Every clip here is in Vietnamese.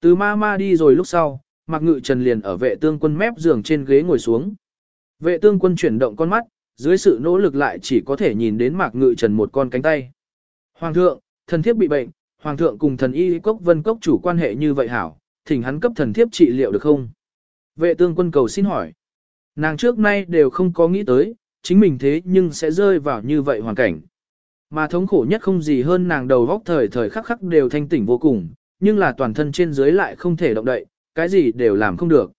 Từ ma ma đi rồi lúc sau, Mạc Ngự Trần liền ở vệ tương quân mép giường trên ghế ngồi xuống. Vệ tương quân chuyển động con mắt, dưới sự nỗ lực lại chỉ có thể nhìn đến Mạc Ngự Trần một con cánh tay. Hoàng thượng, thần thiếp bị bệnh, Hoàng thượng cùng thần y cốc vân cốc chủ quan hệ như vậy hảo, thỉnh hắn cấp thần thiếp trị liệu được không? Vệ tương quân cầu xin hỏi. Nàng trước nay đều không có nghĩ tới, chính mình thế nhưng sẽ rơi vào như vậy hoàn cảnh. Mà thống khổ nhất không gì hơn nàng đầu góc thời thời khắc khắc đều thanh tỉnh vô cùng, nhưng là toàn thân trên dưới lại không thể động đậy, cái gì đều làm không được.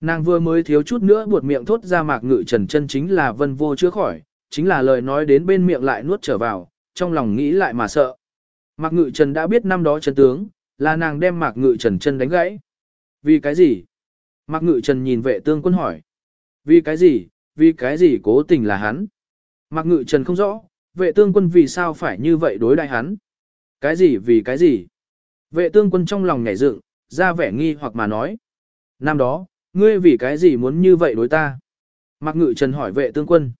Nàng vừa mới thiếu chút nữa buột miệng thốt ra mạc ngự trần chân chính là vân vô chữa khỏi, chính là lời nói đến bên miệng lại nuốt trở vào, trong lòng nghĩ lại mà sợ. Mạc ngự trần đã biết năm đó chân tướng, là nàng đem mạc ngự trần chân đánh gãy. Vì cái gì? Mạc ngự trần nhìn vệ tương quân hỏi. Vì cái gì? Vì cái gì cố tình là hắn? Mạc ngự trần không rõ, vệ tương quân vì sao phải như vậy đối đại hắn? Cái gì vì cái gì? Vệ tương quân trong lòng nhảy dựng, ra vẻ nghi hoặc mà nói. Năm đó, ngươi vì cái gì muốn như vậy đối ta? Mạc Ngự Trần hỏi vệ tương quân.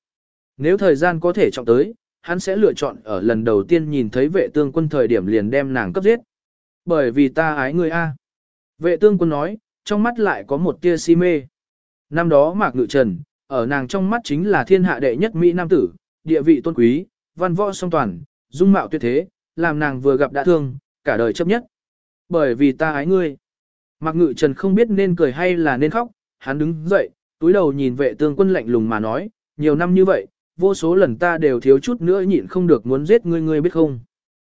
Nếu thời gian có thể trọng tới, hắn sẽ lựa chọn ở lần đầu tiên nhìn thấy vệ tương quân thời điểm liền đem nàng cấp giết. Bởi vì ta ái ngươi a. Vệ tương quân nói, trong mắt lại có một tia si mê. Năm đó Mạc Ngự Trần, ở nàng trong mắt chính là thiên hạ đệ nhất Mỹ Nam tử, địa vị tôn quý, văn võ song toàn, dung mạo tuyệt thế, làm nàng vừa gặp đã thương, cả đời chấp nhất. Bởi vì ta ái ngươi. Mạc Ngự Trần không biết nên cười hay là nên khóc, hắn đứng dậy, túi đầu nhìn vệ tương quân lạnh lùng mà nói, nhiều năm như vậy, vô số lần ta đều thiếu chút nữa nhịn không được muốn giết ngươi ngươi biết không.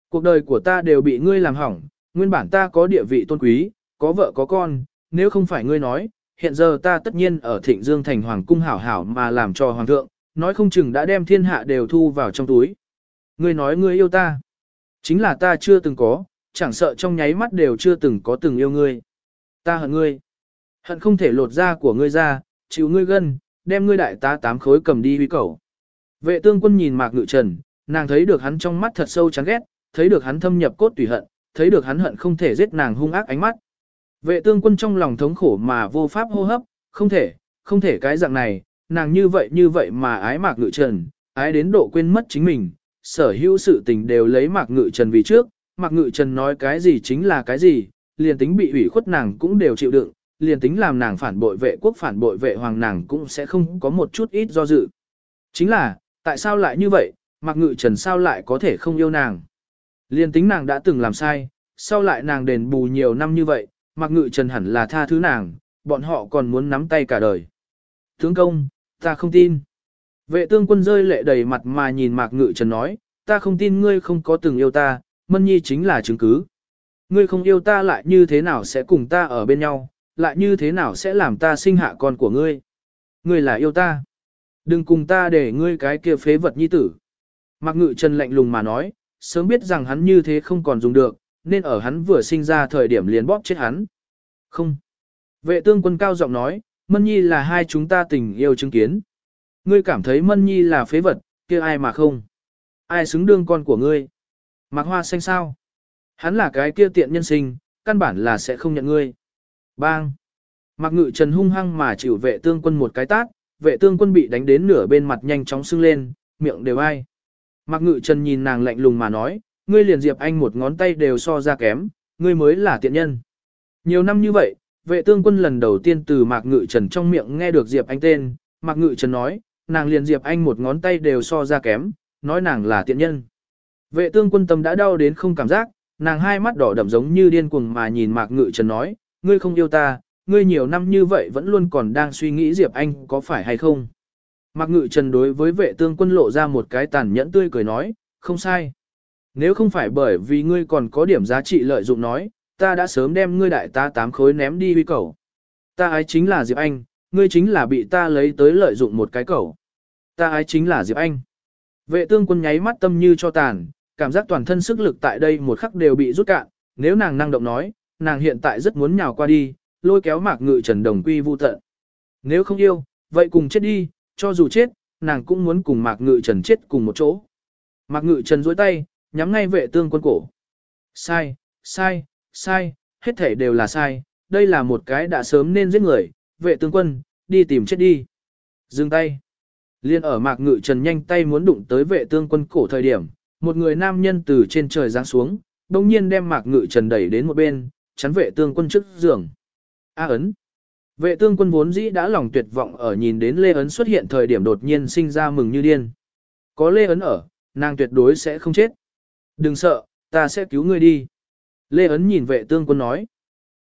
Cuộc đời của ta đều bị ngươi làm hỏng, nguyên bản ta có địa vị tôn quý, có vợ có con, nếu không phải ngươi nói, hiện giờ ta tất nhiên ở thịnh dương thành hoàng cung hảo hảo mà làm cho hoàng thượng, nói không chừng đã đem thiên hạ đều thu vào trong túi. Ngươi nói ngươi yêu ta, chính là ta chưa từng có, chẳng sợ trong nháy mắt đều chưa từng có từng yêu ngươi. Ta hận ngươi. Hận không thể lột da của ngươi ra, chịu ngươi gân, đem ngươi đại tá tám khối cầm đi huy cầu. Vệ tương quân nhìn mạc ngự trần, nàng thấy được hắn trong mắt thật sâu chán ghét, thấy được hắn thâm nhập cốt tùy hận, thấy được hắn hận không thể giết nàng hung ác ánh mắt. Vệ tương quân trong lòng thống khổ mà vô pháp hô hấp, không thể, không thể cái dạng này, nàng như vậy như vậy mà ái mạc ngự trần, ái đến độ quên mất chính mình, sở hữu sự tình đều lấy mạc ngự trần vì trước, mạc ngự trần nói cái gì chính là cái gì, liền tính bị ủy khuất nàng cũng đều chịu đựng, liền tính làm nàng phản bội vệ quốc phản bội vệ hoàng nàng cũng sẽ không có một chút ít do dự. Chính là, tại sao lại như vậy, Mạc Ngự Trần sao lại có thể không yêu nàng? Liền tính nàng đã từng làm sai, sau lại nàng đền bù nhiều năm như vậy, Mạc Ngự Trần hẳn là tha thứ nàng, bọn họ còn muốn nắm tay cả đời. Tướng công, ta không tin. Vệ tương quân rơi lệ đầy mặt mà nhìn Mạc Ngự Trần nói, ta không tin ngươi không có từng yêu ta, Mân Nhi chính là chứng cứ. Ngươi không yêu ta lại như thế nào sẽ cùng ta ở bên nhau, lại như thế nào sẽ làm ta sinh hạ con của ngươi. Ngươi là yêu ta. Đừng cùng ta để ngươi cái kia phế vật nhi tử. Mạc Ngự Trần lạnh lùng mà nói, sớm biết rằng hắn như thế không còn dùng được, nên ở hắn vừa sinh ra thời điểm liền bóp chết hắn. Không. Vệ tương quân cao giọng nói, Mân Nhi là hai chúng ta tình yêu chứng kiến. Ngươi cảm thấy Mân Nhi là phế vật, kia ai mà không? Ai xứng đương con của ngươi? Mạc Hoa xanh sao? Hắn là cái kia tiện nhân sinh, căn bản là sẽ không nhận ngươi. Bang! Mạc Ngự Trần hung hăng mà chịu vệ tương quân một cái tát, vệ tương quân bị đánh đến nửa bên mặt nhanh chóng sưng lên, miệng đều ai. Mạc Ngự Trần nhìn nàng lạnh lùng mà nói, ngươi liền Diệp Anh một ngón tay đều so ra kém, ngươi mới là tiện nhân. Nhiều năm như vậy, vệ tương quân lần đầu tiên từ Mạc Ngự Trần trong miệng nghe được Diệp Anh tên, Mạc Ngự Trần nói, nàng liền Diệp Anh một ngón tay đều so ra kém, nói nàng là tiện nhân. Vệ tương quân tâm đã đau đến không cảm giác, nàng hai mắt đỏ đậm giống như điên cuồng mà nhìn Mạc Ngự Trần nói, ngươi không yêu ta, ngươi nhiều năm như vậy vẫn luôn còn đang suy nghĩ Diệp Anh có phải hay không. Mạc Ngự Trần đối với vệ tương quân lộ ra một cái tàn nhẫn tươi cười nói, không sai. Nếu không phải bởi vì ngươi còn có điểm giá trị lợi dụng nói, ta đã sớm đem ngươi đại ta tám khối ném đi huy cầu. Ta ái chính là Diệp Anh, ngươi chính là bị ta lấy tới lợi dụng một cái cầu. Ta ái chính là Diệp Anh. Vệ tương quân nháy mắt tâm như cho tàn, cảm giác toàn thân sức lực tại đây một khắc đều bị rút cạn, nếu nàng năng động nói, nàng hiện tại rất muốn nhào qua đi, lôi kéo mạc ngự trần đồng quy vu tận. Nếu không yêu, vậy cùng chết đi, cho dù chết, nàng cũng muốn cùng mạc ngự trần chết cùng một chỗ. Mạc ngự trần dối tay, nhắm ngay vệ tương quân cổ. Sai, sai, sai, hết thể đều là sai, đây là một cái đã sớm nên giết người, vệ tương quân, đi tìm chết đi. Dừng tay. Liên ở mạc ngự trần nhanh tay muốn đụng tới vệ tương quân cổ thời điểm, một người nam nhân từ trên trời giáng xuống, đồng nhiên đem mạc ngự trần đẩy đến một bên, chắn vệ tương quân trước giường. A ấn. Vệ tương quân vốn dĩ đã lòng tuyệt vọng ở nhìn đến Lê Ấn xuất hiện thời điểm đột nhiên sinh ra mừng như điên. Có Lê Ấn ở, nàng tuyệt đối sẽ không chết. Đừng sợ, ta sẽ cứu ngươi đi. Lê Ấn nhìn vệ tương quân nói.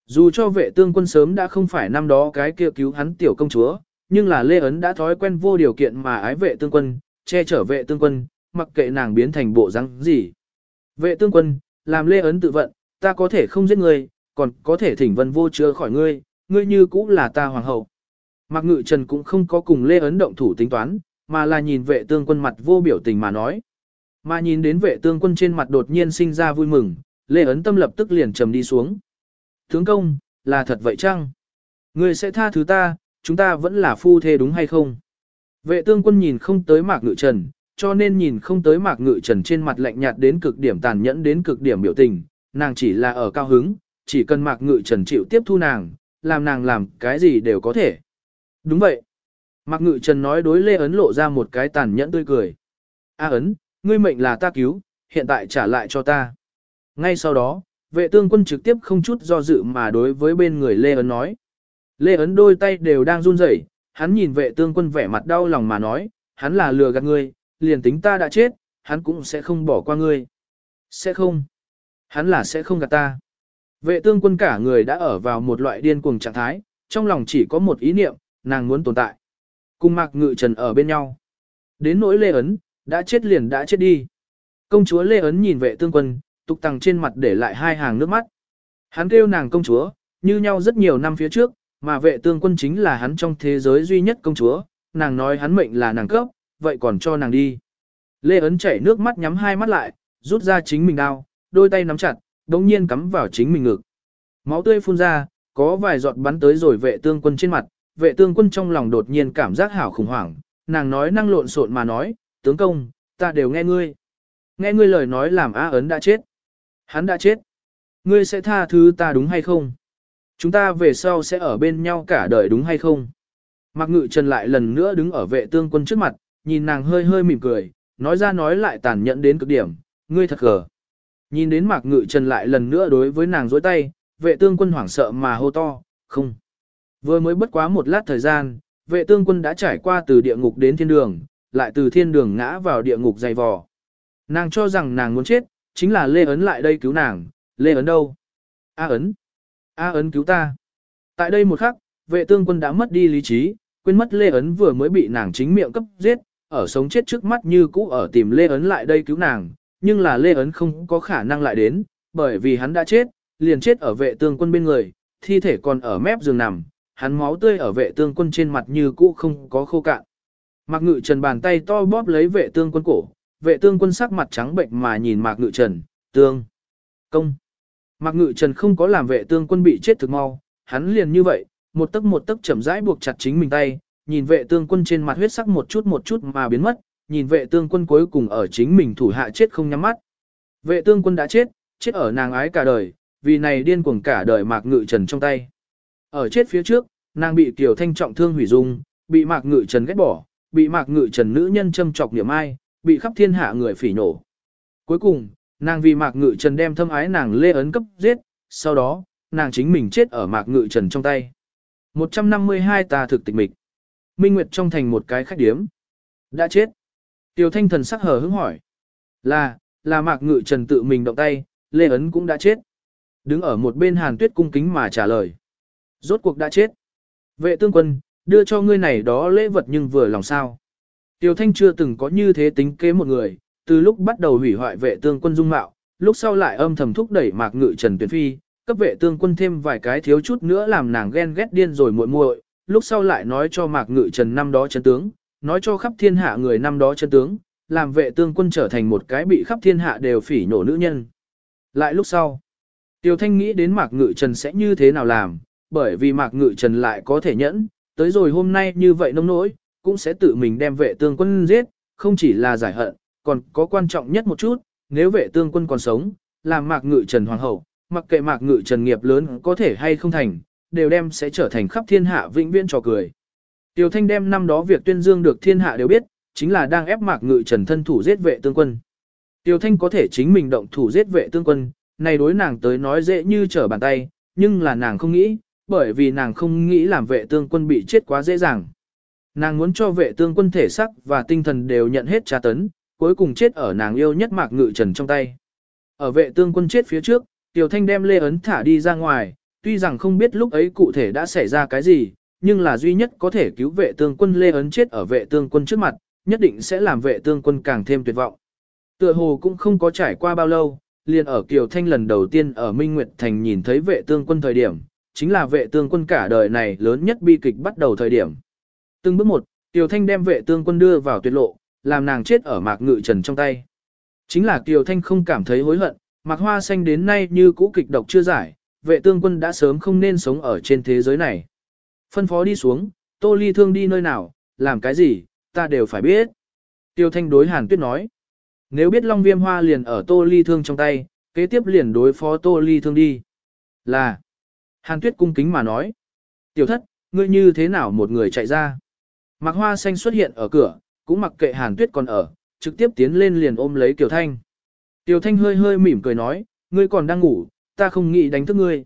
Dù cho vệ tương quân sớm đã không phải năm đó cái kia cứu hắn tiểu công chúa, nhưng là Lê Ấn đã thói quen vô điều kiện mà ái vệ tương quân, che chở vệ tương quân, mặc kệ nàng biến thành bộ răng gì. Vệ tương quân, làm Lê Ấn tự vận, ta có thể không giết ngươi, còn có thể thỉnh vân vô chứa khỏi ngươi, ngươi như cũng là ta hoàng hậu. Mạc Ngự Trần cũng không có cùng Lê Ấn động thủ tính toán, mà là nhìn vệ tương quân mặt vô biểu tình mà nói. Mà nhìn đến vệ tương quân trên mặt đột nhiên sinh ra vui mừng, Lê Ấn tâm lập tức liền trầm đi xuống. Tướng công, là thật vậy chăng? Ngươi sẽ tha thứ ta, chúng ta vẫn là phu thê đúng hay không? Vệ tương quân nhìn không tới Mạc Ngự Trần, cho nên nhìn không tới Mạc Ngự Trần trên mặt lạnh nhạt đến cực điểm tàn nhẫn đến cực điểm biểu tình, nàng chỉ là ở cao hứng, chỉ cần Mạc Ngự Trần chịu tiếp thu nàng, làm nàng làm cái gì đều có thể. Đúng vậy. Mạc Ngự Trần nói đối Lê Ấn lộ ra một cái tàn nhẫn tươi cười. A Ấn, ngươi mệnh là ta cứu, hiện tại trả lại cho ta. Ngay sau đó, vệ tương quân trực tiếp không chút do dự mà đối với bên người Lê Ấn nói. Lê Ấn đôi tay đều đang run rẩy, hắn nhìn vệ tương quân vẻ mặt đau lòng mà nói, hắn là lừa gạt ngươi, liền tính ta đã chết, hắn cũng sẽ không bỏ qua ngươi. Sẽ không. Hắn là sẽ không gạt ta. Vệ tương quân cả người đã ở vào một loại điên cuồng trạng thái, trong lòng chỉ có một ý niệm, nàng muốn tồn tại. Cùng mạc ngự trần ở bên nhau. Đến nỗi Lê Ấn, đã chết liền đã chết đi. Công chúa Lê Ấn nhìn vệ tương quân, tục tăng trên mặt để lại hai hàng nước mắt. Hắn kêu nàng công chúa, như nhau rất nhiều năm phía trước, mà vệ tương quân chính là hắn trong thế giới duy nhất công chúa, nàng nói hắn mệnh là nàng cấp, vậy còn cho nàng đi. Lê Ấn chảy nước mắt nhắm hai mắt lại, rút ra chính mình đao, đôi tay nắm chặt, đồng nhiên cắm vào chính mình ngực. Máu tươi phun ra, có vài giọt bắn tới rồi vệ tương quân trên mặt, vệ tương quân trong lòng đột nhiên cảm giác hảo khủng hoảng, nàng nói năng lộn xộn mà nói, tướng công, ta đều nghe ngươi. Nghe ngươi lời nói làm A ấn đã chết. Hắn đã chết. Ngươi sẽ tha thứ ta đúng hay không? Chúng ta về sau sẽ ở bên nhau cả đời đúng hay không? Mạc Ngự Trần lại lần nữa đứng ở vệ tương quân trước mặt, nhìn nàng hơi hơi mỉm cười, nói ra nói lại tàn nhẫn đến cực điểm, ngươi thật gở. Nhìn đến Mạc Ngự Trần lại lần nữa đối với nàng dối tay, vệ tương quân hoảng sợ mà hô to, không. Vừa mới bất quá một lát thời gian, vệ tương quân đã trải qua từ địa ngục đến thiên đường, lại từ thiên đường ngã vào địa ngục dày vò. Nàng cho rằng nàng muốn chết, chính là Lê Ấn lại đây cứu nàng, Lê Ấn đâu? A Ấn. A Ấn cứu ta. Tại đây một khắc, vệ tương quân đã mất đi lý trí, quên mất Lê Ấn vừa mới bị nàng chính miệng cấp giết, ở sống chết trước mắt như cũ ở tìm Lê Ấn lại đây cứu nàng, nhưng là Lê Ấn không có khả năng lại đến, bởi vì hắn đã chết, liền chết ở vệ tương quân bên người, thi thể còn ở mép giường nằm, hắn máu tươi ở vệ tương quân trên mặt như cũ không có khô cạn. Mạc Ngự Trần bàn tay to bóp lấy vệ tương quân cổ, vệ tương quân sắc mặt trắng bệnh mà nhìn Mạc Ngự Trần, tương, công. Mạc Ngự Trần không có làm vệ tương quân bị chết thực mau, hắn liền như vậy, một tấc một tấc chậm rãi buộc chặt chính mình tay, nhìn vệ tương quân trên mặt huyết sắc một chút một chút mà biến mất, nhìn vệ tương quân cuối cùng ở chính mình thủ hạ chết không nhắm mắt. Vệ tương quân đã chết, chết ở nàng ái cả đời, vì này điên cuồng cả đời Mạc Ngự Trần trong tay. Ở chết phía trước, nàng bị Tiểu Thanh trọng thương hủy dung, bị Mạc Ngự Trần ghét bỏ, bị Mạc Ngự Trần nữ nhân châm chọc niệm ai, bị khắp thiên hạ người phỉ nổ. Cuối cùng, nàng vì Mạc Ngự Trần đem thâm ái nàng Lê Ấn cấp giết, sau đó, nàng chính mình chết ở Mạc Ngự Trần trong tay. 152 ta thực tịch mịch. Minh Nguyệt trong thành một cái khách điếm. Đã chết. Tiểu Thanh thần sắc hờ hững hỏi. Là, là Mạc Ngự Trần tự mình động tay, Lê Ấn cũng đã chết. Đứng ở một bên Hàn Tuyết cung kính mà trả lời. Rốt cuộc đã chết. Vệ tương quân, đưa cho ngươi này đó lễ vật nhưng vừa lòng sao. Tiểu Thanh chưa từng có như thế tính kế một người, từ lúc bắt đầu hủy hoại vệ tương quân dung mạo, lúc sau lại âm thầm thúc đẩy Mạc Ngự Trần Tuyển Phi, cấp vệ tương quân thêm vài cái thiếu chút nữa làm nàng ghen ghét điên rồi muội muội, lúc sau lại nói cho Mạc Ngự Trần năm đó chân tướng, nói cho khắp thiên hạ người năm đó chân tướng, làm vệ tương quân trở thành một cái bị khắp thiên hạ đều phỉ nổ nữ nhân. Lại lúc sau, Tiêu Thanh nghĩ đến Mạc Ngự Trần sẽ như thế nào làm, bởi vì Mạc Ngự Trần lại có thể nhẫn, tới rồi hôm nay như vậy nông nỗi, cũng sẽ tự mình đem vệ tương quân giết, không chỉ là giải hận, còn có quan trọng nhất một chút, nếu vệ tương quân còn sống, làm Mạc Ngự Trần hoàng hậu, mặc kệ Mạc Ngự Trần nghiệp lớn có thể hay không thành, đều đem sẽ trở thành khắp thiên hạ vĩnh viễn trò cười. Tiêu Thanh đem năm đó việc tuyên dương được thiên hạ đều biết, chính là đang ép Mạc Ngự Trần thân thủ giết vệ tương quân. Tiêu Thanh có thể chính mình động thủ giết vệ tương quân, này đối nàng tới nói dễ như trở bàn tay, nhưng là nàng không nghĩ, bởi vì nàng không nghĩ làm vệ tương quân bị chết quá dễ dàng. Nàng muốn cho vệ tương quân thể sắc và tinh thần đều nhận hết tra tấn, cuối cùng chết ở nàng yêu nhất mạc ngự trần trong tay. Ở vệ tương quân chết phía trước, Tiểu Thanh đem Lê Ấn thả đi ra ngoài, tuy rằng không biết lúc ấy cụ thể đã xảy ra cái gì, nhưng là duy nhất có thể cứu vệ tương quân Lê Ấn chết ở vệ tương quân trước mặt, nhất định sẽ làm vệ tương quân càng thêm tuyệt vọng. Tựa hồ cũng không có trải qua bao lâu, liền ở Kiều Thanh lần đầu tiên ở Minh Nguyệt Thành nhìn thấy vệ tương quân thời điểm, chính là vệ tương quân cả đời này lớn nhất bi kịch bắt đầu thời điểm. Từng bước một, Kiều Thanh đem vệ tương quân đưa vào tuyệt lộ, làm nàng chết ở mạc ngự trần trong tay. Chính là Kiều Thanh không cảm thấy hối hận, mạc hoa xanh đến nay như cũ kịch độc chưa giải, vệ tương quân đã sớm không nên sống ở trên thế giới này. Phân phó đi xuống, tô ly thương đi nơi nào, làm cái gì, ta đều phải biết. Tiêu Thanh đối Hàn Tuyết nói. Nếu biết Long Viêm Hoa liền ở Tô Ly Thương trong tay, kế tiếp liền đối phó Tô Ly Thương đi. Là. Hàn Tuyết cung kính mà nói. Tiểu thất, ngươi như thế nào một người chạy ra? Mạc Hoa Xanh xuất hiện ở cửa, cũng mặc kệ Hàn Tuyết còn ở, trực tiếp tiến lên liền ôm lấy Kiều Thanh. Kiều Thanh hơi hơi mỉm cười nói, ngươi còn đang ngủ, ta không nghĩ đánh thức ngươi.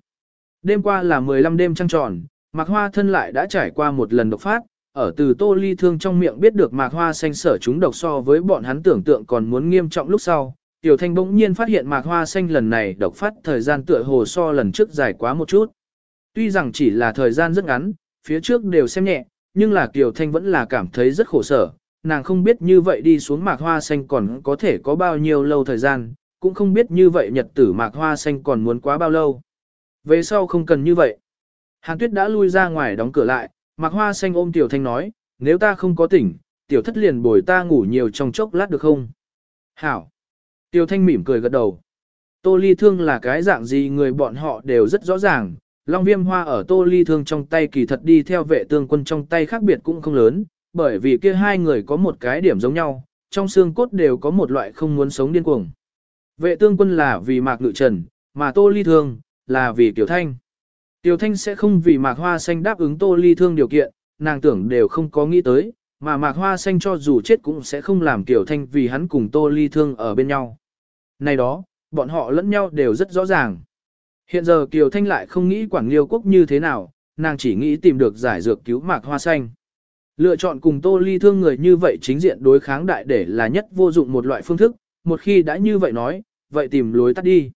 Đêm qua là 15 đêm trăng tròn, Mạc Hoa thân lại đã trải qua một lần độc phát, ở từ tô ly thương trong miệng biết được mạc hoa xanh sở chúng độc so với bọn hắn tưởng tượng còn muốn nghiêm trọng lúc sau. Tiểu thanh bỗng nhiên phát hiện mạc hoa xanh lần này độc phát thời gian tựa hồ so lần trước dài quá một chút. Tuy rằng chỉ là thời gian rất ngắn, phía trước đều xem nhẹ, nhưng là Kiều Thanh vẫn là cảm thấy rất khổ sở, nàng không biết như vậy đi xuống mạc hoa xanh còn có thể có bao nhiêu lâu thời gian, cũng không biết như vậy nhật tử mạc hoa xanh còn muốn quá bao lâu. Về sau không cần như vậy. Hàn tuyết đã lui ra ngoài đóng cửa lại, Mạc Hoa Xanh ôm Tiểu Thanh nói, nếu ta không có tỉnh, Tiểu Thất liền bồi ta ngủ nhiều trong chốc lát được không? Hảo. Tiểu Thanh mỉm cười gật đầu. Tô Ly Thương là cái dạng gì người bọn họ đều rất rõ ràng. Long viêm hoa ở Tô Ly Thương trong tay kỳ thật đi theo vệ tương quân trong tay khác biệt cũng không lớn, bởi vì kia hai người có một cái điểm giống nhau, trong xương cốt đều có một loại không muốn sống điên cuồng. Vệ tương quân là vì mạc ngự trần, mà Tô Ly Thương là vì Tiểu Thanh. Tiểu Thanh sẽ không vì Mạc Hoa Xanh đáp ứng Tô Ly Thương điều kiện, nàng tưởng đều không có nghĩ tới, mà Mạc Hoa Xanh cho dù chết cũng sẽ không làm Tiểu Thanh vì hắn cùng Tô Ly Thương ở bên nhau. Này đó, bọn họ lẫn nhau đều rất rõ ràng. Hiện giờ Kiều Thanh lại không nghĩ quản liêu quốc như thế nào, nàng chỉ nghĩ tìm được giải dược cứu Mạc Hoa Xanh. Lựa chọn cùng Tô Ly Thương người như vậy chính diện đối kháng đại để là nhất vô dụng một loại phương thức, một khi đã như vậy nói, vậy tìm lối tắt đi.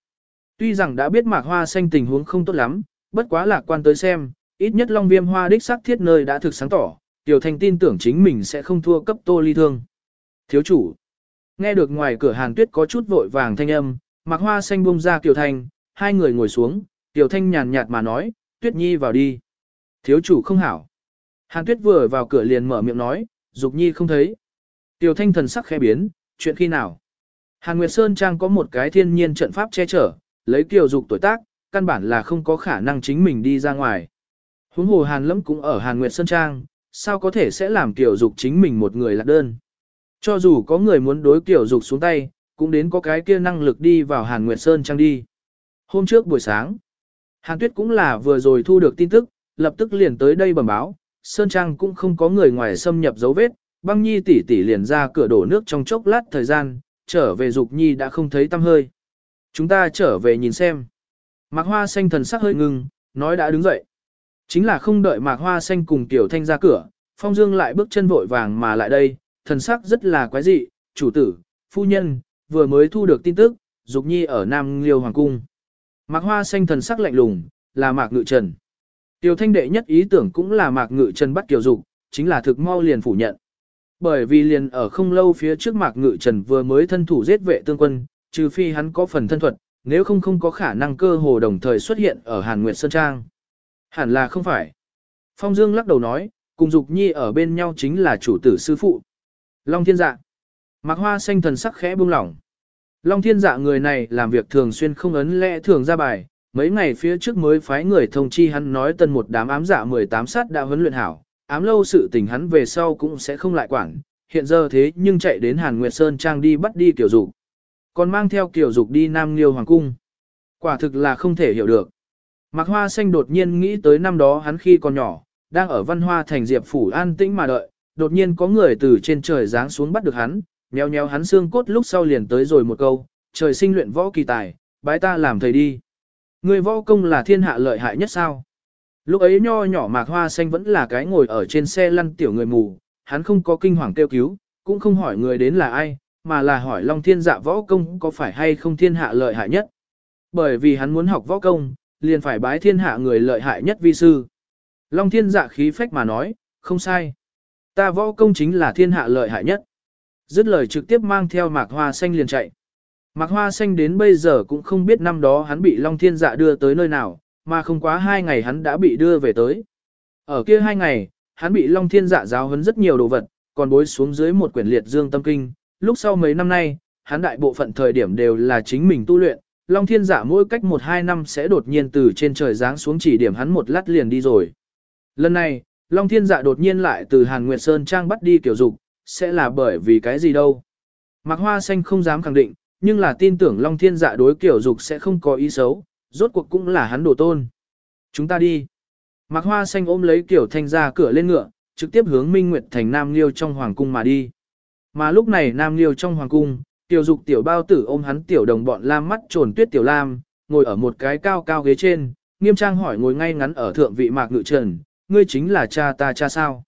Tuy rằng đã biết Mạc Hoa Xanh tình huống không tốt lắm, bất quá lạc quan tới xem, ít nhất Long Viêm Hoa đích sắc thiết nơi đã thực sáng tỏ, Tiểu Thanh tin tưởng chính mình sẽ không thua cấp Tô Ly Thương. Thiếu chủ, nghe được ngoài cửa Hàn Tuyết có chút vội vàng thanh âm, Mạc Hoa xanh bung ra Tiểu Thanh, hai người ngồi xuống, Tiểu Thanh nhàn nhạt mà nói, Tuyết Nhi vào đi. Thiếu chủ không hảo. Hàn Tuyết vừa vào cửa liền mở miệng nói, Dục Nhi không thấy. Tiểu Thanh thần sắc khẽ biến, chuyện khi nào? Hàn Nguyệt Sơn Trang có một cái thiên nhiên trận pháp che chở, lấy Kiều Dục tuổi tác, căn bản là không có khả năng chính mình đi ra ngoài. Huống hồ Hàn Lâm cũng ở Hàn Nguyệt Sơn Trang, sao có thể sẽ làm Kiều Dục chính mình một người lạc đơn. Cho dù có người muốn đối Kiều Dục xuống tay, cũng đến có cái kia năng lực đi vào Hàn Nguyệt Sơn Trang đi. Hôm trước buổi sáng, Hàn Tuyết cũng là vừa rồi thu được tin tức, lập tức liền tới đây bẩm báo, Sơn Trang cũng không có người ngoài xâm nhập dấu vết, băng nhi tỷ tỷ liền ra cửa đổ nước trong chốc lát thời gian, trở về Dục Nhi đã không thấy tâm hơi. Chúng ta trở về nhìn xem. Mạc Hoa Xanh thần sắc hơi ngưng, nói đã đứng dậy. Chính là không đợi Mạc Hoa Xanh cùng Tiểu Thanh ra cửa, Phong Dương lại bước chân vội vàng mà lại đây, thần sắc rất là quái dị, chủ tử, phu nhân, vừa mới thu được tin tức, Dục Nhi ở Nam Liêu Hoàng Cung. Mạc Hoa Xanh thần sắc lạnh lùng, là Mạc Ngự Trần. Tiểu Thanh đệ nhất ý tưởng cũng là Mạc Ngự Trần bắt Kiều Dục, chính là thực mau liền phủ nhận. Bởi vì liền ở không lâu phía trước Mạc Ngự Trần vừa mới thân thủ giết vệ tương quân, trừ phi hắn có phần thân thuật, nếu không không có khả năng cơ hồ đồng thời xuất hiện ở Hàn Nguyệt Sơn Trang. Hẳn là không phải. Phong Dương lắc đầu nói, cùng Dục Nhi ở bên nhau chính là chủ tử sư phụ. Long Thiên Dạ. Mạc Hoa xanh thần sắc khẽ buông lỏng. Long Thiên Dạ người này làm việc thường xuyên không ấn lẽ thường ra bài, mấy ngày phía trước mới phái người thông chi hắn nói tân một đám ám dạ 18 sát đã huấn luyện hảo, ám lâu sự tình hắn về sau cũng sẽ không lại quản, hiện giờ thế nhưng chạy đến Hàn Nguyệt Sơn Trang đi bắt đi Kiều dục còn mang theo Kiều dục đi Nam Liêu Hoàng Cung. Quả thực là không thể hiểu được. Mạc Hoa Xanh đột nhiên nghĩ tới năm đó hắn khi còn nhỏ, đang ở văn hoa thành diệp phủ an tĩnh mà đợi, đột nhiên có người từ trên trời giáng xuống bắt được hắn, nheo nheo hắn xương cốt lúc sau liền tới rồi một câu, trời sinh luyện võ kỳ tài, bái ta làm thầy đi. Người võ công là thiên hạ lợi hại nhất sao? Lúc ấy nho nhỏ mạc hoa xanh vẫn là cái ngồi ở trên xe lăn tiểu người mù, hắn không có kinh hoàng kêu cứu, cũng không hỏi người đến là ai, mà là hỏi Long Thiên Dạ võ công có phải hay không thiên hạ lợi hại nhất. Bởi vì hắn muốn học võ công, liền phải bái thiên hạ người lợi hại nhất vi sư. Long Thiên Dạ khí phách mà nói, không sai. Ta võ công chính là thiên hạ lợi hại nhất. Dứt lời trực tiếp mang theo mạc hoa xanh liền chạy. Mạc hoa xanh đến bây giờ cũng không biết năm đó hắn bị Long Thiên Dạ đưa tới nơi nào, mà không quá hai ngày hắn đã bị đưa về tới. Ở kia hai ngày, hắn bị Long Thiên Dạ giáo huấn rất nhiều đồ vật, còn bối xuống dưới một quyển liệt dương tâm kinh. Lúc sau mấy năm nay, hắn đại bộ phận thời điểm đều là chính mình tu luyện. Long Thiên Dạ mỗi cách một hai năm sẽ đột nhiên từ trên trời giáng xuống chỉ điểm hắn một lát liền đi rồi. Lần này, Long Thiên Dạ đột nhiên lại từ Hàn Nguyệt Sơn Trang bắt đi kiểu dục, sẽ là bởi vì cái gì đâu. Mạc Hoa Xanh không dám khẳng định, nhưng là tin tưởng Long Thiên Dạ đối kiểu dục sẽ không có ý xấu, rốt cuộc cũng là hắn đồ tôn. Chúng ta đi. Mạc Hoa Xanh ôm lấy Kiều thanh ra cửa lên ngựa, trực tiếp hướng Minh Nguyệt thành Nam Liêu trong Hoàng Cung mà đi. Mà lúc này Nam Liêu trong Hoàng Cung, tiểu dục tiểu bao tử ôm hắn tiểu đồng bọn lam mắt trồn tuyết tiểu lam, ngồi ở một cái cao cao ghế trên, nghiêm trang hỏi ngồi ngay ngắn ở thượng vị Mạc Ngự Trần, ngươi chính là cha ta cha sao?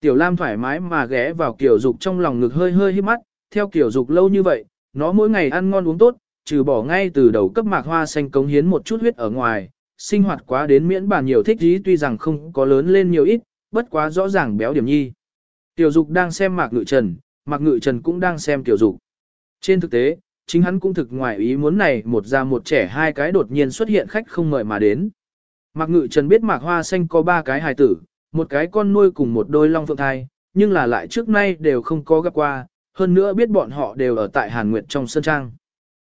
Tiểu Lam thoải mái mà ghé vào Kiều dục trong lòng ngực hơi hơi hít mắt, theo Kiều dục lâu như vậy, nó mỗi ngày ăn ngon uống tốt, trừ bỏ ngay từ đầu cấp mạc hoa xanh cống hiến một chút huyết ở ngoài, sinh hoạt quá đến miễn bàn nhiều thích ý tuy rằng không có lớn lên nhiều ít, bất quá rõ ràng béo điểm nhi. Tiểu dục đang xem mạc ngự trần, mạc ngự trần cũng đang xem tiểu dục. Trên thực tế, chính hắn cũng thực ngoài ý muốn này một già một trẻ hai cái đột nhiên xuất hiện khách không mời mà đến. Mạc ngự trần biết mạc hoa xanh có ba cái hài tử, một cái con nuôi cùng một đôi long phượng thai, nhưng là lại trước nay đều không có gặp qua, hơn nữa biết bọn họ đều ở tại Hàn Nguyệt trong sân trang.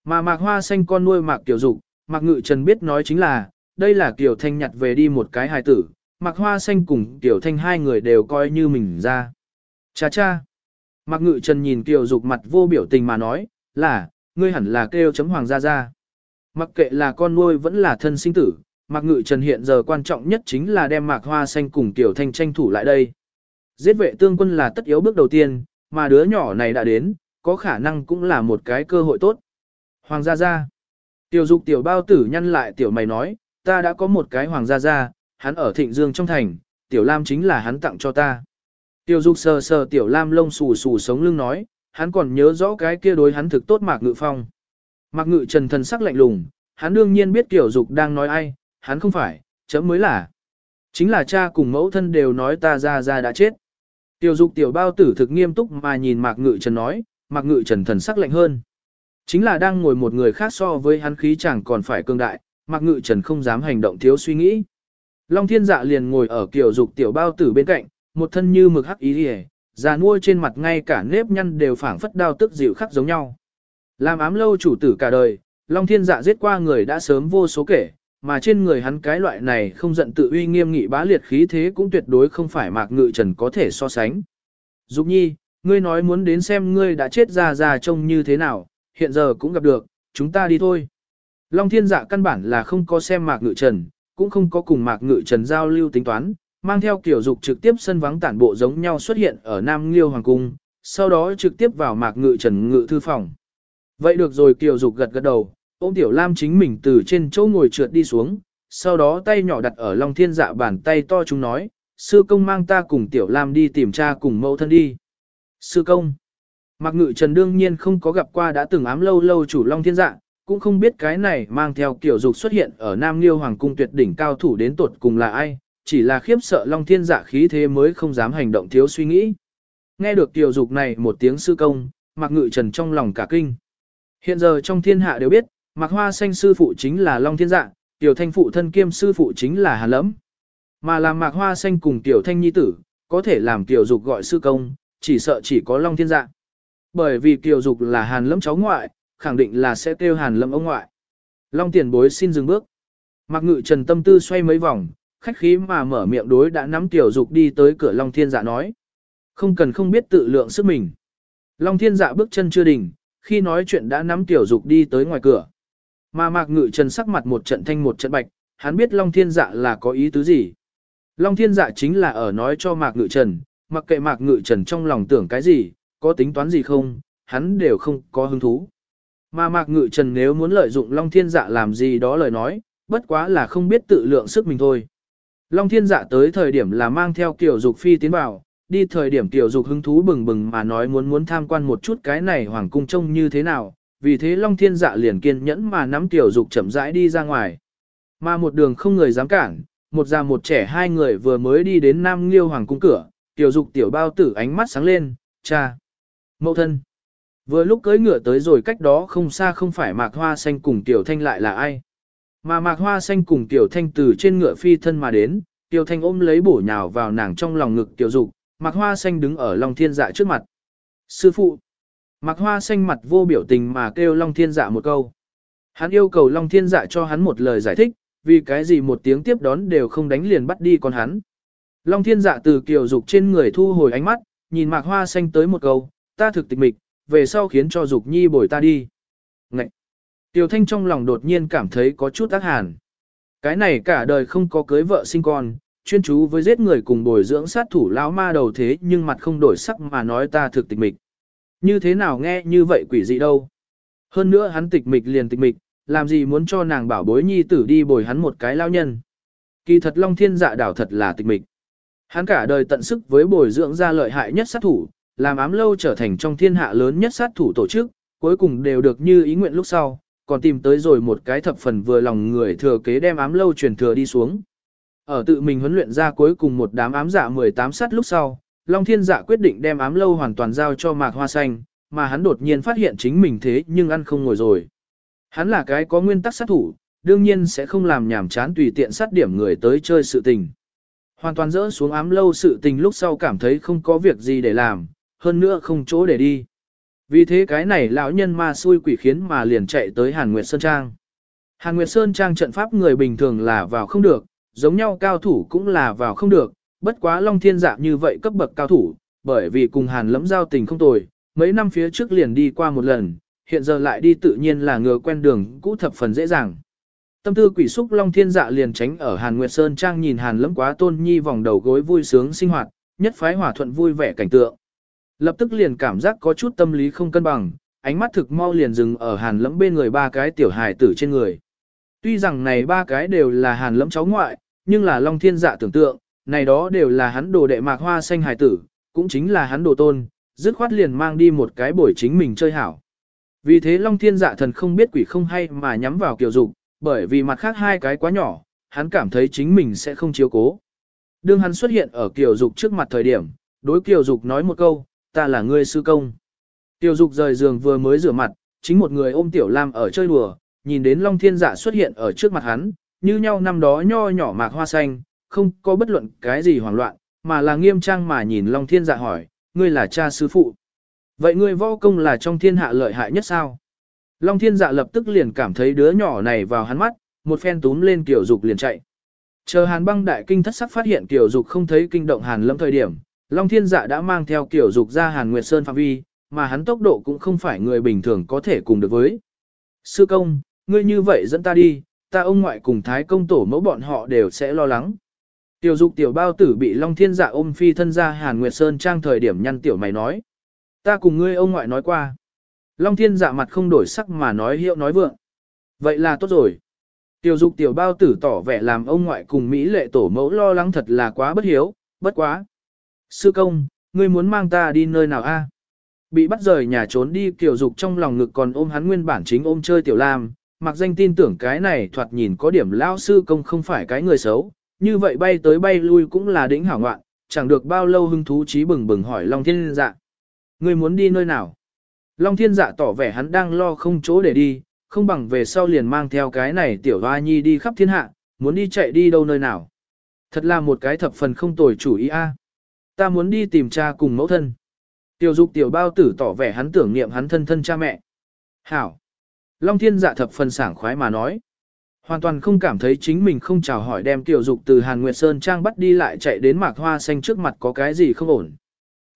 Mà mạc hoa xanh con nuôi mạc tiểu dục, mạc ngự trần biết nói chính là, đây là Tiểu Thanh nhặt về đi một cái hài tử, mạc hoa xanh cùng Tiểu Thanh hai người đều coi như mình ra. Cha cha. Mạc ngự trần nhìn Tiểu dục mặt vô biểu tình mà nói, là, ngươi hẳn là kêu chấm hoàng gia gia. Mặc kệ là con nuôi vẫn là thân sinh tử, Mạc Ngự Trần hiện giờ quan trọng nhất chính là đem Mạc Hoa Xanh cùng Tiểu Thanh tranh thủ lại đây. Giết vệ tương quân là tất yếu bước đầu tiên, mà đứa nhỏ này đã đến, có khả năng cũng là một cái cơ hội tốt. Hoàng gia gia. Tiểu dục tiểu bao tử nhăn lại tiểu mày nói, ta đã có một cái hoàng gia gia, hắn ở thịnh dương trong thành, tiểu lam chính là hắn tặng cho ta. Tiểu dục sờ sờ tiểu lam lông xù xù sống lưng nói, hắn còn nhớ rõ cái kia đối hắn thực tốt mạc ngự phong. Mạc ngự trần thần sắc lạnh lùng, hắn đương nhiên biết tiểu dục đang nói ai, hắn không phải, chấm mới là. Chính là cha cùng mẫu thân đều nói ta ra ra đã chết. Tiểu dục tiểu bao tử thực nghiêm túc mà nhìn Mạc Ngự Trần nói, Mạc Ngự Trần thần sắc lạnh hơn. Chính là đang ngồi một người khác so với hắn khí chẳng còn phải cương đại, Mạc Ngự Trần không dám hành động thiếu suy nghĩ. Long thiên dạ liền ngồi ở kiểu dục tiểu bao tử bên cạnh, một thân như mực hắc ý hề, già nuôi trên mặt ngay cả nếp nhăn đều phảng phất đao tức dịu khắc giống nhau. Làm ám lâu chủ tử cả đời, Long thiên dạ giết qua người đã sớm vô số kể, mà trên người hắn cái loại này không giận tự uy nghiêm nghị bá liệt khí thế cũng tuyệt đối không phải mạc ngự trần có thể so sánh. Dục nhi, ngươi nói muốn đến xem ngươi đã chết ra ra trông như thế nào, hiện giờ cũng gặp được, chúng ta đi thôi. Long thiên dạ căn bản là không có xem mạc ngự trần, cũng không có cùng mạc ngự trần giao lưu tính toán, mang theo kiểu dục trực tiếp sân vắng tản bộ giống nhau xuất hiện ở Nam Liêu Hoàng Cung, sau đó trực tiếp vào mạc ngự trần ngự thư phòng. Vậy được rồi kiểu dục gật gật đầu, ôm tiểu lam chính mình từ trên chỗ ngồi trượt đi xuống, sau đó tay nhỏ đặt ở Long Thiên Dạ bàn tay to chúng nói, sư công mang ta cùng tiểu lam đi tìm cha cùng mẫu thân đi. Sư công. Mạc Ngự Trần đương nhiên không có gặp qua đã từng ám lâu lâu chủ Long Thiên Dạ, cũng không biết cái này mang theo kiểu dục xuất hiện ở Nam Liêu Hoàng cung tuyệt đỉnh cao thủ đến tuột cùng là ai, chỉ là khiếp sợ Long Thiên Dạ khí thế mới không dám hành động thiếu suy nghĩ. Nghe được tiểu dục này một tiếng sư công, Mạc Ngự Trần trong lòng cả kinh. Hiện giờ trong thiên hạ đều biết, Mạc Hoa Xanh sư phụ chính là Long Thiên Dạ, Tiểu Thanh phụ thân kiêm sư phụ chính là Hàn Lẫm. Mà làm Mạc Hoa Xanh cùng Tiểu Thanh nhi tử, có thể làm Tiểu Dục gọi sư công, chỉ sợ chỉ có Long Thiên Dạ. Bởi vì Tiểu Dục là Hàn Lẫm cháu ngoại, khẳng định là sẽ kêu Hàn Lẫm ông ngoại. Long Tiền Bối xin dừng bước. Mạc Ngự Trần tâm tư xoay mấy vòng, khách khí mà mở miệng đối đã nắm Tiểu Dục đi tới cửa Long Thiên Dạ nói. Không cần không biết tự lượng sức mình. Long Thiên Dạ bước chân chưa đỉnh, khi nói chuyện đã nắm Tiểu Dục đi tới ngoài cửa. Mà Mạc Ngự Trần sắc mặt một trận thanh một trận bạch, hắn biết Long Thiên Dạ là có ý tứ gì. Long Thiên Dạ chính là ở nói cho Mạc Ngự Trần, mặc kệ Mạc Ngự Trần trong lòng tưởng cái gì, có tính toán gì không, hắn đều không có hứng thú. Mà Mạc Ngự Trần nếu muốn lợi dụng Long Thiên Dạ làm gì đó lời nói, bất quá là không biết tự lượng sức mình thôi. Long thiên dạ tới thời điểm là mang theo Kiều dục phi tiến vào, đi thời điểm tiểu dục hứng thú bừng bừng mà nói muốn muốn tham quan một chút cái này hoàng cung trông như thế nào, vì thế Long Thiên Dạ liền kiên nhẫn mà nắm tiểu dục chậm rãi đi ra ngoài. Mà một đường không người dám cản, một già một trẻ hai người vừa mới đi đến Nam Liêu hoàng cung cửa, tiểu dục tiểu bao tử ánh mắt sáng lên, cha, mẫu thân. Vừa lúc cưỡi ngựa tới rồi cách đó không xa không phải mạc hoa xanh cùng tiểu thanh lại là ai. Mà mạc hoa xanh cùng tiểu thanh từ trên ngựa phi thân mà đến, tiểu thanh ôm lấy bổ nhào vào nàng trong lòng ngực tiểu dục, Mạc Hoa Xanh đứng ở Long Thiên Dạ trước mặt. Sư phụ. Mạc Hoa Xanh mặt vô biểu tình mà kêu Long Thiên Dạ một câu. Hắn yêu cầu Long Thiên Dạ cho hắn một lời giải thích, vì cái gì một tiếng tiếp đón đều không đánh liền bắt đi con hắn. Long Thiên Dạ từ kiều dục trên người thu hồi ánh mắt, nhìn Mạc Hoa Xanh tới một câu, ta thực tịch mịch, về sau khiến cho Dục Nhi bồi ta đi. Ngậy! Tiểu Thanh trong lòng đột nhiên cảm thấy có chút ác hàn. Cái này cả đời không có cưới vợ sinh con, chuyên chú với giết người cùng bồi dưỡng sát thủ lão ma đầu thế nhưng mặt không đổi sắc mà nói ta thực tịch mịch. Như thế nào nghe như vậy quỷ dị đâu. Hơn nữa hắn tịch mịch liền tịch mịch, làm gì muốn cho nàng bảo bối nhi tử đi bồi hắn một cái lao nhân. Kỳ thật Long Thiên dạ đảo thật là tịch mịch. Hắn cả đời tận sức với bồi dưỡng ra lợi hại nhất sát thủ, làm ám lâu trở thành trong thiên hạ lớn nhất sát thủ tổ chức, cuối cùng đều được như ý nguyện lúc sau, còn tìm tới rồi một cái thập phần vừa lòng người thừa kế đem ám lâu truyền thừa đi xuống. Ở tự mình huấn luyện ra cuối cùng một đám ám dạ giả 18 sát lúc sau, Long Thiên Dạ quyết định đem ám lâu hoàn toàn giao cho Mạc Hoa Xanh, mà hắn đột nhiên phát hiện chính mình thế nhưng ăn không ngồi rồi. Hắn là cái có nguyên tắc sát thủ, đương nhiên sẽ không làm nhảm chán tùy tiện sát điểm người tới chơi sự tình. Hoàn toàn dỡ xuống ám lâu sự tình lúc sau cảm thấy không có việc gì để làm, hơn nữa không chỗ để đi. Vì thế cái này lão nhân ma xui quỷ khiến mà liền chạy tới Hàn Nguyệt Sơn Trang. Hàn Nguyệt Sơn Trang trận pháp người bình thường là vào không được, giống nhau cao thủ cũng là vào không được, bất quá Long Thiên Dạ như vậy cấp bậc cao thủ, bởi vì cùng Hàn lẫm giao tình không tồi, mấy năm phía trước liền đi qua một lần, hiện giờ lại đi tự nhiên là ngừa quen đường cũ thập phần dễ dàng. Tâm tư quỷ xúc Long Thiên Dạ liền tránh ở Hàn Nguyệt Sơn Trang nhìn Hàn lẫm quá tôn nhi vòng đầu gối vui sướng sinh hoạt, nhất phái hòa thuận vui vẻ cảnh tượng. Lập tức liền cảm giác có chút tâm lý không cân bằng, ánh mắt thực mau liền dừng ở Hàn lẫm bên người ba cái tiểu hài tử trên người. Tuy rằng này ba cái đều là Hàn lẫm cháu ngoại, nhưng là Long Thiên Dạ tưởng tượng, này đó đều là hắn đồ đệ mạc hoa xanh hài tử, cũng chính là hắn đồ tôn, dứt khoát liền mang đi một cái buổi chính mình chơi hảo. Vì thế Long Thiên Dạ thần không biết quỷ không hay mà nhắm vào Kiều Dục, bởi vì mặt khác hai cái quá nhỏ, hắn cảm thấy chính mình sẽ không chiếu cố. Đương hắn xuất hiện ở Kiều Dục trước mặt thời điểm, đối Kiều Dục nói một câu, ta là ngươi sư công. tiểu Dục rời giường vừa mới rửa mặt, chính một người ôm Tiểu Lam ở chơi đùa, nhìn đến Long Thiên Dạ xuất hiện ở trước mặt hắn, như nhau năm đó nho nhỏ mạc hoa xanh, không có bất luận cái gì hoảng loạn, mà là nghiêm trang mà nhìn Long Thiên dạ hỏi, ngươi là cha sư phụ. Vậy ngươi võ công là trong thiên hạ lợi hại nhất sao? Long Thiên dạ lập tức liền cảm thấy đứa nhỏ này vào hắn mắt, một phen túm lên tiểu Dục liền chạy. Chờ Hàn băng đại kinh thất sắc phát hiện tiểu Dục không thấy kinh động Hàn lâm thời điểm, Long Thiên dạ đã mang theo Kiều Dục ra Hàn Nguyệt Sơn phạm vi, mà hắn tốc độ cũng không phải người bình thường có thể cùng được với. Sư công, ngươi như vậy dẫn ta đi, ta ông ngoại cùng thái công tổ mẫu bọn họ đều sẽ lo lắng. Tiểu dục tiểu bao tử bị Long Thiên Dạ ôm phi thân ra Hàn Nguyệt Sơn trang thời điểm nhăn tiểu mày nói. Ta cùng ngươi ông ngoại nói qua. Long Thiên Dạ mặt không đổi sắc mà nói hiệu nói vượng. Vậy là tốt rồi. Tiểu dục tiểu bao tử tỏ vẻ làm ông ngoại cùng Mỹ lệ tổ mẫu lo lắng thật là quá bất hiếu, bất quá. Sư công, ngươi muốn mang ta đi nơi nào a? Bị bắt rời nhà trốn đi kiểu dục trong lòng ngực còn ôm hắn nguyên bản chính ôm chơi tiểu lam, mặc danh tin tưởng cái này thoạt nhìn có điểm lao sư công không phải cái người xấu, như vậy bay tới bay lui cũng là đỉnh hảo ngoạn, chẳng được bao lâu hưng thú trí bừng bừng hỏi Long Thiên Dạ. Người muốn đi nơi nào? Long Thiên Dạ tỏ vẻ hắn đang lo không chỗ để đi, không bằng về sau liền mang theo cái này tiểu hoa nhi đi khắp thiên hạ, muốn đi chạy đi đâu nơi nào. Thật là một cái thập phần không tồi chủ ý a. Ta muốn đi tìm cha cùng mẫu thân. Tiểu dục tiểu bao tử tỏ vẻ hắn tưởng niệm hắn thân thân cha mẹ. Hảo. Long thiên dạ thập phần sảng khoái mà nói. Hoàn toàn không cảm thấy chính mình không chào hỏi đem tiểu dục từ Hàn Nguyệt Sơn Trang bắt đi lại chạy đến mạc hoa xanh trước mặt có cái gì không ổn.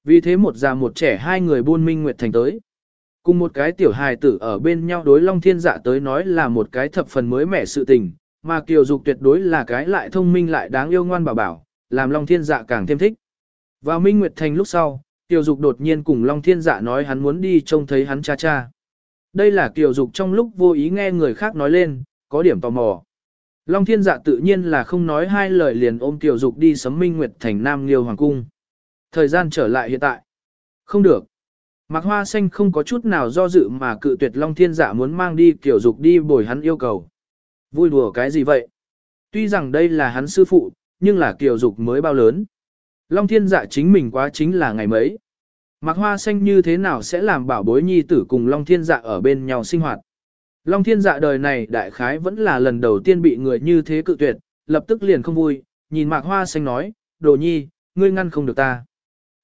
Vì thế một già một trẻ hai người buôn minh nguyệt thành tới. Cùng một cái tiểu hài tử ở bên nhau đối Long Thiên Dạ tới nói là một cái thập phần mới mẻ sự tình, mà Kiều Dục tuyệt đối là cái lại thông minh lại đáng yêu ngoan bảo bảo, làm Long Thiên Dạ càng thêm thích. Vào Minh Nguyệt Thành lúc sau, tiểu Dục đột nhiên cùng Long Thiên Dạ nói hắn muốn đi trông thấy hắn cha cha. Đây là tiểu Dục trong lúc vô ý nghe người khác nói lên, có điểm tò mò. Long thiên dạ tự nhiên là không nói hai lời liền ôm tiểu dục đi sấm minh nguyệt thành Nam Liêu Hoàng Cung. Thời gian trở lại hiện tại. Không được. Mạc Hoa Xanh không có chút nào do dự mà cự tuyệt Long Thiên Dạ muốn mang đi tiểu dục đi bồi hắn yêu cầu. Vui đùa cái gì vậy? Tuy rằng đây là hắn sư phụ, nhưng là tiểu dục mới bao lớn. Long Thiên Dạ chính mình quá chính là ngày mấy. Mạc Hoa Xanh như thế nào sẽ làm bảo bối nhi tử cùng Long Thiên Dạ ở bên nhau sinh hoạt? Long Thiên Dạ đời này đại khái vẫn là lần đầu tiên bị người như thế cự tuyệt, lập tức liền không vui, nhìn Mạc Hoa Xanh nói, đồ nhi, ngươi ngăn không được ta.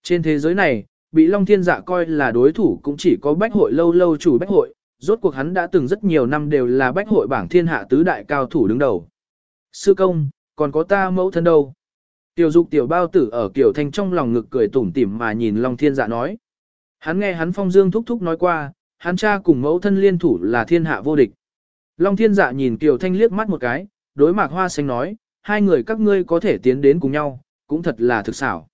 Trên thế giới này, bị Long Thiên Dạ coi là đối thủ cũng chỉ có bách hội lâu lâu chủ bách hội, rốt cuộc hắn đã từng rất nhiều năm đều là bách hội bảng thiên hạ tứ đại cao thủ đứng đầu. Sư công, còn có ta mẫu thân đâu? Tiểu dục tiểu bao tử ở kiểu thanh trong lòng ngực cười tủm tỉm mà nhìn Long Thiên Dạ nói. Hắn nghe hắn phong dương thúc thúc nói qua, hắn cha cùng mẫu thân liên thủ là thiên hạ vô địch. Long Thiên Dạ nhìn Kiều Thanh liếc mắt một cái, đối mạc hoa xanh nói, hai người các ngươi có thể tiến đến cùng nhau, cũng thật là thực xảo.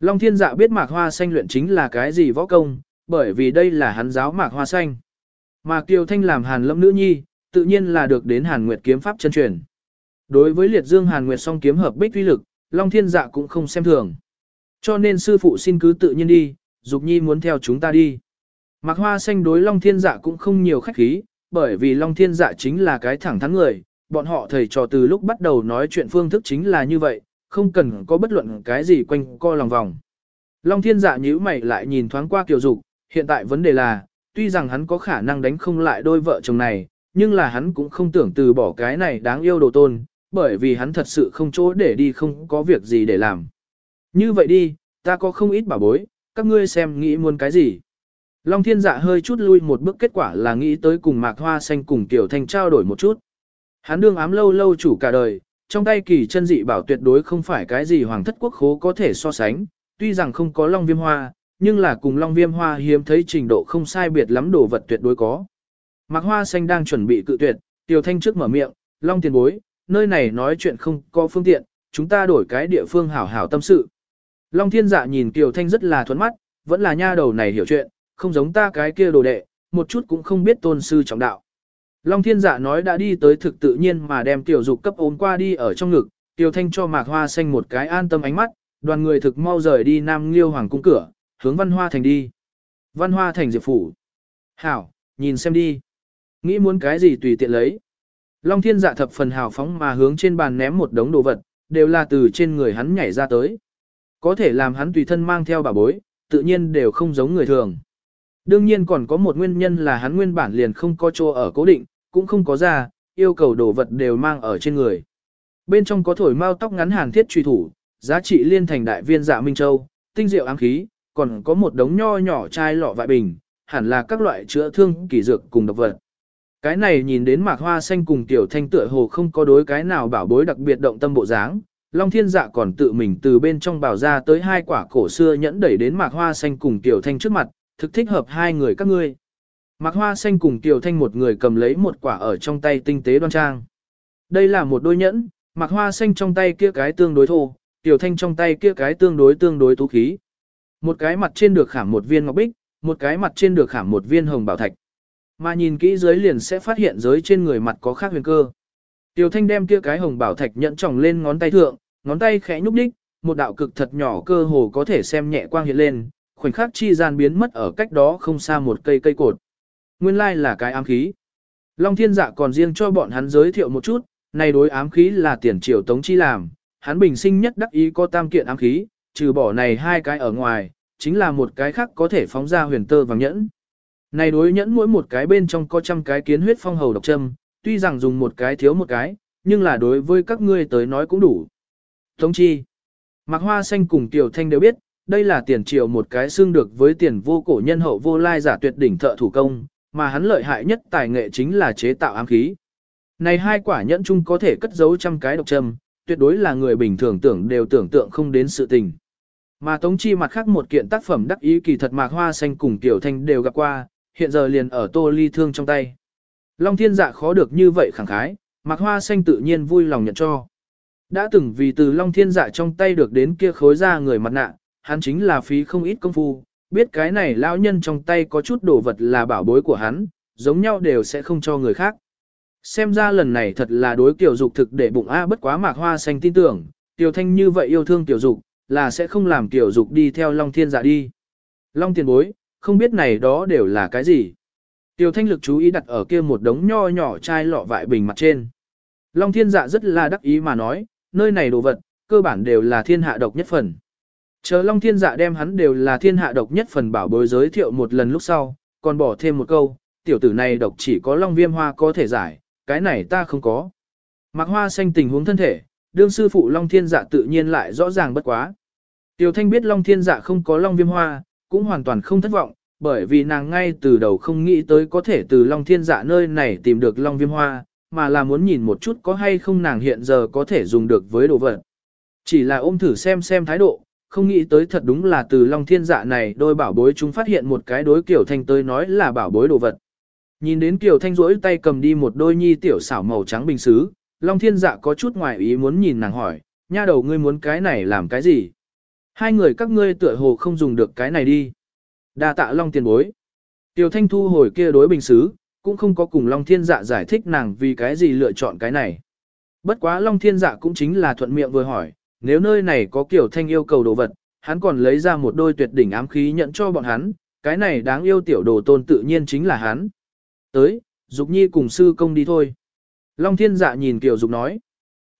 Long Thiên Dạ biết mạc hoa xanh luyện chính là cái gì võ công, bởi vì đây là hắn giáo mạc hoa xanh. Mà Kiều Thanh làm hàn lâm nữ nhi, tự nhiên là được đến hàn nguyệt kiếm pháp chân truyền. Đối với liệt dương hàn nguyệt song kiếm hợp bích uy lực, Long Thiên Dạ cũng không xem thường. Cho nên sư phụ xin cứ tự nhiên đi, Dục Nhi muốn theo chúng ta đi. Mạc Hoa Xanh đối Long Thiên Dạ cũng không nhiều khách khí, bởi vì Long Thiên Dạ chính là cái thẳng thắn người, bọn họ thầy trò từ lúc bắt đầu nói chuyện phương thức chính là như vậy, không cần có bất luận cái gì quanh co lòng vòng. Long Thiên Dạ nhíu mày lại nhìn thoáng qua Kiều Dục, hiện tại vấn đề là, tuy rằng hắn có khả năng đánh không lại đôi vợ chồng này, nhưng là hắn cũng không tưởng từ bỏ cái này đáng yêu đồ tôn, bởi vì hắn thật sự không chỗ để đi không có việc gì để làm. Như vậy đi, ta có không ít bảo bối, các ngươi xem nghĩ muốn cái gì. Long thiên dạ hơi chút lui một bước kết quả là nghĩ tới cùng mạc hoa xanh cùng tiểu thanh trao đổi một chút. Hắn đương ám lâu lâu chủ cả đời, trong tay kỳ chân dị bảo tuyệt đối không phải cái gì hoàng thất quốc khố có thể so sánh, tuy rằng không có long viêm hoa, nhưng là cùng long viêm hoa hiếm thấy trình độ không sai biệt lắm đồ vật tuyệt đối có. Mạc hoa xanh đang chuẩn bị cự tuyệt, tiểu thanh trước mở miệng, long tiền bối, nơi này nói chuyện không có phương tiện, chúng ta đổi cái địa phương hảo hảo tâm sự. Long thiên dạ nhìn Kiều thanh rất là thuẫn mắt, vẫn là nha đầu này hiểu chuyện, không giống ta cái kia đồ đệ, một chút cũng không biết tôn sư trọng đạo. Long thiên dạ nói đã đi tới thực tự nhiên mà đem tiểu dục cấp ốm qua đi ở trong ngực, Kiều thanh cho mạc hoa xanh một cái an tâm ánh mắt, đoàn người thực mau rời đi Nam Liêu Hoàng cung cửa, hướng văn hoa thành đi. Văn hoa thành diệp phủ. Hảo, nhìn xem đi. Nghĩ muốn cái gì tùy tiện lấy. Long thiên dạ thập phần hào phóng mà hướng trên bàn ném một đống đồ vật, đều là từ trên người hắn nhảy ra tới. Có thể làm hắn tùy thân mang theo bà bối, tự nhiên đều không giống người thường. Đương nhiên còn có một nguyên nhân là hắn nguyên bản liền không có chỗ ở cố định, cũng không có ra, yêu cầu đồ vật đều mang ở trên người. Bên trong có thổi mau tóc ngắn hàng thiết truy thủ, giá trị liên thành đại viên dạ Minh Châu, tinh diệu ám khí, còn có một đống nho nhỏ chai lọ vại bình, hẳn là các loại chữa thương kỳ dược cùng độc vật. Cái này nhìn đến mạc hoa xanh cùng tiểu thanh tựa hồ không có đối cái nào bảo bối đặc biệt động tâm bộ dáng. Long thiên dạ còn tự mình từ bên trong bảo ra tới hai quả cổ xưa nhẫn đẩy đến mạc hoa xanh cùng tiểu thanh trước mặt, thực thích hợp hai người các ngươi. Mạc hoa xanh cùng tiểu thanh một người cầm lấy một quả ở trong tay tinh tế đoan trang. Đây là một đôi nhẫn, mạc hoa xanh trong tay kia cái tương đối thô, tiểu thanh trong tay kia cái tương đối tương đối tú khí. Một cái mặt trên được khảm một viên ngọc bích, một cái mặt trên được khảm một viên hồng bảo thạch. Mà nhìn kỹ dưới liền sẽ phát hiện giới trên người mặt có khác huyền cơ. Tiểu thanh đem kia cái hồng bảo thạch nhận tròng lên ngón tay thượng, ngón tay khẽ nhúc đích, một đạo cực thật nhỏ cơ hồ có thể xem nhẹ quang hiện lên, khoảnh khắc chi gian biến mất ở cách đó không xa một cây cây cột. Nguyên lai là cái ám khí. Long thiên dạ còn riêng cho bọn hắn giới thiệu một chút, này đối ám khí là tiền triều tống chi làm, hắn bình sinh nhất đắc ý có tam kiện ám khí, trừ bỏ này hai cái ở ngoài, chính là một cái khác có thể phóng ra huyền tơ vàng nhẫn. Này đối nhẫn mỗi một cái bên trong có trăm cái kiến huyết phong hầu độc châm, tuy rằng dùng một cái thiếu một cái, nhưng là đối với các ngươi tới nói cũng đủ. Tống chi, Mạc Hoa Xanh cùng Tiểu Thanh đều biết, đây là tiền triệu một cái xương được với tiền vô cổ nhân hậu vô lai giả tuyệt đỉnh thợ thủ công, mà hắn lợi hại nhất tài nghệ chính là chế tạo ám khí. Này hai quả nhẫn chung có thể cất giấu trăm cái độc châm, tuyệt đối là người bình thường tưởng đều tưởng tượng không đến sự tình. Mà Tống Chi mặt khác một kiện tác phẩm đắc ý kỳ thật Mạc Hoa Xanh cùng Tiểu Thanh đều gặp qua, hiện giờ liền ở tô ly thương trong tay. Long thiên dạ khó được như vậy khẳng khái, mặc Hoa Xanh tự nhiên vui lòng nhận cho. Đã từng vì từ Long thiên dạ trong tay được đến kia khối ra người mặt nạ, hắn chính là phí không ít công phu, biết cái này lão nhân trong tay có chút đồ vật là bảo bối của hắn, giống nhau đều sẽ không cho người khác. xem ra lần này thật là đối kiểu dục thực để bụng A bất quá mạc hoa xanh tin tưởng, tiểu thanh như vậy yêu thương tiểu dục, là sẽ không làm tiểu dục đi theo Long Thiên dạ đi. Long tiền bối, không biết này đó đều là cái gì. Tiêu thanh lực chú ý đặt ở kia một đống nho nhỏ chai lọ vại bình mặt trên. Long thiên dạ rất là đắc ý mà nói, nơi này đồ vật, cơ bản đều là thiên hạ độc nhất phần. Chờ Long thiên dạ đem hắn đều là thiên hạ độc nhất phần bảo bối giới thiệu một lần lúc sau, còn bỏ thêm một câu, tiểu tử này độc chỉ có Long viêm hoa có thể giải, cái này ta không có. Mạc hoa xanh tình huống thân thể, đương sư phụ Long thiên dạ tự nhiên lại rõ ràng bất quá. Tiểu thanh biết Long thiên dạ không có Long viêm hoa, cũng hoàn toàn không thất vọng, bởi vì nàng ngay từ đầu không nghĩ tới có thể từ Long Thiên Dạ nơi này tìm được Long Viêm Hoa, mà là muốn nhìn một chút có hay không nàng hiện giờ có thể dùng được với đồ vật. Chỉ là ôm thử xem xem thái độ, không nghĩ tới thật đúng là từ Long Thiên Dạ này đôi bảo bối chúng phát hiện một cái đối kiểu Thanh tới nói là bảo bối đồ vật. Nhìn đến Kiều Thanh rỗi tay cầm đi một đôi nhi tiểu xảo màu trắng bình xứ, Long Thiên Dạ có chút ngoài ý muốn nhìn nàng hỏi, nha đầu ngươi muốn cái này làm cái gì? Hai người các ngươi tựa hồ không dùng được cái này đi. Đa tạ Long tiền bối. Tiểu Thanh thu hồi kia đối bình xứ, cũng không có cùng Long Thiên Dạ giải thích nàng vì cái gì lựa chọn cái này. Bất quá Long Thiên Dạ cũng chính là thuận miệng vừa hỏi, nếu nơi này có Kiều Thanh yêu cầu đồ vật, hắn còn lấy ra một đôi tuyệt đỉnh ám khí nhận cho bọn hắn, cái này đáng yêu tiểu đồ tôn tự nhiên chính là hắn. Tới, Dục Nhi cùng sư công đi thôi. Long Thiên Dạ nhìn Kiều Dục nói.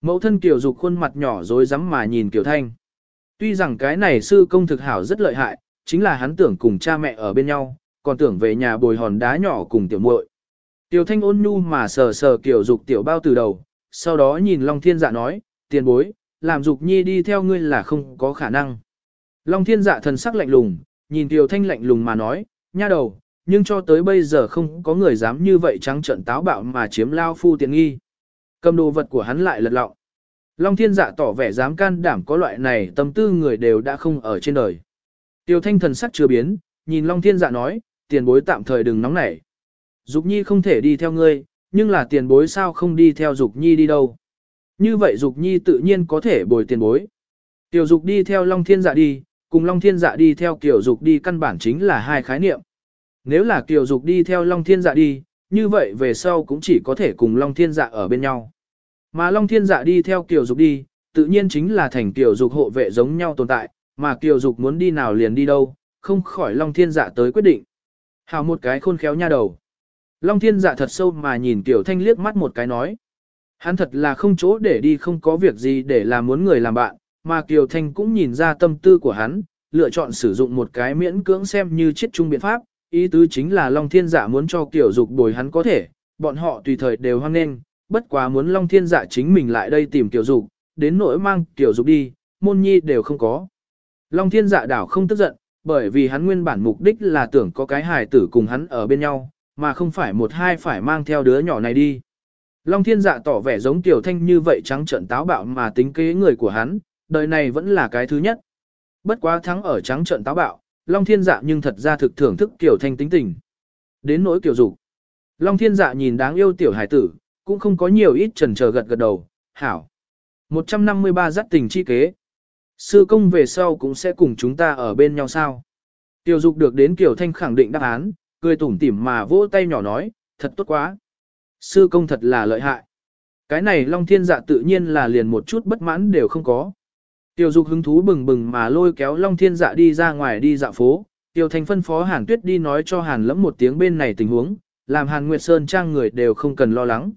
Mẫu thân Kiều Dục khuôn mặt nhỏ rối rắm mà nhìn Kiều Thanh. Tuy rằng cái này sư công thực hảo rất lợi hại, chính là hắn tưởng cùng cha mẹ ở bên nhau, còn tưởng về nhà bồi hòn đá nhỏ cùng tiểu muội. Tiểu thanh ôn nhu mà sờ sờ kiểu dục tiểu bao từ đầu, sau đó nhìn Long Thiên Dạ nói, tiền bối, làm dục nhi đi theo ngươi là không có khả năng. Long Thiên Dạ thần sắc lạnh lùng, nhìn Tiểu thanh lạnh lùng mà nói, nha đầu, nhưng cho tới bây giờ không có người dám như vậy trắng trợn táo bạo mà chiếm lao phu tiện nghi. Cầm đồ vật của hắn lại lật lọng. Long Thiên Dạ tỏ vẻ dám can đảm có loại này tâm tư người đều đã không ở trên đời. Tiêu thanh thần sắc chưa biến, nhìn Long Thiên Dạ nói, tiền bối tạm thời đừng nóng nảy. Dục Nhi không thể đi theo ngươi, nhưng là tiền bối sao không đi theo Dục Nhi đi đâu. Như vậy Dục Nhi tự nhiên có thể bồi tiền bối. Tiểu Dục đi theo Long Thiên Dạ đi, cùng Long Thiên Dạ đi theo kiểu Dục đi căn bản chính là hai khái niệm. Nếu là kiểu Dục đi theo Long Thiên Dạ đi, như vậy về sau cũng chỉ có thể cùng Long Thiên Dạ ở bên nhau. Mà Long Thiên Dạ đi theo Kiều Dục đi, tự nhiên chính là thành Kiều Dục hộ vệ giống nhau tồn tại, mà Kiều Dục muốn đi nào liền đi đâu, không khỏi Long Thiên Dạ tới quyết định. Hào một cái khôn khéo nha đầu. Long Thiên Dạ thật sâu mà nhìn Kiều Thanh liếc mắt một cái nói. Hắn thật là không chỗ để đi không có việc gì để làm muốn người làm bạn, mà Kiều Thanh cũng nhìn ra tâm tư của hắn, lựa chọn sử dụng một cái miễn cưỡng xem như chiết trung biện pháp, ý tứ chính là Long Thiên Dạ muốn cho Kiều Dục bồi hắn có thể, bọn họ tùy thời đều hoan nghênh, bất quá muốn Long Thiên Dạ chính mình lại đây tìm Tiểu Dục, đến nỗi mang Tiểu Dục đi, môn nhi đều không có. Long thiên dạ đảo không tức giận, bởi vì hắn nguyên bản mục đích là tưởng có cái hài tử cùng hắn ở bên nhau, mà không phải một hai phải mang theo đứa nhỏ này đi. Long thiên dạ tỏ vẻ giống tiểu thanh như vậy trắng trợn táo bạo mà tính kế người của hắn, đời này vẫn là cái thứ nhất. Bất quá thắng ở trắng trợn táo bạo, Long thiên dạ nhưng thật ra thực thưởng thức tiểu thanh tính tình. Đến nỗi tiểu dục Long thiên dạ nhìn đáng yêu tiểu hải tử, cũng không có nhiều ít trần chờ gật gật đầu, hảo. 153 dắt tình chi kế. Sư công về sau cũng sẽ cùng chúng ta ở bên nhau sao? Tiểu dục được đến Kiều Thanh khẳng định đáp án, cười tủm tỉm mà vỗ tay nhỏ nói, thật tốt quá. Sư công thật là lợi hại. Cái này Long Thiên Dạ tự nhiên là liền một chút bất mãn đều không có. Tiểu dục hứng thú bừng bừng mà lôi kéo Long Thiên Dạ đi ra ngoài đi dạo phố. Tiểu Thanh phân phó Hàn Tuyết đi nói cho Hàn lẫm một tiếng bên này tình huống, làm Hàn Nguyệt Sơn trang người đều không cần lo lắng.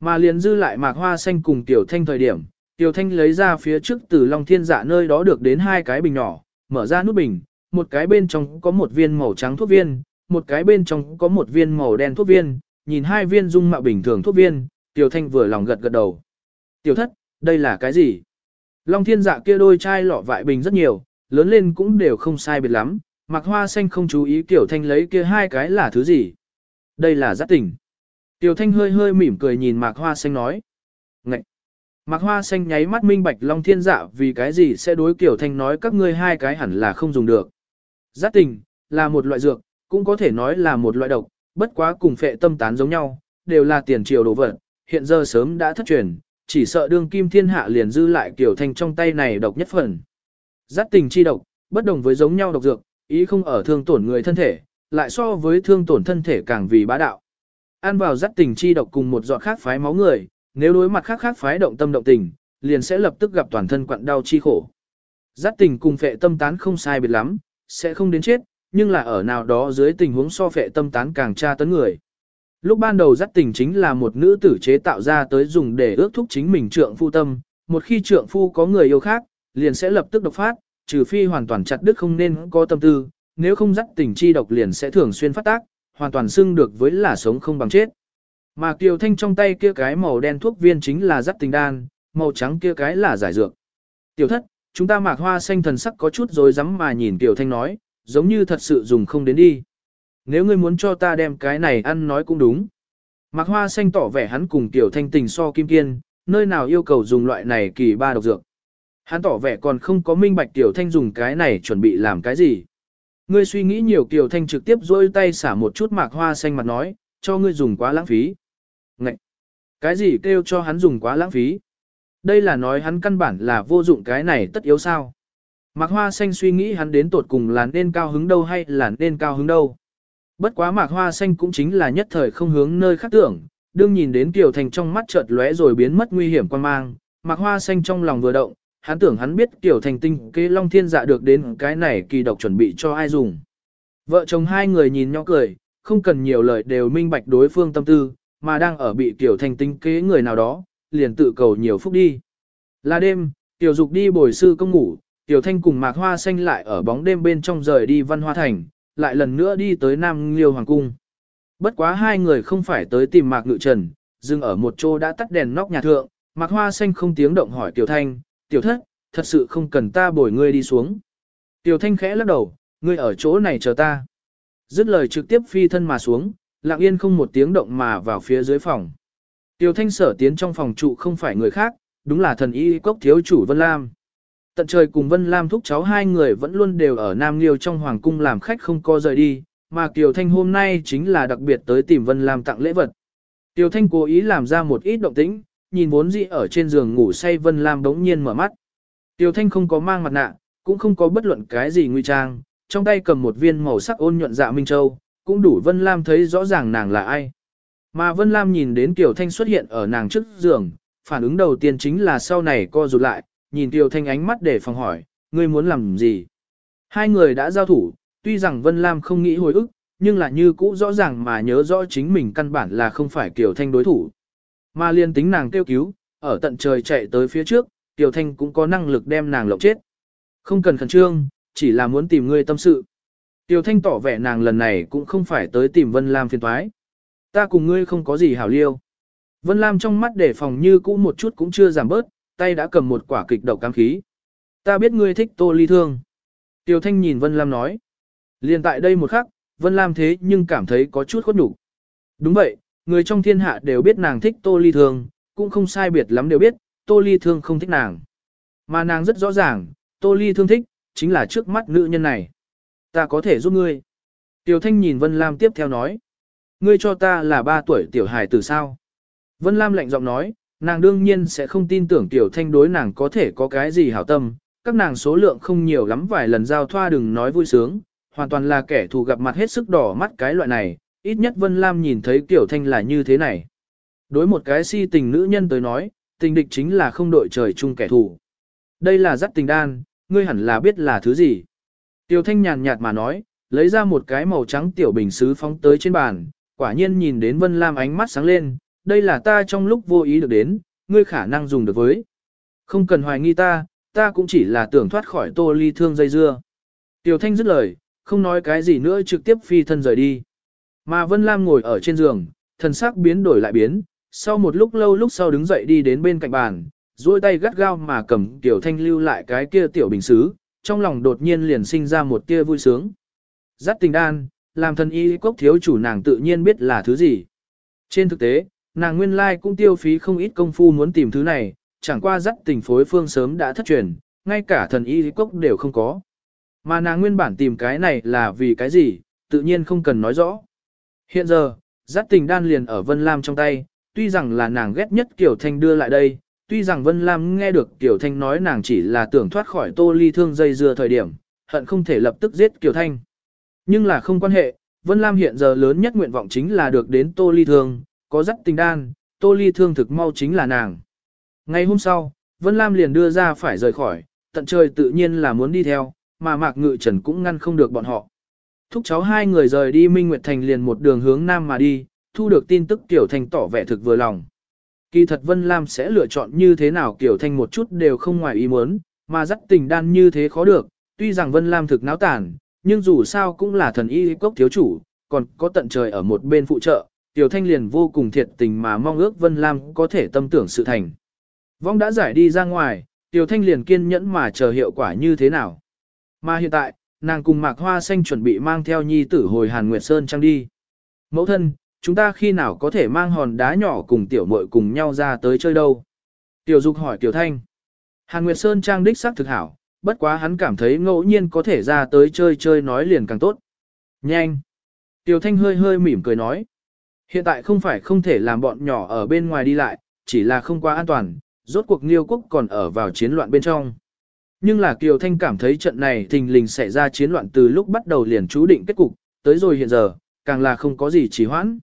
Mà liền dư lại mạc hoa xanh cùng Tiểu Thanh thời điểm, Tiểu Thanh lấy ra phía trước từ Long Thiên Dạ nơi đó được đến hai cái bình nhỏ, mở ra nút bình, một cái bên trong có một viên màu trắng thuốc viên, một cái bên trong có một viên màu đen thuốc viên, nhìn hai viên dung mạo bình thường thuốc viên, Tiểu Thanh vừa lòng gật gật đầu. Tiểu thất, đây là cái gì? Long Thiên Dạ kia đôi chai lọ vại bình rất nhiều, lớn lên cũng đều không sai biệt lắm, mặc hoa xanh không chú ý Tiểu Thanh lấy kia hai cái là thứ gì? Đây là giác tỉnh. Tiểu Thanh hơi hơi mỉm cười nhìn Mạc Hoa Xanh nói. Ngậy! Mạc Hoa Xanh nháy mắt minh bạch Long Thiên Dạ vì cái gì sẽ đối Tiểu Thanh nói các ngươi hai cái hẳn là không dùng được. Giác tình, là một loại dược, cũng có thể nói là một loại độc, bất quá cùng phệ tâm tán giống nhau, đều là tiền triều đồ vật, hiện giờ sớm đã thất truyền, chỉ sợ đương kim thiên hạ liền dư lại Tiểu Thanh trong tay này độc nhất phần. Giác tình chi độc, bất đồng với giống nhau độc dược, ý không ở thương tổn người thân thể, lại so với thương tổn thân thể càng vì bá đạo. Ăn vào dắt tình chi độc cùng một giọt khác phái máu người, nếu đối mặt khác khác phái động tâm động tình, liền sẽ lập tức gặp toàn thân quặn đau chi khổ. Dắt tình cùng phệ tâm tán không sai biệt lắm, sẽ không đến chết, nhưng là ở nào đó dưới tình huống so phệ tâm tán càng tra tấn người. Lúc ban đầu dắt tình chính là một nữ tử chế tạo ra tới dùng để ước thúc chính mình trượng phu tâm, một khi trượng phu có người yêu khác, liền sẽ lập tức độc phát, trừ phi hoàn toàn chặt đứt không nên có tâm tư, nếu không dắt tình chi độc liền sẽ thường xuyên phát tác, hoàn toàn xưng được với là sống không bằng chết. Mà Kiều Thanh trong tay kia cái màu đen thuốc viên chính là dắt tình đan, màu trắng kia cái là giải dược. Tiểu thất, chúng ta mạc hoa xanh thần sắc có chút rồi rắm mà nhìn Kiều Thanh nói, giống như thật sự dùng không đến đi. Nếu ngươi muốn cho ta đem cái này ăn nói cũng đúng. Mạc hoa xanh tỏ vẻ hắn cùng Kiều Thanh tình so kim kiên, nơi nào yêu cầu dùng loại này kỳ ba độc dược. Hắn tỏ vẻ còn không có minh bạch Tiểu Thanh dùng cái này chuẩn bị làm cái gì. Ngươi suy nghĩ nhiều Kiều Thanh trực tiếp dôi tay xả một chút mạc hoa xanh mặt nói, cho ngươi dùng quá lãng phí. Ngậy! Cái gì kêu cho hắn dùng quá lãng phí? Đây là nói hắn căn bản là vô dụng cái này tất yếu sao? Mạc hoa xanh suy nghĩ hắn đến tột cùng là nên cao hứng đâu hay là nên cao hứng đâu. Bất quá mạc hoa xanh cũng chính là nhất thời không hướng nơi khác tưởng, đương nhìn đến Kiều Thanh trong mắt chợt lóe rồi biến mất nguy hiểm quan mang, mạc hoa xanh trong lòng vừa động, hắn tưởng hắn biết Tiểu Thanh tinh kế long thiên dạ được đến cái này kỳ độc chuẩn bị cho ai dùng. Vợ chồng hai người nhìn nhau cười, không cần nhiều lời đều minh bạch đối phương tâm tư, mà đang ở bị Tiểu Thanh tinh kế người nào đó, liền tự cầu nhiều phúc đi. Là đêm, Tiểu Dục đi bồi sư công ngủ, Tiểu Thanh cùng Mạc Hoa Xanh lại ở bóng đêm bên trong rời đi Văn Hoa Thành, lại lần nữa đi tới Nam Liêu Hoàng Cung. Bất quá hai người không phải tới tìm Mạc Ngự Trần, dừng ở một chỗ đã tắt đèn nóc nhà thượng, Mạc Hoa Xanh không tiếng động hỏi Tiểu Thanh, Tiểu Thất, thật sự không cần ta bồi ngươi đi xuống. Tiểu Thanh khẽ lắc đầu, ngươi ở chỗ này chờ ta. Dứt lời trực tiếp phi thân mà xuống, lặng yên không một tiếng động mà vào phía dưới phòng. Tiểu Thanh sở tiến trong phòng trụ không phải người khác, đúng là thần y cốc thiếu chủ Vân Lam. Tận trời cùng Vân Lam thúc cháu hai người vẫn luôn đều ở Nam Liêu trong hoàng cung làm khách không co rời đi, mà Kiều Thanh hôm nay chính là đặc biệt tới tìm Vân Lam tặng lễ vật. Kiều Thanh cố ý làm ra một ít động tĩnh, nhìn vốn dĩ ở trên giường ngủ say Vân Lam đống nhiên mở mắt. Tiêu Thanh không có mang mặt nạ, cũng không có bất luận cái gì nguy trang, trong tay cầm một viên màu sắc ôn nhuận dạ Minh Châu, cũng đủ Vân Lam thấy rõ ràng nàng là ai. Mà Vân Lam nhìn đến Tiểu Thanh xuất hiện ở nàng trước giường, phản ứng đầu tiên chính là sau này co rụt lại, nhìn Tiểu Thanh ánh mắt để phòng hỏi, ngươi muốn làm gì? Hai người đã giao thủ, tuy rằng Vân Lam không nghĩ hồi ức, nhưng là như cũ rõ ràng mà nhớ rõ chính mình căn bản là không phải Tiểu Thanh đối thủ. Mà liên tính nàng kêu cứu, ở tận trời chạy tới phía trước, Tiểu Thanh cũng có năng lực đem nàng lộng chết. Không cần khẩn trương, chỉ là muốn tìm ngươi tâm sự. Tiểu Thanh tỏ vẻ nàng lần này cũng không phải tới tìm Vân Lam phiền toái. Ta cùng ngươi không có gì hảo liêu. Vân Lam trong mắt để phòng như cũ một chút cũng chưa giảm bớt, tay đã cầm một quả kịch độc cam khí. Ta biết ngươi thích tô ly thương. Tiêu Thanh nhìn Vân Lam nói. Liên tại đây một khắc, Vân Lam thế nhưng cảm thấy có chút khuất nhục. Đúng vậy, người trong thiên hạ đều biết nàng thích tô ly thương, cũng không sai biệt lắm đều biết, tô ly thương không thích nàng. Mà nàng rất rõ ràng, tô ly thương thích, chính là trước mắt nữ nhân này. Ta có thể giúp ngươi. Tiểu Thanh nhìn Vân Lam tiếp theo nói. Ngươi cho ta là ba tuổi tiểu hài từ sao? Vân Lam lạnh giọng nói, nàng đương nhiên sẽ không tin tưởng tiểu thanh đối nàng có thể có cái gì hảo tâm, các nàng số lượng không nhiều lắm vài lần giao thoa đừng nói vui sướng, hoàn toàn là kẻ thù gặp mặt hết sức đỏ mắt cái loại này, ít nhất Vân Lam nhìn thấy tiểu thanh là như thế này. Đối một cái si tình nữ nhân tới nói, tình địch chính là không đội trời chung kẻ thù. Đây là giáp tình đan, ngươi hẳn là biết là thứ gì. Tiểu thanh nhàn nhạt mà nói, lấy ra một cái màu trắng tiểu bình sứ phóng tới trên bàn, quả nhiên nhìn đến Vân Lam ánh mắt sáng lên, đây là ta trong lúc vô ý được đến, ngươi khả năng dùng được với. Không cần hoài nghi ta, ta cũng chỉ là tưởng thoát khỏi tô ly thương dây dưa. Tiểu Thanh dứt lời, không nói cái gì nữa trực tiếp phi thân rời đi. Mà Vân Lam ngồi ở trên giường, thần sắc biến đổi lại biến, sau một lúc lâu lúc sau đứng dậy đi đến bên cạnh bàn, duỗi tay gắt gao mà cầm Tiểu Thanh lưu lại cái kia tiểu bình xứ, trong lòng đột nhiên liền sinh ra một tia vui sướng. Dắt tình đan, làm thần y cốc thiếu chủ nàng tự nhiên biết là thứ gì. Trên thực tế, nàng nguyên lai cũng tiêu phí không ít công phu muốn tìm thứ này, chẳng qua dắt tình phối phương sớm đã thất truyền, ngay cả thần y cốc đều không có. Mà nàng nguyên bản tìm cái này là vì cái gì, tự nhiên không cần nói rõ. Hiện giờ, dắt tình đan liền ở Vân Lam trong tay, tuy rằng là nàng ghét nhất Kiều Thanh đưa lại đây, tuy rằng Vân Lam nghe được Kiều Thanh nói nàng chỉ là tưởng thoát khỏi tô ly thương dây dưa thời điểm, hận không thể lập tức giết Kiều Thanh. Nhưng là không quan hệ, Vân Lam hiện giờ lớn nhất nguyện vọng chính là được đến Tô Ly Thương, có dắt tình đan, Tô Ly Thương thực mau chính là nàng. Ngày hôm sau, Vân Lam liền đưa ra phải rời khỏi, tận trời tự nhiên là muốn đi theo, mà Mạc Ngự Trần cũng ngăn không được bọn họ. Thúc cháu hai người rời đi Minh Nguyệt Thành liền một đường hướng Nam mà đi, thu được tin tức Tiểu Thanh tỏ vẻ thực vừa lòng. Kỳ thật Vân Lam sẽ lựa chọn như thế nào Tiểu Thanh một chút đều không ngoài ý muốn, mà dắt tình đan như thế khó được, tuy rằng Vân Lam thực náo tản, nhưng dù sao cũng là thần y cốc thiếu chủ, còn có tận trời ở một bên phụ trợ, Tiểu Thanh liền vô cùng thiệt tình mà mong ước Vân Lam có thể tâm tưởng sự thành. Vong đã giải đi ra ngoài, Tiểu Thanh liền kiên nhẫn mà chờ hiệu quả như thế nào. Mà hiện tại, nàng cùng Mạc Hoa Xanh chuẩn bị mang theo nhi tử hồi Hàn Nguyệt Sơn Trang đi. Mẫu thân, chúng ta khi nào có thể mang hòn đá nhỏ cùng tiểu muội cùng nhau ra tới chơi đâu? Tiểu Dục hỏi Tiểu Thanh. Hàn Nguyệt Sơn Trang đích xác thực hảo, bất quá hắn cảm thấy ngẫu nhiên có thể ra tới chơi chơi nói liền càng tốt. Nhanh! Tiểu Thanh hơi hơi mỉm cười nói. Hiện tại không phải không thể làm bọn nhỏ ở bên ngoài đi lại, chỉ là không quá an toàn, rốt cuộc Nghiêu quốc còn ở vào chiến loạn bên trong. Nhưng là Kiều Thanh cảm thấy trận này thình lình xảy ra chiến loạn từ lúc bắt đầu liền chú định kết cục, tới rồi hiện giờ, càng là không có gì trì hoãn.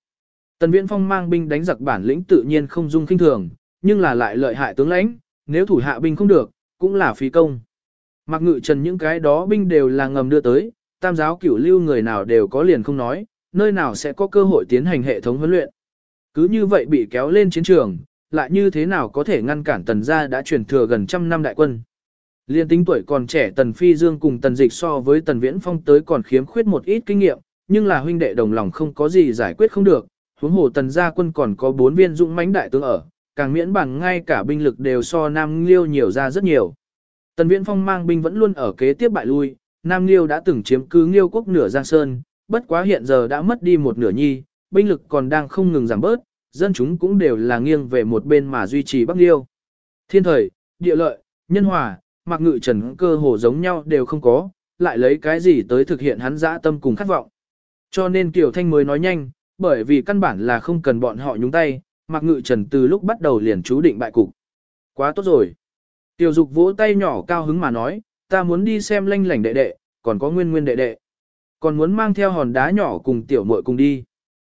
Tần Viễn Phong mang binh đánh giặc bản lĩnh tự nhiên không dung kinh thường, nhưng là lại lợi hại tướng lãnh, nếu thủ hạ binh không được, cũng là phí công. Mặc ngự trần những cái đó binh đều là ngầm đưa tới, tam giáo cửu lưu người nào đều có liền không nói, nơi nào sẽ có cơ hội tiến hành hệ thống huấn luyện. Cứ như vậy bị kéo lên chiến trường, lại như thế nào có thể ngăn cản tần gia đã truyền thừa gần trăm năm đại quân. Liên tính tuổi còn trẻ tần phi dương cùng tần dịch so với tần viễn phong tới còn khiếm khuyết một ít kinh nghiệm, nhưng là huynh đệ đồng lòng không có gì giải quyết không được, huống hồ tần gia quân còn có bốn viên dũng mãnh đại tướng ở, càng miễn bằng ngay cả binh lực đều so Nam Liêu nhiều ra rất nhiều. Tần Viễn Phong mang binh vẫn luôn ở kế tiếp bại lui, Nam Liêu đã từng chiếm cứ Liêu quốc nửa Giang Sơn, bất quá hiện giờ đã mất đi một nửa nhi, binh lực còn đang không ngừng giảm bớt, dân chúng cũng đều là nghiêng về một bên mà duy trì Bắc Liêu. Thiên thời, địa lợi, nhân hòa, mặc ngự trần cơ hồ giống nhau đều không có, lại lấy cái gì tới thực hiện hắn dã tâm cùng khát vọng. Cho nên Kiều Thanh mới nói nhanh, bởi vì căn bản là không cần bọn họ nhúng tay, mặc ngự trần từ lúc bắt đầu liền chú định bại cục. Quá tốt rồi. Tiểu dục vỗ tay nhỏ cao hứng mà nói, ta muốn đi xem lanh lảnh đệ đệ, còn có nguyên nguyên đệ đệ. Còn muốn mang theo hòn đá nhỏ cùng tiểu muội cùng đi.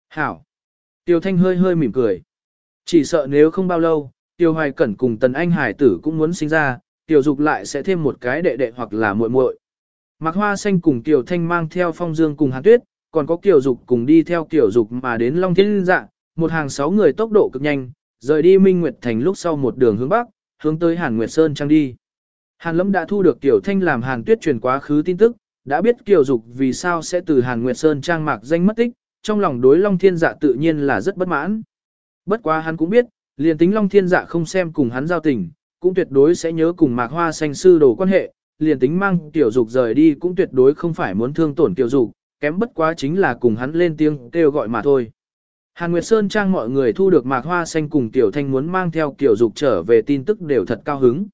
Hảo. Tiểu thanh hơi hơi mỉm cười. Chỉ sợ nếu không bao lâu, tiểu hoài cẩn cùng tần anh hải tử cũng muốn sinh ra, tiểu dục lại sẽ thêm một cái đệ đệ hoặc là muội muội. Mạc Hoa Xanh cùng Tiểu Thanh mang theo Phong Dương cùng Hàn Tuyết, còn có Kiều Dục cùng đi theo Kiều Dục mà đến Long Thiên Dạ, một hàng sáu người tốc độ cực nhanh, rời đi Minh Nguyệt Thành lúc sau một đường hướng Bắc, hướng tới Hàn Nguyệt Sơn Trang đi. Hàn Lâm đã thu được Tiểu Thanh làm Hàn Tuyết truyền quá khứ tin tức, đã biết Kiều Dục vì sao sẽ từ Hàn Nguyệt Sơn Trang mạc danh mất tích, trong lòng đối Long Thiên Dạ tự nhiên là rất bất mãn. Bất quá hắn cũng biết, liền tính Long Thiên Dạ không xem cùng hắn giao tình, cũng tuyệt đối sẽ nhớ cùng Mạc Hoa Xanh sư đồ quan hệ, liền tính mang Tiểu Dục rời đi cũng tuyệt đối không phải muốn thương tổn Tiểu Dục, kém bất quá chính là cùng hắn lên tiếng kêu gọi mà thôi. Hàn Nguyệt Sơn Trang mọi người thu được Mạc Hoa Xanh cùng Tiểu Thanh muốn mang theo Tiểu Dục trở về tin tức đều thật cao hứng.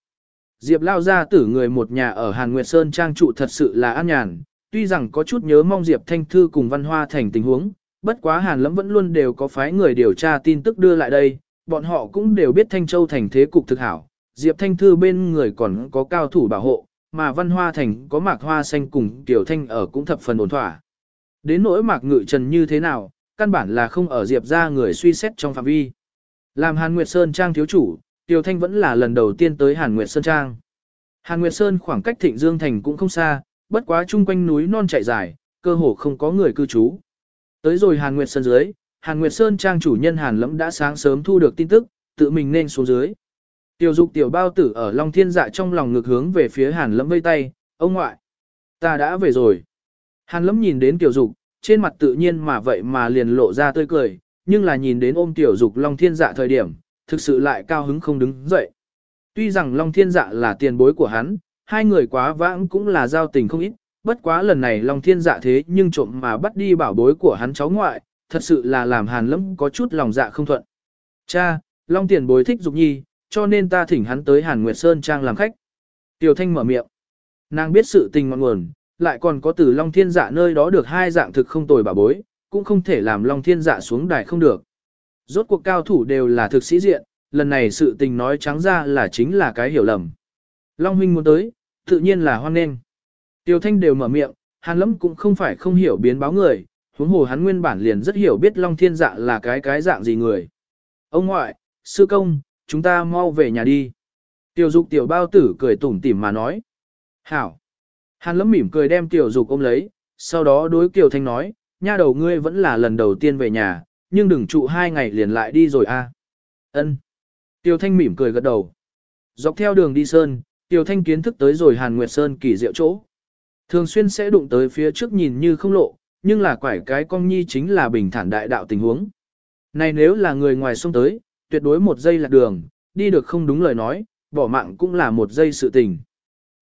Diệp lao ra tử người một nhà ở Hàn Nguyệt Sơn Trang trụ thật sự là an nhàn, tuy rằng có chút nhớ mong Diệp Thanh Thư cùng Văn Hoa thành tình huống, bất quá Hàn Lẫm vẫn luôn đều có phái người điều tra tin tức đưa lại đây, bọn họ cũng đều biết Thanh Châu thành thế cục thực hảo, Diệp Thanh Thư bên người còn có cao thủ bảo hộ, mà Văn Hoa thành có Mạc Hoa Xanh cùng Tiểu Thanh ở cũng thập phần ổn thỏa. Đến nỗi Mạc Ngự Trần như thế nào, căn bản là không ở Diệp ra người suy xét trong phạm vi. Làm Hàn Nguyệt Sơn Trang thiếu chủ, Tiểu Thanh vẫn là lần đầu tiên tới Hàn Nguyệt Sơn Trang. Hàn Nguyệt Sơn khoảng cách Thịnh Dương Thành cũng không xa, bất quá chung quanh núi non chạy dài, cơ hồ không có người cư trú. Tới rồi Hàn Nguyệt Sơn dưới, Hàn Nguyệt Sơn Trang chủ nhân Hàn Lẫm đã sáng sớm thu được tin tức, tự mình nên xuống dưới. Tiểu dục tiểu bao tử ở Long Thiên Dạ trong lòng ngược hướng về phía Hàn Lẫm vây tay, ông ngoại, ta đã về rồi. Hàn Lẫm nhìn đến tiểu dục, trên mặt tự nhiên mà vậy mà liền lộ ra tươi cười, nhưng là nhìn đến ôm tiểu dục Long Thiên Dạ thời điểm, thực sự lại cao hứng không đứng dậy. Tuy rằng Long Thiên Dạ là tiền bối của hắn, hai người quá vãng cũng là giao tình không ít, bất quá lần này Long Thiên Dạ thế nhưng trộm mà bắt đi bảo bối của hắn cháu ngoại, thật sự là làm Hàn Lâm có chút lòng dạ không thuận. Cha, Long tiền bối thích Dục Nhi, cho nên ta thỉnh hắn tới Hàn Nguyệt Sơn Trang làm khách. Tiểu Thanh mở miệng. Nàng biết sự tình ngọn nguồn, lại còn có từ Long Thiên Dạ nơi đó được hai dạng thực không tồi bảo bối, cũng không thể làm Long Thiên Dạ xuống đài không được. Rốt cuộc cao thủ đều là thực sĩ diện, lần này sự tình nói trắng ra là chính là cái hiểu lầm. Long huynh muốn tới, tự nhiên là hoan nghênh. Tiêu Thanh đều mở miệng, Hàn Lâm cũng không phải không hiểu biến báo người, huống hồ hắn nguyên bản liền rất hiểu biết Long Thiên Dạ là cái cái dạng gì người. Ông ngoại, sư công, chúng ta mau về nhà đi. Tiểu dục tiểu bao tử cười tủm tỉm mà nói. Hảo. Hàn lâm mỉm cười đem tiểu dục ôm lấy, sau đó đối Kiều Thanh nói, nha đầu ngươi vẫn là lần đầu tiên về nhà, nhưng đừng trụ hai ngày liền lại đi rồi a. Ân. Tiểu Thanh mỉm cười gật đầu. Dọc theo đường đi sơn, Tiểu Thanh kiến thức tới rồi Hàn Nguyệt Sơn kỳ diệu chỗ. Thường xuyên sẽ đụng tới phía trước nhìn như không lộ, nhưng là quải cái cong nhi chính là bình thản đại đạo tình huống. Này nếu là người ngoài sông tới, tuyệt đối một giây lạc đường, đi được không đúng lời nói, bỏ mạng cũng là một giây sự tình.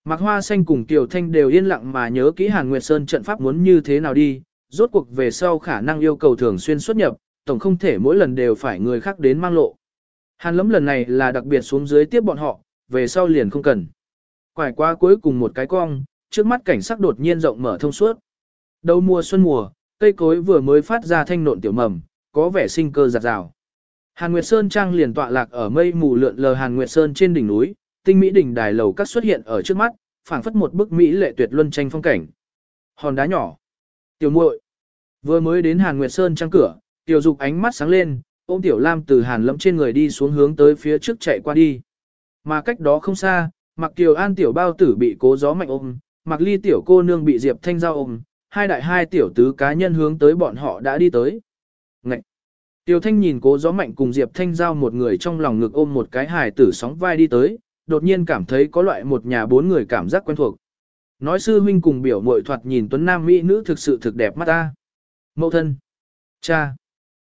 Mạc Hoa Xanh cùng Tiểu Thanh đều yên lặng mà nhớ kỹ Hàn Nguyệt Sơn trận pháp muốn như thế nào đi, rốt cuộc về sau khả năng yêu cầu thường xuyên xuất nhập, tổng không thể mỗi lần đều phải người khác đến mang lộ. Hàn lấm lần này là đặc biệt xuống dưới tiếp bọn họ, về sau liền không cần. Quải qua cuối cùng một cái cong, trước mắt cảnh sắc đột nhiên rộng mở thông suốt. Đầu mùa xuân mùa, cây cối vừa mới phát ra thanh nộn tiểu mầm, có vẻ sinh cơ giạt rào. Hàn Nguyệt Sơn trang liền tọa lạc ở mây mù lượn lờ Hàn Nguyệt Sơn trên đỉnh núi, tinh mỹ đỉnh đài lầu các xuất hiện ở trước mắt, phảng phất một bức mỹ lệ tuyệt luân tranh phong cảnh. Hòn đá nhỏ. Tiểu muội vừa mới đến Hàn Nguyệt Sơn trang cửa, Tiểu Dục ánh mắt sáng lên, ôm Tiểu Lam từ Hàn Lâm trên người đi xuống hướng tới phía trước chạy qua đi. Mà cách đó không xa, Mặc Kiều An tiểu bao tử bị cố gió mạnh ôm, Mặc Ly tiểu cô nương bị Diệp Thanh giao ôm, hai đại hai tiểu tứ cá nhân hướng tới bọn họ đã đi tới. Tiêu Tiểu Thanh nhìn cố gió mạnh cùng Diệp Thanh giao một người trong lòng ngực ôm một cái hài tử sóng vai đi tới, đột nhiên cảm thấy có loại một nhà bốn người cảm giác quen thuộc. Nói sư huynh cùng biểu muội thoạt nhìn tuấn nam mỹ nữ thực sự thực đẹp mắt ta. Mậu thân! Cha!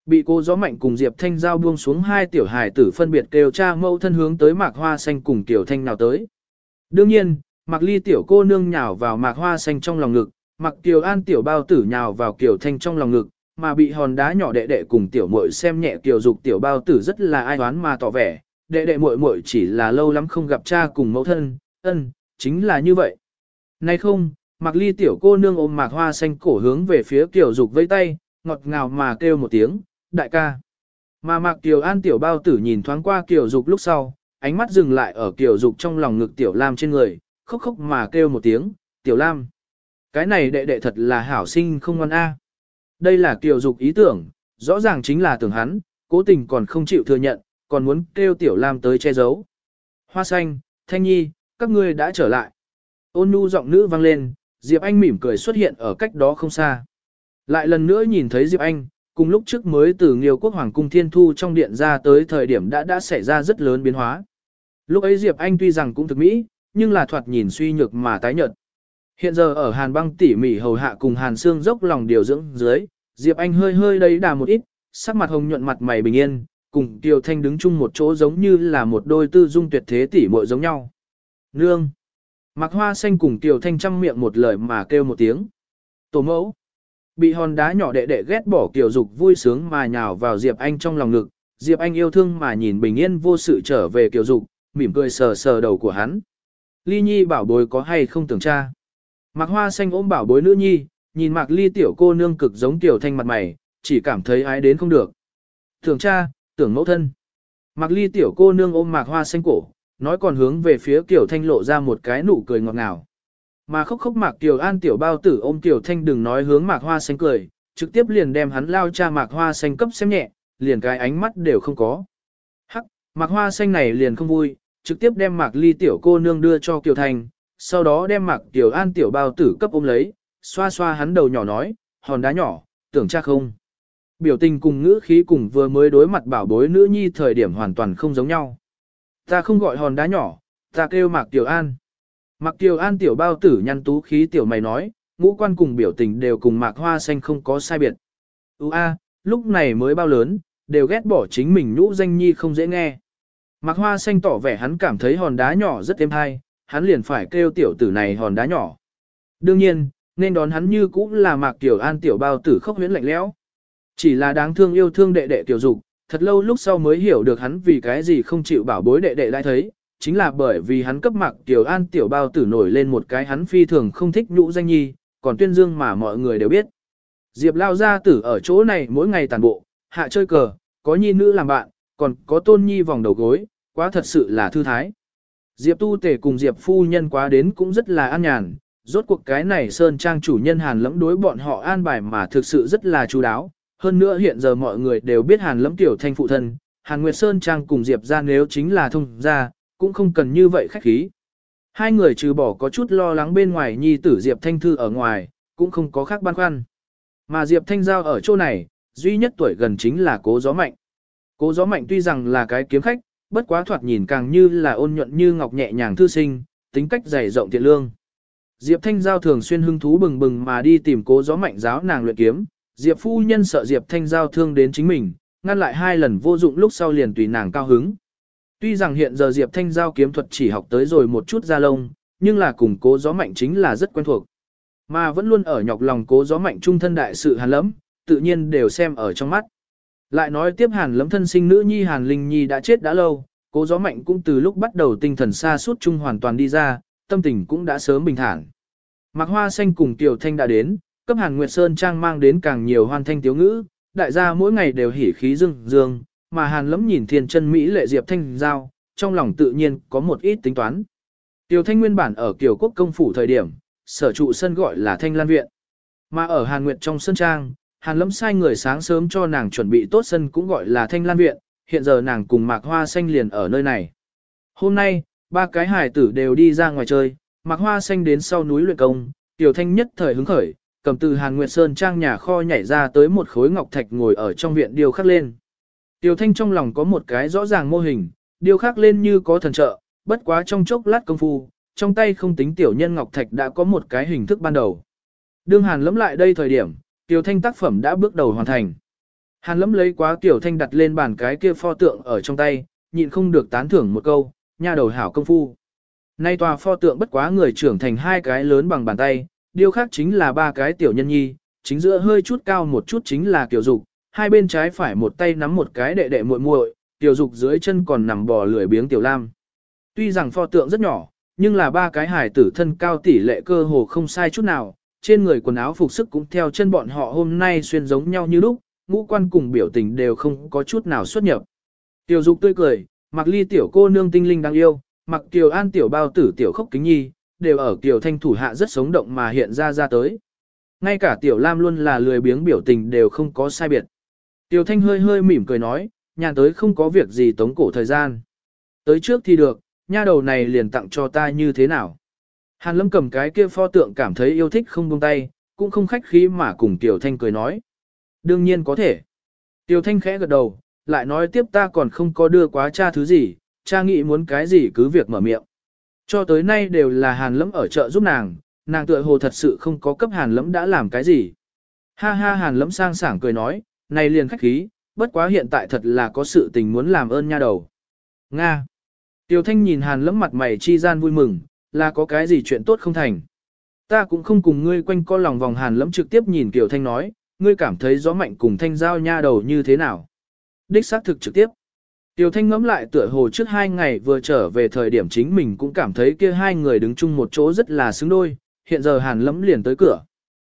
Bị cô gió mạnh cùng Diệp Thanh giao buông xuống hai tiểu hài tử phân biệt kêu cha mẫu thân hướng tới mạc hoa xanh cùng tiểu thanh nào tới. Đương nhiên, mạc ly tiểu cô nương nhào vào mạc hoa xanh trong lòng ngực, mạc tiểu an tiểu bao tử nhào vào kiểu thanh trong lòng ngực, mà bị hòn đá nhỏ đệ đệ cùng tiểu muội xem nhẹ tiểu dục tiểu bao tử rất là ai oán mà tỏ vẻ, đệ đệ muội muội chỉ là lâu lắm không gặp cha cùng mẫu thân, ân, chính là như vậy. Nay không, Mạc Ly tiểu cô nương ôm Mạc Hoa xanh cổ hướng về phía Kiều Dục vẫy tay, ngọt ngào mà kêu một tiếng, đại ca. Mà Mạc Kiều An tiểu bao tử nhìn thoáng qua Kiều Dục lúc sau, ánh mắt dừng lại ở Kiều Dục trong lòng ngực tiểu Lam trên người, khóc khóc mà kêu một tiếng, tiểu Lam. Cái này đệ đệ thật là hảo sinh không ngoan a. Đây là Kiều Dục ý tưởng, rõ ràng chính là tưởng hắn, cố tình còn không chịu thừa nhận, còn muốn kêu tiểu Lam tới che giấu. Hoa xanh, Thanh Nhi, các ngươi đã trở lại. Ôn nhu giọng nữ vang lên, Diệp Anh mỉm cười xuất hiện ở cách đó không xa. Lại lần nữa nhìn thấy Diệp Anh, cùng lúc trước mới từ Nghiêu Quốc Hoàng cung Thiên Thu trong điện ra tới thời điểm đã đã xảy ra rất lớn biến hóa. Lúc ấy Diệp Anh tuy rằng cũng thực mỹ, nhưng là thoạt nhìn suy nhược mà tái nhợt. Hiện giờ ở Hàn băng tỉ mỉ hầu hạ cùng Hàn xương dốc lòng điều dưỡng dưới, Diệp Anh hơi hơi đấy đà một ít, sắc mặt hồng nhuận mặt mày bình yên, cùng Tiêu Thanh đứng chung một chỗ giống như là một đôi tư dung tuyệt thế tỉ muội giống nhau. Nương! Mặc hoa xanh cùng Tiêu Thanh chăm miệng một lời mà kêu một tiếng. Tổ mẫu! Bị hòn đá nhỏ đệ đệ ghét bỏ Kiều Dục vui sướng mà nhào vào Diệp Anh trong lòng ngực, Diệp Anh yêu thương mà nhìn bình yên vô sự trở về Kiều Dục, mỉm cười sờ sờ đầu của hắn. Ly Nhi bảo bối có hay không tưởng cha. Mạc Hoa xanh ôm bảo bối nữ nhi, nhìn Mạc Ly tiểu cô nương cực giống tiểu thanh mặt mày, chỉ cảm thấy ái đến không được. Tưởng cha, tưởng mẫu thân. Mạc Ly tiểu cô nương ôm Mạc Hoa xanh cổ, nói còn hướng về phía tiểu thanh lộ ra một cái nụ cười ngọt ngào. Mà khóc khóc Mạc Tiểu An tiểu bao tử ôm tiểu thanh đừng nói hướng Mạc Hoa xanh cười, trực tiếp liền đem hắn lao cha Mạc Hoa xanh cấp xem nhẹ, liền cái ánh mắt đều không có. Hắc, Mạc Hoa xanh này liền không vui, trực tiếp đem Mạc Ly tiểu cô nương đưa cho Kiều Thanh, sau đó đem Mạc Tiểu An tiểu bao tử cấp ôm lấy, xoa xoa hắn đầu nhỏ nói, hòn đá nhỏ, tưởng cha không. Biểu tình cùng ngữ khí cùng vừa mới đối mặt bảo bối nữ nhi thời điểm hoàn toàn không giống nhau. Ta không gọi hòn đá nhỏ, ta kêu Mạc Tiểu An. Mạc Tiểu An tiểu bao tử nhăn tú khí tiểu mày nói, ngũ quan cùng biểu tình đều cùng Mạc Hoa Xanh không có sai biệt. Ú a, lúc này mới bao lớn, đều ghét bỏ chính mình nhũ danh nhi không dễ nghe. Mạc Hoa Xanh tỏ vẻ hắn cảm thấy hòn đá nhỏ rất êm hay, hắn liền phải kêu tiểu tử này hòn đá nhỏ. Đương nhiên, nên đón hắn như cũng là Mạc Tiểu An tiểu bao tử khốc huyễn lạnh lẽo. Chỉ là đáng thương yêu thương đệ đệ tiểu dục, thật lâu lúc sau mới hiểu được hắn vì cái gì không chịu bảo bối đệ đệ lại thấy, chính là bởi vì hắn cấp Mạc Tiểu An tiểu bao tử nổi lên một cái hắn phi thường không thích nhũ danh nhi, còn tuyên dương mà mọi người đều biết. Diệp lao gia tử ở chỗ này mỗi ngày tàn bộ, hạ chơi cờ, có nhi nữ làm bạn, còn có tôn nhi vòng đầu gối, quá thật sự là thư thái. Diệp tu tể cùng Diệp phu nhân quá đến cũng rất là an nhàn, rốt cuộc cái này Sơn Trang chủ nhân Hàn Lẫm đối bọn họ an bài mà thực sự rất là chú đáo. Hơn nữa hiện giờ mọi người đều biết Hàn Lẫm tiểu thanh phụ thân, Hàn Nguyệt Sơn Trang cùng Diệp ra nếu chính là thông ra, cũng không cần như vậy khách khí. Hai người trừ bỏ có chút lo lắng bên ngoài nhi tử Diệp Thanh Thư ở ngoài, cũng không có khác băn khoăn. Mà Diệp Thanh Giao ở chỗ này, duy nhất tuổi gần chính là cố gió mạnh. Cố gió mạnh tuy rằng là cái kiếm khách, bất quá thoạt nhìn càng như là ôn nhuận như ngọc nhẹ nhàng thư sinh, tính cách dày rộng thiện lương. Diệp Thanh Giao thường xuyên hưng thú bừng bừng mà đi tìm cố gió mạnh giáo nàng luyện kiếm. Diệp phu nhân sợ Diệp Thanh Giao thương đến chính mình, ngăn lại hai lần vô dụng lúc sau liền tùy nàng cao hứng. Tuy rằng hiện giờ Diệp Thanh Giao kiếm thuật chỉ học tới rồi một chút ra lông, nhưng là cùng cố gió mạnh chính là rất quen thuộc. Mà vẫn luôn ở nhọc lòng cố gió mạnh trung thân đại sự hàn lẫm, tự nhiên đều xem ở trong mắt. Lại nói tiếp hàn lẫm thân sinh nữ nhi hàn linh nhi đã chết đã lâu, cố gió mạnh cũng từ lúc bắt đầu tinh thần xa suốt chung hoàn toàn đi ra, tâm tình cũng đã sớm bình thản. Mạc Hoa Xanh cùng Tiểu Thanh đã đến, cấp Hàn Nguyệt Sơn Trang mang đến càng nhiều hoan thanh tiếu ngữ, đại gia mỗi ngày đều hỉ khí dương dương, mà Hàn lẫm nhìn thiên chân Mỹ lệ Diệp Thanh Giao, trong lòng tự nhiên có một ít tính toán. Tiểu Thanh nguyên bản ở Kiều Quốc công phủ thời điểm, sở trụ sân gọi là Thanh Lan Viện. Mà ở Hàn Nguyệt trong sân trang, Hàn lâm sai người sáng sớm cho nàng chuẩn bị tốt sân cũng gọi là Thanh Lan Viện, hiện giờ nàng cùng Mạc Hoa Xanh liền ở nơi này. Hôm nay, ba cái hải tử đều đi ra ngoài chơi, Mạc Hoa Xanh đến sau núi luyện công, Tiểu Thanh nhất thời hứng khởi, cầm từ Hàn Nguyệt Sơn trang nhà kho nhảy ra tới một khối ngọc thạch ngồi ở trong viện điêu khắc lên. Tiểu Thanh trong lòng có một cái rõ ràng mô hình, điêu khắc lên như có thần trợ, bất quá trong chốc lát công phu, trong tay không tính tiểu nhân ngọc thạch đã có một cái hình thức ban đầu. Đương Hàn lẫm lại đây thời điểm, Tiểu Thanh tác phẩm đã bước đầu hoàn thành. Hàn lẫm lấy quá Tiểu Thanh đặt lên bàn cái kia pho tượng ở trong tay, nhịn không được tán thưởng một câu, nha đầu hảo công phu. Nay tòa pho tượng bất quá người trưởng thành hai cái lớn bằng bàn tay, điều khác chính là ba cái tiểu nhân nhi, chính giữa hơi chút cao một chút chính là tiểu dục, hai bên trái phải một tay nắm một cái đệ đệ muội muội, tiểu dục dưới chân còn nằm bò lười biếng tiểu lam. Tuy rằng pho tượng rất nhỏ, nhưng là ba cái hải tử thân cao tỷ lệ cơ hồ không sai chút nào, trên người quần áo phục sức cũng theo chân bọn họ hôm nay xuyên giống nhau như lúc, ngũ quan cùng biểu tình đều không có chút nào xuất nhập. Tiểu dục tươi cười, mặc ly tiểu cô nương tinh linh đáng yêu, mặc tiểu an tiểu bao tử tiểu khốc kính nhi, đều ở tiểu thanh thủ hạ rất sống động mà hiện ra ra tới. Ngay cả tiểu lam luôn là lười biếng biểu tình đều không có sai biệt. Tiểu thanh hơi hơi mỉm cười nói, nhàn tới không có việc gì tống cổ thời gian. Tới trước thì được, nha đầu này liền tặng cho ta như thế nào. Hàn lâm cầm cái kia pho tượng cảm thấy yêu thích không buông tay, cũng không khách khí mà cùng tiểu thanh cười nói. Đương nhiên có thể. Tiểu thanh khẽ gật đầu, lại nói tiếp ta còn không có đưa quá cha thứ gì, cha nghĩ muốn cái gì cứ việc mở miệng. Cho tới nay đều là hàn lẫm ở chợ giúp nàng, nàng tựa hồ thật sự không có cấp hàn lẫm đã làm cái gì. Ha ha hàn lẫm sang sảng cười nói, này liền khách khí, bất quá hiện tại thật là có sự tình muốn làm ơn nha đầu. Nga. Tiểu thanh nhìn hàn lẫm mặt mày chi gian vui mừng, là có cái gì chuyện tốt không thành. Ta cũng không cùng ngươi quanh co lòng vòng hàn lẫm trực tiếp nhìn Tiểu thanh nói, ngươi cảm thấy gió mạnh cùng thanh giao nha đầu như thế nào. Đích xác thực trực tiếp. Tiểu Thanh ngẫm lại tựa hồ trước hai ngày vừa trở về thời điểm chính mình cũng cảm thấy kia hai người đứng chung một chỗ rất là xứng đôi, hiện giờ hàn lẫm liền tới cửa.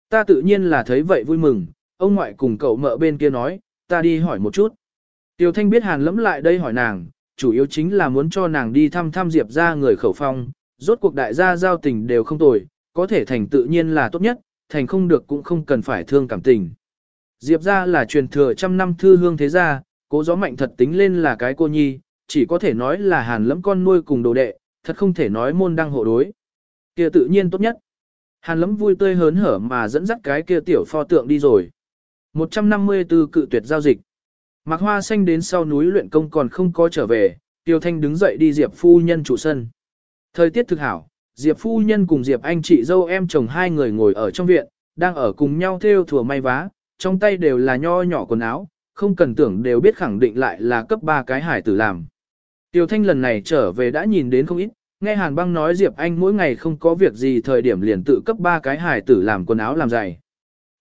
Ta tự nhiên là thấy vậy vui mừng, ông ngoại cùng cậu mợ bên kia nói, ta đi hỏi một chút. Tiểu Thanh biết hàn lẫm lại đây hỏi nàng, chủ yếu chính là muốn cho nàng đi thăm thăm Diệp ra người khẩu phong, rốt cuộc đại gia giao tình đều không tồi, có thể thành tự nhiên là tốt nhất, thành không được cũng không cần phải thương cảm tình. Diệp ra là truyền thừa trăm năm thư hương thế gia, cố gió mạnh thật tính lên là cái cô nhi, chỉ có thể nói là hàn lẫm con nuôi cùng đồ đệ, thật không thể nói môn đăng hộ đối. kia tự nhiên tốt nhất. Hàn lẫm vui tươi hớn hở mà dẫn dắt cái kia tiểu pho tượng đi rồi. 154 cự tuyệt giao dịch. Mạc Hoa Xanh đến sau núi luyện công còn không có trở về, Tiêu Thanh đứng dậy đi Diệp phu nhân chủ sân. Thời tiết thực hảo, Diệp phu nhân cùng Diệp anh chị dâu em chồng hai người ngồi ở trong viện, đang ở cùng nhau theo thừa may vá, trong tay đều là nho nhỏ quần áo, không cần tưởng đều biết khẳng định lại là cấp 3 cái hải tử làm. Tiêu Thanh lần này trở về đã nhìn đến không ít, nghe Hàn Băng nói Diệp Anh mỗi ngày không có việc gì thời điểm liền tự cấp 3 cái hải tử làm quần áo làm giày.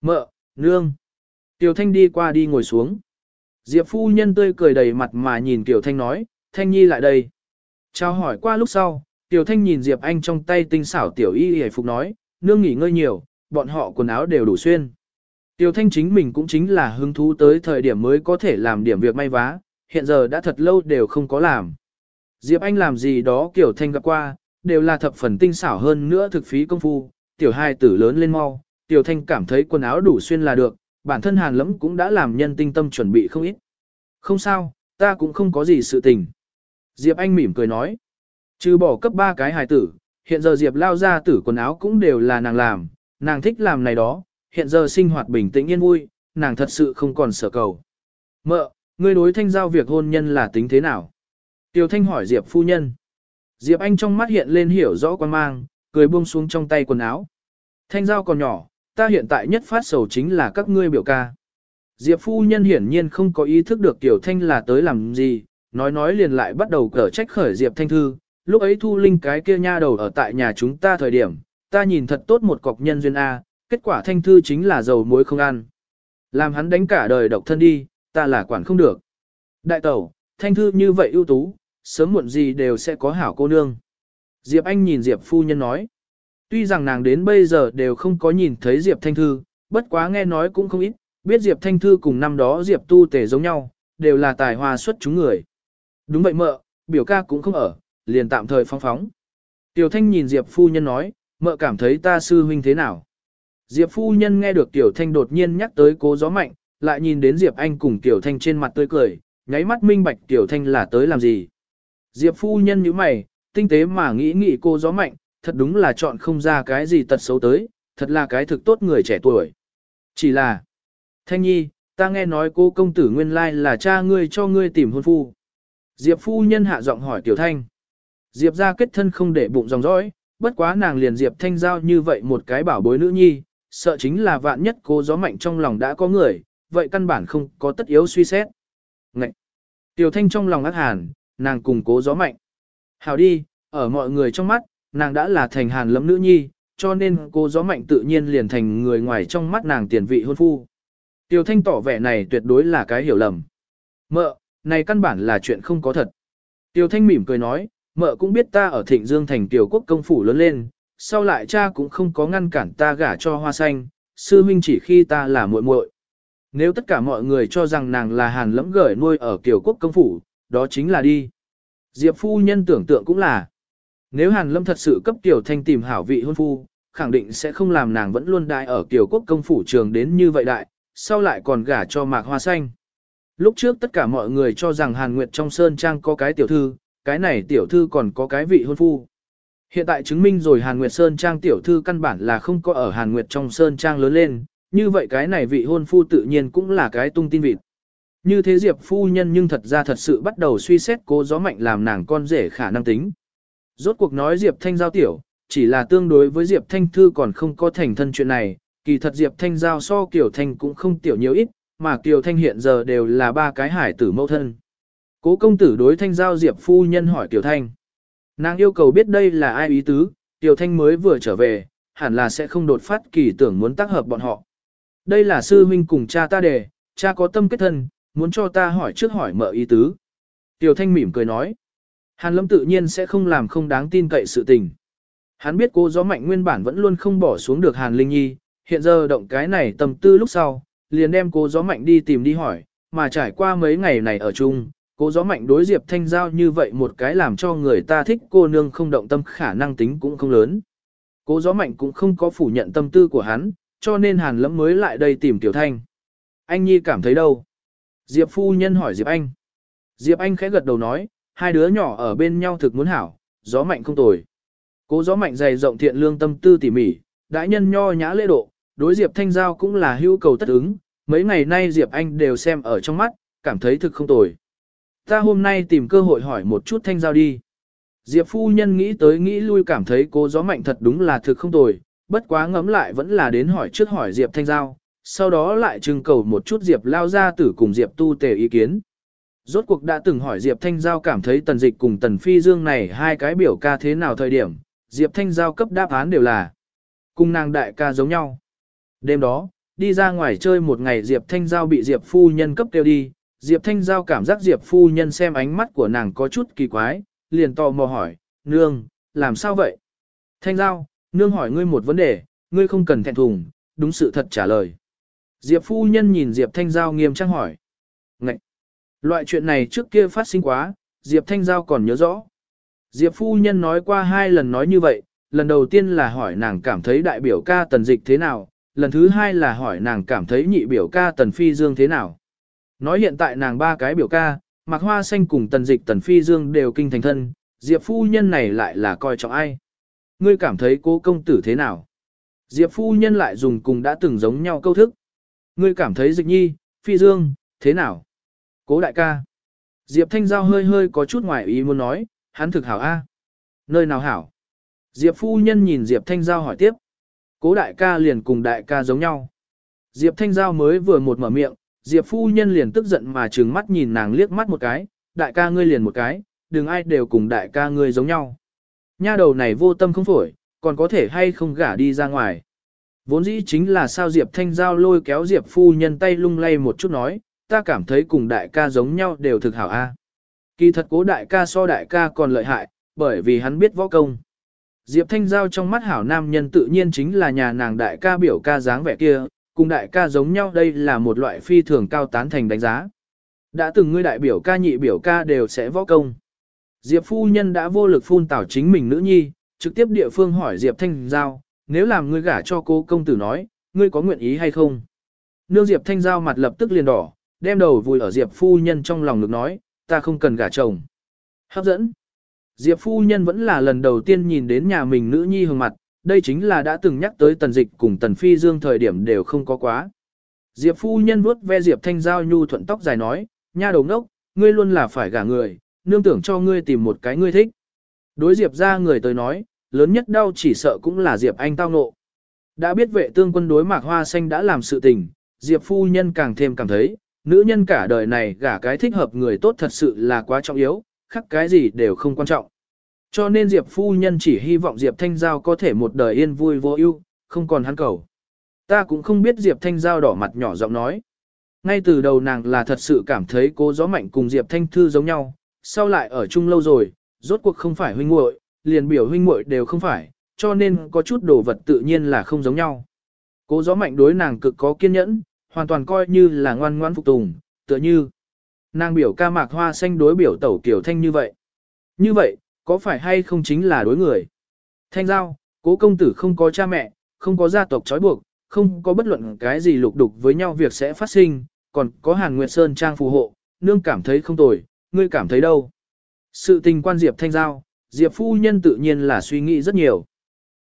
Mợ, nương. Tiêu Thanh đi qua đi ngồi xuống. Diệp phu nhân tươi cười đầy mặt mà nhìn Tiểu Thanh nói, Thanh Nhi lại đây. Chào hỏi qua lúc sau, Tiểu Thanh nhìn Diệp Anh trong tay tinh xảo Tiểu Y y phục nói, nương nghỉ ngơi nhiều, bọn họ quần áo đều đủ xuyên. Tiểu Thanh chính mình cũng chính là hứng thú tới thời điểm mới có thể làm điểm việc may vá, hiện giờ đã thật lâu đều không có làm. Diệp Anh làm gì đó Tiểu Thanh gặp qua, đều là thập phần tinh xảo hơn nữa thực phí công phu, tiểu hai tử lớn lên mau, tiểu thanh cảm thấy quần áo đủ xuyên là được, bản thân hàn lẫm cũng đã làm nhân tinh tâm chuẩn bị không ít. Không sao, ta cũng không có gì sự tình. Diệp Anh mỉm cười nói. Trừ bỏ cấp ba cái hài tử, hiện giờ Diệp lao ra tử quần áo cũng đều là nàng làm, nàng thích làm này đó, hiện giờ sinh hoạt bình tĩnh yên vui, nàng thật sự không còn sợ cầu. Mợ, ngươi đối thanh giao việc hôn nhân là tính thế nào? Tiêu thanh hỏi Diệp phu nhân. Diệp Anh trong mắt hiện lên hiểu rõ quan mang, cười buông xuống trong tay quần áo. Thanh giao còn nhỏ, ta hiện tại nhất phát sầu chính là các ngươi biểu ca. Diệp phu nhân hiển nhiên không có ý thức được Tiểu Thanh là tới làm gì, nói nói liền lại bắt đầu cở trách khởi Diệp Thanh Thư, lúc ấy thu linh cái kia nha đầu ở tại nhà chúng ta thời điểm, ta nhìn thật tốt một cọc nhân duyên A, kết quả Thanh Thư chính là dầu muối không ăn. Làm hắn đánh cả đời độc thân đi, ta là quản không được. Đại tẩu, Thanh Thư như vậy ưu tú, sớm muộn gì đều sẽ có hảo cô nương. Diệp Anh nhìn Diệp phu nhân nói. Tuy rằng nàng đến bây giờ đều không có nhìn thấy Diệp Thanh Thư, bất quá nghe nói cũng không ít, biết Diệp Thanh Thư cùng năm đó Diệp Tu Tề giống nhau, đều là tài hoa xuất chúng người. Đúng vậy mợ, biểu ca cũng không ở, liền tạm thời phong phóng. Tiểu Thanh nhìn Diệp phu nhân nói, mợ cảm thấy ta sư huynh thế nào. Diệp phu nhân nghe được Tiểu Thanh đột nhiên nhắc tới cố gió mạnh, lại nhìn đến Diệp Anh cùng Tiểu Thanh trên mặt tươi cười, nháy mắt minh bạch Tiểu Thanh là tới làm gì. Diệp phu nhân như mày, tinh tế mà nghĩ nghĩ cô gió mạnh, thật đúng là chọn không ra cái gì tật xấu tới, thật là cái thực tốt người trẻ tuổi. Chỉ là, Thanh Nhi, ta nghe nói cô công tử nguyên lai là cha ngươi cho ngươi tìm hôn phu. Diệp phu nhân hạ giọng hỏi Tiểu Thanh. Diệp ra kết thân không để bụng dòng dõi, bất quá nàng liền Diệp Thanh giao như vậy một cái bảo bối nữ nhi, sợ chính là vạn nhất cô gió mạnh trong lòng đã có người, vậy căn bản không có tất yếu suy xét. Ngậy! Tiểu Thanh trong lòng ác hàn, nàng cùng cố gió mạnh. Hào đi, ở mọi người trong mắt, nàng đã là thành hàn lấm nữ nhi, cho nên cô gió mạnh tự nhiên liền thành người ngoài trong mắt nàng tiền vị hôn phu. Tiểu thanh tỏ vẻ này tuyệt đối là cái hiểu lầm. Mợ, này căn bản là chuyện không có thật. Tiểu thanh mỉm cười nói, mợ cũng biết ta ở thịnh dương thành tiểu quốc công phủ lớn lên, sau lại cha cũng không có ngăn cản ta gả cho hoa xanh, sư huynh chỉ khi ta là muội muội. Nếu tất cả mọi người cho rằng nàng là hàn lẫm gởi nuôi ở tiểu quốc công phủ, đó chính là đi. Diệp phu nhân tưởng tượng cũng là. Nếu Hàn Lâm thật sự cấp Tiểu Thanh tìm hảo vị hôn phu, khẳng định sẽ không làm nàng vẫn luôn đại ở tiểu Quốc công phủ trường đến như vậy đại, sau lại còn gả cho Mạc Hoa Xanh. Lúc trước tất cả mọi người cho rằng Hàn Nguyệt trong Sơn Trang có cái tiểu thư, cái này tiểu thư còn có cái vị hôn phu. Hiện tại chứng minh rồi Hàn Nguyệt Sơn Trang tiểu thư căn bản là không có ở Hàn Nguyệt trong Sơn Trang lớn lên, như vậy cái này vị hôn phu tự nhiên cũng là cái tung tin vịt. Như thế Diệp phu nhân nhưng thật ra thật sự bắt đầu suy xét cố gió mạnh làm nàng con rể khả năng tính. Rốt cuộc nói Diệp Thanh Giao tiểu, chỉ là tương đối với Diệp Thanh Thư còn không có thành thân chuyện này, kỳ thật Diệp Thanh Giao so Kiều Thanh cũng không tiểu nhiều ít, mà Kiều Thanh hiện giờ đều là ba cái hải tử mẫu thân. Cố công tử đối Thanh Giao Diệp phu nhân hỏi Tiểu Thanh. Nàng yêu cầu biết đây là ai ý tứ, Tiểu Thanh mới vừa trở về, hẳn là sẽ không đột phát kỳ tưởng muốn tác hợp bọn họ. Đây là sư huynh cùng cha ta đề, cha có tâm kết thân, muốn cho ta hỏi trước hỏi mợ ý tứ. Tiểu Thanh mỉm cười nói. Hàn Lâm tự nhiên sẽ không làm không đáng tin cậy sự tình. Hắn biết cô gió mạnh nguyên bản vẫn luôn không bỏ xuống được Hàn Linh Nhi, hiện giờ động cái này tầm tư lúc sau, liền đem cô gió mạnh đi tìm đi hỏi, mà trải qua mấy ngày này ở chung, Cố gió mạnh đối Diệp Thanh Giao như vậy một cái làm cho người ta thích cô nương không động tâm khả năng tính cũng không lớn. Cố gió mạnh cũng không có phủ nhận tâm tư của hắn, cho nên Hàn Lẫm mới lại đây tìm Tiểu Thanh. Anh Nhi cảm thấy đâu? Diệp phu nhân hỏi Diệp Anh. Diệp Anh khẽ gật đầu nói, hai đứa nhỏ ở bên nhau thực muốn hảo, gió mạnh không tồi. Cố gió mạnh dày rộng thiện lương tâm tư tỉ mỉ, đại nhân nho nhã lễ độ, đối Diệp Thanh Giao cũng là hưu cầu tất ứng, mấy ngày nay Diệp Anh đều xem ở trong mắt, cảm thấy thực không tồi. Ta hôm nay tìm cơ hội hỏi một chút Thanh Giao đi. Diệp phu nhân nghĩ tới nghĩ lui cảm thấy cô gió mạnh thật đúng là thực không tồi, bất quá ngẫm lại vẫn là đến hỏi trước hỏi Diệp Thanh Giao, sau đó lại trưng cầu một chút Diệp lao ra tử cùng Diệp tu tề ý kiến. Rốt cuộc đã từng hỏi Diệp Thanh Giao cảm thấy tần dịch cùng tần phi dương này hai cái biểu ca thế nào thời điểm, Diệp Thanh Giao cấp đáp án đều là cùng nàng đại ca giống nhau. Đêm đó, đi ra ngoài chơi một ngày Diệp Thanh Giao bị Diệp phu nhân cấp kêu đi, Diệp Thanh Giao cảm giác Diệp phu nhân xem ánh mắt của nàng có chút kỳ quái, liền tò mò hỏi, nương, làm sao vậy? Thanh Giao, nương hỏi ngươi một vấn đề, ngươi không cần thẹn thùng, đúng sự thật trả lời. Diệp phu nhân nhìn Diệp Thanh Giao nghiêm trang hỏi. Ngậy! Loại chuyện này trước kia phát sinh quá, Diệp Thanh Giao còn nhớ rõ. Diệp phu nhân nói qua hai lần nói như vậy, lần đầu tiên là hỏi nàng cảm thấy đại biểu ca tần dịch thế nào, lần thứ hai là hỏi nàng cảm thấy nhị biểu ca tần phi dương thế nào. Nói hiện tại nàng ba cái biểu ca, Mạc Hoa Xanh cùng tần dịch tần phi dương đều kinh thành thân, Diệp phu nhân này lại là coi trọng ai. Ngươi cảm thấy cố công tử thế nào? Diệp phu nhân lại dùng cùng đã từng giống nhau câu thức. Ngươi cảm thấy dịch nhi, phi dương, thế nào? Cố đại ca. Diệp Thanh Giao hơi hơi có chút ngoài ý muốn nói, hắn thực hảo a. Nơi nào hảo? Diệp phu nhân nhìn Diệp Thanh Giao hỏi tiếp. Cố đại ca liền cùng đại ca giống nhau. Diệp Thanh Giao mới vừa một mở miệng, Diệp phu nhân liền tức giận mà trừng mắt nhìn nàng liếc mắt một cái, đại ca ngươi liền một cái, đừng ai đều cùng đại ca ngươi giống nhau. Nha đầu này vô tâm không phổi, còn có thể hay không gả đi ra ngoài. Vốn dĩ chính là sao Diệp Thanh Giao lôi kéo Diệp phu nhân tay lung lay một chút nói, ta cảm thấy cùng đại ca giống nhau đều thực hảo a. À? Kỳ thật cố đại ca so đại ca còn lợi hại, bởi vì hắn biết võ công. Diệp Thanh Giao trong mắt hảo nam nhân tự nhiên chính là nhà nàng đại ca biểu ca dáng vẻ kia, cùng đại ca giống nhau đây là một loại phi thường cao tán thành đánh giá. Đã từng ngươi đại biểu ca nhị biểu ca đều sẽ võ công. Diệp phu nhân đã vô lực phun tảo chính mình nữ nhi, trực tiếp địa phương hỏi Diệp Thanh Giao, nếu làm ngươi gả cho cô công tử nói, ngươi có nguyện ý hay không? Nương Diệp Thanh Giao mặt lập tức liền đỏ, đem đầu vùi ở Diệp phu nhân trong lòng ngực nói, ta không cần gả chồng. Hấp dẫn. Diệp phu nhân vẫn là lần đầu tiên nhìn đến nhà mình nữ nhi hương mặt, đây chính là đã từng nhắc tới tần dịch cùng tần phi dương thời điểm đều không có quá. Diệp phu nhân vuốt ve Diệp Thanh Giao nhu thuận tóc dài nói, nha đầu ngốc, ngươi luôn là phải gả người, nương tưởng cho ngươi tìm một cái ngươi thích. Đối Diệp ra người tới nói, lớn nhất đau chỉ sợ cũng là Diệp Anh tao nộ. Đã biết vệ tương quân đối mạc hoa xanh đã làm sự tình, Diệp phu nhân càng thêm cảm thấy, nữ nhân cả đời này gả cái thích hợp người tốt thật sự là quá trọng yếu, khác cái gì đều không quan trọng. Cho nên Diệp phu nhân chỉ hy vọng Diệp Thanh Giao có thể một đời yên vui vô ưu, không còn hắn cầu. Ta cũng không biết Diệp Thanh Giao đỏ mặt nhỏ giọng nói. Ngay từ đầu nàng là thật sự cảm thấy cố gió mạnh cùng Diệp Thanh Thư giống nhau, sau lại ở chung lâu rồi, rốt cuộc không phải huynh muội, liền biểu huynh muội đều không phải, cho nên có chút đồ vật tự nhiên là không giống nhau. Cố gió mạnh đối nàng cực có kiên nhẫn, hoàn toàn coi như là ngoan ngoan phục tùng, tựa như nàng biểu ca mạc hoa xanh đối biểu tẩu kiểu thanh như vậy. Như vậy, có phải hay không chính là đối người? Thanh giao, cố công tử không có cha mẹ, không có gia tộc trói buộc, không có bất luận cái gì lục đục với nhau việc sẽ phát sinh, còn có Hàn Nguyệt Sơn trang phù hộ, nương cảm thấy không tồi, ngươi cảm thấy đâu? Sự tình quan Diệp Thanh Giao, Diệp phu nhân tự nhiên là suy nghĩ rất nhiều.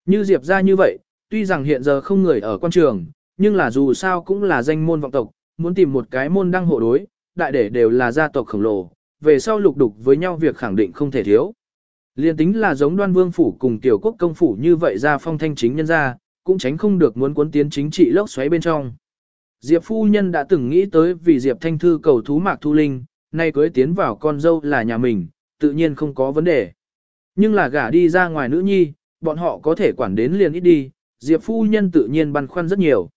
Như Diệp ra như vậy, tuy rằng hiện giờ không người ở quan trường, nhưng là dù sao cũng là danh môn vọng tộc, muốn tìm một cái môn đăng hộ đối, đại để đều là gia tộc khổng lồ, về sau lục đục với nhau việc khẳng định không thể thiếu. Liên tính là giống đoan vương phủ cùng tiểu quốc công phủ như vậy ra phong thanh chính nhân ra, cũng tránh không được muốn cuốn tiến chính trị lốc xoáy bên trong. Diệp phu nhân đã từng nghĩ tới vì Diệp Thanh Thư cầu thú Mạc Thu Linh, nay cưới tiến vào con dâu là nhà mình, tự nhiên không có vấn đề. Nhưng là gả đi ra ngoài nữ nhi, bọn họ có thể quản đến liền ít đi, Diệp phu nhân tự nhiên băn khoăn rất nhiều.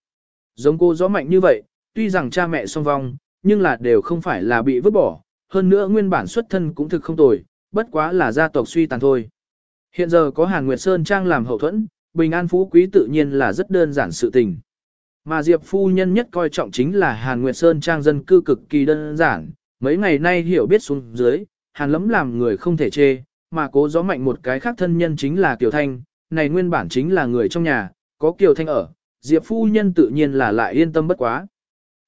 Giống cô gió mạnh như vậy, tuy rằng cha mẹ song vong, nhưng là đều không phải là bị vứt bỏ, hơn nữa nguyên bản xuất thân cũng thực không tồi, bất quá là gia tộc suy tàn thôi. Hiện giờ có Hàn Nguyệt Sơn Trang làm hậu thuẫn, bình an phú quý tự nhiên là rất đơn giản sự tình. Mà Diệp phu nhân nhất coi trọng chính là Hàn Nguyệt Sơn Trang dân cư cực kỳ đơn giản, mấy ngày nay hiểu biết xuống dưới, Hàn lấm làm người không thể chê, mà cố gió mạnh một cái khác thân nhân chính là Kiều Thanh, này nguyên bản chính là người trong nhà, có Kiều Thanh ở, Diệp phu nhân tự nhiên là lại yên tâm bất quá.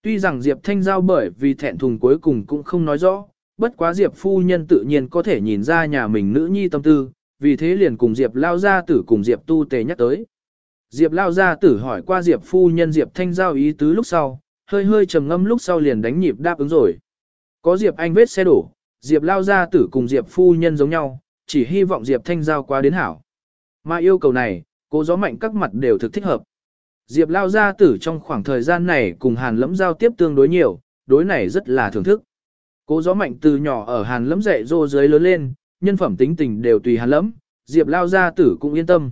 Tuy rằng Diệp Thanh giao bởi vì thẹn thùng cuối cùng cũng không nói rõ, bất quá Diệp phu nhân tự nhiên có thể nhìn ra nhà mình nữ nhi tâm tư, vì thế liền cùng Diệp lao gia tử cùng Diệp tu tề nhắc tới. Diệp lao gia tử hỏi qua Diệp phu nhân Diệp thanh giao ý tứ lúc sau, hơi hơi trầm ngâm lúc sau liền đánh nhịp đáp ứng rồi. Có Diệp anh vết xe đổ, Diệp lao gia tử cùng Diệp phu nhân giống nhau, chỉ hy vọng Diệp thanh giao qua đến hảo. Mà yêu cầu này, cố gió mạnh các mặt đều thực thích hợp. Diệp lao gia tử trong khoảng thời gian này cùng hàn lẫm giao tiếp tương đối nhiều, đối này rất là thưởng thức. Cố gió mạnh từ nhỏ ở hàn lẫm dạy dô dưới lớn lên, nhân phẩm tính tình đều tùy hàn lẫm, Diệp lao gia tử cũng yên tâm.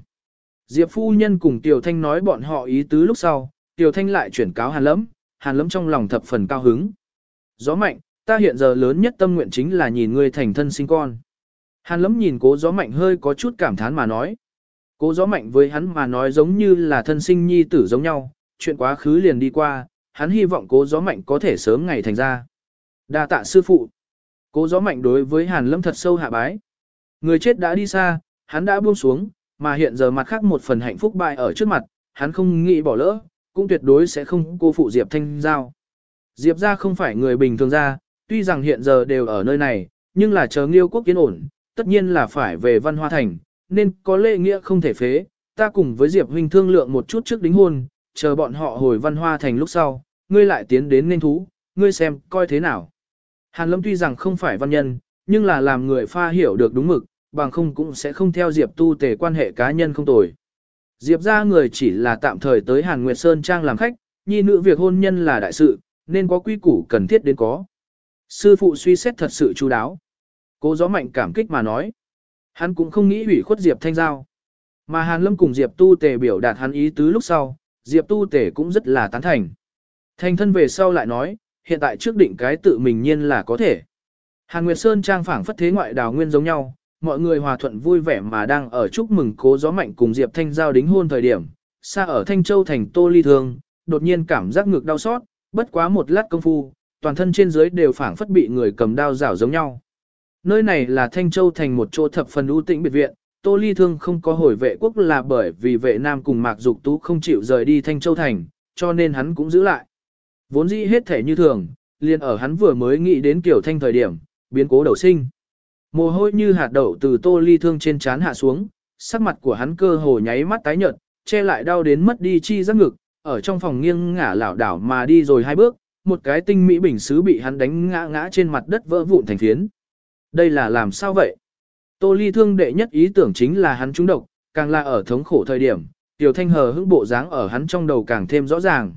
Diệp phu nhân cùng Tiểu Thanh nói bọn họ ý tứ lúc sau, Tiểu Thanh lại chuyển cáo hàn lẫm, hàn lẫm trong lòng thập phần cao hứng. Gió mạnh, ta hiện giờ lớn nhất tâm nguyện chính là nhìn ngươi thành thân sinh con. Hàn lẫm nhìn cố gió mạnh hơi có chút cảm thán mà nói. Cố gió mạnh với hắn mà nói giống như là thân sinh nhi tử giống nhau, chuyện quá khứ liền đi qua, hắn hy vọng cố gió mạnh có thể sớm ngày thành ra. Đa tạ sư phụ. Cố gió mạnh đối với hàn lâm thật sâu hạ bái. Người chết đã đi xa, hắn đã buông xuống, mà hiện giờ mặt khác một phần hạnh phúc bại ở trước mặt, hắn không nghĩ bỏ lỡ, cũng tuyệt đối sẽ không cô phụ Diệp Thanh Giao. Diệp ra không phải người bình thường ra, tuy rằng hiện giờ đều ở nơi này, nhưng là chờ nghiêu quốc kiến ổn, tất nhiên là phải về văn hoa thành, nên có lệ nghĩa không thể phế, ta cùng với Diệp huynh thương lượng một chút trước đính hôn, chờ bọn họ hồi văn hoa thành lúc sau, ngươi lại tiến đến nên thú, ngươi xem, coi thế nào. Hàn Lâm tuy rằng không phải văn nhân, nhưng là làm người pha hiểu được đúng mực, bằng không cũng sẽ không theo Diệp tu tề quan hệ cá nhân không tồi. Diệp ra người chỉ là tạm thời tới Hàn Nguyệt Sơn Trang làm khách, nhi nữ việc hôn nhân là đại sự, nên có quy củ cần thiết đến có. Sư phụ suy xét thật sự chú đáo. Cố gió mạnh cảm kích mà nói. Hắn cũng không nghĩ hủy khuất Diệp Thanh Giao. Mà Hàn Lâm cùng Diệp Tu Tề biểu đạt hắn ý tứ lúc sau, Diệp Tu Tề cũng rất là tán thành. Thành thân về sau lại nói, hiện tại trước định cái tự mình nhiên là có thể. Hàn Nguyệt Sơn trang phảng phất thế ngoại đào nguyên giống nhau, mọi người hòa thuận vui vẻ mà đang ở chúc mừng cố gió mạnh cùng Diệp Thanh Giao đính hôn thời điểm, xa ở Thanh Châu thành Tô Ly Thương, đột nhiên cảm giác ngực đau xót, bất quá một lát công phu, toàn thân trên dưới đều phảng phất bị người cầm đao rảo giống nhau. Nơi này là Thanh Châu thành một chỗ thập phần ưu tĩnh biệt viện, Tô Ly Thương không có hồi vệ quốc là bởi vì vệ nam cùng Mạc Dục Tú không chịu rời đi Thanh Châu thành, cho nên hắn cũng giữ lại. Vốn dĩ hết thể như thường, liền ở hắn vừa mới nghĩ đến kiểu thanh thời điểm, biến cố đầu sinh. Mồ hôi như hạt đậu từ Tô Ly Thương trên trán hạ xuống, sắc mặt của hắn cơ hồ nháy mắt tái nhợt, che lại đau đến mất đi chi giác ngực, ở trong phòng nghiêng ngả lảo đảo mà đi rồi hai bước, một cái tinh mỹ bình sứ bị hắn đánh ngã ngã trên mặt đất vỡ vụn thành phiến. Đây là làm sao vậy? Tô Ly thương đệ nhất ý tưởng chính là hắn trúng độc, càng là ở thống khổ thời điểm, tiểu thanh hờ hững bộ dáng ở hắn trong đầu càng thêm rõ ràng.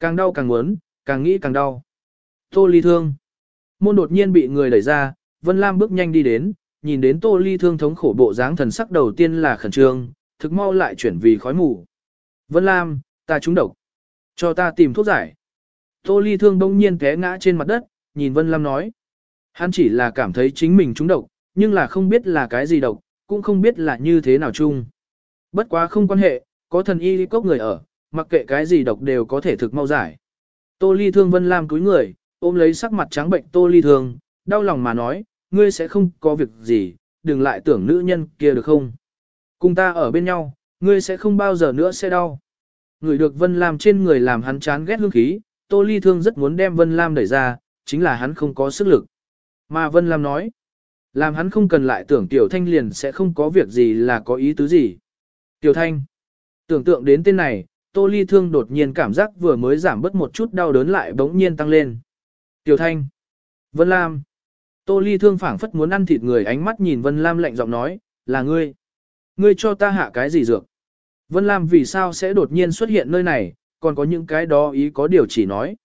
Càng đau càng muốn, càng nghĩ càng đau. Tô Ly thương. Môn đột nhiên bị người đẩy ra, Vân Lam bước nhanh đi đến, nhìn đến Tô Ly thương thống khổ bộ dáng thần sắc đầu tiên là khẩn trương, thực mau lại chuyển vì khói mù. Vân Lam, ta trúng độc. Cho ta tìm thuốc giải. Tô Ly thương đông nhiên té ngã trên mặt đất, nhìn Vân Lam nói. Hắn chỉ là cảm thấy chính mình trúng độc, nhưng là không biết là cái gì độc, cũng không biết là như thế nào chung. Bất quá không quan hệ, có thần y cốc người ở, mặc kệ cái gì độc đều có thể thực mau giải. Tô Ly Thương Vân Lam cúi người, ôm lấy sắc mặt trắng bệnh Tô Ly Thương, đau lòng mà nói, ngươi sẽ không có việc gì, đừng lại tưởng nữ nhân kia được không. Cùng ta ở bên nhau, ngươi sẽ không bao giờ nữa sẽ đau. Người được Vân Lam trên người làm hắn chán ghét hương khí, Tô Ly Thương rất muốn đem Vân Lam đẩy ra, chính là hắn không có sức lực. Mà Vân Lam nói, làm hắn không cần lại tưởng Tiểu Thanh liền sẽ không có việc gì là có ý tứ gì. Tiểu Thanh, tưởng tượng đến tên này, Tô Ly Thương đột nhiên cảm giác vừa mới giảm bớt một chút đau đớn lại bỗng nhiên tăng lên. Tiểu Thanh, Vân Lam, Tô Ly Thương phảng phất muốn ăn thịt người ánh mắt nhìn Vân Lam lạnh giọng nói, là ngươi. Ngươi cho ta hạ cái gì dược? Vân Lam vì sao sẽ đột nhiên xuất hiện nơi này, còn có những cái đó ý có điều chỉ nói.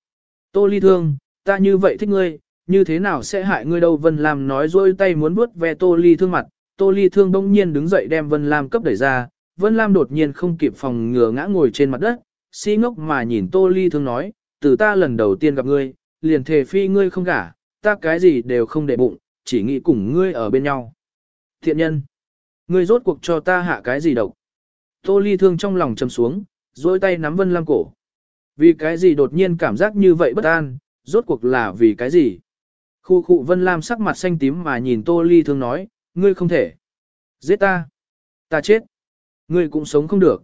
Tô Ly Thương, ta như vậy thích ngươi, như thế nào sẽ hại ngươi đâu Vân Lam nói dôi tay muốn vuốt ve Tô Ly Thương mặt, Tô Ly Thương đông nhiên đứng dậy đem Vân Lam cấp đẩy ra, Vân Lam đột nhiên không kịp phòng ngừa ngã ngồi trên mặt đất, si ngốc mà nhìn Tô Ly Thương nói, từ ta lần đầu tiên gặp ngươi, liền thề phi ngươi không gả, ta cái gì đều không để bụng, chỉ nghĩ cùng ngươi ở bên nhau. Thiện nhân, ngươi rốt cuộc cho ta hạ cái gì độc? Tô Ly Thương trong lòng trầm xuống, dôi tay nắm Vân Lam cổ. Vì cái gì đột nhiên cảm giác như vậy bất an, rốt cuộc là vì cái gì? Khu khu Vân Lam sắc mặt xanh tím mà nhìn Tô Ly Thương nói, ngươi không thể. Giết ta. Ta chết. Ngươi cũng sống không được.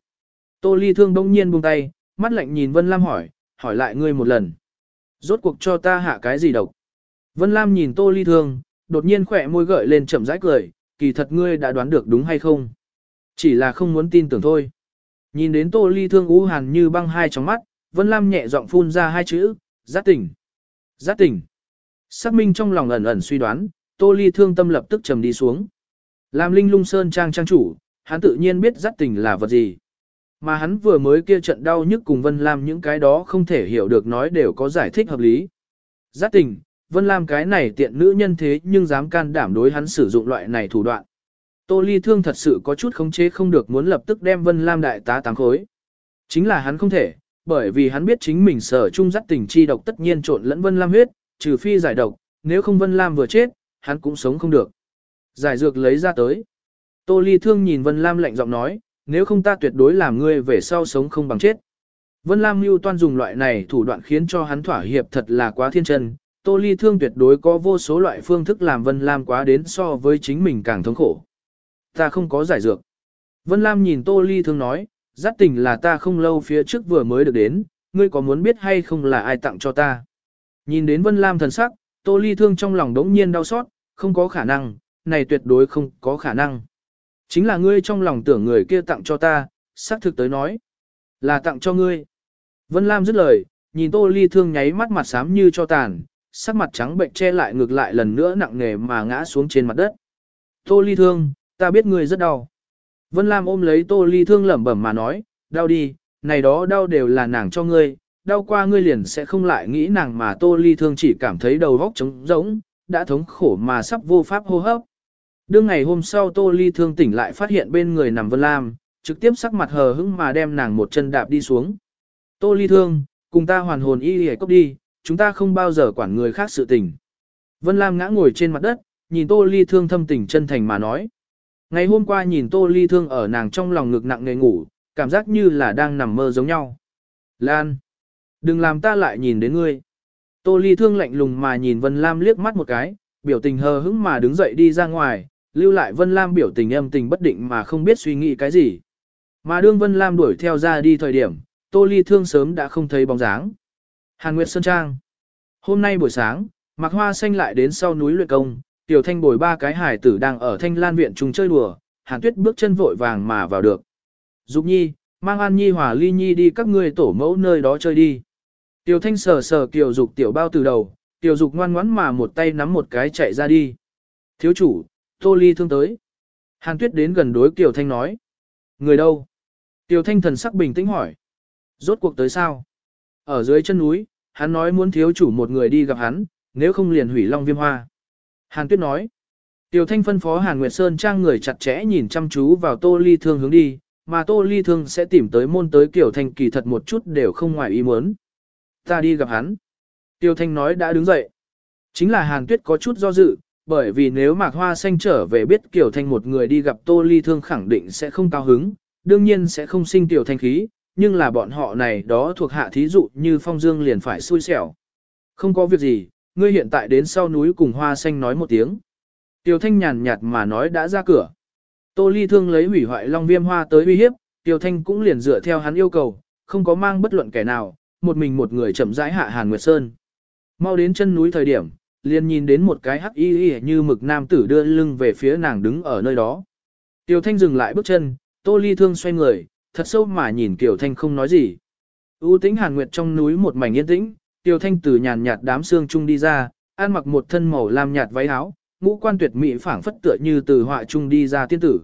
Tô Ly Thương bỗng nhiên buông tay, mắt lạnh nhìn Vân Lam hỏi, hỏi lại ngươi một lần. Rốt cuộc cho ta hạ cái gì độc? Vân Lam nhìn Tô Ly Thương, đột nhiên khỏe môi gợi lên chậm rãi cười, kỳ thật ngươi đã đoán được đúng hay không? Chỉ là không muốn tin tưởng thôi. Nhìn đến Tô Ly Thương ú hàn như băng hai trong mắt, Vân Lam nhẹ giọng phun ra hai chữ, giác tỉnh. Giác tỉnh. Xác minh trong lòng ẩn ẩn suy đoán, Tô Ly Thương tâm lập tức trầm đi xuống. Làm Linh Lung Sơn trang trang chủ, hắn tự nhiên biết giác tình là vật gì. Mà hắn vừa mới kia trận đau nhức cùng Vân Lam những cái đó không thể hiểu được nói đều có giải thích hợp lý. Giác tình, Vân Lam cái này tiện nữ nhân thế nhưng dám can đảm đối hắn sử dụng loại này thủ đoạn. Tô Ly Thương thật sự có chút khống chế không được muốn lập tức đem Vân Lam đại tá tám khối. Chính là hắn không thể, bởi vì hắn biết chính mình sở trung dắt tình chi độc tất nhiên trộn lẫn Vân Lam huyết, trừ phi giải độc, nếu không Vân Lam vừa chết, hắn cũng sống không được. Giải dược lấy ra tới. Tô Ly Thương nhìn Vân Lam lạnh giọng nói, nếu không ta tuyệt đối làm ngươi về sau sống không bằng chết. Vân Lam mưu toan dùng loại này thủ đoạn khiến cho hắn thỏa hiệp thật là quá thiên chân, Tô Ly Thương tuyệt đối có vô số loại phương thức làm Vân Lam quá đến so với chính mình càng thống khổ. Ta không có giải dược. Vân Lam nhìn Tô Ly Thương nói, giác tình là ta không lâu phía trước vừa mới được đến, ngươi có muốn biết hay không là ai tặng cho ta. Nhìn đến Vân Lam thần sắc, Tô Ly Thương trong lòng đống nhiên đau xót, không có khả năng, này tuyệt đối không có khả năng. Chính là ngươi trong lòng tưởng người kia tặng cho ta, xác thực tới nói. Là tặng cho ngươi. Vân Lam dứt lời, nhìn Tô Ly Thương nháy mắt mặt xám như cho tàn, sắc mặt trắng bệnh che lại ngược lại lần nữa nặng nề mà ngã xuống trên mặt đất. Tô Ly Thương, ta biết ngươi rất đau. Vân Lam ôm lấy Tô Ly Thương lẩm bẩm mà nói, đau đi, này đó đau đều là nàng cho ngươi, đau qua ngươi liền sẽ không lại nghĩ nàng mà Tô Ly Thương chỉ cảm thấy đầu vóc trống rỗng, đã thống khổ mà sắp vô pháp hô hấp. Đương ngày hôm sau Tô Ly Thương tỉnh lại phát hiện bên người nằm Vân Lam, trực tiếp sắc mặt hờ hững mà đem nàng một chân đạp đi xuống. Tô Ly Thương, cùng ta hoàn hồn y hề cốc đi, chúng ta không bao giờ quản người khác sự tình. Vân Lam ngã ngồi trên mặt đất, nhìn Tô Ly Thương thâm tình chân thành mà nói. Ngày hôm qua nhìn Tô Ly Thương ở nàng trong lòng ngực nặng nề ngủ, cảm giác như là đang nằm mơ giống nhau. Lan! Đừng làm ta lại nhìn đến ngươi. Tô Ly Thương lạnh lùng mà nhìn Vân Lam liếc mắt một cái, biểu tình hờ hững mà đứng dậy đi ra ngoài, lưu lại Vân Lam biểu tình âm tình bất định mà không biết suy nghĩ cái gì. Mà đương Vân Lam đuổi theo ra đi thời điểm, Tô Ly Thương sớm đã không thấy bóng dáng. Hàn Nguyệt Sơn Trang Hôm nay buổi sáng, Mạc Hoa Xanh lại đến sau núi luyện công, Tiểu Thanh bồi ba cái hải tử đang ở Thanh Lan Viện chung chơi đùa, Hàn Tuyết bước chân vội vàng mà vào được. Dục Nhi, mang An Nhi Hòa Ly Nhi đi các ngươi tổ mẫu nơi đó chơi đi. Tiểu Thanh sờ sờ Kiều Dục tiểu bao từ đầu, Tiểu Dục ngoan ngoãn mà một tay nắm một cái chạy ra đi. Thiếu chủ, Tô Ly thương tới. Hàn Tuyết đến gần đối Kiều Thanh nói. Người đâu? Tiểu Thanh thần sắc bình tĩnh hỏi. Rốt cuộc tới sao? Ở dưới chân núi, hắn nói muốn thiếu chủ một người đi gặp hắn, nếu không liền hủy long viêm hoa. Hàn Tuyết nói. Tiểu Thanh phân phó Hàn Nguyệt Sơn trang người chặt chẽ nhìn chăm chú vào Tô Ly Thương hướng đi, mà Tô Ly Thương sẽ tìm tới môn tới Kiều Thanh kỳ thật một chút đều không ngoài ý muốn. Ta đi gặp hắn. Tiểu Thanh nói đã đứng dậy. Chính là Hàn Tuyết có chút do dự, bởi vì nếu Mạc Hoa Xanh trở về biết Kiều Thanh một người đi gặp Tô Ly Thương khẳng định sẽ không cao hứng, đương nhiên sẽ không sinh Tiểu Thanh khí, nhưng là bọn họ này đó thuộc hạ thí dụ như Phong Dương liền phải xui xẻo. Không có việc gì, ngươi hiện tại đến sau núi cùng Hoa Xanh nói một tiếng. Tiêu Thanh nhàn nhạt mà nói đã ra cửa. Tô Ly Thương lấy hủy hoại Long Viêm Hoa tới uy hiếp, Tiêu Thanh cũng liền dựa theo hắn yêu cầu, không có mang bất luận kẻ nào, một mình một người chậm rãi hạ Hàn Nguyệt Sơn. Mau đến chân núi thời điểm, liền nhìn đến một cái hắc y y như mực nam tử đưa lưng về phía nàng đứng ở nơi đó. Tiêu Thanh dừng lại bước chân, Tô Ly Thương xoay người, thật sâu mà nhìn tiểu Thanh không nói gì. U tĩnh Hàn Nguyệt trong núi một mảnh yên tĩnh, Tiêu Thanh từ nhàn nhạt đám xương trung đi ra, ăn mặc một thân màu lam nhạt váy áo, ngũ quan tuyệt mỹ phảng phất tựa như từ họa trung đi ra tiên tử.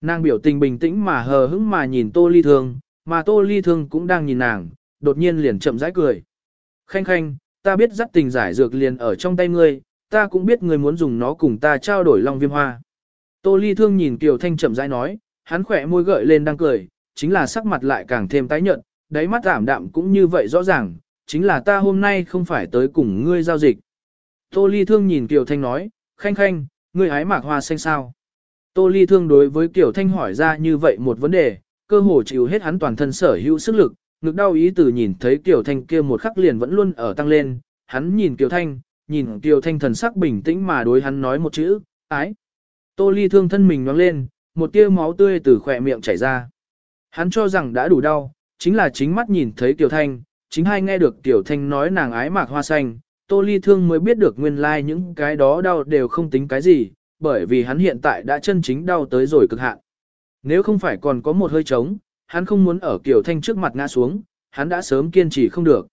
Nàng biểu tình bình tĩnh mà hờ hững mà nhìn Tô Ly Thương, mà Tô Ly Thương cũng đang nhìn nàng, đột nhiên liền chậm rãi cười. Khanh khanh, ta biết dắt tình giải dược liền ở trong tay ngươi, ta cũng biết ngươi muốn dùng nó cùng ta trao đổi long viêm hoa. Tô Ly Thương nhìn Kiều Thanh chậm rãi nói, hắn khỏe môi gợi lên đang cười, chính là sắc mặt lại càng thêm tái nhợt, đáy mắt ảm đạm cũng như vậy rõ ràng, chính là ta hôm nay không phải tới cùng ngươi giao dịch. Tô Ly Thương nhìn Kiều Thanh nói, khanh khanh, ngươi hái mạc hoa xanh sao? Tô Ly Thương đối với Kiều Thanh hỏi ra như vậy một vấn đề, cơ hồ chịu hết hắn toàn thân sở hữu sức lực, ngực đau ý từ nhìn thấy Kiều Thanh kia một khắc liền vẫn luôn ở tăng lên, hắn nhìn Kiều Thanh, nhìn Kiều Thanh thần sắc bình tĩnh mà đối hắn nói một chữ, ái. Tô Ly Thương thân mình nhoáng lên, một tia máu tươi từ khỏe miệng chảy ra. Hắn cho rằng đã đủ đau, chính là chính mắt nhìn thấy Kiều Thanh, chính hai nghe được Kiều Thanh nói nàng ái mạc hoa xanh, Tô Ly Thương mới biết được nguyên lai like những cái đó đau đều không tính cái gì, bởi vì hắn hiện tại đã chân chính đau tới rồi cực hạn. Nếu không phải còn có một hơi trống, hắn không muốn ở Kiều Thanh trước mặt ngã xuống, hắn đã sớm kiên trì không được.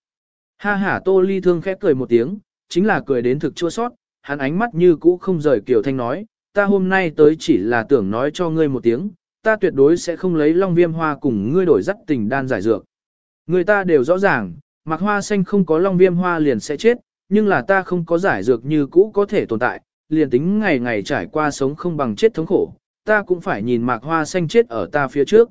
Ha ha Tô Ly Thương khép cười một tiếng, chính là cười đến thực chua sót, hắn ánh mắt như cũ không rời Kiều Thanh nói, ta hôm nay tới chỉ là tưởng nói cho ngươi một tiếng, ta tuyệt đối sẽ không lấy long viêm hoa cùng ngươi đổi dắt tình đan giải dược. Người ta đều rõ ràng, mặc hoa xanh không có long viêm hoa liền sẽ chết, nhưng là ta không có giải dược như cũ có thể tồn tại, liền tính ngày ngày trải qua sống không bằng chết thống khổ, ta cũng phải nhìn mạc hoa xanh chết ở ta phía trước.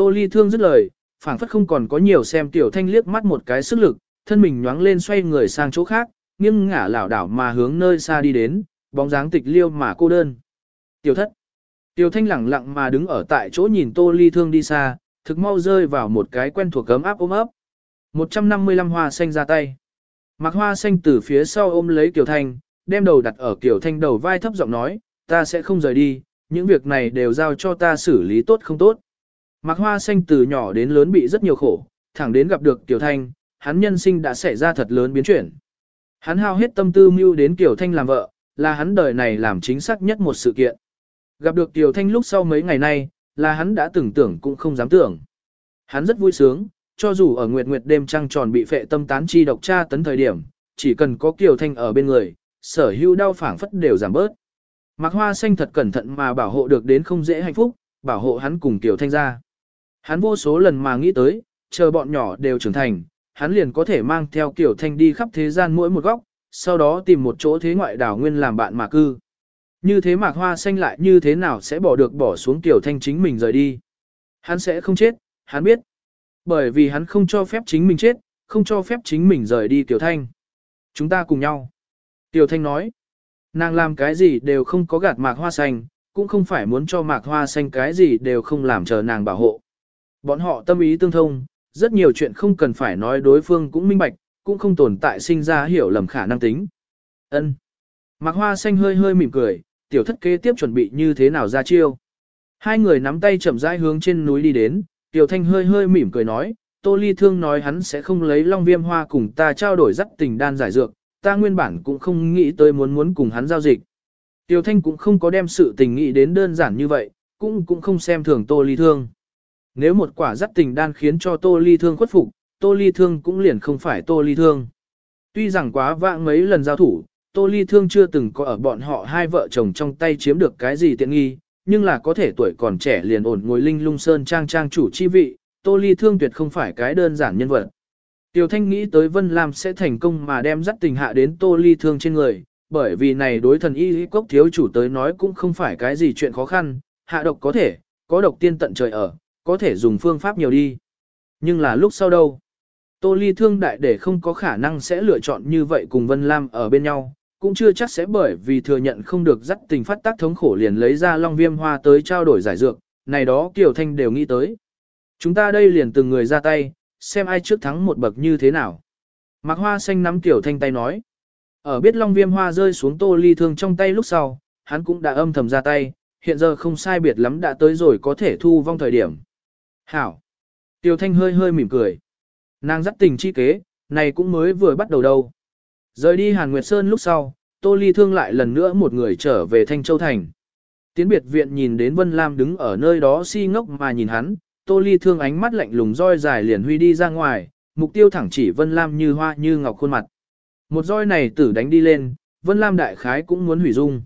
Tô ly thương dứt lời, phảng phất không còn có nhiều xem tiểu thanh liếc mắt một cái sức lực, thân mình nhoáng lên xoay người sang chỗ khác, nghiêng ngả lảo đảo mà hướng nơi xa đi đến, bóng dáng tịch liêu mà cô đơn. Tiểu thất. Tiểu thanh lẳng lặng mà đứng ở tại chỗ nhìn tô ly thương đi xa, thực mau rơi vào một cái quen thuộc cấm áp ôm ấp. 155 hoa xanh ra tay. Mặc hoa xanh từ phía sau ôm lấy Kiều Thanh, đem đầu đặt ở Kiều Thanh đầu vai thấp giọng nói, ta sẽ không rời đi, Những việc này đều giao cho ta xử lý tốt không tốt. Mạc Hoa Xanh từ nhỏ đến lớn bị rất nhiều khổ, thẳng đến gặp được Tiểu Thanh, hắn nhân sinh đã xảy ra thật lớn biến chuyển. Hắn hao hết tâm tư mưu đến Tiểu Thanh làm vợ, là hắn đời này làm chính xác nhất một sự kiện. Gặp được Tiểu Thanh lúc sau mấy ngày nay, là hắn đã tưởng tưởng cũng không dám tưởng. Hắn rất vui sướng, cho dù ở nguyệt nguyệt đêm trăng tròn bị phệ tâm tán chi độc tra tấn thời điểm, chỉ cần có Kiều Thanh ở bên người, sở hữu đau phảng phất đều giảm bớt. Mạc Hoa Xanh thật cẩn thận mà bảo hộ được đến không dễ hạnh phúc, bảo hộ hắn cùng Kiều Thanh ra. Hắn vô số lần mà nghĩ tới, chờ bọn nhỏ đều trưởng thành, hắn liền có thể mang theo Kiều Thanh đi khắp thế gian mỗi một góc, sau đó tìm một chỗ thế ngoại đảo nguyên làm bạn mà cư. Như thế Mạc Hoa Xanh lại như thế nào sẽ bỏ được bỏ xuống Kiều Thanh chính mình rời đi. Hắn sẽ không chết, hắn biết. Bởi vì hắn không cho phép chính mình chết, không cho phép chính mình rời đi Kiều Thanh. Chúng ta cùng nhau. Tiểu Thanh nói, nàng làm cái gì đều không có gạt mạc hoa xanh, cũng không phải muốn cho mạc hoa xanh cái gì đều không làm chờ nàng bảo hộ. Bọn họ tâm ý tương thông, rất nhiều chuyện không cần phải nói đối phương cũng minh bạch, cũng không tồn tại sinh ra hiểu lầm khả năng tính. Ân. Mạc hoa xanh hơi hơi mỉm cười, tiểu thất kế tiếp chuẩn bị như thế nào ra chiêu. Hai người nắm tay chậm rãi hướng trên núi đi đến, tiểu thanh hơi hơi mỉm cười nói, Tô Ly Thương nói hắn sẽ không lấy long viêm hoa cùng ta trao đổi dắt tình đan giải dược, ta nguyên bản cũng không nghĩ tới muốn muốn cùng hắn giao dịch. Tiểu Thanh cũng không có đem sự tình nghĩ đến đơn giản như vậy, cũng cũng không xem thường Tô Ly Thương. Nếu một quả dắt tình đan khiến cho Tô Ly Thương khuất phục, Tô Ly Thương cũng liền không phải Tô Ly Thương. Tuy rằng quá vãng mấy lần giao thủ, Tô Ly Thương chưa từng có ở bọn họ hai vợ chồng trong tay chiếm được cái gì tiện nghi, nhưng là có thể tuổi còn trẻ liền ổn ngồi linh lung sơn trang trang chủ chi vị, Tô Ly Thương tuyệt không phải cái đơn giản nhân vật. Tiêu Thanh nghĩ tới Vân Lam sẽ thành công mà đem dắt tình hạ đến Tô Ly Thương trên người, bởi vì này đối thần y cốc thiếu chủ tới nói cũng không phải cái gì chuyện khó khăn, hạ độc có thể, có độc tiên tận trời ở, có thể dùng phương pháp nhiều đi. Nhưng là lúc sau đâu? Tô Ly Thương đại để không có khả năng sẽ lựa chọn như vậy cùng Vân Lam ở bên nhau, cũng chưa chắc sẽ bởi vì thừa nhận không được dắt tình phát tác thống khổ liền lấy ra long viêm hoa tới trao đổi giải dược, này đó Kiều Thanh đều nghĩ tới. Chúng ta đây liền từng người ra tay, xem ai trước thắng một bậc như thế nào. Mạc Hoa Xanh nắm Tiểu Thanh tay nói. Ở biết Long Viêm Hoa rơi xuống tô ly thương trong tay lúc sau, hắn cũng đã âm thầm ra tay, hiện giờ không sai biệt lắm đã tới rồi có thể thu vong thời điểm. Hảo! Tiểu Thanh hơi hơi mỉm cười. Nàng dắt tình chi kế, này cũng mới vừa bắt đầu đâu. Rời đi Hàn Nguyệt Sơn lúc sau, Tô Ly Thương lại lần nữa một người trở về Thanh Châu Thành. Tiến biệt viện nhìn đến Vân Lam đứng ở nơi đó si ngốc mà nhìn hắn, Tô Ly thương ánh mắt lạnh lùng roi dài liền huy đi ra ngoài, mục tiêu thẳng chỉ Vân Lam như hoa như ngọc khuôn mặt. Một roi này tử đánh đi lên, Vân Lam đại khái cũng muốn hủy dung.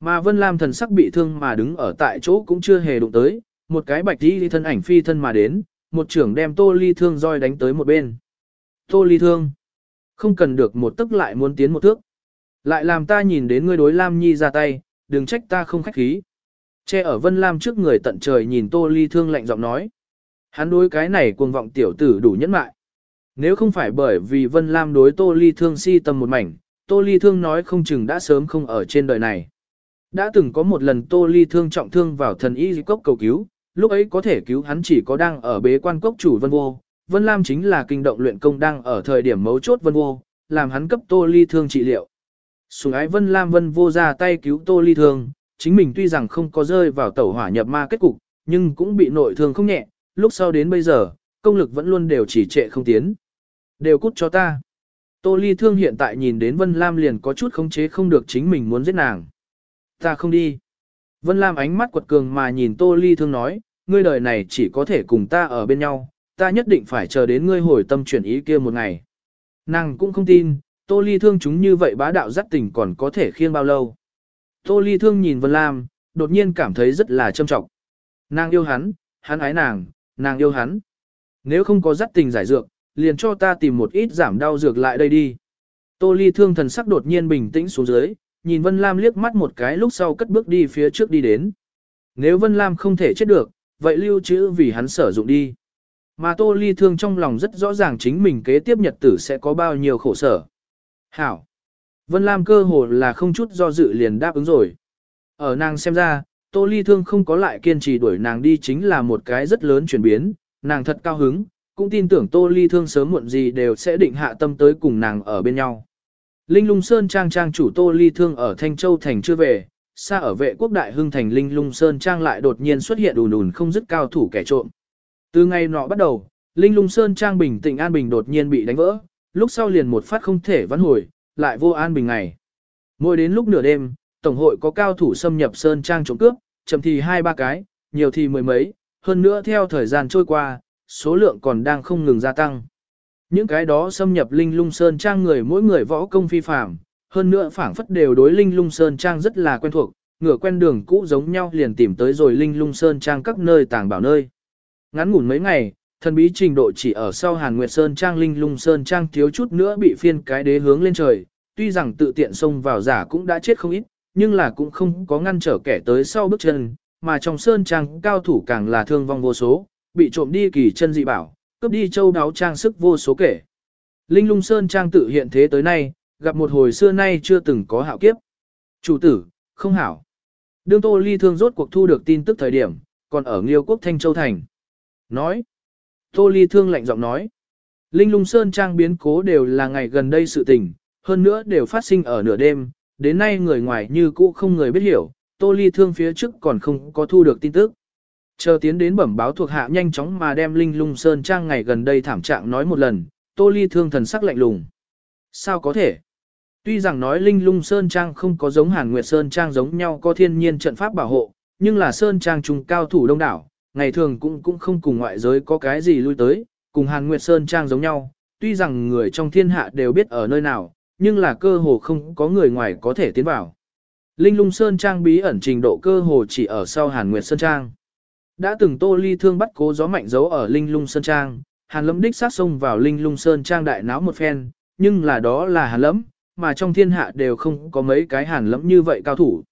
Mà Vân Lam thần sắc bị thương mà đứng ở tại chỗ cũng chưa hề đụng tới, một cái bạch đi thân ảnh phi thân mà đến, một trưởng đem Tô Ly thương roi đánh tới một bên. Tô Ly thương, không cần được một tức lại muốn tiến một thước. Lại làm ta nhìn đến ngươi đối Lam Nhi ra tay, đừng trách ta không khách khí. Che ở Vân Lam trước người tận trời nhìn Tô Ly Thương lạnh giọng nói. Hắn đối cái này cuồng vọng tiểu tử đủ nhẫn mại. Nếu không phải bởi vì Vân Lam đối Tô Ly Thương si tâm một mảnh, Tô Ly Thương nói không chừng đã sớm không ở trên đời này. Đã từng có một lần Tô Ly Thương trọng thương vào thần y cốc cầu cứu, lúc ấy có thể cứu hắn chỉ có đang ở bế quan cốc chủ Vân Vô. Vân Lam chính là kinh động luyện công đang ở thời điểm mấu chốt Vân Vô, làm hắn cấp Tô Ly Thương trị liệu. Sùng ái Vân Lam Vân Vô ra tay cứu Tô Ly Thương, chính mình tuy rằng không có rơi vào tẩu hỏa nhập ma kết cục, nhưng cũng bị nội thương không nhẹ, lúc sau đến bây giờ, công lực vẫn luôn đều chỉ trệ không tiến. Đều cút cho ta. Tô Ly Thương hiện tại nhìn đến Vân Lam liền có chút khống chế không được chính mình muốn giết nàng. Ta không đi. Vân Lam ánh mắt quật cường mà nhìn Tô Ly Thương nói, ngươi đời này chỉ có thể cùng ta ở bên nhau, ta nhất định phải chờ đến ngươi hồi tâm chuyển ý kia một ngày. Nàng cũng không tin, Tô Ly Thương chúng như vậy bá đạo dắt tình còn có thể khiêng bao lâu. Tô Ly Thương nhìn Vân Lam, đột nhiên cảm thấy rất là trâm trọng. Nàng yêu hắn, hắn ái nàng, nàng yêu hắn. Nếu không có dắt tình giải dược, liền cho ta tìm một ít giảm đau dược lại đây đi. Tô Ly Thương thần sắc đột nhiên bình tĩnh xuống dưới, nhìn Vân Lam liếc mắt một cái lúc sau cất bước đi phía trước đi đến. Nếu Vân Lam không thể chết được, vậy lưu trữ vì hắn sử dụng đi. Mà Tô Ly Thương trong lòng rất rõ ràng chính mình kế tiếp nhật tử sẽ có bao nhiêu khổ sở. Hảo! Vân Lam cơ hồ là không chút do dự liền đáp ứng rồi. Ở nàng xem ra, Tô Ly Thương không có lại kiên trì đuổi nàng đi chính là một cái rất lớn chuyển biến, nàng thật cao hứng, cũng tin tưởng Tô Ly Thương sớm muộn gì đều sẽ định hạ tâm tới cùng nàng ở bên nhau. Linh Lung Sơn Trang Trang chủ Tô Ly Thương ở Thanh Châu Thành chưa về, xa ở vệ quốc đại hưng thành linh lung sơn trang lại đột nhiên xuất hiện đùn đùn không dứt cao thủ kẻ trộm. Từ ngày nọ bắt đầu, linh lung sơn trang bình tĩnh an bình đột nhiên bị đánh vỡ, lúc sau liền một phát không thể vãn hồi, lại vô an bình ngày. Mỗi đến lúc nửa đêm, tổng hội có cao thủ xâm nhập sơn trang trộm cướp, chậm thì hai ba cái, nhiều thì mười mấy, hơn nữa theo thời gian trôi qua, số lượng còn đang không ngừng gia tăng. Những cái đó xâm nhập linh lung sơn trang người mỗi người võ công phi phàm, hơn nữa phảng phất đều đối linh lung sơn trang rất là quen thuộc, ngửa quen đường cũ giống nhau liền tìm tới rồi linh lung sơn trang các nơi tàng bảo nơi. Ngắn ngủn mấy ngày, thần bí trình độ chỉ ở sau Hàn Nguyệt Sơn trang linh lung sơn trang thiếu chút nữa bị phiên cái đế hướng lên trời, tuy rằng tự tiện xông vào giả cũng đã chết không ít, nhưng là cũng không có ngăn trở kẻ tới sau bước chân, mà trong sơn trang cao thủ càng là thương vong vô số, bị trộm đi kỳ chân dị bảo, cướp đi châu đáo trang sức vô số kể. Linh lung sơn trang tự hiện thế tới nay, gặp một hồi xưa nay chưa từng có hạo kiếp. Chủ tử, không hảo. Đương Tô Ly Thương rốt cuộc thu được tin tức thời điểm, còn ở Nghiêu Quốc Thanh Châu Thành. Nói. Tô Ly Thương lạnh giọng nói. Linh lung sơn trang biến cố đều là ngày gần đây sự tình, hơn nữa đều phát sinh ở nửa đêm, đến nay người ngoài như cũ không người biết hiểu, Tô Ly Thương phía trước còn không có thu được tin tức. Chờ tiến đến bẩm báo thuộc hạ nhanh chóng mà đem Linh Lung Sơn Trang ngày gần đây thảm trạng nói một lần, Tô Ly Thương thần sắc lạnh lùng. Sao có thể? Tuy rằng nói Linh Lung Sơn Trang không có giống Hàn Nguyệt Sơn Trang giống nhau có thiên nhiên trận pháp bảo hộ, nhưng là Sơn Trang trùng cao thủ đông đảo, ngày thường cũng cũng không cùng ngoại giới có cái gì lui tới, cùng Hàn Nguyệt Sơn Trang giống nhau, tuy rằng người trong thiên hạ đều biết ở nơi nào, nhưng là cơ hồ không có người ngoài có thể tiến vào. Linh lung sơn trang bí ẩn trình độ cơ hồ chỉ ở sau Hàn Nguyệt Sơn Trang. Đã từng tô ly thương bắt cố gió mạnh giấu ở Linh lung sơn trang, Hàn lâm đích sát xông vào Linh lung sơn trang đại náo một phen, nhưng là đó là Hàn lâm, mà trong thiên hạ đều không có mấy cái Hàn lâm như vậy cao thủ.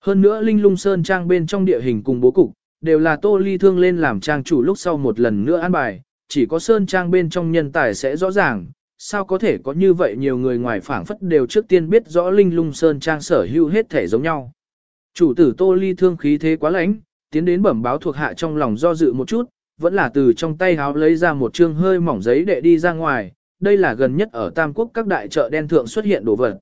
Hơn nữa Linh lung sơn trang bên trong địa hình cùng bố cục, đều là tô ly thương lên làm trang chủ lúc sau một lần nữa an bài, chỉ có sơn trang bên trong nhân tài sẽ rõ ràng, sao có thể có như vậy nhiều người ngoài phảng phất đều trước tiên biết rõ linh lung sơn trang sở hữu hết thể giống nhau. Chủ tử tô ly thương khí thế quá lãnh, tiến đến bẩm báo thuộc hạ trong lòng do dự một chút, vẫn là từ trong tay háo lấy ra một chương hơi mỏng giấy để đi ra ngoài, đây là gần nhất ở Tam Quốc các đại chợ đen thượng xuất hiện đồ vật.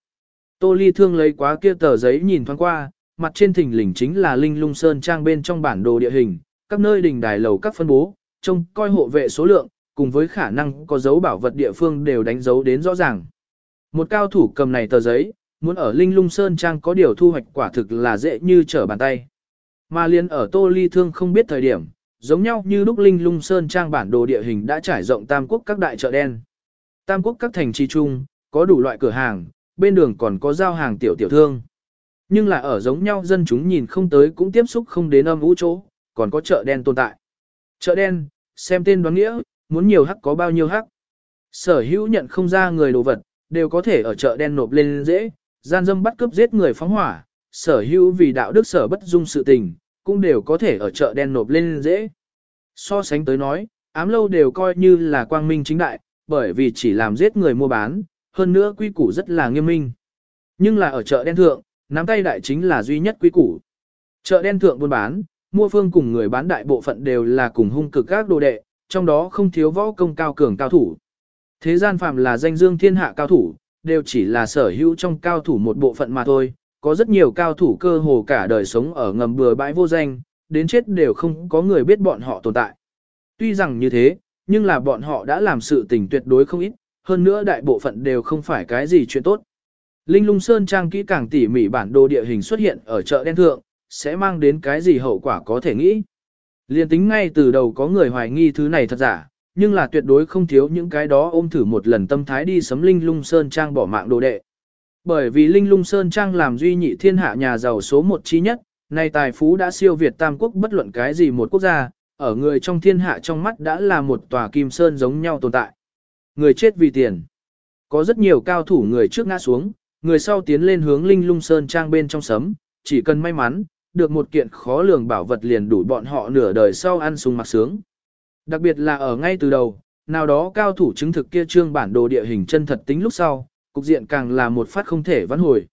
Tô ly thương lấy quá kia tờ giấy nhìn thoáng qua, mặt trên thình lình chính là linh lung sơn trang bên trong bản đồ địa hình, các nơi đỉnh đài lầu các phân bố, trông coi hộ vệ số lượng, cùng với khả năng có dấu bảo vật địa phương đều đánh dấu đến rõ ràng. Một cao thủ cầm này tờ giấy, muốn ở Linh Lung Sơn Trang có điều thu hoạch quả thực là dễ như trở bàn tay. Mà liên ở Tô Ly Thương không biết thời điểm, giống nhau như lúc Linh Lung Sơn Trang bản đồ địa hình đã trải rộng Tam Quốc các đại chợ đen. Tam Quốc các thành trì trung, có đủ loại cửa hàng, bên đường còn có giao hàng tiểu tiểu thương. Nhưng là ở giống nhau dân chúng nhìn không tới cũng tiếp xúc không đến âm vũ chỗ, còn có chợ đen tồn tại. Chợ đen, xem tên đoán nghĩa, muốn nhiều hắc có bao nhiêu hắc. Sở hữu nhận không ra người đồ vật, đều có thể ở chợ đen nộp lên dễ, gian dâm bắt cướp giết người phóng hỏa, sở hữu vì đạo đức sở bất dung sự tình, cũng đều có thể ở chợ đen nộp lên dễ. So sánh tới nói, ám lâu đều coi như là quang minh chính đại, bởi vì chỉ làm giết người mua bán, hơn nữa quy củ rất là nghiêm minh. Nhưng là ở chợ đen thượng, nắm tay đại chính là duy nhất quy củ. Chợ đen thượng buôn bán, mua phương cùng người bán đại bộ phận đều là cùng hung cực các đồ đệ, trong đó không thiếu võ công cao cường cao thủ. Thế gian phàm là danh dương thiên hạ cao thủ, đều chỉ là sở hữu trong cao thủ một bộ phận mà thôi, có rất nhiều cao thủ cơ hồ cả đời sống ở ngầm bừa bãi vô danh, đến chết đều không có người biết bọn họ tồn tại. Tuy rằng như thế, nhưng là bọn họ đã làm sự tình tuyệt đối không ít, hơn nữa đại bộ phận đều không phải cái gì chuyện tốt. Linh lung sơn trang kỹ càng tỉ mỉ bản đồ địa hình xuất hiện ở chợ đen thượng, sẽ mang đến cái gì hậu quả có thể nghĩ. Liên tính ngay từ đầu có người hoài nghi thứ này thật giả, nhưng là tuyệt đối không thiếu những cái đó ôm thử một lần tâm thái đi sấm Linh Lung Sơn Trang bỏ mạng đồ đệ. Bởi vì Linh Lung Sơn Trang làm duy nhị thiên hạ nhà giàu số một chi nhất, nay tài phú đã siêu việt tam quốc bất luận cái gì một quốc gia, ở người trong thiên hạ trong mắt đã là một tòa kim sơn giống nhau tồn tại. Người chết vì tiền. Có rất nhiều cao thủ người trước ngã xuống, người sau tiến lên hướng Linh Lung Sơn Trang bên trong sấm, chỉ cần may mắn, được một kiện khó lường bảo vật liền đủ bọn họ nửa đời sau ăn sung mặc sướng. Đặc biệt là ở ngay từ đầu, nào đó cao thủ chứng thực kia trương bản đồ địa hình chân thật tính lúc sau, cục diện càng là một phát không thể vãn hồi.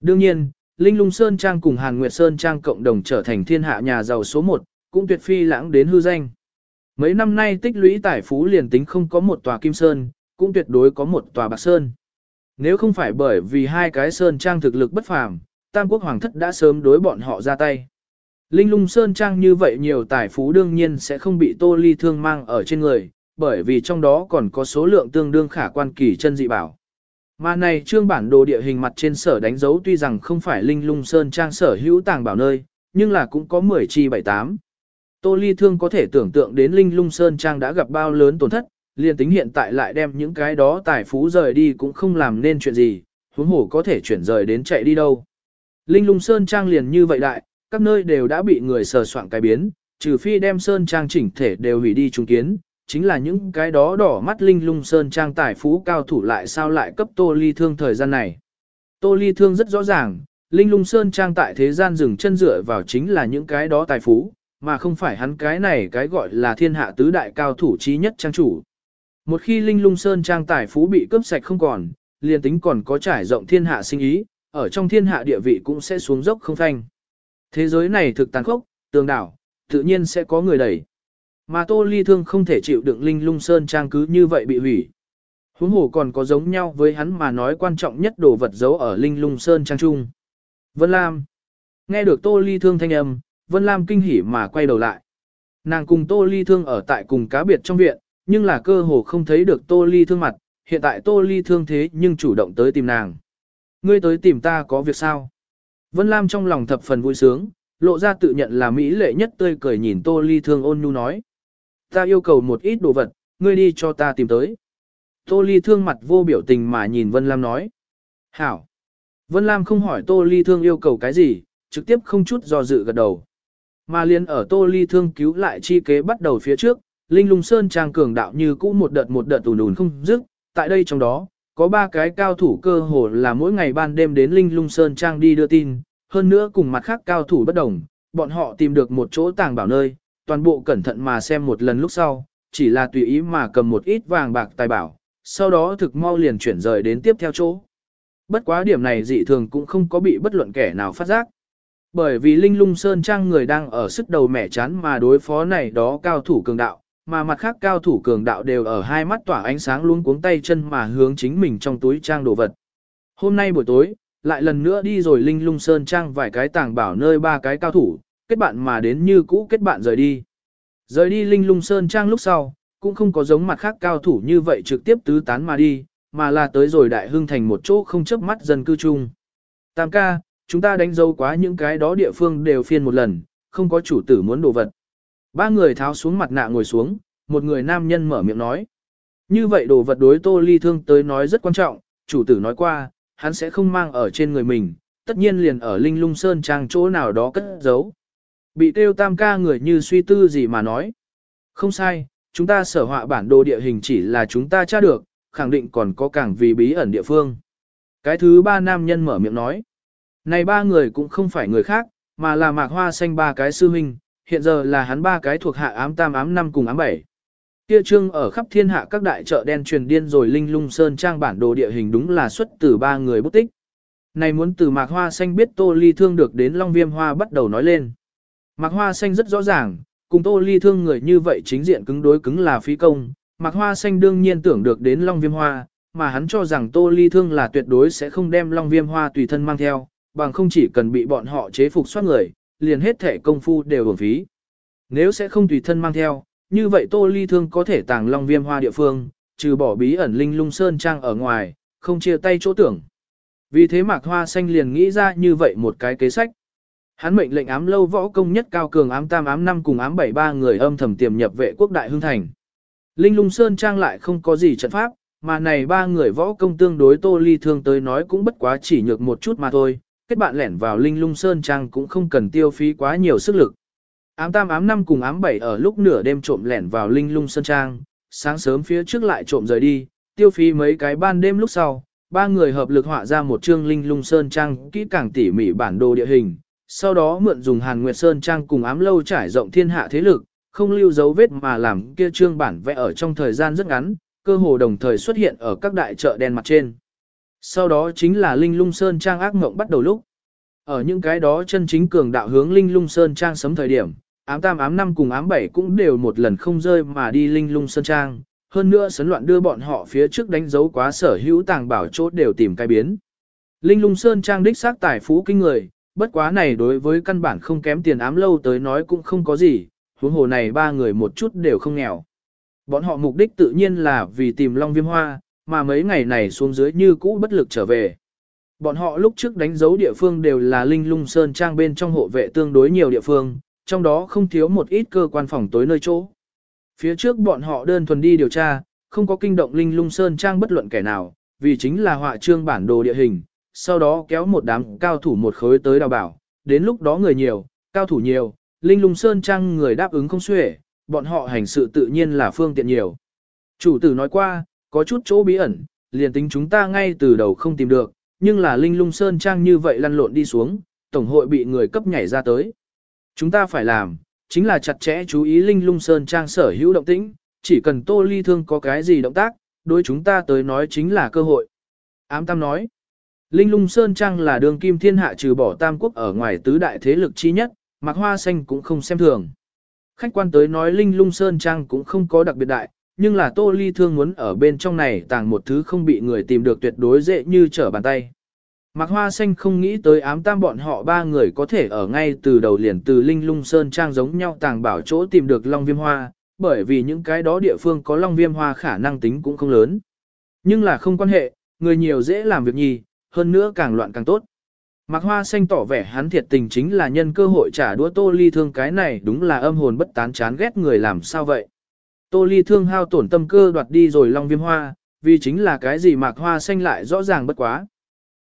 Đương nhiên, Linh Lung Sơn Trang cùng Hàn Nguyệt Sơn Trang cộng đồng trở thành thiên hạ nhà giàu số 1, cũng tuyệt phi lãng đến hư danh. Mấy năm nay tích lũy tài phú liền tính không có một tòa kim sơn, cũng tuyệt đối có một tòa bạc sơn. Nếu không phải bởi vì hai cái sơn trang thực lực bất phàm, Tam Quốc Hoàng thất đã sớm đối bọn họ ra tay. Linh lung sơn trang như vậy nhiều tài phú đương nhiên sẽ không bị tô ly thương mang ở trên người, bởi vì trong đó còn có số lượng tương đương khả quan kỳ chân dị bảo. Mà này trương bản đồ địa hình mặt trên sở đánh dấu tuy rằng không phải linh lung sơn trang sở hữu tàng bảo nơi, nhưng là cũng có 10 chi 78. Tô Ly Thương có thể tưởng tượng đến linh lung sơn trang đã gặp bao lớn tổn thất, liền tính hiện tại lại đem những cái đó tài phú rời đi cũng không làm nên chuyện gì, huống hổ có thể chuyển rời đến chạy đi đâu. Linh lung sơn trang liền như vậy đại, các nơi đều đã bị người sờ soạn cái biến, trừ phi đem sơn trang chỉnh thể đều hủy đi trung kiến, chính là những cái đó đỏ mắt linh lung sơn trang tài phú cao thủ lại sao lại cấp tô ly thương thời gian này. Tô ly thương rất rõ ràng, linh lung sơn trang tại thế gian dừng chân dựa vào chính là những cái đó tài phú, mà không phải hắn cái này cái gọi là thiên hạ tứ đại cao thủ trí nhất trang chủ. Một khi linh lung sơn trang tài phú bị cướp sạch không còn, liền tính còn có trải rộng thiên hạ sinh ý, ở trong thiên hạ địa vị cũng sẽ xuống dốc không thanh. Thế giới này thực tàn khốc, tường đảo, tự nhiên sẽ có người đẩy. Mà Tô Ly Thương không thể chịu đựng Linh Lung Sơn Trang cứ như vậy bị hủy. Huống hồ còn có giống nhau với hắn mà nói quan trọng nhất đồ vật giấu ở Linh Lung Sơn Trang Trung. Vân Lam. Nghe được Tô Ly Thương thanh âm, Vân Lam kinh hỉ mà quay đầu lại. Nàng cùng Tô Ly Thương ở tại cùng cá biệt trong viện, nhưng là cơ hồ không thấy được Tô Ly Thương mặt, hiện tại Tô Ly Thương thế nhưng chủ động tới tìm nàng. Ngươi tới tìm ta có việc sao? Vân Lam trong lòng thập phần vui sướng, lộ ra tự nhận là mỹ lệ nhất tươi cười nhìn Tô Ly Thương ôn nhu nói. Ta yêu cầu một ít đồ vật, ngươi đi cho ta tìm tới. Tô Ly Thương mặt vô biểu tình mà nhìn Vân Lam nói. Hảo. Vân Lam không hỏi Tô Ly Thương yêu cầu cái gì, trực tiếp không chút do dự gật đầu. Mà liên ở Tô Ly Thương cứu lại chi kế bắt đầu phía trước, Linh Lung Sơn trang cường đạo như cũ một đợt một đợt ùn nùn không dứt, tại đây trong đó, có ba cái cao thủ cơ hồ là mỗi ngày ban đêm đến Linh Lung Sơn trang đi đưa tin, hơn nữa cùng mặt khác cao thủ bất đồng, bọn họ tìm được một chỗ tàng bảo nơi, toàn bộ cẩn thận mà xem một lần lúc sau, chỉ là tùy ý mà cầm một ít vàng bạc tài bảo, sau đó thực mau liền chuyển rời đến tiếp theo chỗ. Bất quá điểm này dị thường cũng không có bị bất luận kẻ nào phát giác. Bởi vì Linh Lung Sơn Trang người đang ở sức đầu mẻ chán mà đối phó này đó cao thủ cường đạo, mà mặt khác cao thủ cường đạo đều ở hai mắt tỏa ánh sáng luôn cuống tay chân mà hướng chính mình trong túi trang đồ vật. Hôm nay buổi tối, lại lần nữa đi rồi Linh Lung Sơn Trang vài cái tàng bảo nơi ba cái cao thủ, kết bạn mà đến như cũ kết bạn rời đi. Rời đi Linh Lung Sơn Trang lúc sau, cũng không có giống mặt khác cao thủ như vậy trực tiếp tứ tán mà đi, mà là tới rồi Đại Hưng thành một chỗ không chấp mắt dân cư chung. Tam ca, chúng ta đánh dấu quá những cái đó địa phương đều phiên một lần, không có chủ tử muốn đồ vật. Ba người tháo xuống mặt nạ ngồi xuống, một người nam nhân mở miệng nói. Như vậy đồ vật đối tô ly thương tới nói rất quan trọng, chủ tử nói qua, hắn sẽ không mang ở trên người mình, tất nhiên liền ở linh lung sơn trang chỗ nào đó cất giấu. Bị tiêu tam ca người như suy tư gì mà nói. Không sai, chúng ta sở họa bản đồ địa hình chỉ là chúng ta tra được, khẳng định còn có càng vì bí ẩn địa phương. Cái thứ ba nam nhân mở miệng nói. Này ba người cũng không phải người khác, mà là mạc hoa xanh ba cái sư huynh, hiện giờ là hắn ba cái thuộc hạ ám tam ám năm cùng ám bảy. Kia trương ở khắp thiên hạ các đại chợ đen truyền điên rồi linh lung sơn trang bản đồ địa hình đúng là xuất từ ba người bút tích. Này muốn từ mạc hoa xanh biết tô ly thương được đến long viêm hoa bắt đầu nói lên. Mạc hoa xanh rất rõ ràng, cùng tô ly thương người như vậy chính diện cứng đối cứng là phí công. Mạc hoa xanh đương nhiên tưởng được đến long viêm hoa, mà hắn cho rằng tô ly thương là tuyệt đối sẽ không đem long viêm hoa tùy thân mang theo, bằng không chỉ cần bị bọn họ chế phục soát người, liền hết thể công phu đều hưởng phí. Nếu sẽ không tùy thân mang theo, như vậy Tô Ly Thương có thể tàng long viêm hoa địa phương, trừ bỏ bí ẩn linh lung sơn trang ở ngoài, không chia tay chỗ tưởng. Vì thế Mạc Hoa Xanh liền nghĩ ra như vậy một cái kế sách. Hắn mệnh lệnh ám lâu võ công nhất cao cường ám tam ám năm cùng ám bảy ba người âm thầm tiềm nhập vệ quốc đại hương thành. Linh lung sơn trang lại không có gì trận pháp, mà này ba người võ công tương đối Tô Ly Thương tới nói cũng bất quá chỉ nhược một chút mà thôi, kết bạn lẻn vào linh lung sơn trang cũng không cần tiêu phí quá nhiều sức lực. Ám tam ám năm cùng ám bảy ở lúc nửa đêm trộm lẻn vào linh lung sơn trang, sáng sớm phía trước lại trộm rời đi, tiêu phí mấy cái ban đêm lúc sau, ba người hợp lực họa ra một chương linh lung sơn trang kỹ càng tỉ mỉ bản đồ địa hình, sau đó mượn dùng hàn nguyệt sơn trang cùng ám lâu trải rộng thiên hạ thế lực, không lưu dấu vết mà làm kia trương bản vẽ ở trong thời gian rất ngắn, cơ hồ đồng thời xuất hiện ở các đại chợ đen mặt trên. Sau đó chính là Linh Lung Sơn Trang ác mộng bắt đầu lúc. Ở những cái đó chân chính cường đạo hướng Linh Lung Sơn Trang sấm thời điểm, ám tam ám năm cùng ám bảy cũng đều một lần không rơi mà đi Linh Lung Sơn Trang. Hơn nữa sấn loạn đưa bọn họ phía trước đánh dấu quá sở hữu tàng bảo chốt đều tìm cái biến. Linh lung sơn trang đích xác tài phú kinh người, bất quá này đối với căn bản không kém tiền ám lâu tới nói cũng không có gì, huống hồ này ba người một chút đều không nghèo. Bọn họ mục đích tự nhiên là vì tìm Long Viêm Hoa, mà mấy ngày này xuống dưới như cũ bất lực trở về. Bọn họ lúc trước đánh dấu địa phương đều là Linh Lung Sơn Trang bên trong hộ vệ tương đối nhiều địa phương, trong đó không thiếu một ít cơ quan phòng tối nơi chỗ. Phía trước bọn họ đơn thuần đi điều tra, không có kinh động Linh Lung Sơn Trang bất luận kẻ nào, vì chính là họa trương bản đồ địa hình, sau đó kéo một đám cao thủ một khối tới đào bảo, đến lúc đó người nhiều, cao thủ nhiều, Linh Lung Sơn Trang người đáp ứng không xuể, bọn họ hành sự tự nhiên là phương tiện nhiều. Chủ tử nói qua, có chút chỗ bí ẩn, liền tính chúng ta ngay từ đầu không tìm được, nhưng là Linh Lung Sơn Trang như vậy lăn lộn đi xuống, Tổng hội bị người cấp nhảy ra tới. Chúng ta phải làm, chính là chặt chẽ chú ý Linh Lung Sơn Trang sở hữu động tĩnh, chỉ cần Tô Ly Thương có cái gì động tác, đối chúng ta tới nói chính là cơ hội. Ám Tam nói, Linh Lung Sơn Trang là đường kim thiên hạ trừ bỏ Tam Quốc ở ngoài tứ đại thế lực chi nhất, mặc Hoa Xanh cũng không xem thường. Khách quan tới nói Linh Lung Sơn Trang cũng không có đặc biệt đại, nhưng là Tô Ly Thương muốn ở bên trong này tàng một thứ không bị người tìm được tuyệt đối dễ như trở bàn tay. Mạc Hoa Xanh không nghĩ tới ám tam bọn họ ba người có thể ở ngay từ đầu liền từ Linh Lung Sơn Trang giống nhau tàng bảo chỗ tìm được Long Viêm Hoa, bởi vì những cái đó địa phương có Long Viêm Hoa khả năng tính cũng không lớn. Nhưng là không quan hệ, người nhiều dễ làm việc nhì, hơn nữa càng loạn càng tốt. Mạc Hoa Xanh tỏ vẻ hắn thiệt tình chính là nhân cơ hội trả đũa Tô Ly Thương cái này đúng là âm hồn bất tán chán ghét người làm sao vậy. Tô Ly Thương hao tổn tâm cơ đoạt đi rồi Long Viêm Hoa, vì chính là cái gì Mạc Hoa Xanh lại rõ ràng bất quá.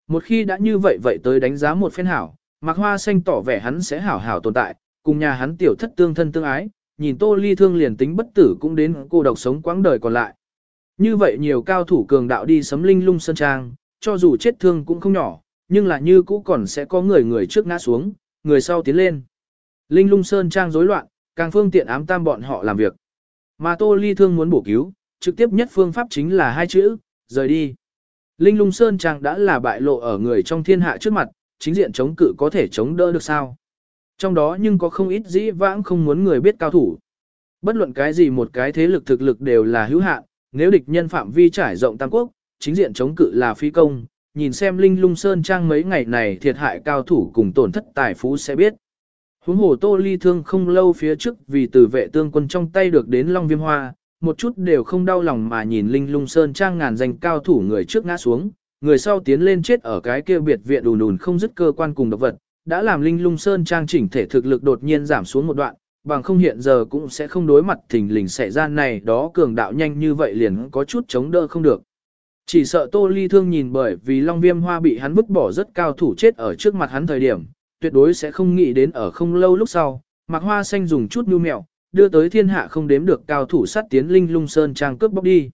Một khi đã như vậy vậy tới đánh giá một phen hảo, Mạc Hoa Xanh tỏ vẻ hắn sẽ hảo hảo tồn tại, cùng nhà hắn tiểu thất tương thân tương ái, nhìn Tô Ly Thương liền tính bất tử cũng đến cô độc sống quãng đời còn lại. Như vậy nhiều cao thủ cường đạo đi sấm linh lung sơn trang, cho dù chết thương cũng không nhỏ, nhưng là như cũ còn sẽ có người người trước ngã xuống, người sau tiến lên. Linh lung sơn trang rối loạn, càng phương tiện ám tam bọn họ làm việc. Mà Tô Ly Thương muốn bổ cứu, trực tiếp nhất phương pháp chính là hai chữ, rời đi. Linh lung sơn trang đã là bại lộ ở người trong thiên hạ trước mặt, chính diện chống cự có thể chống đỡ được sao. Trong đó nhưng có không ít dĩ vãng không muốn người biết cao thủ. Bất luận cái gì một cái thế lực thực lực đều là hữu hạn, nếu địch nhân phạm vi trải rộng tam quốc, chính diện chống cự là phi công, nhìn xem Linh Lung Sơn Trang mấy ngày này thiệt hại cao thủ cùng tổn thất tài phú sẽ biết. Huống hồ Tô Ly thương không lâu phía trước vì từ vệ tương quân trong tay được đến Long Viêm Hoa, một chút đều không đau lòng mà nhìn Linh Lung Sơn Trang ngàn danh cao thủ người trước ngã xuống, người sau tiến lên chết ở cái kia biệt viện đùn đùn không dứt cơ quan cùng độc vật, đã làm Linh Lung Sơn Trang chỉnh thể thực lực đột nhiên giảm xuống một đoạn, bằng không hiện giờ cũng sẽ không đối mặt thình lình xảy ra này đó cường đạo nhanh như vậy liền có chút chống đỡ không được. Chỉ sợ Tô Ly Thương nhìn bởi vì Long Viêm Hoa bị hắn vứt bỏ rất cao thủ chết ở trước mặt hắn thời điểm, tuyệt đối sẽ không nghĩ đến ở không lâu lúc sau, Mạc Hoa Xanh dùng chút nhu mẹo, đưa tới thiên hạ không đếm được cao thủ sát tiến Linh Lung Sơn Trang cướp bóc đi.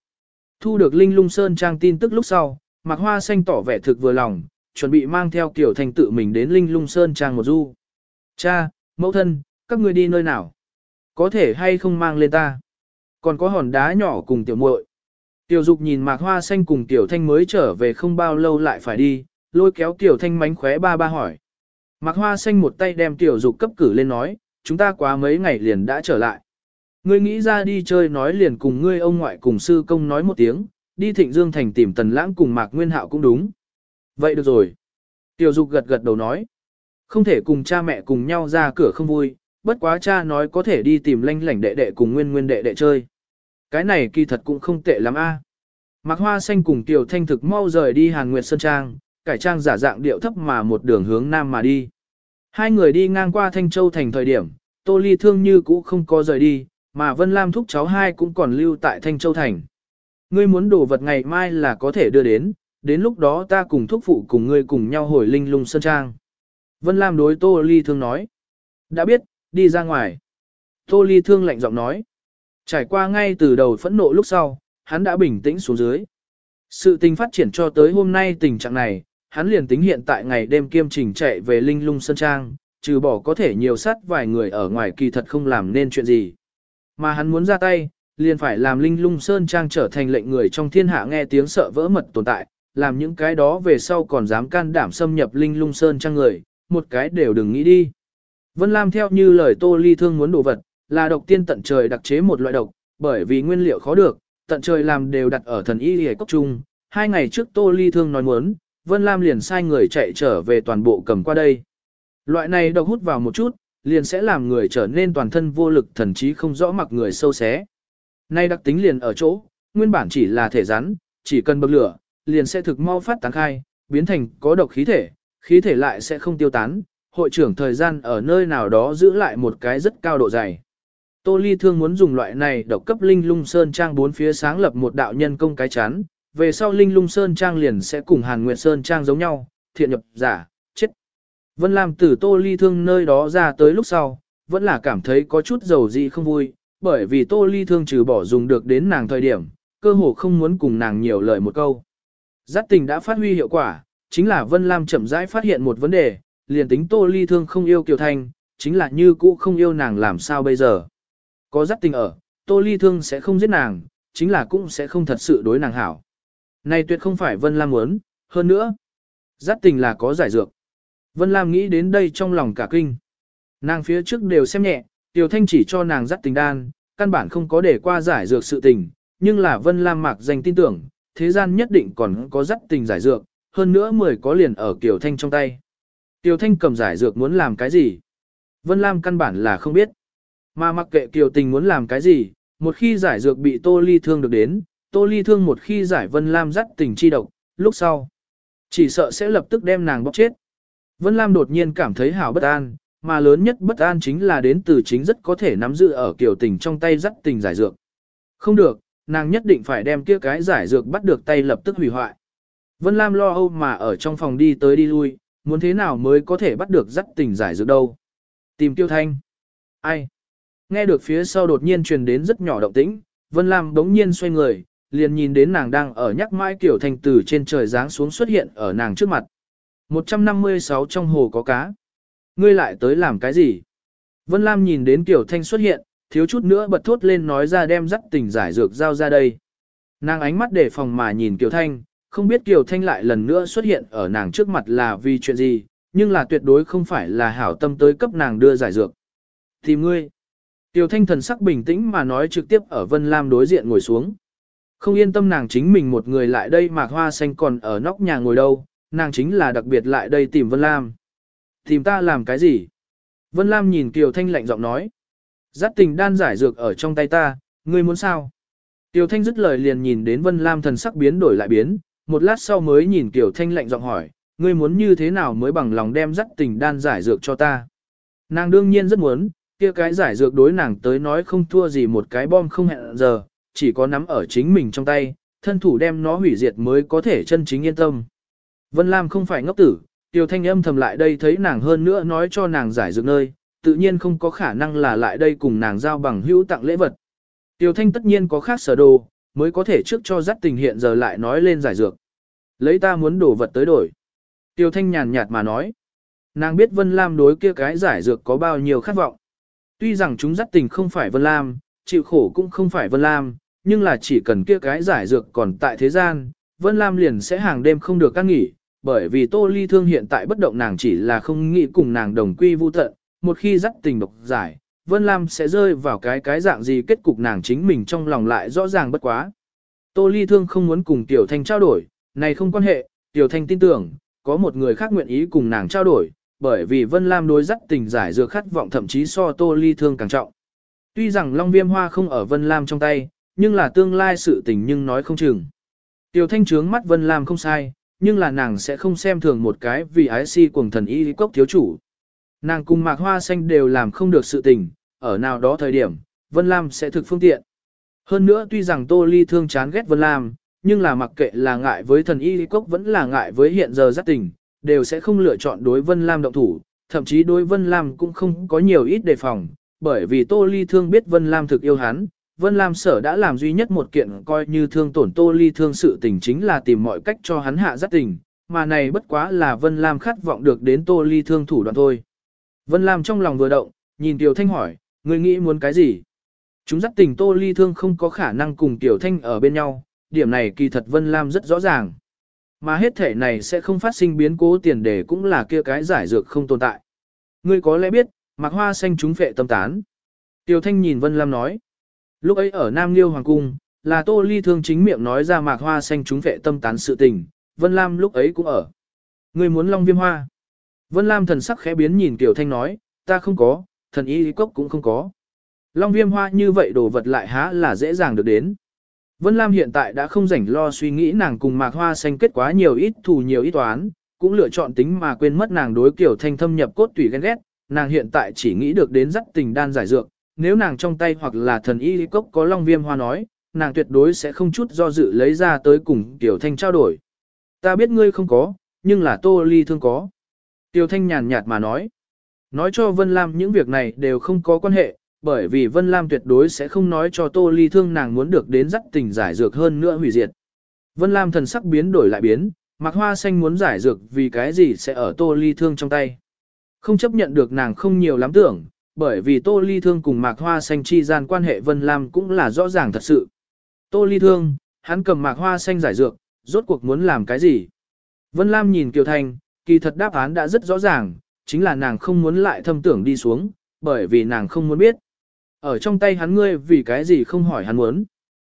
Thu được Linh Lung Sơn Trang tin tức lúc sau, Mạc Hoa Xanh tỏ vẻ thực vừa lòng, chuẩn bị mang theo Kiều Thành tự mình đến Linh Lung Sơn Trang một du. Cha, mẫu thân, các người đi nơi nào? Có thể hay không mang lên ta? Còn có hòn đá nhỏ cùng tiểu muội. Tiểu Dục nhìn Mạc Hoa Xanh cùng Tiểu Thanh mới trở về không bao lâu lại phải đi, lôi kéo Tiểu Thanh mánh khóe ba ba hỏi. Mạc Hoa Xanh một tay đem Tiểu Dục cấp cử lên nói, chúng ta quá mấy ngày liền đã trở lại. Ngươi nghĩ ra đi chơi nói liền cùng ngươi ông ngoại cùng sư công nói một tiếng, đi thịnh dương thành tìm tần lãng cùng Mạc Nguyên Hạo cũng đúng. Vậy được rồi. Tiểu Dục gật gật đầu nói. Không thể cùng cha mẹ cùng nhau ra cửa không vui, bất quá cha nói có thể đi tìm lanh lảnh đệ đệ cùng nguyên nguyên đệ đệ chơi. Cái này kỳ thật cũng không tệ lắm a. Mạc Hoa Xanh cùng Tiểu Thanh thực mau rời đi Hàn Nguyệt Sơn Trang, cải trang giả dạng điệu thấp mà một đường hướng nam mà đi. Hai người đi ngang qua Thanh Châu thành thời điểm, Tô Ly Thương như cũ không có rời đi, mà Vân Lam thúc cháu hai cũng còn lưu tại Thanh Châu thành. Ngươi muốn đồ vật ngày mai là có thể đưa đến, đến lúc đó ta cùng thúc phụ cùng ngươi cùng nhau hồi linh lung sơn trang. Vân Lam đối Tô Ly Thương nói. Đã biết, đi ra ngoài. Tô Ly Thương lạnh giọng nói. Trải qua ngay từ đầu phẫn nộ lúc sau, hắn đã bình tĩnh xuống dưới. Sự tình phát triển cho tới hôm nay tình trạng này, hắn liền tính hiện tại ngày đêm kiêm trình chạy về Linh Lung Sơn Trang, trừ bỏ có thể nhiều sát vài người ở ngoài kỳ thật không làm nên chuyện gì. Mà hắn muốn ra tay, liền phải làm Linh Lung Sơn Trang trở thành lệnh người trong thiên hạ nghe tiếng sợ vỡ mật tồn tại, làm những cái đó về sau còn dám can đảm xâm nhập Linh Lung Sơn Trang người, một cái đều đừng nghĩ đi. Vân Lam theo như lời Tô Ly Thương muốn đồ vật, là độc tiên tận trời đặc chế một loại độc, bởi vì nguyên liệu khó được, tận trời làm đều đặt ở thần y hề cốc trung. Hai ngày trước Tô Ly Thương nói muốn, Vân Lam liền sai người chạy trở về toàn bộ cầm qua đây. Loại này độc hút vào một chút, liền sẽ làm người trở nên toàn thân vô lực thần chí không rõ mặc người sâu xé. Nay đặc tính liền ở chỗ, nguyên bản chỉ là thể rắn, chỉ cần bậc lửa, liền sẽ thực mau phát tán khai, biến thành có độc khí thể, khí thể lại sẽ không tiêu tán, hội trưởng thời gian ở nơi nào đó giữ lại một cái rất cao độ dày. Tô Ly Thương muốn dùng loại này độc cấp Linh Lung Sơn Trang bốn phía sáng lập một đạo nhân công cái chán, về sau Linh Lung Sơn Trang liền sẽ cùng Hàn Nguyệt Sơn Trang giống nhau, thiện nhập giả, chết. Vân Lam từ Tô Ly Thương nơi đó ra tới lúc sau, vẫn là cảm thấy có chút dầu dị không vui, bởi vì Tô Ly Thương trừ bỏ dùng được đến nàng thời điểm, cơ hồ không muốn cùng nàng nhiều lời một câu. Giác tình đã phát huy hiệu quả, chính là Vân Lam chậm rãi phát hiện một vấn đề, liền tính Tô Ly Thương không yêu Kiều Thanh, chính là như cũ không yêu nàng làm sao bây giờ. Có dắt tình ở, Tô Ly Thương sẽ không giết nàng, chính là cũng sẽ không thật sự đối nàng hảo. Này tuyệt không phải Vân Lam muốn, hơn nữa, dắt tình là có giải dược. Vân Lam nghĩ đến đây trong lòng cả kinh. Nàng phía trước đều xem nhẹ, Tiểu Thanh chỉ cho nàng dắt tình đan, căn bản không có để qua giải dược sự tình, nhưng là Vân Lam mạc danh tin tưởng, thế gian nhất định còn có dắt tình giải dược, hơn nữa mười có liền ở Kiều Thanh trong tay. tiểu Thanh cầm giải dược muốn làm cái gì? Vân Lam căn bản là không biết. Mà mặc kệ Kiều Tình muốn làm cái gì, một khi giải dược bị Tô Ly thương được đến, Tô Ly thương một khi giải Vân Lam dắt tình chi độc, lúc sau, chỉ sợ sẽ lập tức đem nàng bóc chết. Vân Lam đột nhiên cảm thấy hảo bất an, mà lớn nhất bất an chính là đến từ chính rất có thể nắm giữ ở Kiều Tình trong tay dắt tình giải dược. Không được, nàng nhất định phải đem kia cái giải dược bắt được tay lập tức hủy hoại. Vân Lam lo âu mà ở trong phòng đi tới đi lui, muốn thế nào mới có thể bắt được dắt tình giải dược đâu. Tìm Tiêu Thanh. Ai? Nghe được phía sau đột nhiên truyền đến rất nhỏ động tĩnh, Vân Lam đống nhiên xoay người, liền nhìn đến nàng đang ở nhắc mãi kiểu thành từ trên trời giáng xuống xuất hiện ở nàng trước mặt. 156 trong hồ có cá. Ngươi lại tới làm cái gì? Vân Lam nhìn đến Tiểu Thanh xuất hiện, thiếu chút nữa bật thốt lên nói ra đem dắt tình giải dược giao ra đây. Nàng ánh mắt để phòng mà nhìn Kiều Thanh, không biết Kiều Thanh lại lần nữa xuất hiện ở nàng trước mặt là vì chuyện gì, nhưng là tuyệt đối không phải là hảo tâm tới cấp nàng đưa giải dược. Tìm ngươi. Tiểu Thanh thần sắc bình tĩnh mà nói trực tiếp ở Vân Lam đối diện ngồi xuống. Không yên tâm nàng chính mình một người lại đây mà hoa xanh còn ở nóc nhà ngồi đâu, nàng chính là đặc biệt lại đây tìm Vân Lam. Tìm ta làm cái gì? Vân Lam nhìn Kiều Thanh lạnh giọng nói. Giác tình đan giải dược ở trong tay ta, ngươi muốn sao? Tiểu Thanh dứt lời liền nhìn đến Vân Lam thần sắc biến đổi lại biến, một lát sau mới nhìn Tiểu Thanh lạnh giọng hỏi, ngươi muốn như thế nào mới bằng lòng đem dắt tình đan giải dược cho ta? Nàng đương nhiên rất muốn, kia cái giải dược đối nàng tới nói không thua gì một cái bom không hẹn giờ, chỉ có nắm ở chính mình trong tay, thân thủ đem nó hủy diệt mới có thể chân chính yên tâm. Vân Lam không phải ngốc tử, Tiêu Thanh âm thầm lại đây thấy nàng hơn nữa nói cho nàng giải dược nơi, tự nhiên không có khả năng là lại đây cùng nàng giao bằng hữu tặng lễ vật. Tiêu Thanh tất nhiên có khác sở đồ, mới có thể trước cho dắt tình hiện giờ lại nói lên giải dược. Lấy ta muốn đổ vật tới đổi. Tiêu Thanh nhàn nhạt mà nói. Nàng biết Vân Lam đối kia cái giải dược có bao nhiêu khát vọng. Tuy rằng chúng dắt tình không phải Vân Lam, chịu khổ cũng không phải Vân Lam, nhưng là chỉ cần kia cái giải dược còn tại thế gian, Vân Lam liền sẽ hàng đêm không được căn nghỉ, bởi vì Tô Ly Thương hiện tại bất động nàng chỉ là không nghĩ cùng nàng đồng quy vu tận, một khi dắt tình độc giải, Vân Lam sẽ rơi vào cái cái dạng gì kết cục nàng chính mình trong lòng lại rõ ràng bất quá. Tô Ly Thương không muốn cùng Tiểu Thanh trao đổi, này không quan hệ, Tiểu Thanh tin tưởng, có một người khác nguyện ý cùng nàng trao đổi, bởi vì Vân Lam đối dắt tình giải dược khát vọng thậm chí so Tô Ly Thương càng trọng. Tuy rằng Long Viêm Hoa không ở Vân Lam trong tay, nhưng là tương lai sự tình nhưng nói không chừng. Tiểu Thanh trướng mắt Vân Lam không sai, nhưng là nàng sẽ không xem thường một cái vì ái si cuồng thần y cốc thiếu chủ. Nàng cùng Mạc Hoa Xanh đều làm không được sự tình, ở nào đó thời điểm, Vân Lam sẽ thực phương tiện. Hơn nữa tuy rằng Tô Ly thương chán ghét Vân Lam, nhưng là mặc kệ là ngại với thần y cốc vẫn là ngại với hiện giờ giác tình, đều sẽ không lựa chọn đối Vân Lam động thủ, thậm chí đối Vân Lam cũng không có nhiều ít đề phòng, bởi vì Tô Ly thương biết Vân Lam thực yêu hắn, Vân Lam sở đã làm duy nhất một kiện coi như thương tổn Tô Ly thương sự tình chính là tìm mọi cách cho hắn hạ giác tình, mà này bất quá là Vân Lam khát vọng được đến Tô Ly thương thủ đoạn thôi. Vân Lam trong lòng vừa động, nhìn Tiểu Thanh hỏi, người nghĩ muốn cái gì? Chúng giác tình Tô Ly thương không có khả năng cùng Tiểu Thanh ở bên nhau, điểm này kỳ thật Vân Lam rất rõ ràng. Mà hết thể này sẽ không phát sinh biến cố tiền đề cũng là kia cái giải dược không tồn tại. Ngươi có lẽ biết, mặc hoa xanh chúng phệ tâm tán. Tiểu Thanh nhìn Vân Lam nói. Lúc ấy ở Nam Liêu Hoàng Cung, là Tô Ly Thương chính miệng nói ra mạc hoa xanh chúng vệ tâm tán sự tình, Vân Lam lúc ấy cũng ở. Ngươi muốn long viêm hoa. Vân Lam thần sắc khẽ biến nhìn Tiểu Thanh nói, ta không có, thần y cốc cũng không có. Long viêm hoa như vậy đồ vật lại há là dễ dàng được đến. Vân Lam hiện tại đã không rảnh lo suy nghĩ nàng cùng mạc hoa xanh kết quá nhiều ít thù nhiều ít toán, cũng lựa chọn tính mà quên mất nàng đối kiểu thanh thâm nhập cốt tủy ghen ghét, nàng hiện tại chỉ nghĩ được đến dắt tình đan giải dược, nếu nàng trong tay hoặc là thần y cốc có long viêm hoa nói, nàng tuyệt đối sẽ không chút do dự lấy ra tới cùng tiểu thanh trao đổi. Ta biết ngươi không có, nhưng là tô ly thương có. Tiểu thanh nhàn nhạt mà nói. Nói cho Vân Lam những việc này đều không có quan hệ, bởi vì Vân Lam tuyệt đối sẽ không nói cho Tô Ly Thương nàng muốn được đến dắt tình giải dược hơn nữa hủy diệt. Vân Lam thần sắc biến đổi lại biến, Mặc Hoa Xanh muốn giải dược vì cái gì sẽ ở Tô Ly Thương trong tay. Không chấp nhận được nàng không nhiều lắm tưởng, bởi vì Tô Ly Thương cùng Mạc Hoa Xanh chi gian quan hệ Vân Lam cũng là rõ ràng thật sự. Tô Ly Thương, hắn cầm Mạc Hoa Xanh giải dược, rốt cuộc muốn làm cái gì? Vân Lam nhìn Kiều Thanh, kỳ thật đáp án đã rất rõ ràng, chính là nàng không muốn lại thâm tưởng đi xuống, bởi vì nàng không muốn biết. Ở trong tay hắn ngươi vì cái gì không hỏi hắn muốn.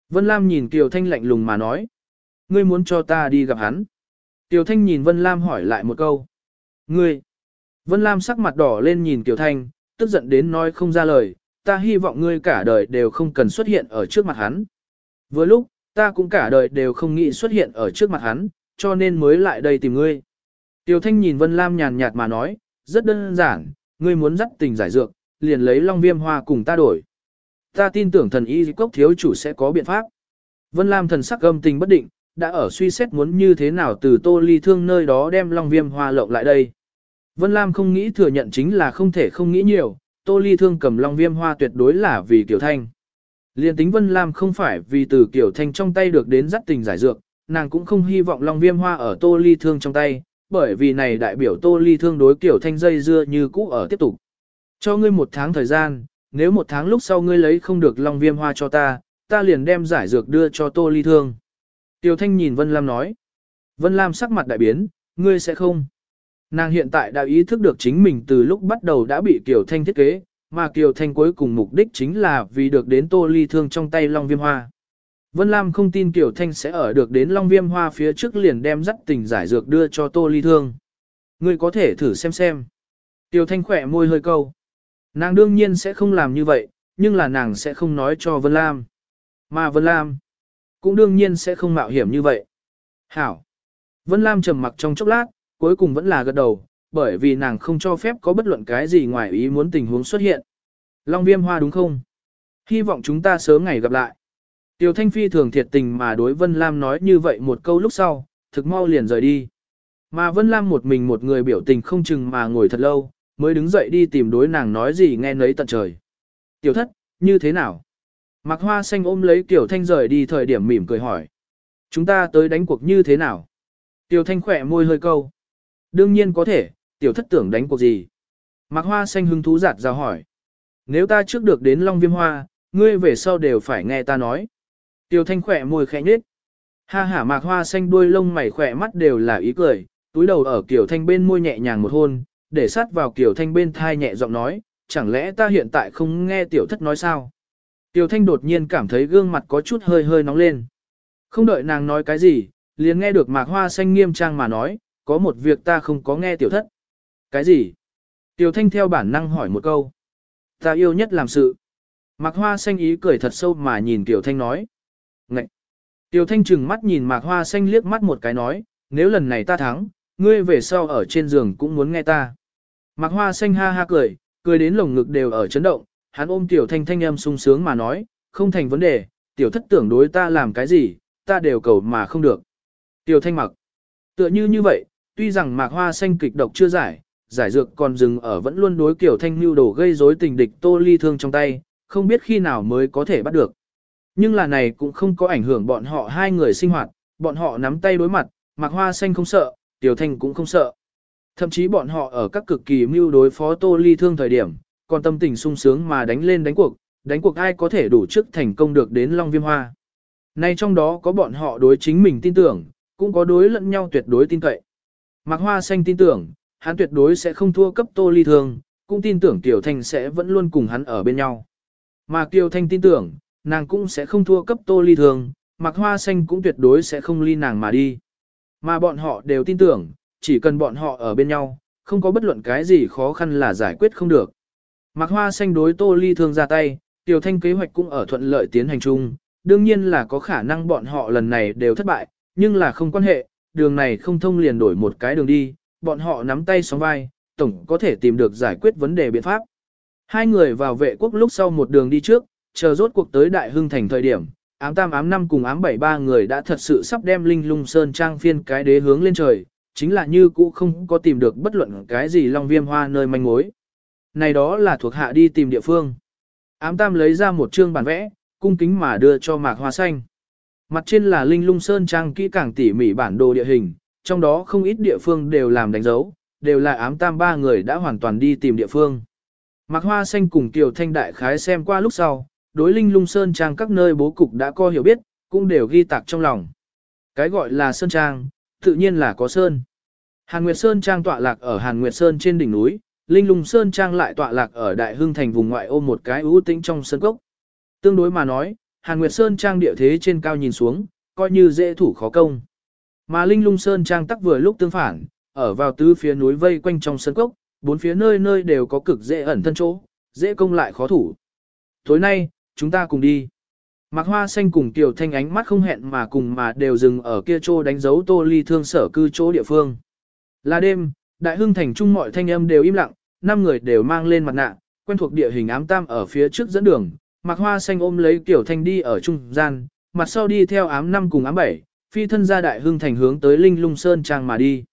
Vân Lam nhìn Kiều Thanh lạnh lùng mà nói. Ngươi muốn cho ta đi gặp hắn. Kiều Thanh nhìn Vân Lam hỏi lại một câu. Ngươi. Vân Lam sắc mặt đỏ lên nhìn Kiều Thanh, tức giận đến nói không ra lời. Ta hy vọng ngươi cả đời đều không cần xuất hiện ở trước mặt hắn. vừa lúc, ta cũng cả đời đều không nghĩ xuất hiện ở trước mặt hắn, cho nên mới lại đây tìm ngươi. Tiểu Thanh nhìn Vân Lam nhàn nhạt mà nói, rất đơn giản, ngươi muốn dắt tình giải dược, liền lấy long viêm hoa cùng ta đổi. Ta tin tưởng thần y cốc thiếu chủ sẽ có biện pháp. Vân Lam thần sắc âm tình bất định, đã ở suy xét muốn như thế nào từ tô ly thương nơi đó đem long viêm hoa lộng lại đây. Vân Lam không nghĩ thừa nhận chính là không thể không nghĩ nhiều, tô ly thương cầm long viêm hoa tuyệt đối là vì Kiều Thanh. Liên tính Vân Lam không phải vì từ Kiều Thanh trong tay được đến dắt tình giải dược, nàng cũng không hy vọng long viêm hoa ở tô ly thương trong tay, bởi vì này đại biểu tô ly thương đối Kiều Thanh dây dưa như cũ ở tiếp tục. Cho ngươi một tháng thời gian, nếu một tháng lúc sau ngươi lấy không được long viêm hoa cho ta, ta liền đem giải dược đưa cho tô ly thương. Tiêu Thanh nhìn Vân Lam nói. Vân Lam sắc mặt đại biến, ngươi sẽ không. Nàng hiện tại đã ý thức được chính mình từ lúc bắt đầu đã bị Kiều Thanh thiết kế, mà Kiều Thanh cuối cùng mục đích chính là vì được đến tô ly thương trong tay long viêm hoa. Vân Lam không tin Kiều Thanh sẽ ở được đến long viêm hoa phía trước liền đem dắt tình giải dược đưa cho tô ly thương. Ngươi có thể thử xem xem. Tiêu Thanh khỏe môi hơi câu. Nàng đương nhiên sẽ không làm như vậy, nhưng là nàng sẽ không nói cho Vân Lam. Mà Vân Lam cũng đương nhiên sẽ không mạo hiểm như vậy. Hảo. Vân Lam trầm mặc trong chốc lát, cuối cùng vẫn là gật đầu, bởi vì nàng không cho phép có bất luận cái gì ngoài ý muốn tình huống xuất hiện. Long viêm hoa đúng không? Hy vọng chúng ta sớm ngày gặp lại. Tiêu Thanh Phi thường thiệt tình mà đối Vân Lam nói như vậy một câu lúc sau, thực mau liền rời đi. Mà Vân Lam một mình một người biểu tình không chừng mà ngồi thật lâu, mới đứng dậy đi tìm đối nàng nói gì nghe nấy tận trời. Tiểu thất, như thế nào? Mạc Hoa Xanh ôm lấy Tiểu Thanh rời đi thời điểm mỉm cười hỏi. Chúng ta tới đánh cuộc như thế nào? Tiểu Thanh khỏe môi hơi câu. Đương nhiên có thể, Tiểu thất tưởng đánh cuộc gì? Mạc Hoa Xanh hứng thú giạt ra hỏi. Nếu ta trước được đến Long Viêm Hoa, ngươi về sau đều phải nghe ta nói. Tiểu Thanh khỏe môi khẽ nhếch. Ha hả Mạc Hoa Xanh đuôi lông mày khỏe mắt đều là ý cười, túi đầu ở Tiểu Thanh bên môi nhẹ nhàng một hôn, để sát vào Kiều Thanh bên thai nhẹ giọng nói, chẳng lẽ ta hiện tại không nghe tiểu thất nói sao? Kiều Thanh đột nhiên cảm thấy gương mặt có chút hơi hơi nóng lên. Không đợi nàng nói cái gì, liền nghe được mạc hoa xanh nghiêm trang mà nói, có một việc ta không có nghe tiểu thất. Cái gì? Tiểu Thanh theo bản năng hỏi một câu. Ta yêu nhất làm sự. Mạc hoa xanh ý cười thật sâu mà nhìn Tiểu Thanh nói. Ngậy! Tiểu Thanh chừng mắt nhìn mạc hoa xanh liếc mắt một cái nói, nếu lần này ta thắng, ngươi về sau ở trên giường cũng muốn nghe ta. Mạc Hoa xanh ha ha cười, cười đến lồng ngực đều ở chấn động, hắn ôm Tiểu Thanh thanh em sung sướng mà nói, không thành vấn đề, Tiểu thất tưởng đối ta làm cái gì, ta đều cầu mà không được. Tiểu Thanh mặc, tựa như như vậy, tuy rằng Mạc Hoa xanh kịch độc chưa giải, giải dược còn dừng ở vẫn luôn đối Tiểu Thanh lưu đồ gây rối tình địch tô ly thương trong tay, không biết khi nào mới có thể bắt được. Nhưng là này cũng không có ảnh hưởng bọn họ hai người sinh hoạt, bọn họ nắm tay đối mặt, Mạc Hoa xanh không sợ, Tiểu Thanh cũng không sợ. Thậm chí bọn họ ở các cực kỳ mưu đối phó Tô Ly Thương thời điểm, còn tâm tình sung sướng mà đánh lên đánh cuộc, đánh cuộc ai có thể đủ trước thành công được đến Long Viêm Hoa. Nay trong đó có bọn họ đối chính mình tin tưởng, cũng có đối lẫn nhau tuyệt đối tin cậy. Mạc Hoa Xanh tin tưởng, hắn tuyệt đối sẽ không thua cấp Tô Ly Thương, cũng tin tưởng Tiểu Thanh sẽ vẫn luôn cùng hắn ở bên nhau. Mà Kiều Thanh tin tưởng, nàng cũng sẽ không thua cấp Tô Ly Thương, Mạc Hoa Xanh cũng tuyệt đối sẽ không ly nàng mà đi. Mà bọn họ đều tin tưởng, chỉ cần bọn họ ở bên nhau, không có bất luận cái gì khó khăn là giải quyết không được. Mạc Hoa Xanh đối Tô Ly Thương ra tay, Tiểu Thanh kế hoạch cũng ở thuận lợi tiến hành chung, đương nhiên là có khả năng bọn họ lần này đều thất bại, nhưng là không quan hệ, đường này không thông liền đổi một cái đường đi, bọn họ nắm tay sóng vai, tổng có thể tìm được giải quyết vấn đề biện pháp. Hai người vào vệ quốc lúc sau một đường đi trước, chờ rốt cuộc tới Đại Hưng Thành thời điểm, ám tam ám năm cùng ám bảy ba người đã thật sự sắp đem linh lung sơn trang phiên cái đế hướng lên trời, chính là như cũ không có tìm được bất luận cái gì long viêm hoa nơi manh mối. Này đó là thuộc hạ đi tìm địa phương. Ám tam lấy ra một chương bản vẽ, cung kính mà đưa cho mạc hoa xanh. Mặt trên là linh lung sơn trang kỹ càng tỉ mỉ bản đồ địa hình, trong đó không ít địa phương đều làm đánh dấu, đều là ám tam ba người đã hoàn toàn đi tìm địa phương. Mạc hoa xanh cùng Kiều Thanh Đại Khái xem qua lúc sau, đối linh lung sơn trang các nơi bố cục đã có hiểu biết, cũng đều ghi tạc trong lòng. Cái gọi là sơn trang, tự nhiên là có sơn. Hàn Nguyệt Sơn trang tọa lạc ở Hàn Nguyệt Sơn trên đỉnh núi, Linh Lung Sơn trang lại tọa lạc ở Đại Hưng thành vùng ngoại ô một cái ưu tĩnh trong sơn cốc. Tương đối mà nói, Hàn Nguyệt Sơn trang địa thế trên cao nhìn xuống, coi như dễ thủ khó công. Mà Linh Lung Sơn trang tắc vừa lúc tương phản, ở vào tứ phía núi vây quanh trong sơn cốc, bốn phía nơi nơi đều có cực dễ ẩn thân chỗ, dễ công lại khó thủ. Tối nay, chúng ta cùng đi. Mạc Hoa Xanh cùng Tiểu Thanh ánh mắt không hẹn mà cùng mà đều dừng ở kia chỗ đánh dấu tô ly thương sở cư chỗ địa phương. Là đêm, đại hưng thành trung mọi thanh âm đều im lặng, năm người đều mang lên mặt nạ, quen thuộc địa hình ám tam ở phía trước dẫn đường, Mạc Hoa Xanh ôm lấy Tiểu Thanh đi ở trung gian, mặt sau đi theo ám năm cùng ám bảy, phi thân ra đại hưng thành hướng tới Linh Lung Sơn Trang mà đi.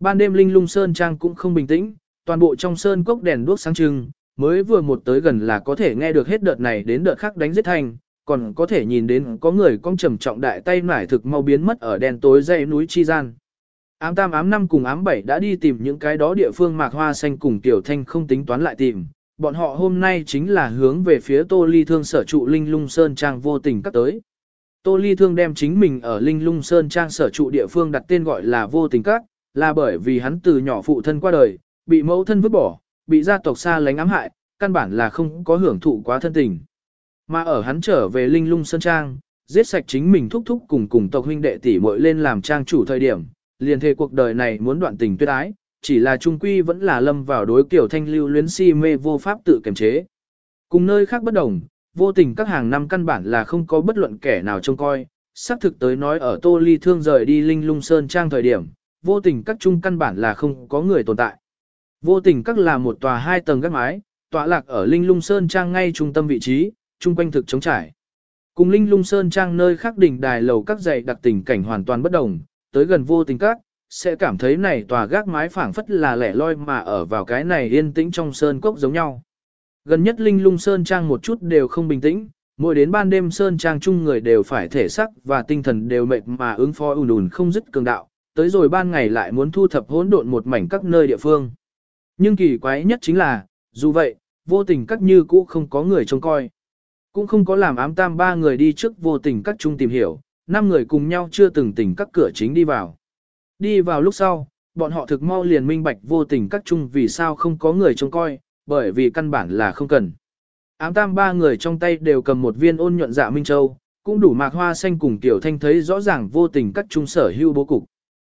Ban đêm Linh Lung Sơn Trang cũng không bình tĩnh, toàn bộ trong sơn cốc đèn đuốc sáng trưng, mới vừa một tới gần là có thể nghe được hết đợt này đến đợt khác đánh giết thành, còn có thể nhìn đến có người cong trầm trọng đại tay nải thực mau biến mất ở đen tối dãy núi chi gian. Ám tam ám năm cùng ám bảy đã đi tìm những cái đó địa phương mạc hoa xanh cùng tiểu thanh không tính toán lại tìm. Bọn họ hôm nay chính là hướng về phía Tô Ly Thương sở trụ Linh Lung Sơn Trang vô tình cắt tới. Tô Ly Thương đem chính mình ở Linh Lung Sơn Trang sở trụ địa phương đặt tên gọi là vô tình cắt, là bởi vì hắn từ nhỏ phụ thân qua đời, bị mẫu thân vứt bỏ, bị gia tộc xa lánh ám hại, căn bản là không có hưởng thụ quá thân tình. Mà ở hắn trở về Linh Lung Sơn Trang, giết sạch chính mình thúc thúc cùng cùng tộc huynh đệ tỷ muội lên làm trang chủ thời điểm, liền thề cuộc đời này muốn đoạn tình tuyệt ái, chỉ là trung quy vẫn là lâm vào đối kiểu thanh lưu luyến si mê vô pháp tự kiềm chế. Cùng nơi khác bất đồng, vô tình các hàng năm căn bản là không có bất luận kẻ nào trông coi, xác thực tới nói ở Tô Ly Thương rời đi Linh Lung Sơn Trang thời điểm, vô tình các trung căn bản là không có người tồn tại. Vô tình các là một tòa hai tầng gác mái, tọa lạc ở Linh Lung Sơn Trang ngay trung tâm vị trí, trung quanh thực chống trải. Cùng Linh Lung Sơn Trang nơi khác đỉnh đài lầu các dày đặc tình cảnh hoàn toàn bất đồng, tới gần vô tình các, sẽ cảm thấy này tòa gác mái phảng phất là lẻ loi mà ở vào cái này yên tĩnh trong sơn cốc giống nhau. Gần nhất Linh Lung Sơn Trang một chút đều không bình tĩnh, mỗi đến ban đêm Sơn Trang chung người đều phải thể sắc và tinh thần đều mệt mà ứng phó ùn ùn không dứt cường đạo, tới rồi ban ngày lại muốn thu thập hỗn độn một mảnh các nơi địa phương. Nhưng kỳ quái nhất chính là, dù vậy, vô tình các như cũ không có người trông coi. Cũng không có làm ám tam ba người đi trước vô tình các chung tìm hiểu, năm người cùng nhau chưa từng tỉnh các cửa chính đi vào. Đi vào lúc sau, bọn họ thực mau liền minh bạch vô tình các chung vì sao không có người trông coi, bởi vì căn bản là không cần. Ám tam ba người trong tay đều cầm một viên ôn nhuận dạ Minh Châu, cũng đủ mạc hoa xanh cùng tiểu thanh thấy rõ ràng vô tình các chung sở hưu bố cục.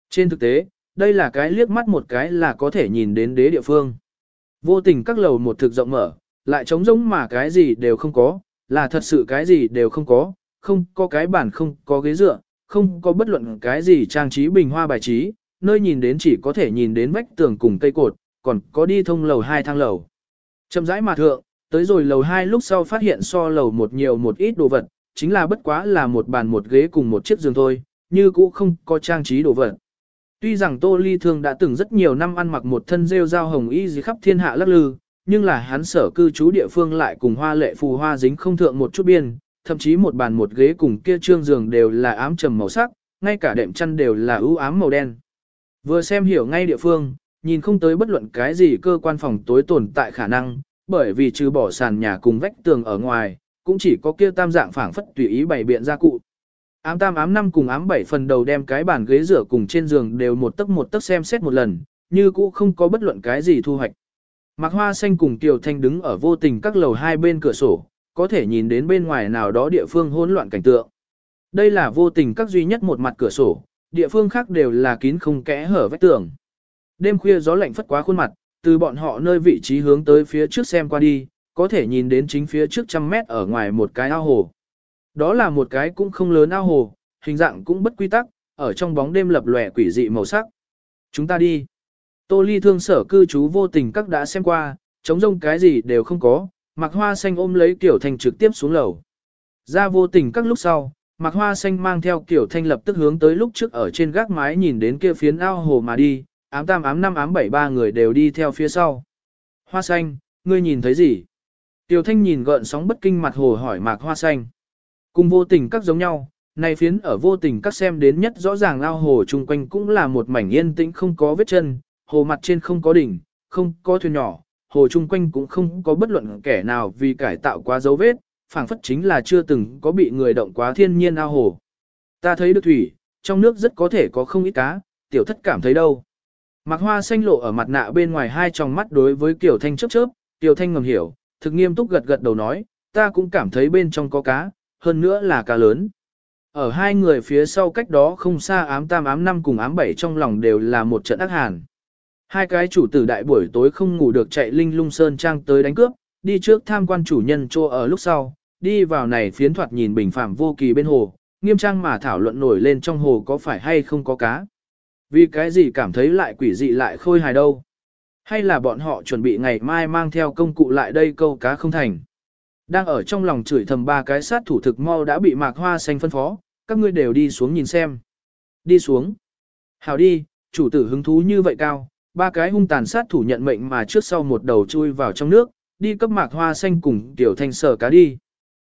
Trên thực tế, đây là cái liếc mắt một cái là có thể nhìn đến đế địa phương. Vô tình các lầu một thực rộng mở, lại trống rỗng mà cái gì đều không có, là thật sự cái gì đều không có, không có cái bàn không có ghế dựa, không có bất luận cái gì trang trí bình hoa bài trí, nơi nhìn đến chỉ có thể nhìn đến vách tường cùng cây cột, còn có đi thông lầu hai thang lầu. Chậm rãi mà thượng, tới rồi lầu hai lúc sau phát hiện so lầu một nhiều một ít đồ vật, chính là bất quá là một bàn một ghế cùng một chiếc giường thôi, như cũ không có trang trí đồ vật. Tuy rằng Tô Ly Thương đã từng rất nhiều năm ăn mặc một thân rêu dao hồng y gì khắp thiên hạ lắc lư, nhưng là hắn sở cư trú địa phương lại cùng hoa lệ phù hoa dính không thượng một chút biên, thậm chí một bàn một ghế cùng kia trương giường đều là ám trầm màu sắc, ngay cả đệm chăn đều là ưu ám màu đen. Vừa xem hiểu ngay địa phương, nhìn không tới bất luận cái gì cơ quan phòng tối tồn tại khả năng, bởi vì trừ bỏ sàn nhà cùng vách tường ở ngoài, cũng chỉ có kia tam dạng phảng phất tùy ý bày biện ra cụ. Ám tam ám năm cùng ám bảy phần đầu đem cái bàn ghế rửa cùng trên giường đều một tấc một tấc xem xét một lần, như cũ không có bất luận cái gì thu hoạch. Mạc Hoa Xanh cùng Kiều Thanh đứng ở vô tình các lầu hai bên cửa sổ, có thể nhìn đến bên ngoài nào đó địa phương hỗn loạn cảnh tượng. Đây là vô tình các duy nhất một mặt cửa sổ, địa phương khác đều là kín không kẽ hở vách tường. Đêm khuya gió lạnh phất quá khuôn mặt, từ bọn họ nơi vị trí hướng tới phía trước xem qua đi, có thể nhìn đến chính phía trước trăm mét ở ngoài một cái ao hồ. Đó là một cái cũng không lớn ao hồ, hình dạng cũng bất quy tắc, ở trong bóng đêm lập lòe quỷ dị màu sắc. Chúng ta đi. Tô ly thương sở cư trú vô tình các đã xem qua, chống rông cái gì đều không có, mặc hoa xanh ôm lấy kiểu thành trực tiếp xuống lầu. Ra vô tình các lúc sau, mặc hoa xanh mang theo kiểu thanh lập tức hướng tới lúc trước ở trên gác mái nhìn đến kia phiến ao hồ mà đi, ám tam ám năm ám bảy ba người đều đi theo phía sau. Hoa xanh, ngươi nhìn thấy gì? Tiểu thanh nhìn gợn sóng bất kinh mặt hồ hỏi mạc hoa xanh. Cùng vô tình các giống nhau, này phiến ở vô tình các xem đến nhất rõ ràng ao hồ chung quanh cũng là một mảnh yên tĩnh không có vết chân, hồ mặt trên không có đỉnh, không có thuyền nhỏ, hồ chung quanh cũng không có bất luận kẻ nào vì cải tạo quá dấu vết, phảng phất chính là chưa từng có bị người động quá thiên nhiên ao hồ. Ta thấy được thủy, trong nước rất có thể có không ít cá, tiểu thất cảm thấy đâu. Mạc hoa xanh lộ ở mặt nạ bên ngoài hai tròng mắt đối với Kiều Thanh chớp chớp, Kiều Thanh ngầm hiểu, thực nghiêm túc gật gật đầu nói, ta cũng cảm thấy bên trong có cá, hơn nữa là cá lớn. Ở hai người phía sau cách đó không xa ám tam ám năm cùng ám bảy trong lòng đều là một trận ác hàn. Hai cái chủ tử đại buổi tối không ngủ được chạy linh lung sơn trang tới đánh cướp, đi trước tham quan chủ nhân chô ở lúc sau, đi vào này phiến thoạt nhìn bình phạm vô kỳ bên hồ, nghiêm trang mà thảo luận nổi lên trong hồ có phải hay không có cá. Vì cái gì cảm thấy lại quỷ dị lại khôi hài đâu. Hay là bọn họ chuẩn bị ngày mai mang theo công cụ lại đây câu cá không thành. Đang ở trong lòng chửi thầm ba cái sát thủ thực mau đã bị mạc hoa xanh phân phó, các ngươi đều đi xuống nhìn xem. Đi xuống. Hào đi, chủ tử hứng thú như vậy cao, ba cái hung tàn sát thủ nhận mệnh mà trước sau một đầu chui vào trong nước, đi cấp mạc hoa xanh cùng tiểu thanh sở cá đi.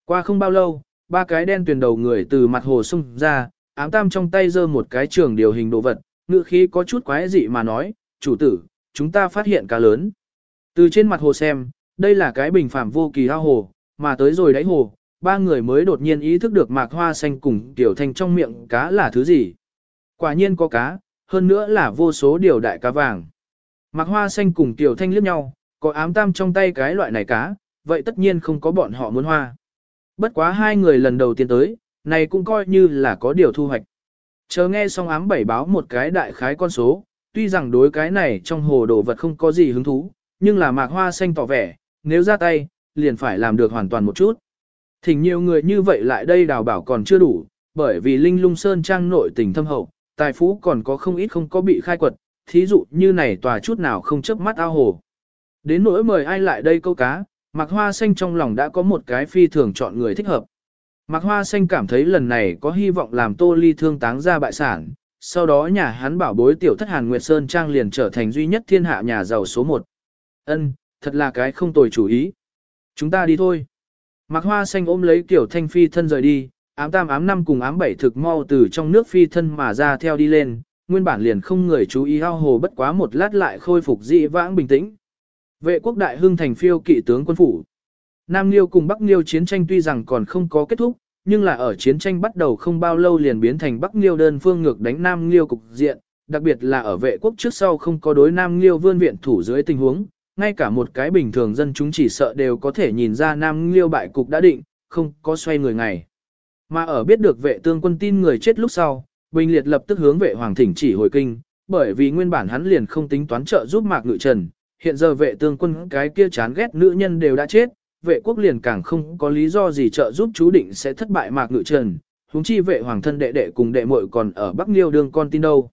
Qua không bao lâu, ba cái đen tuyền đầu người từ mặt hồ sung ra, ám tam trong tay giơ một cái trường điều hình đồ vật, ngựa khí có chút quái dị mà nói, chủ tử, chúng ta phát hiện cá lớn. Từ trên mặt hồ xem, đây là cái bình phạm vô kỳ ao hồ, mà tới rồi đáy hồ, ba người mới đột nhiên ý thức được mạc hoa xanh cùng tiểu thanh trong miệng cá là thứ gì. Quả nhiên có cá, hơn nữa là vô số điều đại cá vàng. Mạc hoa xanh cùng tiểu thanh liếc nhau, có ám tam trong tay cái loại này cá, vậy tất nhiên không có bọn họ muốn hoa. Bất quá hai người lần đầu tiên tới, này cũng coi như là có điều thu hoạch. Chờ nghe xong ám bảy báo một cái đại khái con số, tuy rằng đối cái này trong hồ đồ vật không có gì hứng thú, nhưng là mạc hoa xanh tỏ vẻ, nếu ra tay, liền phải làm được hoàn toàn một chút. Thỉnh nhiều người như vậy lại đây đào bảo còn chưa đủ, bởi vì Linh Lung Sơn Trang nội tình thâm hậu, tài phú còn có không ít không có bị khai quật, thí dụ như này tòa chút nào không chớp mắt ao hồ. Đến nỗi mời ai lại đây câu cá, Mạc Hoa Xanh trong lòng đã có một cái phi thường chọn người thích hợp. Mạc Hoa Xanh cảm thấy lần này có hy vọng làm Tô Ly thương táng ra bại sản, sau đó nhà hắn bảo bối tiểu thất Hàn Nguyệt Sơn Trang liền trở thành duy nhất thiên hạ nhà giàu số một. Ân, thật là cái không tồi chủ ý. Chúng ta đi thôi. Mạc Hoa Xanh ôm lấy tiểu thanh phi thân rời đi, ám tam ám năm cùng ám bảy thực mau từ trong nước phi thân mà ra theo đi lên, nguyên bản liền không người chú ý ao hồ bất quá một lát lại khôi phục dị vãng bình tĩnh. Vệ quốc đại hưng thành phiêu kỵ tướng quân phủ. Nam Liêu cùng Bắc Liêu chiến tranh tuy rằng còn không có kết thúc, nhưng là ở chiến tranh bắt đầu không bao lâu liền biến thành Bắc Liêu đơn phương ngược đánh Nam Liêu cục diện, đặc biệt là ở vệ quốc trước sau không có đối Nam Liêu vươn viện thủ dưới tình huống, ngay cả một cái bình thường dân chúng chỉ sợ đều có thể nhìn ra Nam Liêu bại cục đã định, không có xoay người ngày. Mà ở biết được vệ tương quân tin người chết lúc sau, Bình Liệt lập tức hướng vệ hoàng thỉnh chỉ hồi kinh, bởi vì nguyên bản hắn liền không tính toán trợ giúp Mạc Ngự Trần, hiện giờ vệ tương quân cái kia chán ghét nữ nhân đều đã chết, vệ quốc liền càng không có lý do gì trợ giúp chú định sẽ thất bại mạc ngự trần, huống chi vệ hoàng thân đệ đệ cùng đệ muội còn ở Bắc Liêu đương con tin đâu.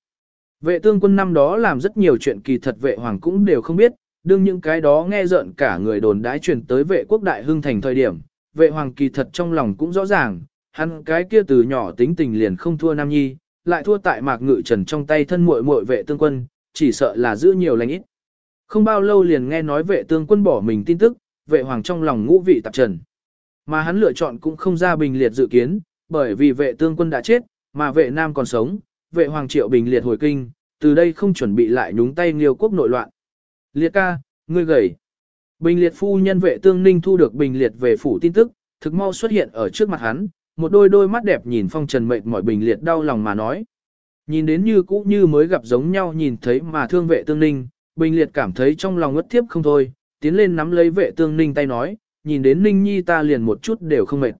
Vệ tương quân năm đó làm rất nhiều chuyện kỳ thật vệ hoàng cũng đều không biết, đương những cái đó nghe rợn cả người đồn đãi truyền tới vệ quốc đại hưng thành thời điểm, vệ hoàng kỳ thật trong lòng cũng rõ ràng, hắn cái kia từ nhỏ tính tình liền không thua nam nhi, lại thua tại mạc ngự trần trong tay thân muội muội vệ tương quân, chỉ sợ là giữ nhiều lành ít. Không bao lâu liền nghe nói vệ tương quân bỏ mình tin tức, vệ hoàng trong lòng ngũ vị tạp trần. Mà hắn lựa chọn cũng không ra bình liệt dự kiến, bởi vì vệ tương quân đã chết, mà vệ nam còn sống, vệ hoàng triệu bình liệt hồi kinh, từ đây không chuẩn bị lại nhúng tay nghiêu quốc nội loạn. Liệt ca, ngươi gầy. Bình liệt phu nhân vệ tương ninh thu được bình liệt về phủ tin tức, thực mau xuất hiện ở trước mặt hắn, một đôi đôi mắt đẹp nhìn phong trần mệt mỏi bình liệt đau lòng mà nói. Nhìn đến như cũ như mới gặp giống nhau nhìn thấy mà thương vệ tương ninh, bình liệt cảm thấy trong lòng ngất thiếp không thôi, tiến lên nắm lấy vệ tương ninh tay nói, nhìn đến ninh nhi ta liền một chút đều không mệt.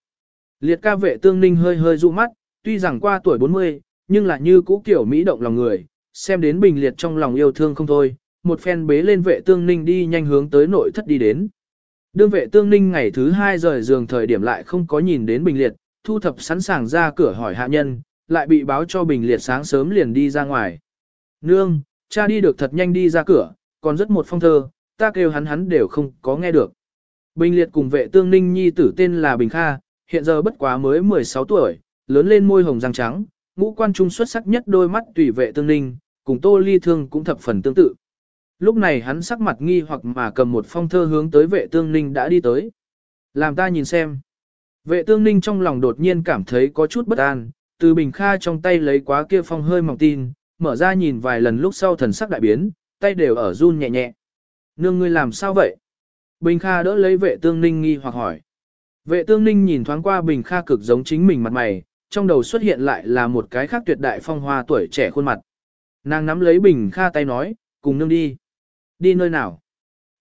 Liệt ca vệ tương ninh hơi hơi dụ mắt, tuy rằng qua tuổi 40, nhưng là như cũ kiểu Mỹ động lòng người, Xem đến bình liệt trong lòng yêu thương không thôi, một phen bế lên vệ tương ninh đi nhanh hướng tới nội thất đi đến. Đương vệ tương ninh ngày thứ hai rời giường thời điểm lại không có nhìn đến bình liệt, thu thập sẵn sàng ra cửa hỏi hạ nhân, lại bị báo cho bình liệt sáng sớm liền đi ra ngoài. Nương, cha đi được thật nhanh đi ra cửa, còn rất một phong thơ, ta kêu hắn hắn đều không có nghe được. Bình liệt cùng vệ tương ninh nhi tử tên là Bình Kha, hiện giờ bất quá mới 16 tuổi, lớn lên môi hồng răng trắng, ngũ quan trung xuất sắc nhất đôi mắt tùy vệ tương ninh, cùng tô ly thương cũng thập phần tương tự. Lúc này hắn sắc mặt nghi hoặc mà cầm một phong thơ hướng tới vệ tương ninh đã đi tới. Làm ta nhìn xem. Vệ tương ninh trong lòng đột nhiên cảm thấy có chút bất an, từ bình kha trong tay lấy quá kia phong hơi mỏng tin, mở ra nhìn vài lần lúc sau thần sắc đại biến, tay đều ở run nhẹ nhẹ. Nương ngươi làm sao vậy? Bình kha đỡ lấy vệ tương ninh nghi hoặc hỏi. Vệ tương ninh nhìn thoáng qua bình kha cực giống chính mình mặt mày, trong đầu xuất hiện lại là một cái khác tuyệt đại phong hoa tuổi trẻ khuôn mặt. Nàng nắm lấy bình kha tay nói, cùng nương đi. Đi nơi nào?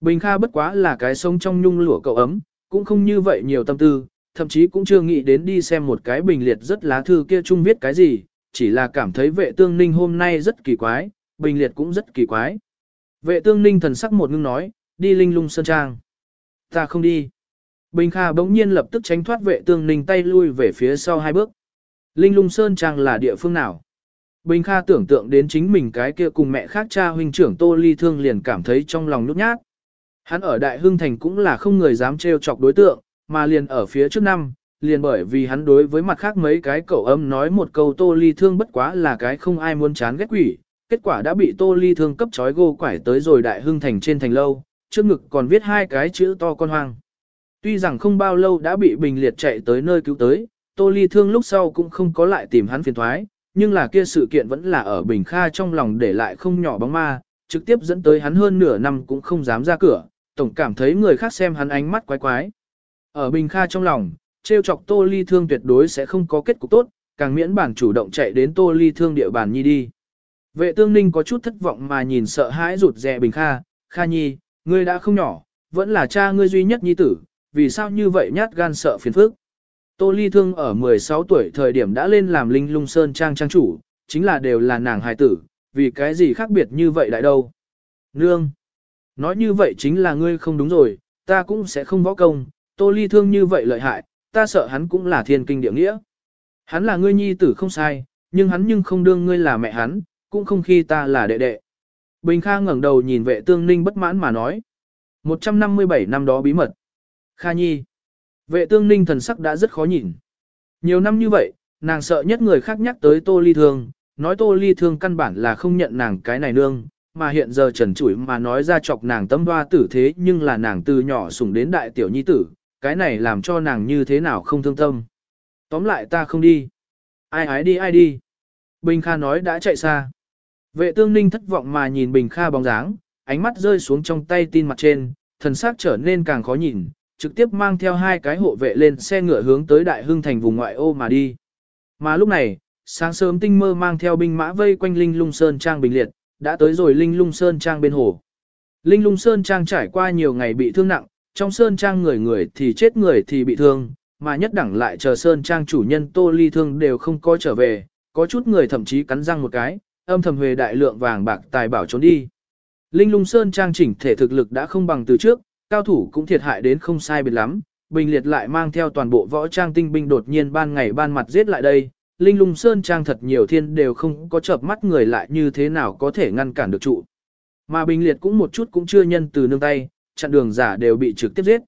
Bình Kha bất quá là cái sông trong nhung lụa cậu ấm, cũng không như vậy nhiều tâm tư, thậm chí cũng chưa nghĩ đến đi xem một cái bình liệt rất lá thư kia chung viết cái gì, chỉ là cảm thấy vệ tương ninh hôm nay rất kỳ quái, bình liệt cũng rất kỳ quái. Vệ tương ninh thần sắc một ngưng nói, đi linh lung sơn trang. Ta không đi. Bình Kha bỗng nhiên lập tức tránh thoát vệ tương ninh tay lui về phía sau hai bước. Linh lung sơn trang là địa phương nào? Bình Kha tưởng tượng đến chính mình cái kia cùng mẹ khác cha huynh trưởng Tô Ly Thương liền cảm thấy trong lòng nhút nhát. Hắn ở Đại Hưng Thành cũng là không người dám trêu chọc đối tượng, mà liền ở phía trước năm, liền bởi vì hắn đối với mặt khác mấy cái cậu âm nói một câu Tô Ly Thương bất quá là cái không ai muốn chán ghét quỷ, kết quả đã bị Tô Ly Thương cấp trói gô quải tới rồi Đại Hưng Thành trên thành lâu, trước ngực còn viết hai cái chữ to con hoang. Tuy rằng không bao lâu đã bị Bình Liệt chạy tới nơi cứu tới, Tô Ly Thương lúc sau cũng không có lại tìm hắn phiền thoái, nhưng là kia sự kiện vẫn là ở Bình Kha trong lòng để lại không nhỏ bóng ma, trực tiếp dẫn tới hắn hơn nửa năm cũng không dám ra cửa, tổng cảm thấy người khác xem hắn ánh mắt quái quái. Ở Bình Kha trong lòng, trêu chọc Tô Ly Thương tuyệt đối sẽ không có kết cục tốt, càng miễn bản chủ động chạy đến Tô Ly Thương địa bàn nhi đi. Vệ tương ninh có chút thất vọng mà nhìn sợ hãi rụt rè Bình Kha, Kha nhi, ngươi đã không nhỏ, vẫn là cha ngươi duy nhất nhi tử, vì sao như vậy nhát gan sợ phiền phức. Tô Ly Thương ở 16 tuổi thời điểm đã lên làm Linh Lung Sơn Trang trang chủ, chính là đều là nàng hài tử, vì cái gì khác biệt như vậy lại đâu. Nương! Nói như vậy chính là ngươi không đúng rồi, ta cũng sẽ không võ công, Tô Ly Thương như vậy lợi hại, ta sợ hắn cũng là thiên kinh địa nghĩa. Hắn là ngươi nhi tử không sai, nhưng hắn nhưng không đương ngươi là mẹ hắn, cũng không khi ta là đệ đệ. Bình Kha ngẩng đầu nhìn vệ tương ninh bất mãn mà nói. 157 năm đó bí mật. Kha Nhi. Vệ tương ninh thần sắc đã rất khó nhìn. Nhiều năm như vậy, nàng sợ nhất người khác nhắc tới tô ly thương, nói tô ly thương căn bản là không nhận nàng cái này nương, mà hiện giờ trần chủi mà nói ra chọc nàng tâm hoa tử thế nhưng là nàng từ nhỏ sủng đến đại tiểu nhi tử, cái này làm cho nàng như thế nào không thương tâm. Tóm lại ta không đi. Ai ái đi ai đi. Bình Kha nói đã chạy xa. Vệ tương ninh thất vọng mà nhìn Bình Kha bóng dáng, ánh mắt rơi xuống trong tay tin mặt trên, thần sắc trở nên càng khó nhìn, trực tiếp mang theo hai cái hộ vệ lên xe ngựa hướng tới Đại Hưng thành vùng ngoại ô mà đi. Mà lúc này, sáng sớm tinh mơ mang theo binh mã vây quanh Linh Lung Sơn Trang bình liệt, đã tới rồi Linh Lung Sơn Trang bên hồ. Linh Lung Sơn Trang trải qua nhiều ngày bị thương nặng, trong Sơn Trang người người thì chết người thì bị thương, mà nhất đẳng lại chờ Sơn Trang chủ nhân Tô Ly Thương đều không có trở về, có chút người thậm chí cắn răng một cái, âm thầm về đại lượng vàng bạc tài bảo trốn đi. Linh Lung Sơn Trang chỉnh thể thực lực đã không bằng từ trước, cao thủ cũng thiệt hại đến không sai biệt lắm, Bình Liệt lại mang theo toàn bộ võ trang tinh binh đột nhiên ban ngày ban mặt giết lại đây, Linh Lung Sơn Trang thật nhiều thiên đều không có chợp mắt người lại như thế nào có thể ngăn cản được trụ. Mà Bình Liệt cũng một chút cũng chưa nhân từ nương tay, chặn đường giả đều bị trực tiếp giết.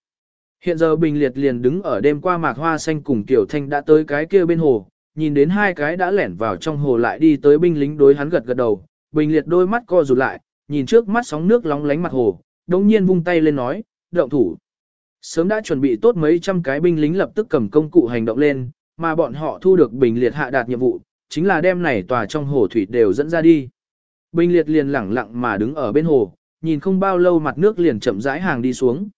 Hiện giờ Bình Liệt liền đứng ở đêm qua mạc hoa xanh cùng Tiểu Thanh đã tới cái kia bên hồ, nhìn đến hai cái đã lẻn vào trong hồ lại đi tới binh lính đối hắn gật gật đầu, Bình Liệt đôi mắt co rụt lại, nhìn trước mắt sóng nước lóng lánh mặt hồ, đồng nhiên vung tay lên nói, động thủ. Sớm đã chuẩn bị tốt mấy trăm cái binh lính lập tức cầm công cụ hành động lên, mà bọn họ thu được bình liệt hạ đạt nhiệm vụ, chính là đem này tòa trong hồ thủy đều dẫn ra đi. Bình liệt liền lẳng lặng mà đứng ở bên hồ, nhìn không bao lâu mặt nước liền chậm rãi hàng đi xuống.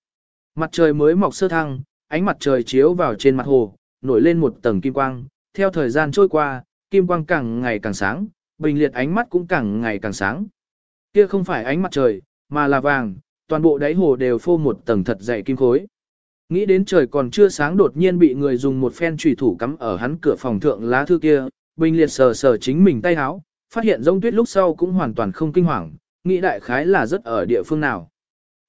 Mặt trời mới mọc sơ thăng, ánh mặt trời chiếu vào trên mặt hồ, nổi lên một tầng kim quang, theo thời gian trôi qua, kim quang càng ngày càng sáng, bình liệt ánh mắt cũng càng ngày càng sáng. Kia không phải ánh mặt trời, mà là vàng, toàn bộ đáy hồ đều phô một tầng thật dày kim khối. Nghĩ đến trời còn chưa sáng đột nhiên bị người dùng một phen trùy thủ cắm ở hắn cửa phòng thượng lá thư kia, bình liệt sờ sờ chính mình tay háo, phát hiện rông tuyết lúc sau cũng hoàn toàn không kinh hoàng, nghĩ đại khái là rất ở địa phương nào.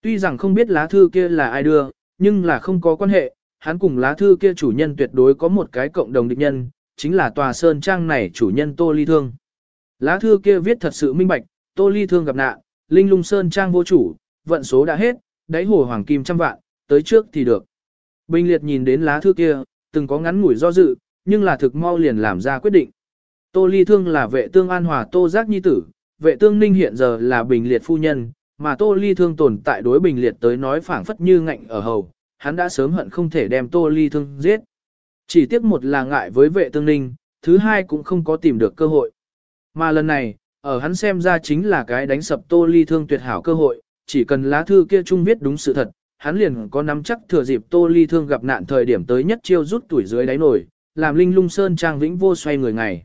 Tuy rằng không biết lá thư kia là ai đưa, nhưng là không có quan hệ, hắn cùng lá thư kia chủ nhân tuyệt đối có một cái cộng đồng địch nhân, chính là tòa sơn trang này chủ nhân Tô Ly Thương. Lá thư kia viết thật sự minh bạch, Tô Ly Thương gặp nạn, Linh Lung Sơn trang vô chủ, vận số đã hết, đáy hồ hoàng kim trăm vạn, tới trước thì được. Bình liệt nhìn đến lá thư kia, từng có ngắn ngủi do dự, nhưng là thực mau liền làm ra quyết định. Tô Ly Thương là vệ tương an hòa Tô Giác Nhi tử, vệ tương ninh hiện giờ là bình liệt phu nhân, mà Tô Ly Thương tồn tại đối bình liệt tới nói phảng phất như ngạnh ở hầu, hắn đã sớm hận không thể đem Tô Ly Thương giết. Chỉ tiếc một là ngại với vệ tương ninh, thứ hai cũng không có tìm được cơ hội. Mà lần này, ở hắn xem ra chính là cái đánh sập Tô Ly Thương tuyệt hảo cơ hội, chỉ cần lá thư kia trung viết đúng sự thật, hắn liền có nắm chắc thừa dịp Tô Ly Thương gặp nạn thời điểm tới nhất chiêu rút tuổi dưới đáy nổi, làm Linh Lung Sơn trang vĩnh vô xoay người ngày.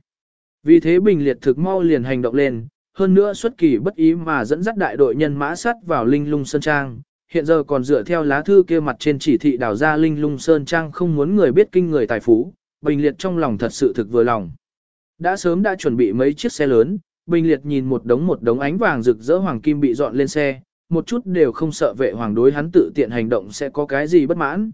Vì thế Bình Liệt thực mau liền hành động lên, hơn nữa xuất kỳ bất ý mà dẫn dắt đại đội nhân mã sát vào Linh Lung Sơn trang. Hiện giờ còn dựa theo lá thư kia mặt trên chỉ thị đào ra Linh Lung Sơn trang không muốn người biết kinh người tài phú, Bình Liệt trong lòng thật sự thực vừa lòng. Đã sớm đã chuẩn bị mấy chiếc xe lớn, Bình Liệt nhìn một đống một đống ánh vàng rực rỡ hoàng kim bị dọn lên xe, một chút đều không sợ vệ hoàng đối hắn tự tiện hành động sẽ có cái gì bất mãn.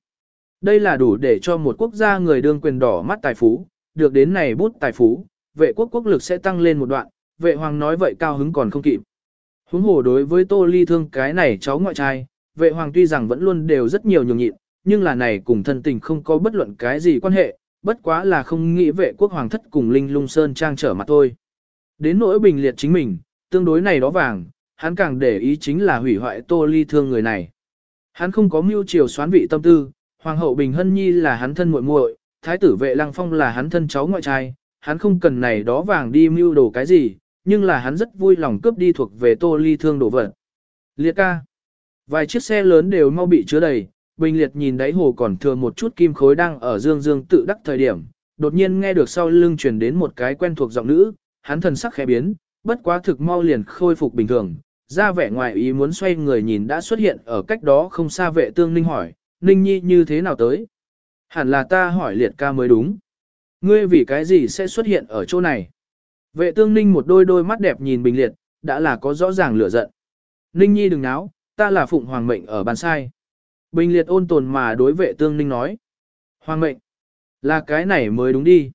Đây là đủ để cho một quốc gia người đương quyền đỏ mắt tài phú, được đến này bút tài phú, vệ quốc quốc lực sẽ tăng lên một đoạn, vệ hoàng nói vậy cao hứng còn không kịp. Huống hồ đối với tô ly thương cái này cháu ngoại trai, vệ hoàng tuy rằng vẫn luôn đều rất nhiều nhường nhịn, nhưng là này cùng thân tình không có bất luận cái gì quan hệ, bất quá là không nghĩ vệ quốc hoàng thất cùng linh lung sơn trang trở mặt thôi. Đến nỗi bình liệt chính mình, tương đối này đó vàng, hắn càng để ý chính là hủy hoại tô ly thương người này. Hắn không có mưu triều xoán vị tâm tư, hoàng hậu Bình Hân Nhi là hắn thân muội muội, thái tử vệ lăng phong là hắn thân cháu ngoại trai, hắn không cần này đó vàng đi mưu đồ cái gì, nhưng là hắn rất vui lòng cướp đi thuộc về tô ly thương đồ vật. Liệt ca. Vài chiếc xe lớn đều mau bị chứa đầy, Bình Liệt nhìn đáy hồ còn thừa một chút kim khối đang ở dương dương tự đắc thời điểm, đột nhiên nghe được sau lưng truyền đến một cái quen thuộc giọng nữ, hắn thần sắc khẽ biến, bất quá thực mau liền khôi phục bình thường, ra vẻ ngoài ý muốn xoay người nhìn đã xuất hiện ở cách đó không xa vệ tương ninh hỏi, ninh nhi như thế nào tới? Hẳn là ta hỏi liệt ca mới đúng. Ngươi vì cái gì sẽ xuất hiện ở chỗ này? Vệ tương ninh một đôi đôi mắt đẹp nhìn bình liệt, đã là có rõ ràng lửa giận. Ninh nhi đừng náo, ta là phụng hoàng mệnh ở bàn sai. Bình liệt ôn tồn mà đối vệ tương ninh nói. Hoàng mệnh, là cái này mới đúng đi.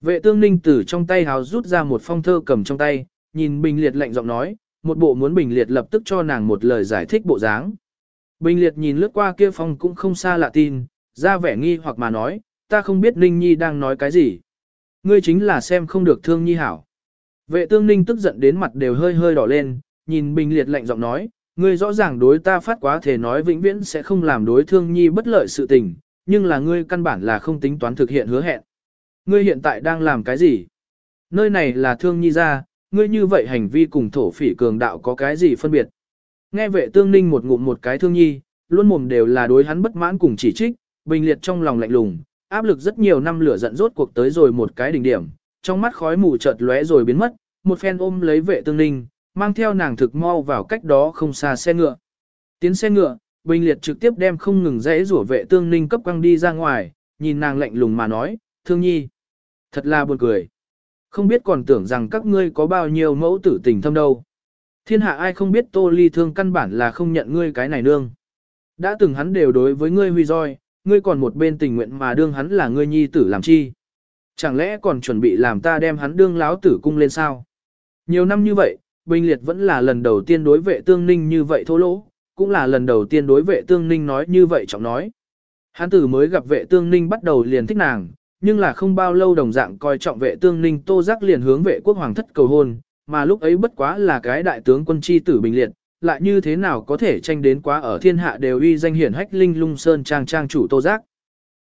Vệ tương ninh từ trong tay hào rút ra một phong thơ cầm trong tay, nhìn bình liệt lạnh giọng nói, một bộ muốn Bình Liệt lập tức cho nàng một lời giải thích bộ dáng. Bình Liệt nhìn lướt qua kia phong cũng không xa lạ tin, ra vẻ nghi hoặc mà nói, ta không biết Ninh Nhi đang nói cái gì. Ngươi chính là xem không được thương Nhi hảo. Vệ tương Ninh tức giận đến mặt đều hơi hơi đỏ lên, nhìn Bình Liệt lạnh giọng nói, ngươi rõ ràng đối ta phát quá thể nói vĩnh viễn sẽ không làm đối thương Nhi bất lợi sự tình, nhưng là ngươi căn bản là không tính toán thực hiện hứa hẹn. Ngươi hiện tại đang làm cái gì? Nơi này là thương Nhi ra, ngươi như vậy hành vi cùng thổ phỉ cường đạo có cái gì phân biệt. Nghe vệ tương ninh một ngụm một cái thương nhi, luôn mồm đều là đối hắn bất mãn cùng chỉ trích, bình liệt trong lòng lạnh lùng, áp lực rất nhiều năm lửa giận rốt cuộc tới rồi một cái đỉnh điểm, trong mắt khói mù chợt lóe rồi biến mất, một phen ôm lấy vệ tương ninh, mang theo nàng thực mau vào cách đó không xa xe ngựa. Tiến xe ngựa, bình liệt trực tiếp đem không ngừng rẽ rủa vệ tương ninh cấp quăng đi ra ngoài, nhìn nàng lạnh lùng mà nói, thương nhi. Thật là buồn cười. Không biết còn tưởng rằng các ngươi có bao nhiêu mẫu tử tình thâm đâu. Thiên hạ ai không biết tô ly thương căn bản là không nhận ngươi cái này nương. Đã từng hắn đều đối với ngươi huy roi, ngươi còn một bên tình nguyện mà đương hắn là ngươi nhi tử làm chi. Chẳng lẽ còn chuẩn bị làm ta đem hắn đương láo tử cung lên sao? Nhiều năm như vậy, Bình Liệt vẫn là lần đầu tiên đối vệ tương ninh như vậy thô lỗ, cũng là lần đầu tiên đối vệ tương ninh nói như vậy trọng nói. Hắn tử mới gặp vệ tương ninh bắt đầu liền thích nàng, nhưng là không bao lâu đồng dạng coi trọng vệ tương ninh tô giác liền hướng vệ quốc hoàng thất cầu hôn, mà lúc ấy bất quá là cái đại tướng quân chi tử bình liệt, lại như thế nào có thể tranh đến quá ở thiên hạ đều uy danh hiển hách linh lung sơn trang trang chủ tô giác.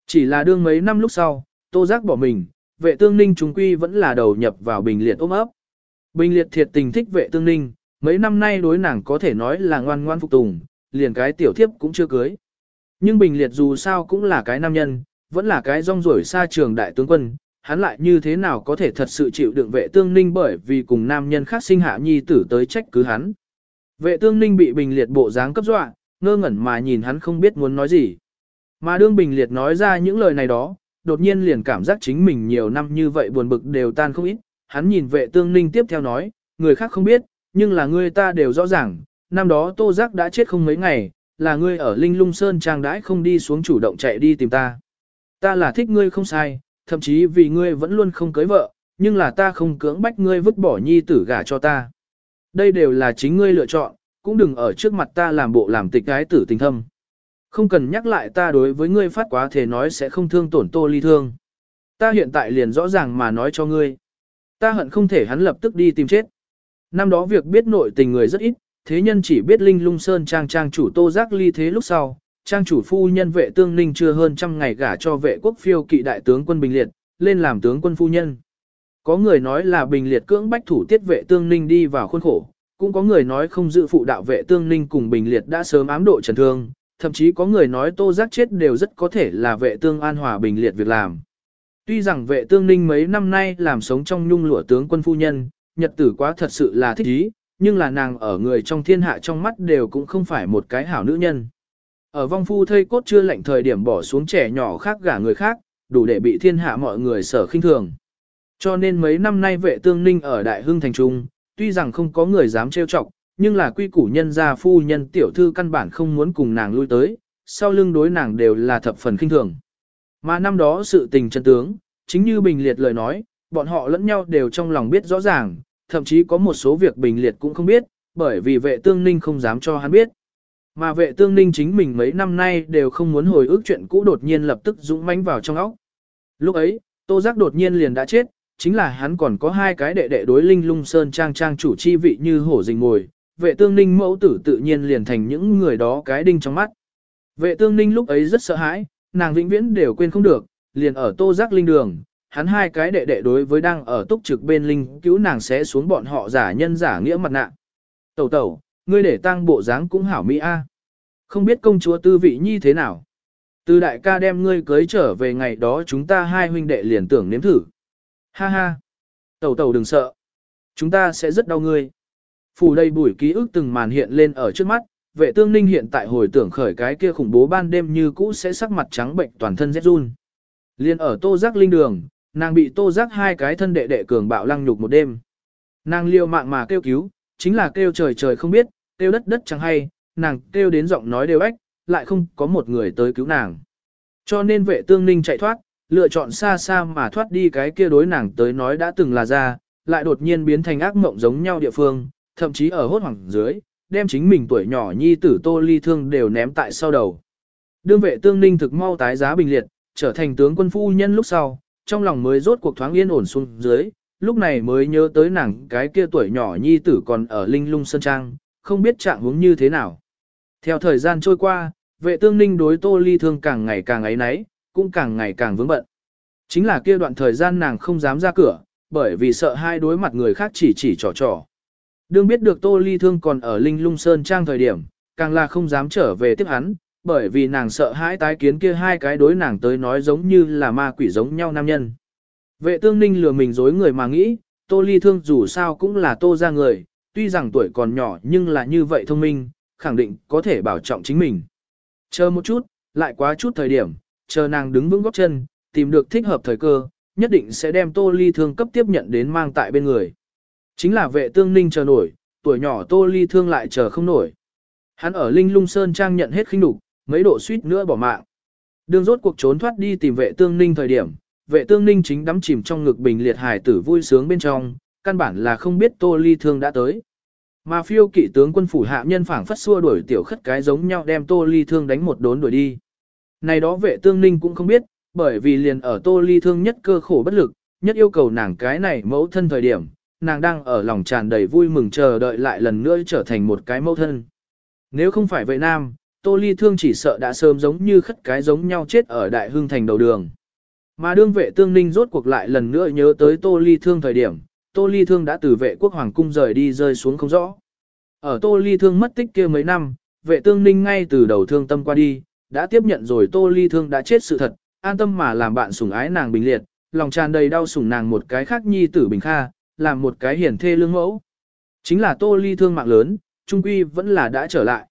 Chỉ là đương mấy năm lúc sau, tô giác bỏ mình, vệ tương ninh chúng quy vẫn là đầu nhập vào bình liệt ôm ấp. Bình liệt thiệt tình thích vệ tương ninh, mấy năm nay đối nàng có thể nói là ngoan ngoan phục tùng, liền cái tiểu thiếp cũng chưa cưới. Nhưng bình liệt dù sao cũng là cái nam nhân, vẫn là cái rong ruổi xa trường đại tướng quân, hắn lại như thế nào có thể thật sự chịu đựng vệ tương ninh bởi vì cùng nam nhân khác sinh hạ nhi tử tới trách cứ hắn. Vệ tương ninh bị bình liệt bộ dáng cấp dọa, ngơ ngẩn mà nhìn hắn không biết muốn nói gì. Mà đương bình liệt nói ra những lời này đó, đột nhiên liền cảm giác chính mình nhiều năm như vậy buồn bực đều tan không ít, hắn nhìn vệ tương ninh tiếp theo nói, người khác không biết, nhưng là ngươi ta đều rõ ràng, năm đó tô giác đã chết không mấy ngày, là ngươi ở Linh Lung Sơn trang đãi không đi xuống chủ động chạy đi tìm ta. Ta là thích ngươi không sai, thậm chí vì ngươi vẫn luôn không cưới vợ, nhưng là ta không cưỡng bách ngươi vứt bỏ nhi tử gả cho ta. Đây đều là chính ngươi lựa chọn, cũng đừng ở trước mặt ta làm bộ làm tịch cái tử tình thâm. Không cần nhắc lại ta đối với ngươi phát quá thể nói sẽ không thương tổn tô ly thương. Ta hiện tại liền rõ ràng mà nói cho ngươi. Ta hận không thể hắn lập tức đi tìm chết. Năm đó việc biết nội tình người rất ít, thế nhân chỉ biết Linh Lung Sơn trang trang chủ Tô Giác ly thế lúc sau, trang chủ phu nhân vệ tương ninh chưa hơn trăm ngày gả cho vệ quốc phiêu kỵ đại tướng quân Bình Liệt, lên làm tướng quân phu nhân. Có người nói là Bình Liệt cưỡng bách thủ tiết vệ tương ninh đi vào khuôn khổ, cũng có người nói không dự phụ đạo vệ tương ninh cùng Bình Liệt đã sớm ám độ trần thương, thậm chí có người nói Tô Giác chết đều rất có thể là vệ tương an hòa Bình Liệt việc làm. Tuy rằng vệ tương ninh mấy năm nay làm sống trong nhung lụa tướng quân phu nhân, nhật tử quá thật sự là thích ý, nhưng là nàng ở người trong thiên hạ trong mắt đều cũng không phải một cái hảo nữ nhân. Ở vong phu thây cốt chưa lạnh thời điểm bỏ xuống trẻ nhỏ khác gả người khác, đủ để bị thiên hạ mọi người sở khinh thường. Cho nên mấy năm nay vệ tương ninh ở Đại Hưng Thành Trung, tuy rằng không có người dám trêu chọc, nhưng là quy củ nhân gia phu nhân tiểu thư căn bản không muốn cùng nàng lui tới, sau lưng đối nàng đều là thập phần khinh thường. Mà năm đó sự tình chân tướng, chính như Bình Liệt lời nói, bọn họ lẫn nhau đều trong lòng biết rõ ràng, thậm chí có một số việc Bình Liệt cũng không biết, bởi vì vệ tương ninh không dám cho hắn biết. Mà vệ tương ninh chính mình mấy năm nay đều không muốn hồi ức chuyện cũ đột nhiên lập tức dũng mãnh vào trong óc. Lúc ấy, Tô Giác đột nhiên liền đã chết, chính là hắn còn có hai cái đệ đệ đối linh lung sơn trang trang chủ chi vị như hổ rình ngồi, vệ tương ninh mẫu tử tự nhiên liền thành những người đó cái đinh trong mắt. Vệ tương ninh lúc ấy rất sợ hãi, nàng vĩnh viễn đều quên không được, liền ở Tô Giác linh đường, hắn hai cái đệ đệ đối với đang ở túc trực bên linh cứu nàng sẽ xuống bọn họ giả nhân giả nghĩa mặt nạ. Tẩu tẩu, ngươi để tăng bộ dáng cũng hảo mỹ a. Không biết công chúa tư vị như thế nào. Từ đại ca đem ngươi cưới trở về ngày đó chúng ta hai huynh đệ liền tưởng nếm thử. Ha ha. Tẩu tẩu đừng sợ. Chúng ta sẽ rất đau ngươi. Phủ đầy bụi ký ức từng màn hiện lên ở trước mắt, vệ tương ninh hiện tại hồi tưởng khởi cái kia khủng bố ban đêm như cũ sẽ sắc mặt trắng bệnh toàn thân rét run. Liên ở tô giác linh đường, nàng bị tô giác hai cái thân đệ đệ cường bạo lăng nhục một đêm. Nàng liều mạng mà kêu cứu, chính là kêu trời trời không biết, kêu đất đất chẳng hay, nàng kêu đến giọng nói đều ếch, lại không có một người tới cứu nàng. Cho nên vệ tương ninh chạy thoát, lựa chọn xa xa mà thoát đi cái kia đối nàng tới nói đã từng là ra, lại đột nhiên biến thành ác mộng giống nhau địa phương, thậm chí ở hốt hoảng dưới, đem chính mình tuổi nhỏ nhi tử tô ly thương đều ném tại sau đầu. Đương vệ tương ninh thực mau tái giá bình liệt, trở thành tướng quân phu nhân lúc sau, trong lòng mới rốt cuộc thoáng yên ổn xuống dưới, lúc này mới nhớ tới nàng cái kia tuổi nhỏ nhi tử còn ở linh lung sơn trang, không biết trạng huống như thế nào. Theo thời gian trôi qua, vệ tương ninh đối tô ly thương càng ngày càng ấy náy, cũng càng ngày càng vướng bận. Chính là kia đoạn thời gian nàng không dám ra cửa, bởi vì sợ hai đối mặt người khác chỉ chỉ trò trò. Đương biết được tô ly thương còn ở linh lung sơn trang thời điểm, càng là không dám trở về tiếp hắn, bởi vì nàng sợ hãi tái kiến kia hai cái đối nàng tới nói giống như là ma quỷ giống nhau nam nhân. Vệ tương ninh lừa mình dối người mà nghĩ, tô ly thương dù sao cũng là tô ra người, tuy rằng tuổi còn nhỏ nhưng là như vậy thông minh, khẳng định có thể bảo trọng chính mình. Chờ một chút, lại quá chút thời điểm, chờ nàng đứng vững góc chân, tìm được thích hợp thời cơ, nhất định sẽ đem tô ly thương cấp tiếp nhận đến mang tại bên người. Chính là vệ tương ninh chờ nổi, tuổi nhỏ tô ly thương lại chờ không nổi. Hắn ở Linh Lung Sơn Trang nhận hết khinh đục, mấy độ suýt nữa bỏ mạng. Đường rốt cuộc trốn thoát đi tìm vệ tương ninh thời điểm, vệ tương ninh chính đắm chìm trong ngực bình liệt hải tử vui sướng bên trong, căn bản là không biết tô ly thương đã tới. Mà phiêu kỵ tướng quân phủ hạ nhân phảng phất xua đuổi tiểu khất cái giống nhau đem tô ly thương đánh một đốn đuổi đi. Này đó vệ tương ninh cũng không biết, bởi vì liền ở tô ly thương nhất cơ khổ bất lực, nhất yêu cầu nàng cái này mẫu thân thời điểm, nàng đang ở lòng tràn đầy vui mừng chờ đợi lại lần nữa trở thành một cái mẫu thân. Nếu không phải vậy nam, tô ly thương chỉ sợ đã sớm giống như khất cái giống nhau chết ở đại hương thành đầu đường. Mà đương vệ tương ninh rốt cuộc lại lần nữa nhớ tới tô ly thương thời điểm, tô ly thương đã từ vệ quốc hoàng cung rời đi rơi xuống không rõ. Ở tô ly thương mất tích kia mấy năm, vệ tương ninh ngay từ đầu thương tâm qua đi, đã tiếp nhận rồi tô ly thương đã chết sự thật, an tâm mà làm bạn sủng ái nàng bình liệt, lòng tràn đầy đau sủng nàng một cái khác nhi tử bình kha, làm một cái hiển thê lương mẫu. Chính là tô ly thương mạng lớn, trung quy vẫn là đã trở lại.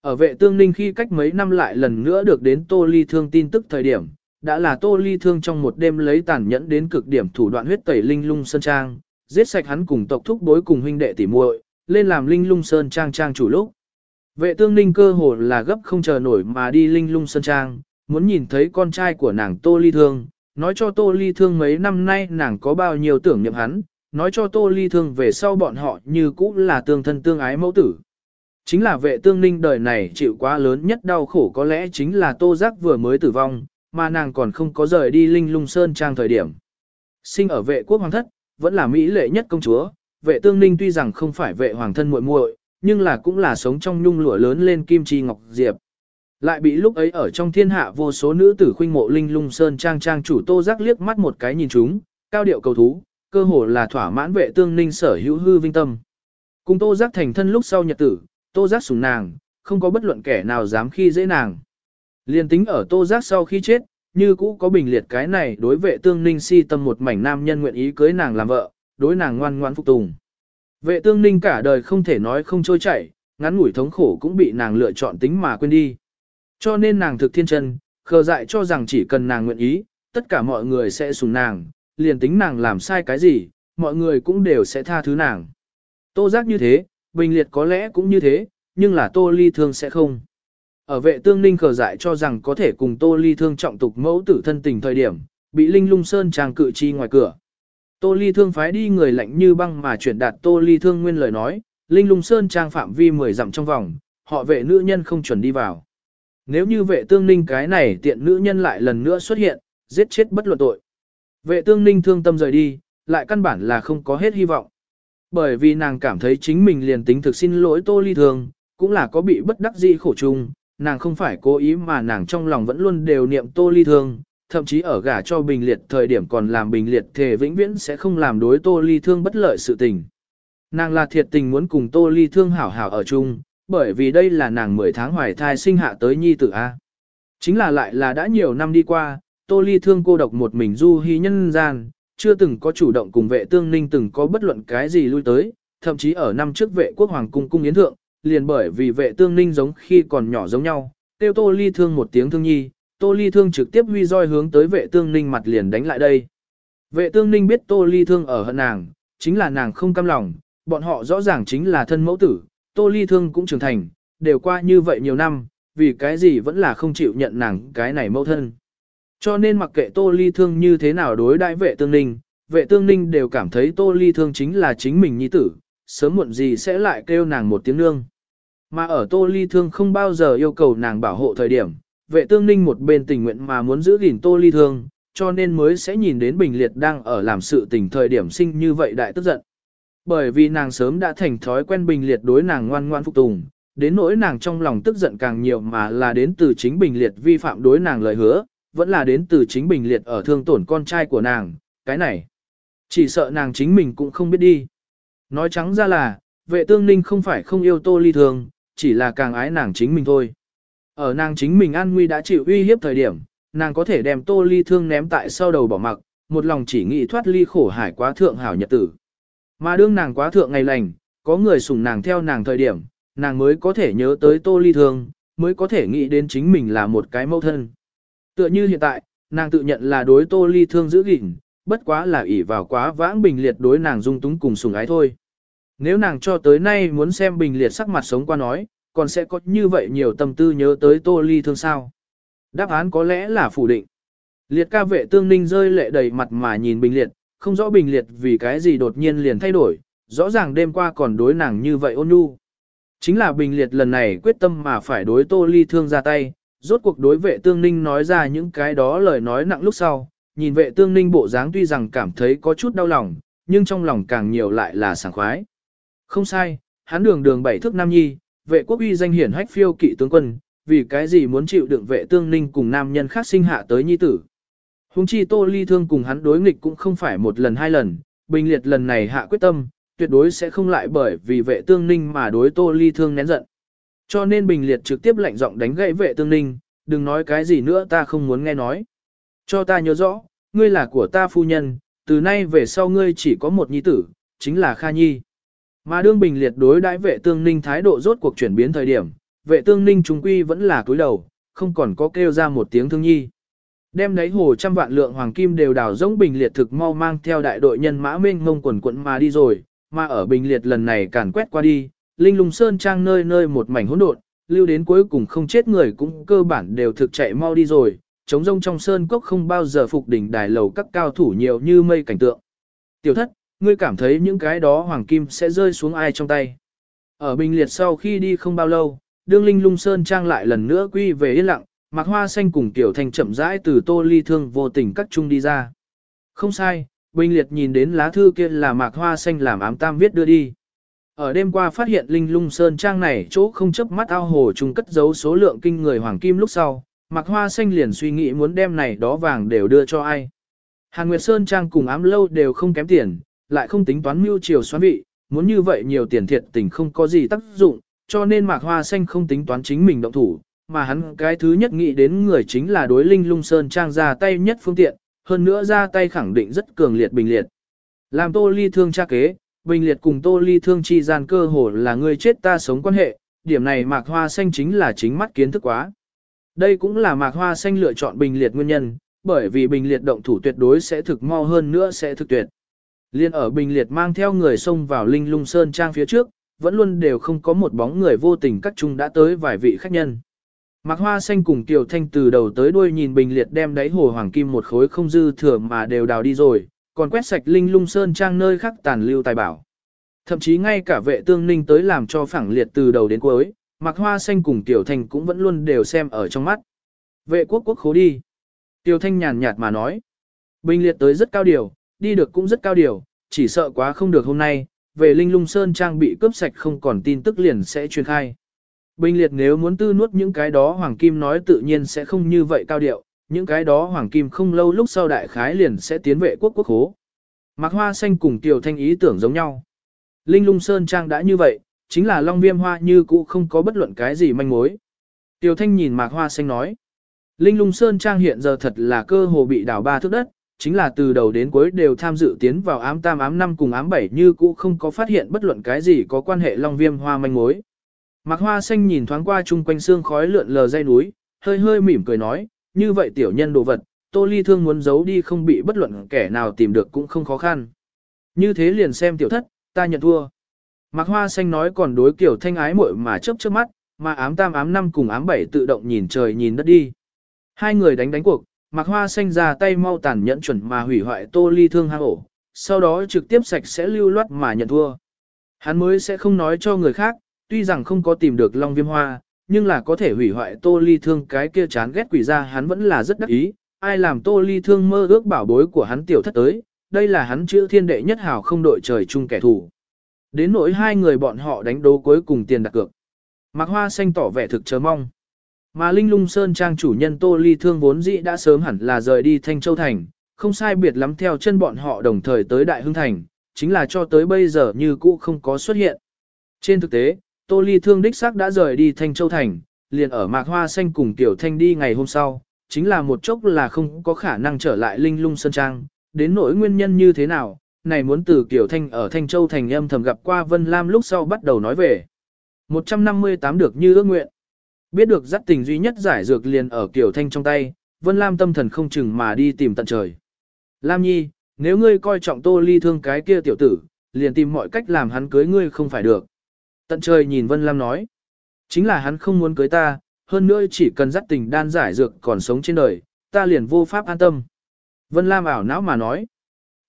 Ở vệ tương ninh khi cách mấy năm lại lần nữa được đến tô ly thương tin tức thời điểm, đã là tô ly thương trong một đêm lấy tàn nhẫn đến cực điểm thủ đoạn huyết tẩy linh lung sơn trang, giết sạch hắn cùng tộc thúc bối cùng huynh đệ tỉ muội, lên làm Linh Lung Sơn Trang Trang chủ lúc. Vệ tương ninh cơ hồ là gấp không chờ nổi mà đi Linh Lung Sơn Trang, muốn nhìn thấy con trai của nàng Tô Ly Thương, nói cho Tô Ly Thương mấy năm nay nàng có bao nhiêu tưởng niệm hắn, nói cho Tô Ly Thương về sau bọn họ như cũ là tương thân tương ái mẫu tử. Chính là vệ tương ninh đời này chịu quá lớn nhất đau khổ có lẽ chính là Tô Giác vừa mới tử vong, mà nàng còn không có rời đi Linh Lung Sơn Trang thời điểm. Sinh ở vệ quốc hoàng thất, vẫn là mỹ lệ nhất công chúa, vệ tương ninh tuy rằng không phải vệ hoàng thân muội muội, nhưng là cũng là sống trong nhung lụa lớn lên kim chi ngọc diệp. Lại bị lúc ấy ở trong thiên hạ vô số nữ tử khuynh mộ linh lung sơn trang trang chủ tô giác liếc mắt một cái nhìn chúng, cao điệu cầu thú, cơ hồ là thỏa mãn vệ tương ninh sở hữu hư vinh tâm. Cùng tô giác thành thân lúc sau nhật tử, tô giác sủng nàng, không có bất luận kẻ nào dám khi dễ nàng. Liên tính ở tô giác sau khi chết, như cũ có bình liệt cái này đối vệ tương ninh si tâm một mảnh nam nhân nguyện ý cưới nàng làm vợ, đối nàng ngoan ngoan phục tùng. Vệ tương ninh cả đời không thể nói không trôi chảy, ngắn ngủi thống khổ cũng bị nàng lựa chọn tính mà quên đi. Cho nên nàng thực thiên chân, khờ dại cho rằng chỉ cần nàng nguyện ý, tất cả mọi người sẽ sùng nàng, liền tính nàng làm sai cái gì, mọi người cũng đều sẽ tha thứ nàng. Tô giác như thế, bình liệt có lẽ cũng như thế, nhưng là tô ly thương sẽ không. Ở vệ tương ninh khờ dại cho rằng có thể cùng tô ly thương trọng tục mẫu tử thân tình thời điểm, bị linh lung sơn trang cự chi ngoài cửa. Tô ly thương phái đi người lạnh như băng mà chuyển đạt tô ly thương nguyên lời nói, linh lung sơn trang phạm vi 10 dặm trong vòng, họ vệ nữ nhân không chuẩn đi vào. Nếu như vệ tương ninh cái này tiện nữ nhân lại lần nữa xuất hiện, giết chết bất luận tội. Vệ tương ninh thương tâm rời đi, lại căn bản là không có hết hy vọng. Bởi vì nàng cảm thấy chính mình liền tính thực xin lỗi tô ly thương, cũng là có bị bất đắc dĩ khổ chung, nàng không phải cố ý mà nàng trong lòng vẫn luôn đều niệm tô ly thương, thậm chí ở gả cho bình liệt thời điểm còn làm bình liệt thề vĩnh viễn sẽ không làm đối tô ly thương bất lợi sự tình. Nàng là thiệt tình muốn cùng tô ly thương hảo hảo ở chung, bởi vì đây là nàng 10 tháng hoài thai sinh hạ tới nhi tử A. Chính là lại là đã nhiều năm đi qua, tô ly thương cô độc một mình du hy nhân gian, chưa từng có chủ động cùng vệ tương ninh từng có bất luận cái gì lui tới, thậm chí ở năm trước vệ quốc hoàng cung cung yến thượng, liền bởi vì vệ tương ninh giống khi còn nhỏ giống nhau, tiêu tô ly thương một tiếng thương nhi, tô ly thương trực tiếp huy roi hướng tới vệ tương ninh mặt liền đánh lại đây. Vệ tương ninh biết tô ly thương ở hận nàng, chính là nàng không cam lòng, bọn họ rõ ràng chính là thân mẫu tử, tô ly thương cũng trưởng thành, đều qua như vậy nhiều năm, vì cái gì vẫn là không chịu nhận nàng cái này mẫu thân. Cho nên mặc kệ tô ly thương như thế nào đối đại vệ tương ninh, vệ tương ninh đều cảm thấy tô ly thương chính là chính mình nhi tử, sớm muộn gì sẽ lại kêu nàng một tiếng nương. Mà ở tô ly thương không bao giờ yêu cầu nàng bảo hộ thời điểm, vệ tương ninh một bên tình nguyện mà muốn giữ gìn tô ly thương, cho nên mới sẽ nhìn đến Bình Liệt đang ở làm sự tình thời điểm sinh như vậy đại tức giận. Bởi vì nàng sớm đã thành thói quen Bình Liệt đối nàng ngoan ngoan phục tùng, đến nỗi nàng trong lòng tức giận càng nhiều mà là đến từ chính Bình Liệt vi phạm đối nàng lời hứa, vẫn là đến từ chính Bình Liệt ở thương tổn con trai của nàng, cái này. Chỉ sợ nàng chính mình cũng không biết đi. Nói trắng ra là, vệ tương ninh không phải không yêu tô ly thường, chỉ là càng ái nàng chính mình thôi. Ở nàng chính mình an nguy đã chịu uy hiếp thời điểm, nàng có thể đem tô ly thương ném tại sau đầu bỏ mặc, một lòng chỉ nghĩ thoát ly khổ hải quá thượng hảo nhật tử. Mà đương nàng quá thượng ngày lành, có người sủng nàng theo nàng thời điểm, nàng mới có thể nhớ tới tô ly thương, mới có thể nghĩ đến chính mình là một cái mẫu thân. Tựa như hiện tại, nàng tự nhận là đối tô ly thương giữ gìn, bất quá là ỷ vào quá vãng bình liệt đối nàng dung túng cùng sủng ái thôi. Nếu nàng cho tới nay muốn xem bình liệt sắc mặt sống qua nói, còn sẽ có như vậy nhiều tâm tư nhớ tới tô ly thương sao. Đáp án có lẽ là phủ định. Liệt ca vệ tương ninh rơi lệ đầy mặt mà nhìn bình liệt, không rõ bình liệt vì cái gì đột nhiên liền thay đổi, rõ ràng đêm qua còn đối nàng như vậy ôn nhu. Chính là bình liệt lần này quyết tâm mà phải đối tô ly thương ra tay, rốt cuộc đối vệ tương ninh nói ra những cái đó lời nói nặng lúc sau, nhìn vệ tương ninh bộ dáng tuy rằng cảm thấy có chút đau lòng, nhưng trong lòng càng nhiều lại là sảng khoái. Không sai, hắn đường đường bảy thước nam nhi, vệ quốc uy danh hiển hách phiêu kỵ tướng quân, vì cái gì muốn chịu đựng vệ tương ninh cùng nam nhân khác sinh hạ tới nhi tử. Hùng chi tô ly thương cùng hắn đối nghịch cũng không phải một lần hai lần, bình liệt lần này hạ quyết tâm, tuyệt đối sẽ không lại bởi vì vệ tương ninh mà đối tô ly thương nén giận. Cho nên bình liệt trực tiếp lạnh giọng đánh gãy vệ tương ninh, đừng nói cái gì nữa ta không muốn nghe nói. Cho ta nhớ rõ, ngươi là của ta phu nhân, từ nay về sau ngươi chỉ có một nhi tử, chính là Kha Nhi. Mà đương bình liệt đối đãi vệ tương ninh thái độ rốt cuộc chuyển biến thời điểm, vệ tương ninh trung quy vẫn là túi đầu, không còn có kêu ra một tiếng thương nhi. Đem lấy hồ trăm vạn lượng hoàng kim đều đào rỗng bình liệt thực mau mang theo đại đội nhân mã mênh ngông quần quận mà đi rồi, mà ở bình liệt lần này càn quét qua đi, linh lung sơn trang nơi nơi một mảnh hỗn độn, lưu đến cuối cùng không chết người cũng cơ bản đều thực chạy mau đi rồi, chống rông trong sơn cốc không bao giờ phục đỉnh đài lầu các cao thủ nhiều như mây cảnh tượng. Tiểu thất, ngươi cảm thấy những cái đó hoàng kim sẽ rơi xuống ai trong tay. Ở bình liệt sau khi đi không bao lâu, đương linh lung sơn trang lại lần nữa quy về yên lặng, mặc hoa xanh cùng tiểu thành chậm rãi từ tô ly thương vô tình cắt chung đi ra. Không sai, bình liệt nhìn đến lá thư kia là mạc hoa xanh làm ám tam viết đưa đi. Ở đêm qua phát hiện linh lung sơn trang này chỗ không chấp mắt ao hồ chung cất giấu số lượng kinh người hoàng kim lúc sau, Mạc Hoa Xanh liền suy nghĩ muốn đem này đó vàng đều đưa cho ai. Hàn Nguyệt Sơn Trang cùng ám lâu đều không kém tiền, lại không tính toán mưu chiều xoán vị, muốn như vậy nhiều tiền thiệt tình không có gì tác dụng, cho nên Mạc Hoa Xanh không tính toán chính mình động thủ, mà hắn cái thứ nhất nghĩ đến người chính là đối Linh Lung Sơn Trang ra tay nhất phương tiện, hơn nữa ra tay khẳng định rất cường liệt bình liệt. Làm tô ly thương cha kế, bình liệt cùng tô ly thương chi gian cơ hồ là người chết ta sống quan hệ, điểm này Mạc Hoa Xanh chính là chính mắt kiến thức quá. Đây cũng là Mạc Hoa Xanh lựa chọn bình liệt nguyên nhân, bởi vì bình liệt động thủ tuyệt đối sẽ thực mau hơn nữa sẽ thực tuyệt. Liên ở bình liệt mang theo người xông vào linh lung sơn trang phía trước, vẫn luôn đều không có một bóng người vô tình các chung đã tới vài vị khách nhân. Mạc Hoa Xanh cùng Kiều Thanh từ đầu tới đuôi nhìn bình liệt đem đáy hồ hoàng kim một khối không dư thừa mà đều đào đi rồi, còn quét sạch linh lung sơn trang nơi khác tàn lưu tài bảo. Thậm chí ngay cả vệ tương ninh tới làm cho phẳng liệt từ đầu đến cuối, Mạc Hoa Xanh cùng Tiểu Thanh cũng vẫn luôn đều xem ở trong mắt. Vệ quốc quốc khố đi. Tiểu Thanh nhàn nhạt mà nói. Bình liệt tới rất cao điều, đi được cũng rất cao điều, chỉ sợ quá không được hôm nay, về Linh Lung Sơn Trang bị cướp sạch không còn tin tức liền sẽ truyền khai. Bình liệt nếu muốn tư nuốt những cái đó Hoàng Kim nói tự nhiên sẽ không như vậy cao điệu, những cái đó Hoàng Kim không lâu lúc sau đại khái liền sẽ tiến vệ quốc quốc hố. Mạc Hoa Xanh cùng Tiểu Thanh ý tưởng giống nhau. Linh Lung Sơn Trang đã như vậy, chính là Long Viêm Hoa như cũ không có bất luận cái gì manh mối. Tiểu Thanh nhìn Mạc Hoa Xanh nói. Linh Lung Sơn Trang hiện giờ thật là cơ hồ bị đảo ba thước đất, chính là từ đầu đến cuối đều tham dự tiến vào ám tam ám năm cùng ám bảy như cũ không có phát hiện bất luận cái gì có quan hệ Long Viêm Hoa manh mối. Mạc Hoa Xanh nhìn thoáng qua chung quanh xương khói lượn lờ dây núi, hơi hơi mỉm cười nói, như vậy tiểu nhân đồ vật, Tô Ly Thương muốn giấu đi không bị bất luận kẻ nào tìm được cũng không khó khăn. Như thế liền xem tiểu thất, ta nhận thua. Mạc Hoa Xanh nói còn đối kiểu thanh ái muội mà chớp chớp mắt, mà ám tam ám năm cùng ám bảy tự động nhìn trời nhìn đất đi. Hai người đánh đánh cuộc, Mạc Hoa Xanh ra tay mau tàn nhẫn chuẩn mà hủy hoại tô ly thương hang ổ, sau đó trực tiếp sạch sẽ lưu loát mà nhận thua. Hắn mới sẽ không nói cho người khác, tuy rằng không có tìm được Long Viêm Hoa, nhưng là có thể hủy hoại tô ly thương cái kia chán ghét quỷ ra hắn vẫn là rất đắc ý, ai làm tô ly thương mơ ước bảo bối của hắn tiểu thất tới, đây là hắn chữ thiên đệ nhất hào không đội trời chung kẻ thù. Đến nỗi hai người bọn họ đánh đấu cuối cùng tiền đặt cược. Mạc Hoa Xanh tỏ vẻ thực chờ mong. Mà Linh Lung Sơn Trang chủ nhân Tô Ly Thương vốn dĩ đã sớm hẳn là rời đi Thanh Châu Thành, không sai biệt lắm theo chân bọn họ đồng thời tới Đại Hưng Thành, chính là cho tới bây giờ như cũ không có xuất hiện. Trên thực tế, Tô Ly Thương đích xác đã rời đi Thanh Châu Thành, liền ở Mạc Hoa Xanh cùng Tiểu Thanh đi ngày hôm sau, chính là một chốc là không có khả năng trở lại Linh Lung Sơn Trang, đến nỗi nguyên nhân như thế nào, này muốn từ tiểu Thanh ở Thanh Châu thành âm thầm gặp qua Vân Lam lúc sau bắt đầu nói về. 158 được như ước nguyện. Biết được dắt tình duy nhất giải dược liền ở Kiều Thanh trong tay, Vân Lam tâm thần không chừng mà đi tìm tận trời. Lam Nhi, nếu ngươi coi trọng tô ly thương cái kia tiểu tử, liền tìm mọi cách làm hắn cưới ngươi không phải được. Tận trời nhìn Vân Lam nói. Chính là hắn không muốn cưới ta, hơn nữa chỉ cần dắt tình đan giải dược còn sống trên đời, ta liền vô pháp an tâm. Vân Lam ảo não mà nói.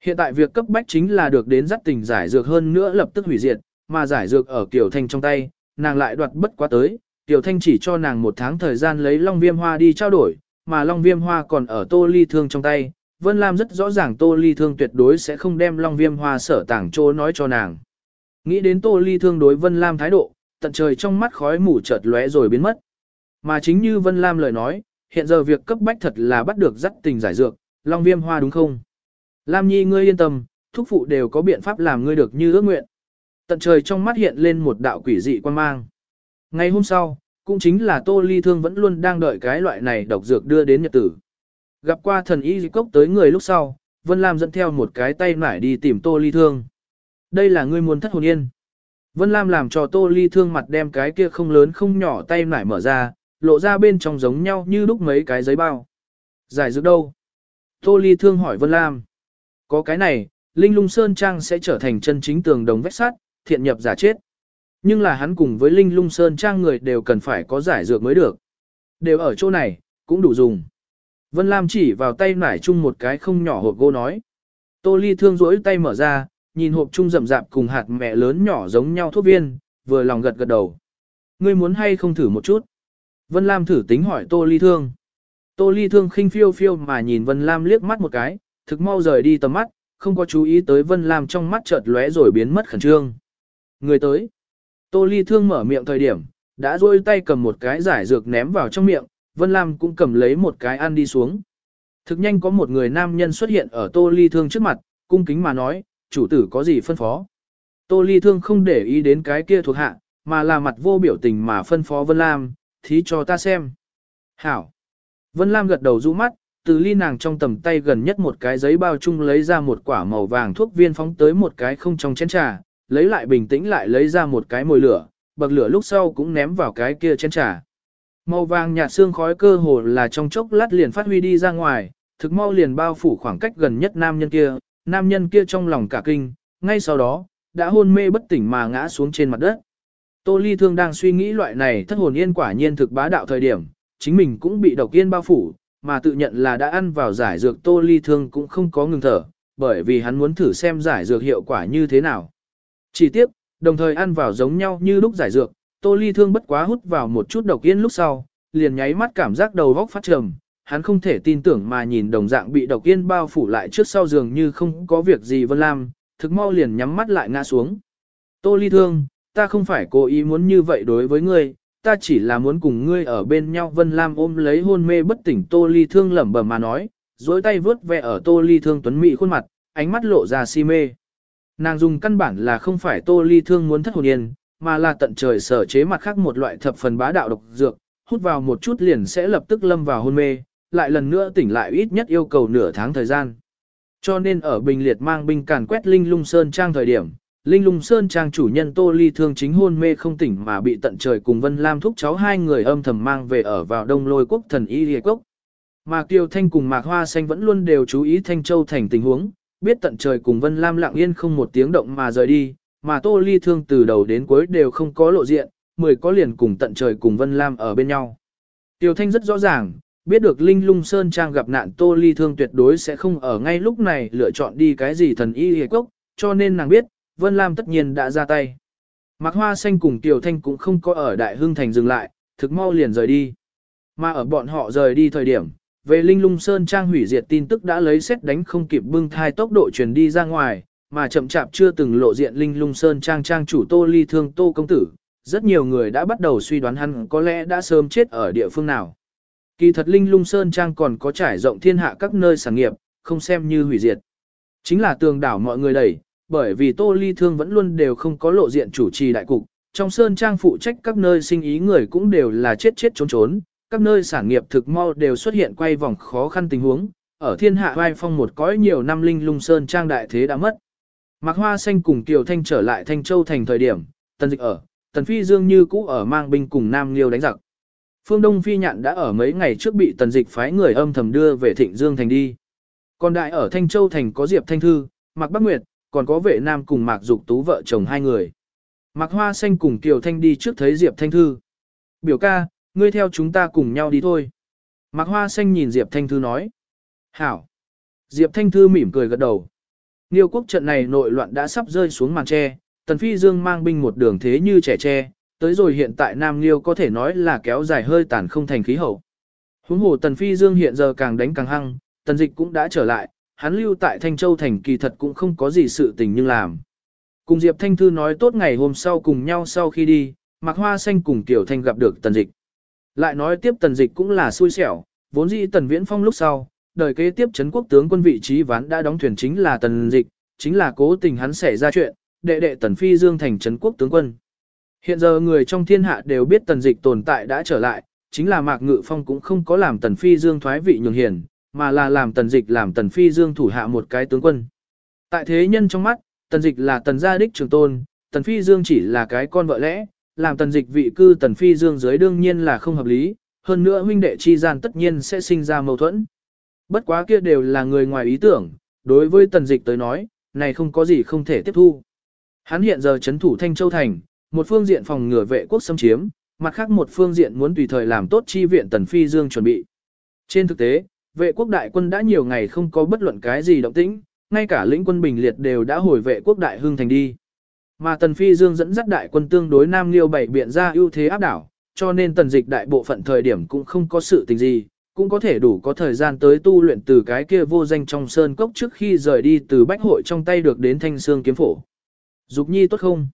Hiện tại việc cấp bách chính là được đến dắt tình giải dược hơn nữa lập tức hủy diệt, mà giải dược ở Kiều Thanh trong tay, nàng lại đoạt bất quá tới. Tiểu Thanh chỉ cho nàng một tháng thời gian lấy Long Viêm Hoa đi trao đổi, mà Long Viêm Hoa còn ở Tô Ly Thương trong tay. Vân Lam rất rõ ràng Tô Ly Thương tuyệt đối sẽ không đem Long Viêm Hoa sở tảng chỗ nói cho nàng. Nghĩ đến Tô Ly Thương đối Vân Lam thái độ, tận trời trong mắt khói mù chợt lóe rồi biến mất. Mà chính như Vân Lam lời nói, hiện giờ việc cấp bách thật là bắt được dắt tình giải dược, Long Viêm Hoa đúng không? Lam Nhi ngươi yên tâm, thúc phụ đều có biện pháp làm ngươi được như ước nguyện. Tận trời trong mắt hiện lên một đạo quỷ dị quan mang. Ngày hôm sau, cũng chính là Tô Ly Thương vẫn luôn đang đợi cái loại này độc dược đưa đến nhật tử. Gặp qua thần y dịch cốc tới người lúc sau, Vân Lam dẫn theo một cái tay nải đi tìm Tô Ly Thương. Đây là ngươi muốn thất hồn yên. Vân Lam làm cho Tô Ly Thương mặt đem cái kia không lớn không nhỏ tay nải mở ra, lộ ra bên trong giống nhau như lúc mấy cái giấy bao. Giải dược đâu? Tô Ly Thương hỏi Vân Lam. Có cái này, Linh Lung Sơn Trang sẽ trở thành chân chính tường đồng vách sắt, thiện nhập giả chết. Nhưng là hắn cùng với Linh Lung Sơn Trang người đều cần phải có giải dược mới được. Đều ở chỗ này, cũng đủ dùng. Vân Lam chỉ vào tay nải chung một cái không nhỏ hộp gỗ nói. Tô Ly Thương rỗi tay mở ra, nhìn hộp chung rậm rạp cùng hạt mẹ lớn nhỏ giống nhau thuốc viên, vừa lòng gật gật đầu. Ngươi muốn hay không thử một chút? Vân Lam thử tính hỏi Tô Ly Thương. Tô Ly Thương khinh phiêu phiêu mà nhìn Vân Lam liếc mắt một cái, thực mau rời đi tầm mắt, không có chú ý tới Vân Lam trong mắt chợt lóe rồi biến mất khẩn trương. Người tới. Tô Ly Thương mở miệng thời điểm, đã rôi tay cầm một cái giải dược ném vào trong miệng, Vân Lam cũng cầm lấy một cái ăn đi xuống. Thực nhanh có một người nam nhân xuất hiện ở Tô Ly Thương trước mặt, cung kính mà nói, chủ tử có gì phân phó. Tô Ly Thương không để ý đến cái kia thuộc hạ, mà là mặt vô biểu tình mà phân phó Vân Lam, thí cho ta xem. Hảo. Vân Lam gật đầu rũ mắt, từ ly nàng trong tầm tay gần nhất một cái giấy bao chung lấy ra một quả màu vàng thuốc viên phóng tới một cái không trong chén trà, lấy lại bình tĩnh lại lấy ra một cái mồi lửa, bậc lửa lúc sau cũng ném vào cái kia chén trà. Màu vàng nhạt xương khói cơ hồ là trong chốc lát liền phát huy đi ra ngoài, thực mau liền bao phủ khoảng cách gần nhất nam nhân kia, nam nhân kia trong lòng cả kinh, ngay sau đó, đã hôn mê bất tỉnh mà ngã xuống trên mặt đất. Tô Ly Thương đang suy nghĩ loại này thất hồn yên quả nhiên thực bá đạo thời điểm, chính mình cũng bị độc yên bao phủ, mà tự nhận là đã ăn vào giải dược Tô Ly Thương cũng không có ngừng thở, bởi vì hắn muốn thử xem giải dược hiệu quả như thế nào. Chỉ tiếp, đồng thời ăn vào giống nhau như lúc giải dược, Tô Ly Thương bất quá hút vào một chút độc yên lúc sau, liền nháy mắt cảm giác đầu góc phát trầm, hắn không thể tin tưởng mà nhìn đồng dạng bị độc yên bao phủ lại trước sau giường như không có việc gì Vân Lam, thực mau liền nhắm mắt lại ngã xuống. Tô Ly Thương, ta không phải cố ý muốn như vậy đối với ngươi, ta chỉ là muốn cùng ngươi ở bên nhau Vân Lam ôm lấy hôn mê bất tỉnh Tô Ly Thương lẩm bẩm mà nói, dối tay vướt ve ở Tô Ly Thương tuấn mỹ khuôn mặt, ánh mắt lộ ra si mê. Nàng dùng căn bản là không phải Tô Ly Thương muốn thất hồn yên, mà là tận trời sở chế mặt khác một loại thập phần bá đạo độc dược, hút vào một chút liền sẽ lập tức lâm vào hôn mê, lại lần nữa tỉnh lại ít nhất yêu cầu nửa tháng thời gian. Cho nên ở Bình Liệt mang binh càn quét Linh Lung Sơn Trang thời điểm, Linh Lung Sơn Trang chủ nhân Tô Ly thương chính hôn mê không tỉnh mà bị tận trời cùng Vân Lam thúc cháu hai người âm thầm mang về ở vào đông lôi quốc thần Y Liệt Quốc. Mà Kiều Thanh cùng Mạc Hoa Xanh vẫn luôn đều chú ý Thanh Châu thành tình huống, biết tận trời cùng Vân Lam lặng yên không một tiếng động mà rời đi, mà Tô Ly thương từ đầu đến cuối đều không có lộ diện, mười có liền cùng tận trời cùng Vân Lam ở bên nhau. tiểu Thanh rất rõ ràng, biết được Linh Lung Sơn Trang gặp nạn Tô Ly thương tuyệt đối sẽ không ở ngay lúc này lựa chọn đi cái gì thần y hề cốc, cho nên nàng biết, Vân Lam tất nhiên đã ra tay. Mạc Hoa Xanh cùng Tiểu Thanh cũng không có ở Đại Hưng Thành dừng lại, thực mau liền rời đi. Mà ở bọn họ rời đi thời điểm, về Linh Lung Sơn Trang hủy diệt tin tức đã lấy xét đánh không kịp bưng thai tốc độ truyền đi ra ngoài, mà chậm chạp chưa từng lộ diện Linh Lung Sơn Trang Trang chủ Tô Ly Thương Tô Công Tử. Rất nhiều người đã bắt đầu suy đoán hắn có lẽ đã sớm chết ở địa phương nào. Kỳ thật Linh Lung Sơn Trang còn có trải rộng thiên hạ các nơi sản nghiệp, không xem như hủy diệt. Chính là tường đảo mọi người đẩy, bởi vì Tô Ly Thương vẫn luôn đều không có lộ diện chủ trì đại cục, trong Sơn Trang phụ trách các nơi sinh ý người cũng đều là chết chết trốn trốn, các nơi sản nghiệp thực mau đều xuất hiện quay vòng khó khăn tình huống, ở thiên hạ vai phong một cõi nhiều năm Linh Lung Sơn Trang đại thế đã mất. Mạc Hoa Xanh cùng Kiều Thanh trở lại Thanh Châu thành thời điểm, tần dịch ở, tần phi dương như cũ ở mang binh cùng Nam Liêu đánh giặc. Phương Đông Phi Nhạn đã ở mấy ngày trước bị tần dịch phái người âm thầm đưa về Thịnh Dương thành đi. Còn đại ở Thanh Châu thành có Diệp Thanh Thư, Mạc Bắc Nguyệt, còn có vệ nam cùng Mạc Dục Tú vợ chồng hai người. Mạc Hoa Xanh cùng Kiều Thanh đi trước thấy Diệp Thanh Thư. Biểu ca, ngươi theo chúng ta cùng nhau đi thôi. Mạc Hoa Xanh nhìn Diệp Thanh Thư nói. Hảo. Diệp Thanh Thư mỉm cười gật đầu. Nghiêu quốc trận này nội loạn đã sắp rơi xuống màn tre, Tần Phi Dương mang binh một đường thế như trẻ tre, tới rồi hiện tại Nam Nghiêu có thể nói là kéo dài hơi tàn không thành khí hậu. Huống hồ Tần Phi Dương hiện giờ càng đánh càng hăng, Tần Dịch cũng đã trở lại, hắn lưu tại Thanh Châu thành kỳ thật cũng không có gì sự tình nhưng làm. Cùng Diệp Thanh Thư nói tốt ngày hôm sau cùng nhau sau khi đi, Mạc Hoa Xanh cùng Tiểu Thanh gặp được Tần Dịch. Lại nói tiếp Tần Dịch cũng là xui xẻo, vốn dĩ Tần Viễn Phong lúc sau, đời kế tiếp chấn quốc tướng quân vị trí ván đã đóng thuyền chính là Tần Dịch, chính là cố tình hắn xảy ra chuyện, đệ đệ Tần Phi Dương thành chấn quốc tướng quân. Hiện giờ người trong thiên hạ đều biết Tần Dịch tồn tại đã trở lại, chính là Mạc Ngự Phong cũng không có làm Tần Phi Dương thoái vị nhường hiền, mà là làm Tần Dịch làm Tần Phi Dương thủ hạ một cái tướng quân. Tại thế nhân trong mắt, Tần Dịch là Tần gia đích trường tôn, Tần Phi Dương chỉ là cái con vợ lẽ, làm Tần Dịch vị cư Tần Phi Dương dưới đương nhiên là không hợp lý, hơn nữa huynh đệ chi gian tất nhiên sẽ sinh ra mâu thuẫn. Bất quá kia đều là người ngoài ý tưởng, đối với tần dịch tới nói, này không có gì không thể tiếp thu. Hắn hiện giờ chấn thủ Thanh Châu Thành, một phương diện phòng ngừa vệ quốc xâm chiếm, mặt khác một phương diện muốn tùy thời làm tốt chi viện tần phi dương chuẩn bị. Trên thực tế, vệ quốc đại quân đã nhiều ngày không có bất luận cái gì động tĩnh, ngay cả lĩnh quân bình liệt đều đã hồi vệ quốc đại hương thành đi. Mà tần phi dương dẫn dắt đại quân tương đối nam liêu bảy biện ra ưu thế áp đảo, cho nên tần dịch đại bộ phận thời điểm cũng không có sự tình gì, cũng có thể đủ có thời gian tới tu luyện từ cái kia vô danh trong sơn cốc trước khi rời đi từ bách hội trong tay được đến thanh xương kiếm phổ. Dục nhi tốt không?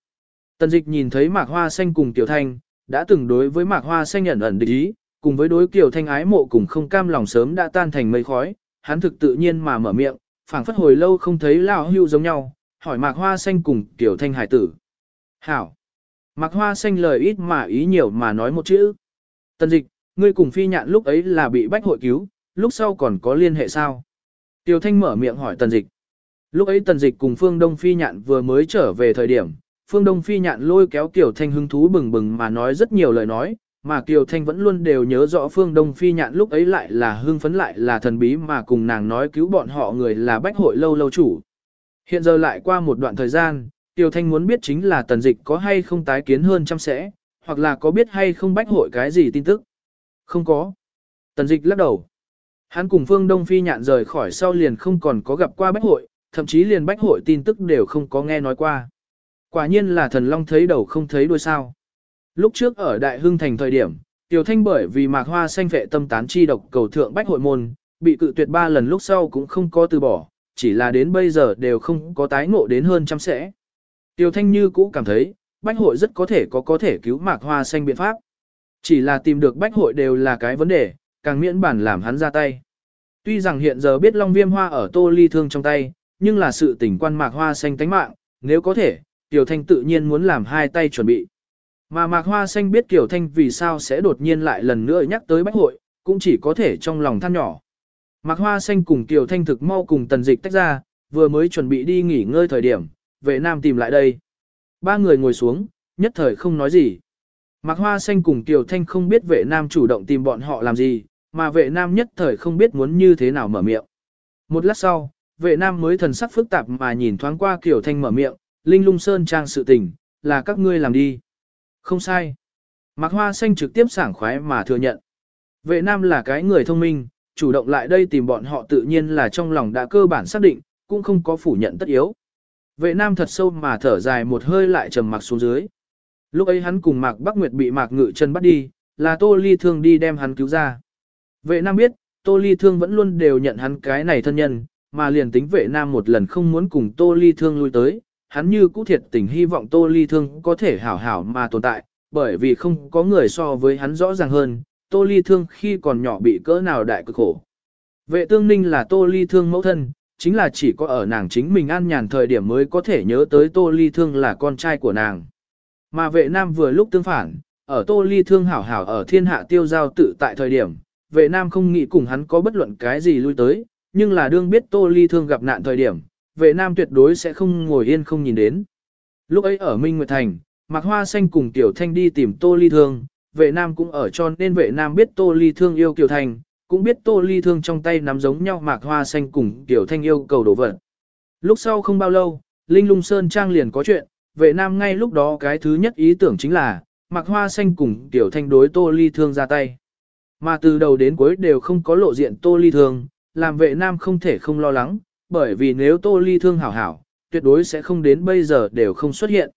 Tần dịch nhìn thấy mạc hoa xanh cùng tiểu thanh, đã từng đối với mạc hoa xanh nhận ẩn địch ý, cùng với đối kiểu thanh ái mộ cùng không cam lòng sớm đã tan thành mây khói, hắn thực tự nhiên mà mở miệng, phảng phất hồi lâu không thấy lão hưu giống nhau, hỏi mạc hoa xanh cùng tiểu thanh hải tử. Hảo! Mạc hoa xanh lời ít mà ý nhiều mà nói một chữ. Tần dịch, ngươi cùng phi nhạn lúc ấy là bị bách hội cứu, lúc sau còn có liên hệ sao? Tiểu thanh mở miệng hỏi tần dịch. Lúc ấy tần dịch cùng phương đông phi nhạn vừa mới trở về thời điểm, phương đông phi nhạn lôi kéo Tiểu thanh hứng thú bừng bừng mà nói rất nhiều lời nói, mà Kiều Thanh vẫn luôn đều nhớ rõ phương Đông Phi nhạn lúc ấy lại là hưng phấn lại là thần bí mà cùng nàng nói cứu bọn họ người là bách hội lâu lâu chủ. Hiện giờ lại qua một đoạn thời gian, Tiêu Thanh muốn biết chính là tần dịch có hay không tái kiến hơn trăm sẽ, hoặc là có biết hay không bách hội cái gì tin tức. Không có. Tần dịch lắc đầu. Hắn cùng phương Đông Phi nhạn rời khỏi sau liền không còn có gặp qua bách hội, thậm chí liền bách hội tin tức đều không có nghe nói qua. Quả nhiên là thần long thấy đầu không thấy đuôi sao. Lúc trước ở Đại Hưng Thành thời điểm, Tiểu Thanh bởi vì mạc hoa xanh vệ tâm tán chi độc cầu thượng bách hội môn, bị cự tuyệt ba lần lúc sau cũng không có từ bỏ, chỉ là đến bây giờ đều không có tái ngộ đến hơn trăm sẽ. Tiêu Thanh như cũ cảm thấy, bách hội rất có thể có có thể cứu mạc hoa xanh biện pháp. Chỉ là tìm được bách hội đều là cái vấn đề, càng miễn bản làm hắn ra tay. Tuy rằng hiện giờ biết long viêm hoa ở tô ly thương trong tay, nhưng là sự tình quan mạc hoa xanh tánh mạng, nếu có thể, Tiểu Thanh tự nhiên muốn làm hai tay chuẩn bị. Mà Mạc Hoa Xanh biết Tiểu Thanh vì sao sẽ đột nhiên lại lần nữa nhắc tới bách hội, cũng chỉ có thể trong lòng than nhỏ. Mạc Hoa Xanh cùng Kiều Thanh thực mau cùng tần dịch tách ra, vừa mới chuẩn bị đi nghỉ ngơi thời điểm, vệ nam tìm lại đây. Ba người ngồi xuống, nhất thời không nói gì. Mạc Hoa Xanh cùng Kiều Thanh không biết vệ nam chủ động tìm bọn họ làm gì, mà vệ nam nhất thời không biết muốn như thế nào mở miệng. Một lát sau, vệ nam mới thần sắc phức tạp mà nhìn thoáng qua Kiều Thanh mở miệng, Linh lung sơn trang sự tình, là các ngươi làm đi. Không sai. Mạc Hoa Xanh trực tiếp sảng khoái mà thừa nhận. Vệ Nam là cái người thông minh, chủ động lại đây tìm bọn họ tự nhiên là trong lòng đã cơ bản xác định, cũng không có phủ nhận tất yếu. Vệ Nam thật sâu mà thở dài một hơi lại trầm mặc xuống dưới. Lúc ấy hắn cùng Mạc Bắc Nguyệt bị Mạc Ngự chân bắt đi, là Tô Ly Thương đi đem hắn cứu ra. Vệ Nam biết, Tô Ly Thương vẫn luôn đều nhận hắn cái này thân nhân, mà liền tính vệ Nam một lần không muốn cùng Tô Ly Thương lui tới, hắn như cũ thiệt tình hy vọng Tô Ly Thương có thể hảo hảo mà tồn tại, bởi vì không có người so với hắn rõ ràng hơn, Tô Ly Thương khi còn nhỏ bị cỡ nào đại cực khổ. Vệ tương ninh là Tô Ly Thương mẫu thân, chính là chỉ có ở nàng chính mình an nhàn thời điểm mới có thể nhớ tới Tô Ly Thương là con trai của nàng. Mà vệ nam vừa lúc tương phản, ở Tô Ly Thương hảo hảo ở thiên hạ tiêu giao tự tại thời điểm, vệ nam không nghĩ cùng hắn có bất luận cái gì lui tới, nhưng là đương biết Tô Ly Thương gặp nạn thời điểm, vệ nam tuyệt đối sẽ không ngồi yên không nhìn đến. Lúc ấy ở Minh Nguyệt Thành, Mạc Hoa Xanh cùng Tiểu Thanh đi tìm Tô Ly Thương, vệ nam cũng ở cho nên vệ nam biết Tô Ly Thương yêu Kiều Thanh, cũng biết Tô Ly Thương trong tay nắm giống nhau Mạc Hoa Xanh cùng Kiều Thanh yêu cầu đổ vật. Lúc sau không bao lâu, Linh Lung Sơn Trang liền có chuyện, vệ nam ngay lúc đó cái thứ nhất ý tưởng chính là, Mạc Hoa Xanh cùng Kiều Thanh đối Tô Ly Thương ra tay. Mà từ đầu đến cuối đều không có lộ diện Tô Ly Thương, làm vệ nam không thể không lo lắng, bởi vì nếu Tô Ly thương hảo hảo, tuyệt đối sẽ không đến bây giờ đều không xuất hiện.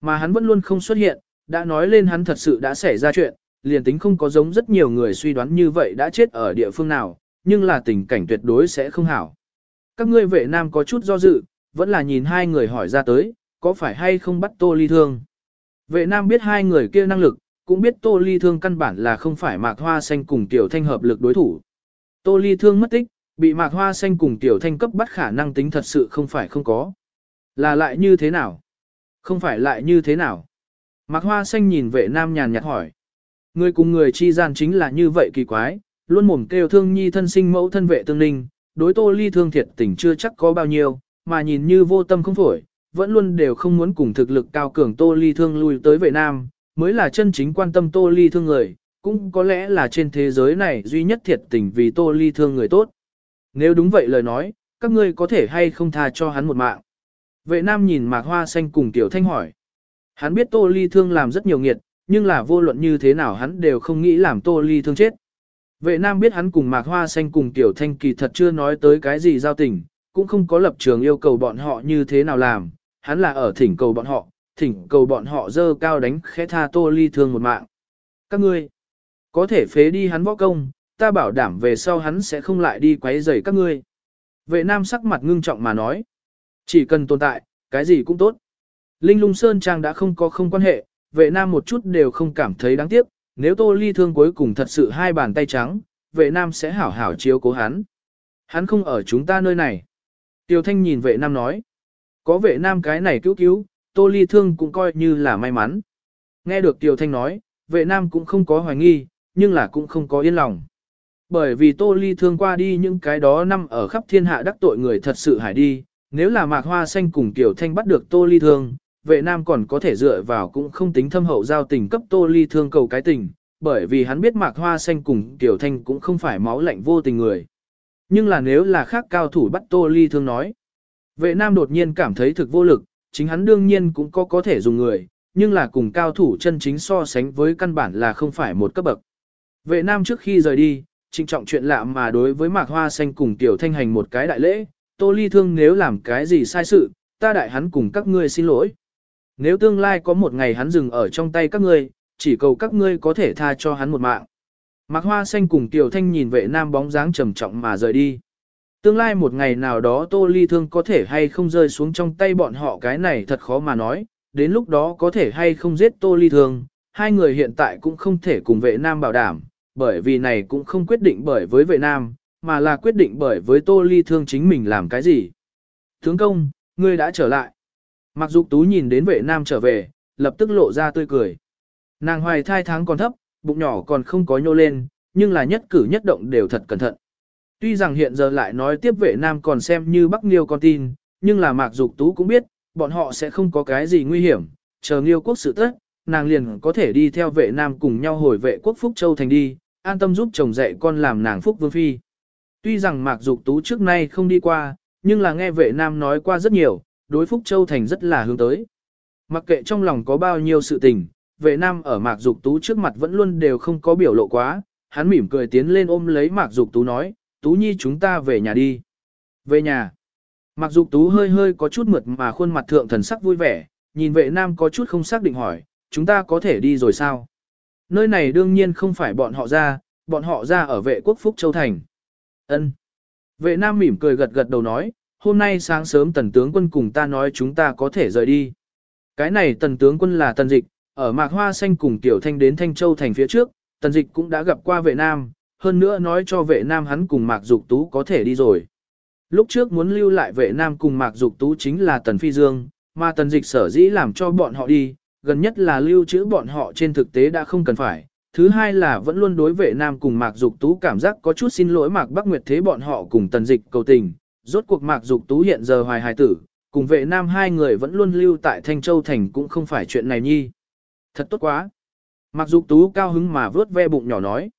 Mà hắn vẫn luôn không xuất hiện, đã nói lên hắn thật sự đã xảy ra chuyện, liền tính không có giống rất nhiều người suy đoán như vậy đã chết ở địa phương nào, nhưng là tình cảnh tuyệt đối sẽ không hảo. Các ngươi vệ nam có chút do dự, vẫn là nhìn hai người hỏi ra tới, có phải hay không bắt Tô Ly thương. Vệ nam biết hai người kia năng lực, cũng biết Tô Ly thương căn bản là không phải mạc hoa xanh cùng tiểu thanh hợp lực đối thủ. Tô Ly thương mất tích, Bị mạc hoa xanh cùng tiểu thanh cấp bắt khả năng tính thật sự không phải không có. Là lại như thế nào? Không phải lại như thế nào? Mạc hoa xanh nhìn vệ nam nhàn nhạt hỏi. Người cùng người chi gian chính là như vậy kỳ quái, luôn mồm kêu thương nhi thân sinh mẫu thân vệ tương ninh, đối tô ly thương thiệt tình chưa chắc có bao nhiêu, mà nhìn như vô tâm không phổi, vẫn luôn đều không muốn cùng thực lực cao cường tô ly thương lui tới vệ nam, mới là chân chính quan tâm tô ly thương người, cũng có lẽ là trên thế giới này duy nhất thiệt tình vì tô ly thương người tốt. Nếu đúng vậy lời nói, các ngươi có thể hay không tha cho hắn một mạng. Vệ nam nhìn mạc hoa xanh cùng tiểu thanh hỏi. Hắn biết tô ly thương làm rất nhiều nghiệt, nhưng là vô luận như thế nào hắn đều không nghĩ làm tô ly thương chết. Vệ nam biết hắn cùng mạc hoa xanh cùng tiểu thanh kỳ thật chưa nói tới cái gì giao tình, cũng không có lập trường yêu cầu bọn họ như thế nào làm, hắn là ở thỉnh cầu bọn họ, thỉnh cầu bọn họ dơ cao đánh khẽ tha tô ly thương một mạng. Các ngươi, có thể phế đi hắn võ công, ta bảo đảm về sau hắn sẽ không lại đi quấy rầy các ngươi. Vệ nam sắc mặt ngưng trọng mà nói, chỉ cần tồn tại, cái gì cũng tốt. Linh lung sơn trang đã không có không quan hệ, vệ nam một chút đều không cảm thấy đáng tiếc, nếu tô ly thương cuối cùng thật sự hai bàn tay trắng, vệ nam sẽ hảo hảo chiếu cố hắn. Hắn không ở chúng ta nơi này. Tiêu thanh nhìn vệ nam nói, có vệ nam cái này cứu cứu, tô ly thương cũng coi như là may mắn. Nghe được Tiêu thanh nói, vệ nam cũng không có hoài nghi, nhưng là cũng không có yên lòng. Bởi vì tô ly thương qua đi những cái đó năm ở khắp thiên hạ đắc tội người thật sự hải đi, nếu là mạc hoa xanh cùng Tiểu Thanh bắt được Tô Ly Thương, vệ nam còn có thể dựa vào cũng không tính thâm hậu giao tình cấp Tô Ly Thương cầu cái tình, bởi vì hắn biết mạc hoa xanh cùng Tiểu Thanh cũng không phải máu lạnh vô tình người. Nhưng là nếu là khác cao thủ bắt Tô Ly Thương nói, vệ nam đột nhiên cảm thấy thực vô lực, chính hắn đương nhiên cũng có có thể dùng người, nhưng là cùng cao thủ chân chính so sánh với căn bản là không phải một cấp bậc. Vệ nam trước khi rời đi, trinh trọng chuyện lạ mà đối với mạc hoa xanh cùng Tiểu Thanh hành một cái đại lễ, Tô Ly Thương nếu làm cái gì sai sự, ta đại hắn cùng các ngươi xin lỗi. Nếu tương lai có một ngày hắn dừng ở trong tay các ngươi, chỉ cầu các ngươi có thể tha cho hắn một mạng. Mạc Hoa Xanh cùng Tiểu Thanh nhìn vệ nam bóng dáng trầm trọng mà rời đi. Tương lai một ngày nào đó Tô Ly Thương có thể hay không rơi xuống trong tay bọn họ cái này thật khó mà nói, đến lúc đó có thể hay không giết Tô Ly Thương, hai người hiện tại cũng không thể cùng vệ nam bảo đảm, bởi vì này cũng không quyết định bởi với vệ nam, mà là quyết định bởi với Tô Ly Thương chính mình làm cái gì. Tướng công, ngươi đã trở lại. Mặc dục tú nhìn đến vệ nam trở về, lập tức lộ ra tươi cười. Nàng hoài thai tháng còn thấp, bụng nhỏ còn không có nhô lên, nhưng là nhất cử nhất động đều thật cẩn thận. Tuy rằng hiện giờ lại nói tiếp vệ nam còn xem như bắc nghiêu con tin, nhưng là mạc dục tú cũng biết, bọn họ sẽ không có cái gì nguy hiểm, chờ nghiêu quốc sự tất, nàng liền có thể đi theo vệ nam cùng nhau hồi vệ quốc Phúc Châu Thành đi, an tâm giúp chồng dạy con làm nàng Phúc Vương Phi. Tuy rằng Mạc Dục Tú trước nay không đi qua, nhưng là nghe vệ nam nói qua rất nhiều, đối Phúc Châu Thành rất là hướng tới. Mặc kệ trong lòng có bao nhiêu sự tình, vệ nam ở Mạc Dục Tú trước mặt vẫn luôn đều không có biểu lộ quá, hắn mỉm cười tiến lên ôm lấy Mạc Dục Tú nói, Tú Nhi chúng ta về nhà đi. Về nhà. Mạc Dục Tú hơi hơi có chút mượt mà khuôn mặt thượng thần sắc vui vẻ, nhìn vệ nam có chút không xác định hỏi, chúng ta có thể đi rồi sao? Nơi này đương nhiên không phải bọn họ ra, bọn họ ra ở vệ quốc Phúc Châu Thành. Ân. Vệ nam mỉm cười gật gật đầu nói, hôm nay sáng sớm tần tướng quân cùng ta nói chúng ta có thể rời đi. Cái này tần tướng quân là tần dịch, ở mạc hoa xanh cùng tiểu thanh đến Thanh Châu thành phía trước, tần dịch cũng đã gặp qua vệ nam, hơn nữa nói cho vệ nam hắn cùng mạc dục tú có thể đi rồi. Lúc trước muốn lưu lại vệ nam cùng mạc dục tú chính là tần phi dương, mà tần dịch sở dĩ làm cho bọn họ đi, gần nhất là lưu trữ bọn họ trên thực tế đã không cần phải, Thứ hai là vẫn luôn đối vệ nam cùng Mạc Dục Tú cảm giác có chút xin lỗi Mạc Bắc Nguyệt thế bọn họ cùng tần dịch cầu tình. Rốt cuộc Mạc Dục Tú hiện giờ hoài hài tử, cùng vệ nam hai người vẫn luôn lưu tại Thanh Châu Thành cũng không phải chuyện này nhi. Thật tốt quá. Mạc Dục Tú cao hứng mà vớt ve bụng nhỏ nói.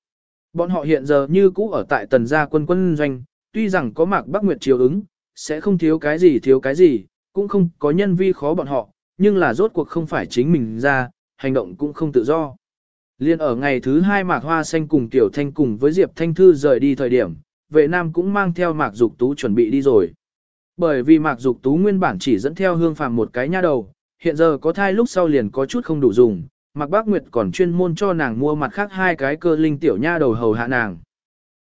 Bọn họ hiện giờ như cũ ở tại tần gia quân quân doanh, tuy rằng có Mạc Bắc Nguyệt chiều ứng, sẽ không thiếu cái gì thiếu cái gì, cũng không có nhân vi khó bọn họ, nhưng là rốt cuộc không phải chính mình ra, hành động cũng không tự do. Liên ở ngày thứ hai Mạc Hoa Xanh cùng Tiểu Thanh cùng với Diệp Thanh Thư rời đi thời điểm, vệ nam cũng mang theo Mạc Dục Tú chuẩn bị đi rồi. Bởi vì Mạc Dục Tú nguyên bản chỉ dẫn theo hương phàm một cái nha đầu, hiện giờ có thai lúc sau liền có chút không đủ dùng, Mạc Bác Nguyệt còn chuyên môn cho nàng mua mặt khác hai cái cơ linh tiểu nha đầu hầu hạ nàng.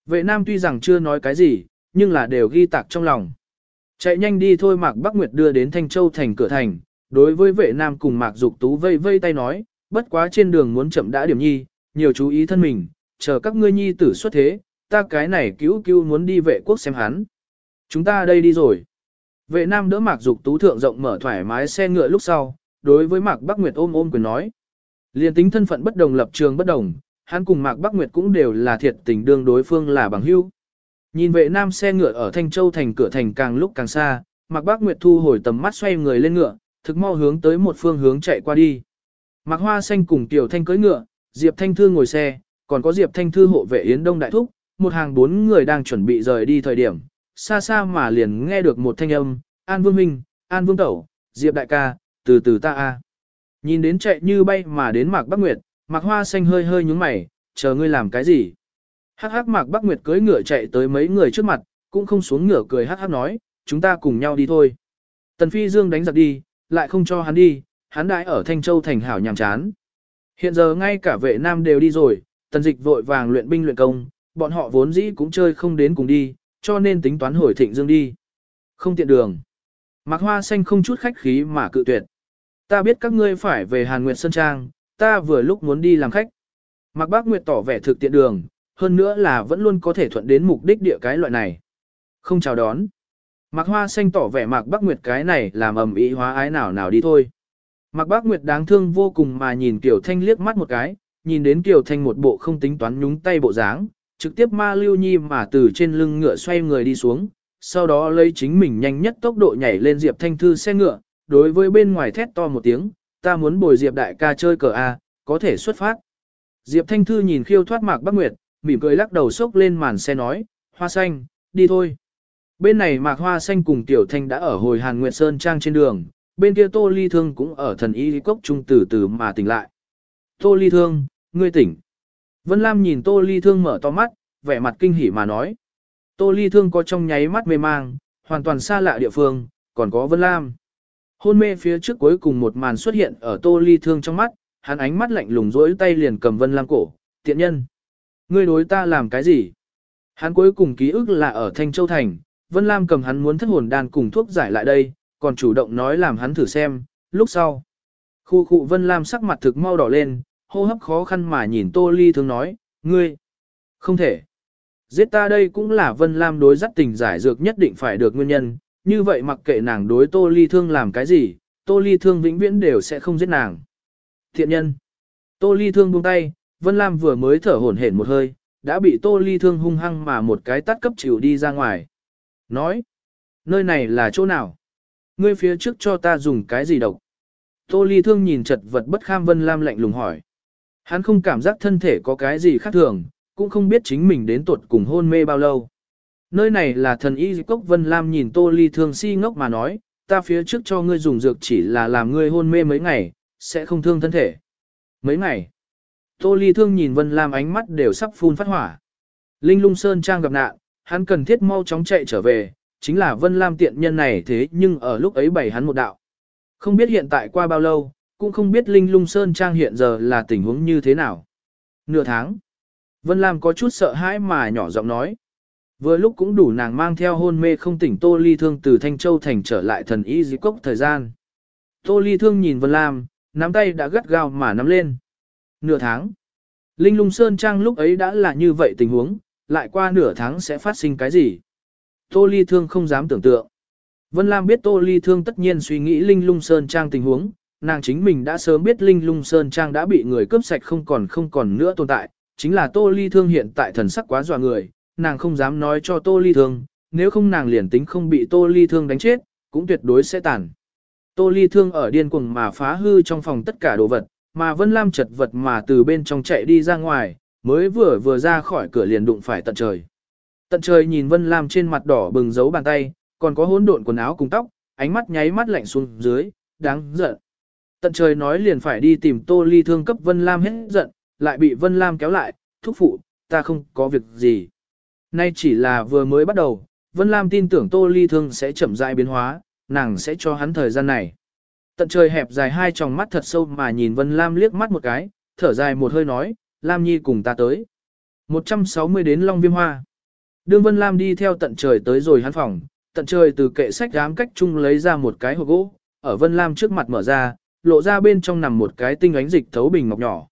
Vệ nam tuy rằng chưa nói cái gì, nhưng là đều ghi tạc trong lòng. Chạy nhanh đi thôi Mạc Bác Nguyệt đưa đến Thanh Châu thành cửa thành, đối với vệ nam cùng Mạc Dục Tú vây vây tay nói, bất quá trên đường muốn chậm đã điểm nhi, nhiều chú ý thân mình, chờ các ngươi nhi tử xuất thế, ta cái này cứu cứu muốn đi vệ quốc xem hắn. Chúng ta đây đi rồi. Vệ nam đỡ mạc dục tú thượng rộng mở thoải mái xe ngựa lúc sau, đối với mạc Bắc Nguyệt ôm ôm quyền nói. Liên tính thân phận bất đồng lập trường bất đồng, hắn cùng mạc Bắc Nguyệt cũng đều là thiệt tình đương đối phương là bằng hữu. Nhìn vệ nam xe ngựa ở Thanh Châu thành cửa thành càng lúc càng xa, mạc Bắc Nguyệt thu hồi tầm mắt xoay người lên ngựa, thực mau hướng tới một phương hướng chạy qua đi. Mạc Hoa Xanh cùng Tiểu Thanh cưỡi ngựa, Diệp Thanh Thư ngồi xe, còn có Diệp Thanh Thư hộ vệ Yến Đông Đại Thúc, một hàng bốn người đang chuẩn bị rời đi thời điểm, xa xa mà liền nghe được một thanh âm, An Vương Minh, An Vương Tẩu, Diệp Đại ca, từ từ ta a. Nhìn đến chạy như bay mà đến Mạc Bắc Nguyệt, Mạc Hoa Xanh hơi hơi nhúng mày, chờ ngươi làm cái gì? Hắc hắc Mạc Bắc Nguyệt cưỡi ngựa chạy tới mấy người trước mặt, cũng không xuống ngựa cười hắc hắc nói, chúng ta cùng nhau đi thôi. Tần Phi Dương đánh giặc đi, lại không cho hắn đi, hắn đãi ở Thanh Châu thành hảo nhàm chán. Hiện giờ ngay cả vệ nam đều đi rồi, tần dịch vội vàng luyện binh luyện công, bọn họ vốn dĩ cũng chơi không đến cùng đi, cho nên tính toán hồi thịnh dương đi. Không tiện đường. Mạc Hoa Xanh không chút khách khí mà cự tuyệt. Ta biết các ngươi phải về Hàn Nguyệt Sơn Trang, ta vừa lúc muốn đi làm khách. Mạc Bác Nguyệt tỏ vẻ thực tiện đường, hơn nữa là vẫn luôn có thể thuận đến mục đích địa cái loại này. Không chào đón. Mạc Hoa Xanh tỏ vẻ Mạc Bác Nguyệt cái này làm ầm ý hóa ái nào nào đi thôi. Mạc Bác Nguyệt đáng thương vô cùng mà nhìn Kiều Thanh liếc mắt một cái, nhìn đến Kiều Thanh một bộ không tính toán nhúng tay bộ dáng, trực tiếp ma lưu nhi mà từ trên lưng ngựa xoay người đi xuống, sau đó lấy chính mình nhanh nhất tốc độ nhảy lên Diệp Thanh Thư xe ngựa, đối với bên ngoài thét to một tiếng, ta muốn bồi Diệp đại ca chơi cờ A, có thể xuất phát. Diệp Thanh Thư nhìn khiêu thoát Mạc Bác Nguyệt, mỉm cười lắc đầu sốc lên màn xe nói, hoa xanh, đi thôi. Bên này Mạc Hoa Xanh cùng Tiểu Thanh đã ở hồi Hàn Nguyệt Sơn Trang trên đường, bên kia Tô Ly Thương cũng ở thần y cốc trung từ từ mà tỉnh lại. Tô Ly Thương, ngươi tỉnh. Vân Lam nhìn Tô Ly Thương mở to mắt, vẻ mặt kinh hỉ mà nói. Tô Ly Thương có trong nháy mắt mê mang, hoàn toàn xa lạ địa phương, còn có Vân Lam. Hôn mê phía trước cuối cùng một màn xuất hiện ở Tô Ly Thương trong mắt, hắn ánh mắt lạnh lùng rỗi tay liền cầm Vân Lam cổ, tiện nhân. Ngươi đối ta làm cái gì? Hắn cuối cùng ký ức là ở Thanh Châu Thành, Vân Lam cầm hắn muốn thất hồn đan cùng thuốc giải lại đây, còn chủ động nói làm hắn thử xem, lúc sau. Khu khu Vân Lam sắc mặt thực mau đỏ lên, hô hấp khó khăn mà nhìn Tô Ly Thương nói, ngươi, không thể. Giết ta đây cũng là Vân Lam đối dắt tình giải dược nhất định phải được nguyên nhân, như vậy mặc kệ nàng đối Tô Ly Thương làm cái gì, Tô Ly Thương vĩnh viễn đều sẽ không giết nàng. Thiện nhân. Tô Ly Thương buông tay, Vân Lam vừa mới thở hổn hển một hơi, đã bị Tô Ly Thương hung hăng mà một cái tắt cấp chịu đi ra ngoài. Nói, nơi này là chỗ nào? Ngươi phía trước cho ta dùng cái gì độc? Tô Ly Thương nhìn chật vật bất kham Vân Lam lạnh lùng hỏi. Hắn không cảm giác thân thể có cái gì khác thường, cũng không biết chính mình đến tuột cùng hôn mê bao lâu. Nơi này là thần y cốc Vân Lam nhìn Tô Ly Thương si ngốc mà nói, ta phía trước cho ngươi dùng dược chỉ là làm ngươi hôn mê mấy ngày, sẽ không thương thân thể. Mấy ngày? Tô Ly Thương nhìn Vân Lam ánh mắt đều sắp phun phát hỏa. Linh lung sơn trang gặp nạn, hắn cần thiết mau chóng chạy trở về, chính là Vân Lam tiện nhân này thế nhưng ở lúc ấy bày hắn một đạo. Không biết hiện tại qua bao lâu, cũng không biết Linh lung sơn trang hiện giờ là tình huống như thế nào. Nửa tháng. Vân Lam có chút sợ hãi mà nhỏ giọng nói. Vừa lúc cũng đủ nàng mang theo hôn mê không tỉnh Tô Ly Thương từ Thanh Châu Thành trở lại thần y dĩ cốc thời gian. Tô Ly Thương nhìn Vân Lam, nắm tay đã gắt gao mà nắm lên. Nửa tháng. Linh lung sơn trang lúc ấy đã là như vậy tình huống, lại qua nửa tháng sẽ phát sinh cái gì? Tô Ly Thương không dám tưởng tượng. Vân Lam biết Tô Ly Thương tất nhiên suy nghĩ Linh lung sơn trang tình huống, nàng chính mình đã sớm biết Linh lung sơn trang đã bị người cướp sạch không còn không còn nữa tồn tại, chính là Tô Ly Thương hiện tại thần sắc quá dọa người, nàng không dám nói cho Tô Ly Thương, nếu không nàng liền tính không bị Tô Ly Thương đánh chết, cũng tuyệt đối sẽ tàn. Tô Ly Thương ở điên cuồng mà phá hư trong phòng tất cả đồ vật, mà Vân Lam chật vật mà từ bên trong chạy đi ra ngoài, mới vừa vừa ra khỏi cửa liền đụng phải tận trời. Tận trời nhìn Vân Lam trên mặt đỏ bừng dấu bàn tay, còn có hỗn độn quần áo cùng tóc, ánh mắt nháy mắt lạnh xuống dưới, đáng giận. Tận trời nói liền phải đi tìm Tô Ly Thương cấp Vân Lam hết giận, lại bị Vân Lam kéo lại, thúc phụ, ta không có việc gì. Nay chỉ là vừa mới bắt đầu, Vân Lam tin tưởng Tô Ly Thương sẽ chậm rãi biến hóa, nàng sẽ cho hắn thời gian này. Tận trời hẹp dài hai tròng mắt thật sâu mà nhìn Vân Lam liếc mắt một cái, thở dài một hơi nói, Lam Nhi cùng ta tới. 160 đến Long Viêm Hoa. Đương Vân Lam đi theo tận trời tới rồi hắn phòng, tận trời từ kệ sách dám cách chung lấy ra một cái hộp gỗ, ở Vân Lam trước mặt mở ra, lộ ra bên trong nằm một cái tinh ánh dịch thấu bình ngọc nhỏ.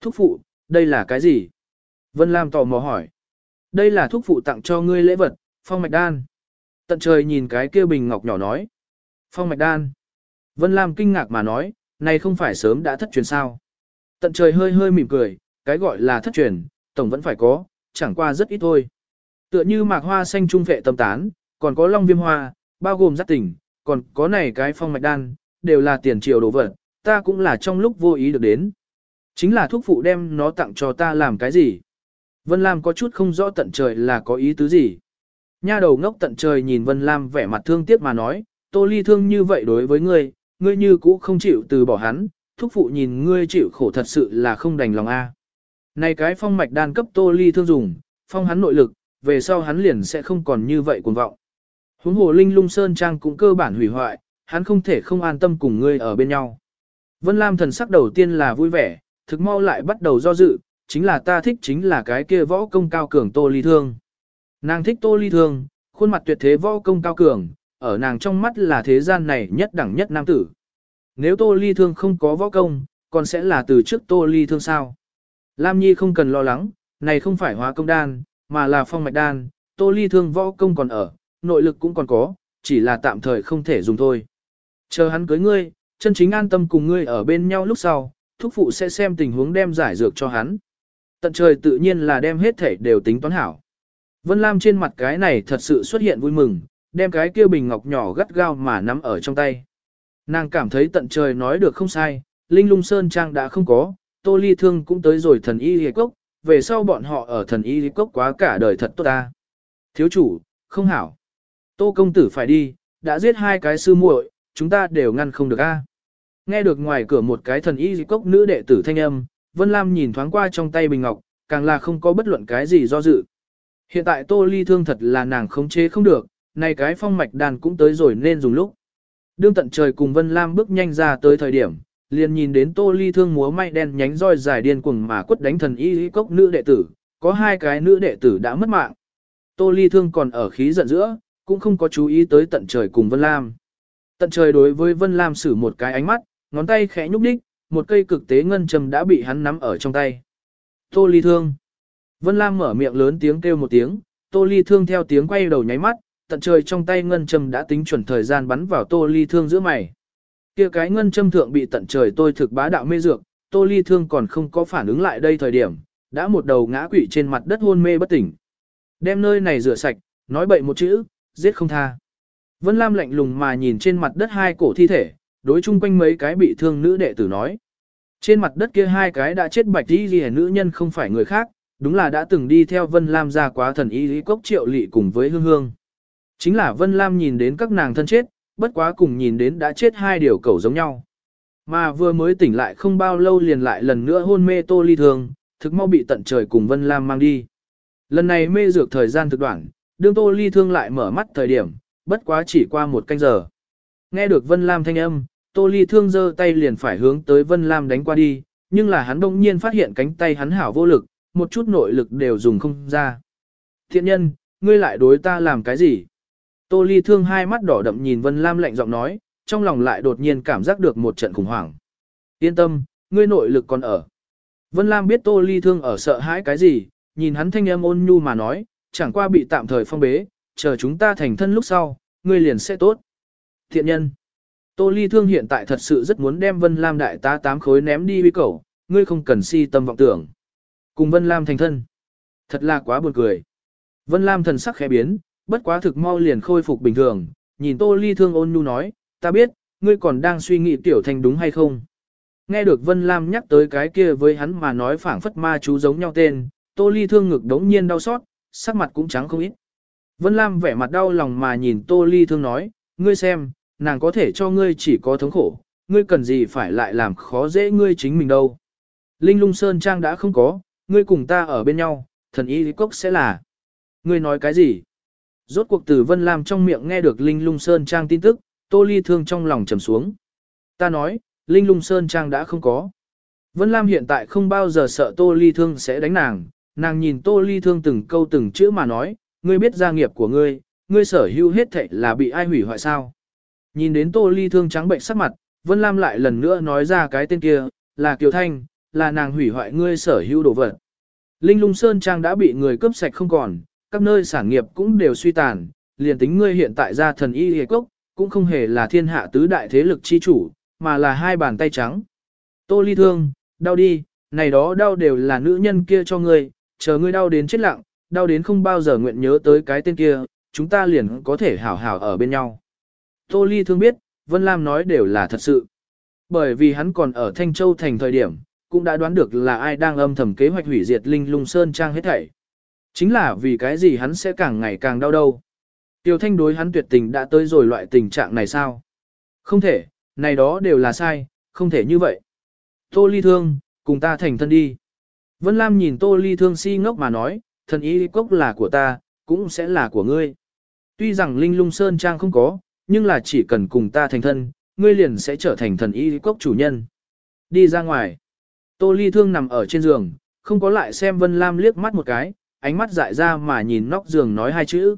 Thúc phụ, đây là cái gì? Vân Lam tò mò hỏi. Đây là thúc phụ tặng cho ngươi lễ vật, phong mạch đan. Tận trời nhìn cái kia bình ngọc nhỏ nói. Phong mạch đan. Vân Lam kinh ngạc mà nói, này không phải sớm đã thất truyền sao. Tận trời hơi hơi mỉm cười, cái gọi là thất truyền, tổng vẫn phải có, chẳng qua rất ít thôi. Tựa như mạc hoa xanh trung vệ tâm tán, còn có long viêm hoa, bao gồm giác tỉnh, còn có này cái phong mạch đan, đều là tiền triều đồ vật, ta cũng là trong lúc vô ý được đến. Chính là thuốc phụ đem nó tặng cho ta làm cái gì? Vân Lam có chút không rõ tận trời là có ý tứ gì. Nha đầu ngốc tận trời nhìn Vân Lam vẻ mặt thương tiếc mà nói, Tô Ly thương như vậy đối với ngươi, ngươi như cũ không chịu từ bỏ hắn, thúc phụ nhìn ngươi chịu khổ thật sự là không đành lòng a. Này cái phong mạch đan cấp Tô Ly thương dùng, phong hắn nội lực, về sau hắn liền sẽ không còn như vậy cuồng vọng. Huống hồ Linh Lung Sơn Trang cũng cơ bản hủy hoại, hắn không thể không an tâm cùng ngươi ở bên nhau. Vân Lam thần sắc đầu tiên là vui vẻ, thực mau lại bắt đầu do dự, chính là ta thích chính là cái kia võ công cao cường Tô Ly Thương. Nàng thích Tô Ly Thương, khuôn mặt tuyệt thế võ công cao cường, ở nàng trong mắt là thế gian này nhất đẳng nhất nam tử. Nếu Tô Ly Thương không có võ công, còn sẽ là từ trước Tô Ly Thương sao? Lam Nhi không cần lo lắng, này không phải hóa công đan, mà là phong mạch đan, Tô Ly Thương võ công còn ở, nội lực cũng còn có, chỉ là tạm thời không thể dùng thôi. Chờ hắn cưới ngươi, chân chính an tâm cùng ngươi ở bên nhau lúc sau, thúc phụ sẽ xem tình huống đem giải dược cho hắn. Tận trời tự nhiên là đem hết thể đều tính toán hảo. Vân Lam trên mặt cái này thật sự xuất hiện vui mừng, đem cái kia bình ngọc nhỏ gắt gao mà nắm ở trong tay. Nàng cảm thấy tận trời nói được không sai, Linh Lung Sơn Trang đã không có, Tô Ly Thương cũng tới rồi thần y hề cốc, về sau bọn họ ở thần y hề cốc quá cả đời thật tốt ta. Thiếu chủ, không hảo. Tô công tử phải đi, đã giết hai cái sư muội, chúng ta đều ngăn không được a. Nghe được ngoài cửa một cái thần y cốc nữ đệ tử thanh âm, Vân Lam nhìn thoáng qua trong tay bình ngọc, càng là không có bất luận cái gì do dự. Hiện tại Tô Ly thương thật là nàng khống chế không được, này cái phong mạch đàn cũng tới rồi nên dùng lúc. Đương tận trời cùng Vân Lam bước nhanh ra tới thời điểm, liền nhìn đến Tô Ly thương múa may đen nhánh roi dài điên cuồng mà quất đánh thần y cốc nữ đệ tử, có hai cái nữ đệ tử đã mất mạng. Tô Ly thương còn ở khí giận giữa, cũng không có chú ý tới tận trời cùng Vân Lam. Tận trời đối với Vân Lam sử một cái ánh mắt, ngón tay khẽ nhúc đích, một cây cực tế ngân châm đã bị hắn nắm ở trong tay. Tô ly thương. Vân Lam mở miệng lớn tiếng kêu một tiếng, tô ly thương theo tiếng quay đầu nháy mắt, tận trời trong tay ngân châm đã tính chuẩn thời gian bắn vào tô ly thương giữa mày. kia cái ngân châm thượng bị tận trời tôi thực bá đạo mê dược, tô ly thương còn không có phản ứng lại đây thời điểm, đã một đầu ngã quỵ trên mặt đất hôn mê bất tỉnh. Đem nơi này rửa sạch, nói bậy một chữ, giết không tha. Vân Lam lạnh lùng mà nhìn trên mặt đất hai cổ thi thể, đối chung quanh mấy cái bị thương nữ đệ tử nói. Trên mặt đất kia hai cái đã chết bạch y ghi nữ nhân không phải người khác, đúng là đã từng đi theo Vân Lam ra quá thần y lý cốc triệu lị cùng với hương hương. Chính là Vân Lam nhìn đến các nàng thân chết, bất quá cùng nhìn đến đã chết hai điều cầu giống nhau. Mà vừa mới tỉnh lại không bao lâu liền lại lần nữa hôn mê tô ly thường, thực mau bị tận trời cùng Vân Lam mang đi. Lần này mê dược thời gian thực đoạn, đương tô ly thương lại mở mắt thời điểm, bất quá chỉ qua một canh giờ. Nghe được Vân Lam thanh âm, Tô Ly thương giơ tay liền phải hướng tới Vân Lam đánh qua đi, nhưng là hắn đông nhiên phát hiện cánh tay hắn hảo vô lực, một chút nội lực đều dùng không ra. Thiện nhân, ngươi lại đối ta làm cái gì? Tô Ly thương hai mắt đỏ đậm nhìn Vân Lam lạnh giọng nói, trong lòng lại đột nhiên cảm giác được một trận khủng hoảng. Yên tâm, ngươi nội lực còn ở. Vân Lam biết Tô Ly thương ở sợ hãi cái gì, nhìn hắn thanh âm ôn nhu mà nói, chẳng qua bị tạm thời phong bế, chờ chúng ta thành thân lúc sau, ngươi liền sẽ tốt. Thiện nhân. Tô Ly Thương hiện tại thật sự rất muốn đem Vân Lam đại tá tám khối ném đi bi cầu, ngươi không cần si tâm vọng tưởng. Cùng Vân Lam thành thân. Thật là quá buồn cười. Vân Lam thần sắc khẽ biến, bất quá thực mau liền khôi phục bình thường, nhìn Tô Ly Thương ôn nhu nói, ta biết, ngươi còn đang suy nghĩ tiểu thành đúng hay không. Nghe được Vân Lam nhắc tới cái kia với hắn mà nói phảng phất ma chú giống nhau tên, Tô Ly Thương ngực đống nhiên đau xót, sắc mặt cũng trắng không ít. Vân Lam vẻ mặt đau lòng mà nhìn Tô Ly Thương nói, ngươi xem, nàng có thể cho ngươi chỉ có thống khổ, ngươi cần gì phải lại làm khó dễ ngươi chính mình đâu. Linh lung sơn trang đã không có, ngươi cùng ta ở bên nhau, thần y lý cốc sẽ là. Ngươi nói cái gì? Rốt cuộc từ Vân Lam trong miệng nghe được Linh lung sơn trang tin tức, tô ly thương trong lòng trầm xuống. Ta nói, Linh lung sơn trang đã không có. Vân Lam hiện tại không bao giờ sợ tô ly thương sẽ đánh nàng, nàng nhìn tô ly thương từng câu từng chữ mà nói, ngươi biết gia nghiệp của ngươi, ngươi sở hữu hết thệ là bị ai hủy hoại sao. Nhìn đến Tô Ly thương trắng bệnh sắc mặt, Vân Lam lại lần nữa nói ra cái tên kia, là Kiều Thanh, là nàng hủy hoại ngươi sở hữu đồ vật. Linh Lung Sơn Trang đã bị người cướp sạch không còn, các nơi sản nghiệp cũng đều suy tàn, liền tính ngươi hiện tại ra thần y hề cốc, cũng không hề là thiên hạ tứ đại thế lực chi chủ, mà là hai bàn tay trắng. Tô Ly thương, đau đi, này đó đau đều là nữ nhân kia cho ngươi, chờ ngươi đau đến chết lặng, đau đến không bao giờ nguyện nhớ tới cái tên kia, chúng ta liền có thể hảo hảo ở bên nhau. Tô Ly thương biết, Vân Lam nói đều là thật sự. Bởi vì hắn còn ở Thanh Châu thành thời điểm, cũng đã đoán được là ai đang âm thầm kế hoạch hủy diệt Linh Lung Sơn Trang hết thảy. Chính là vì cái gì hắn sẽ càng ngày càng đau đâu. Tiêu Thanh đối hắn tuyệt tình đã tới rồi loại tình trạng này sao? Không thể, này đó đều là sai, không thể như vậy. Tô Ly Thương, cùng ta thành thân đi. Vân Lam nhìn Tô Ly Thương si ngốc mà nói, thần y cốc là của ta, cũng sẽ là của ngươi. Tuy rằng Linh Lung Sơn Trang không có, nhưng là chỉ cần cùng ta thành thân, ngươi liền sẽ trở thành thần y cốc chủ nhân. Đi ra ngoài. Tô Ly Thương nằm ở trên giường, không có lại xem Vân Lam liếc mắt một cái, ánh mắt dại ra mà nhìn nóc giường nói hai chữ.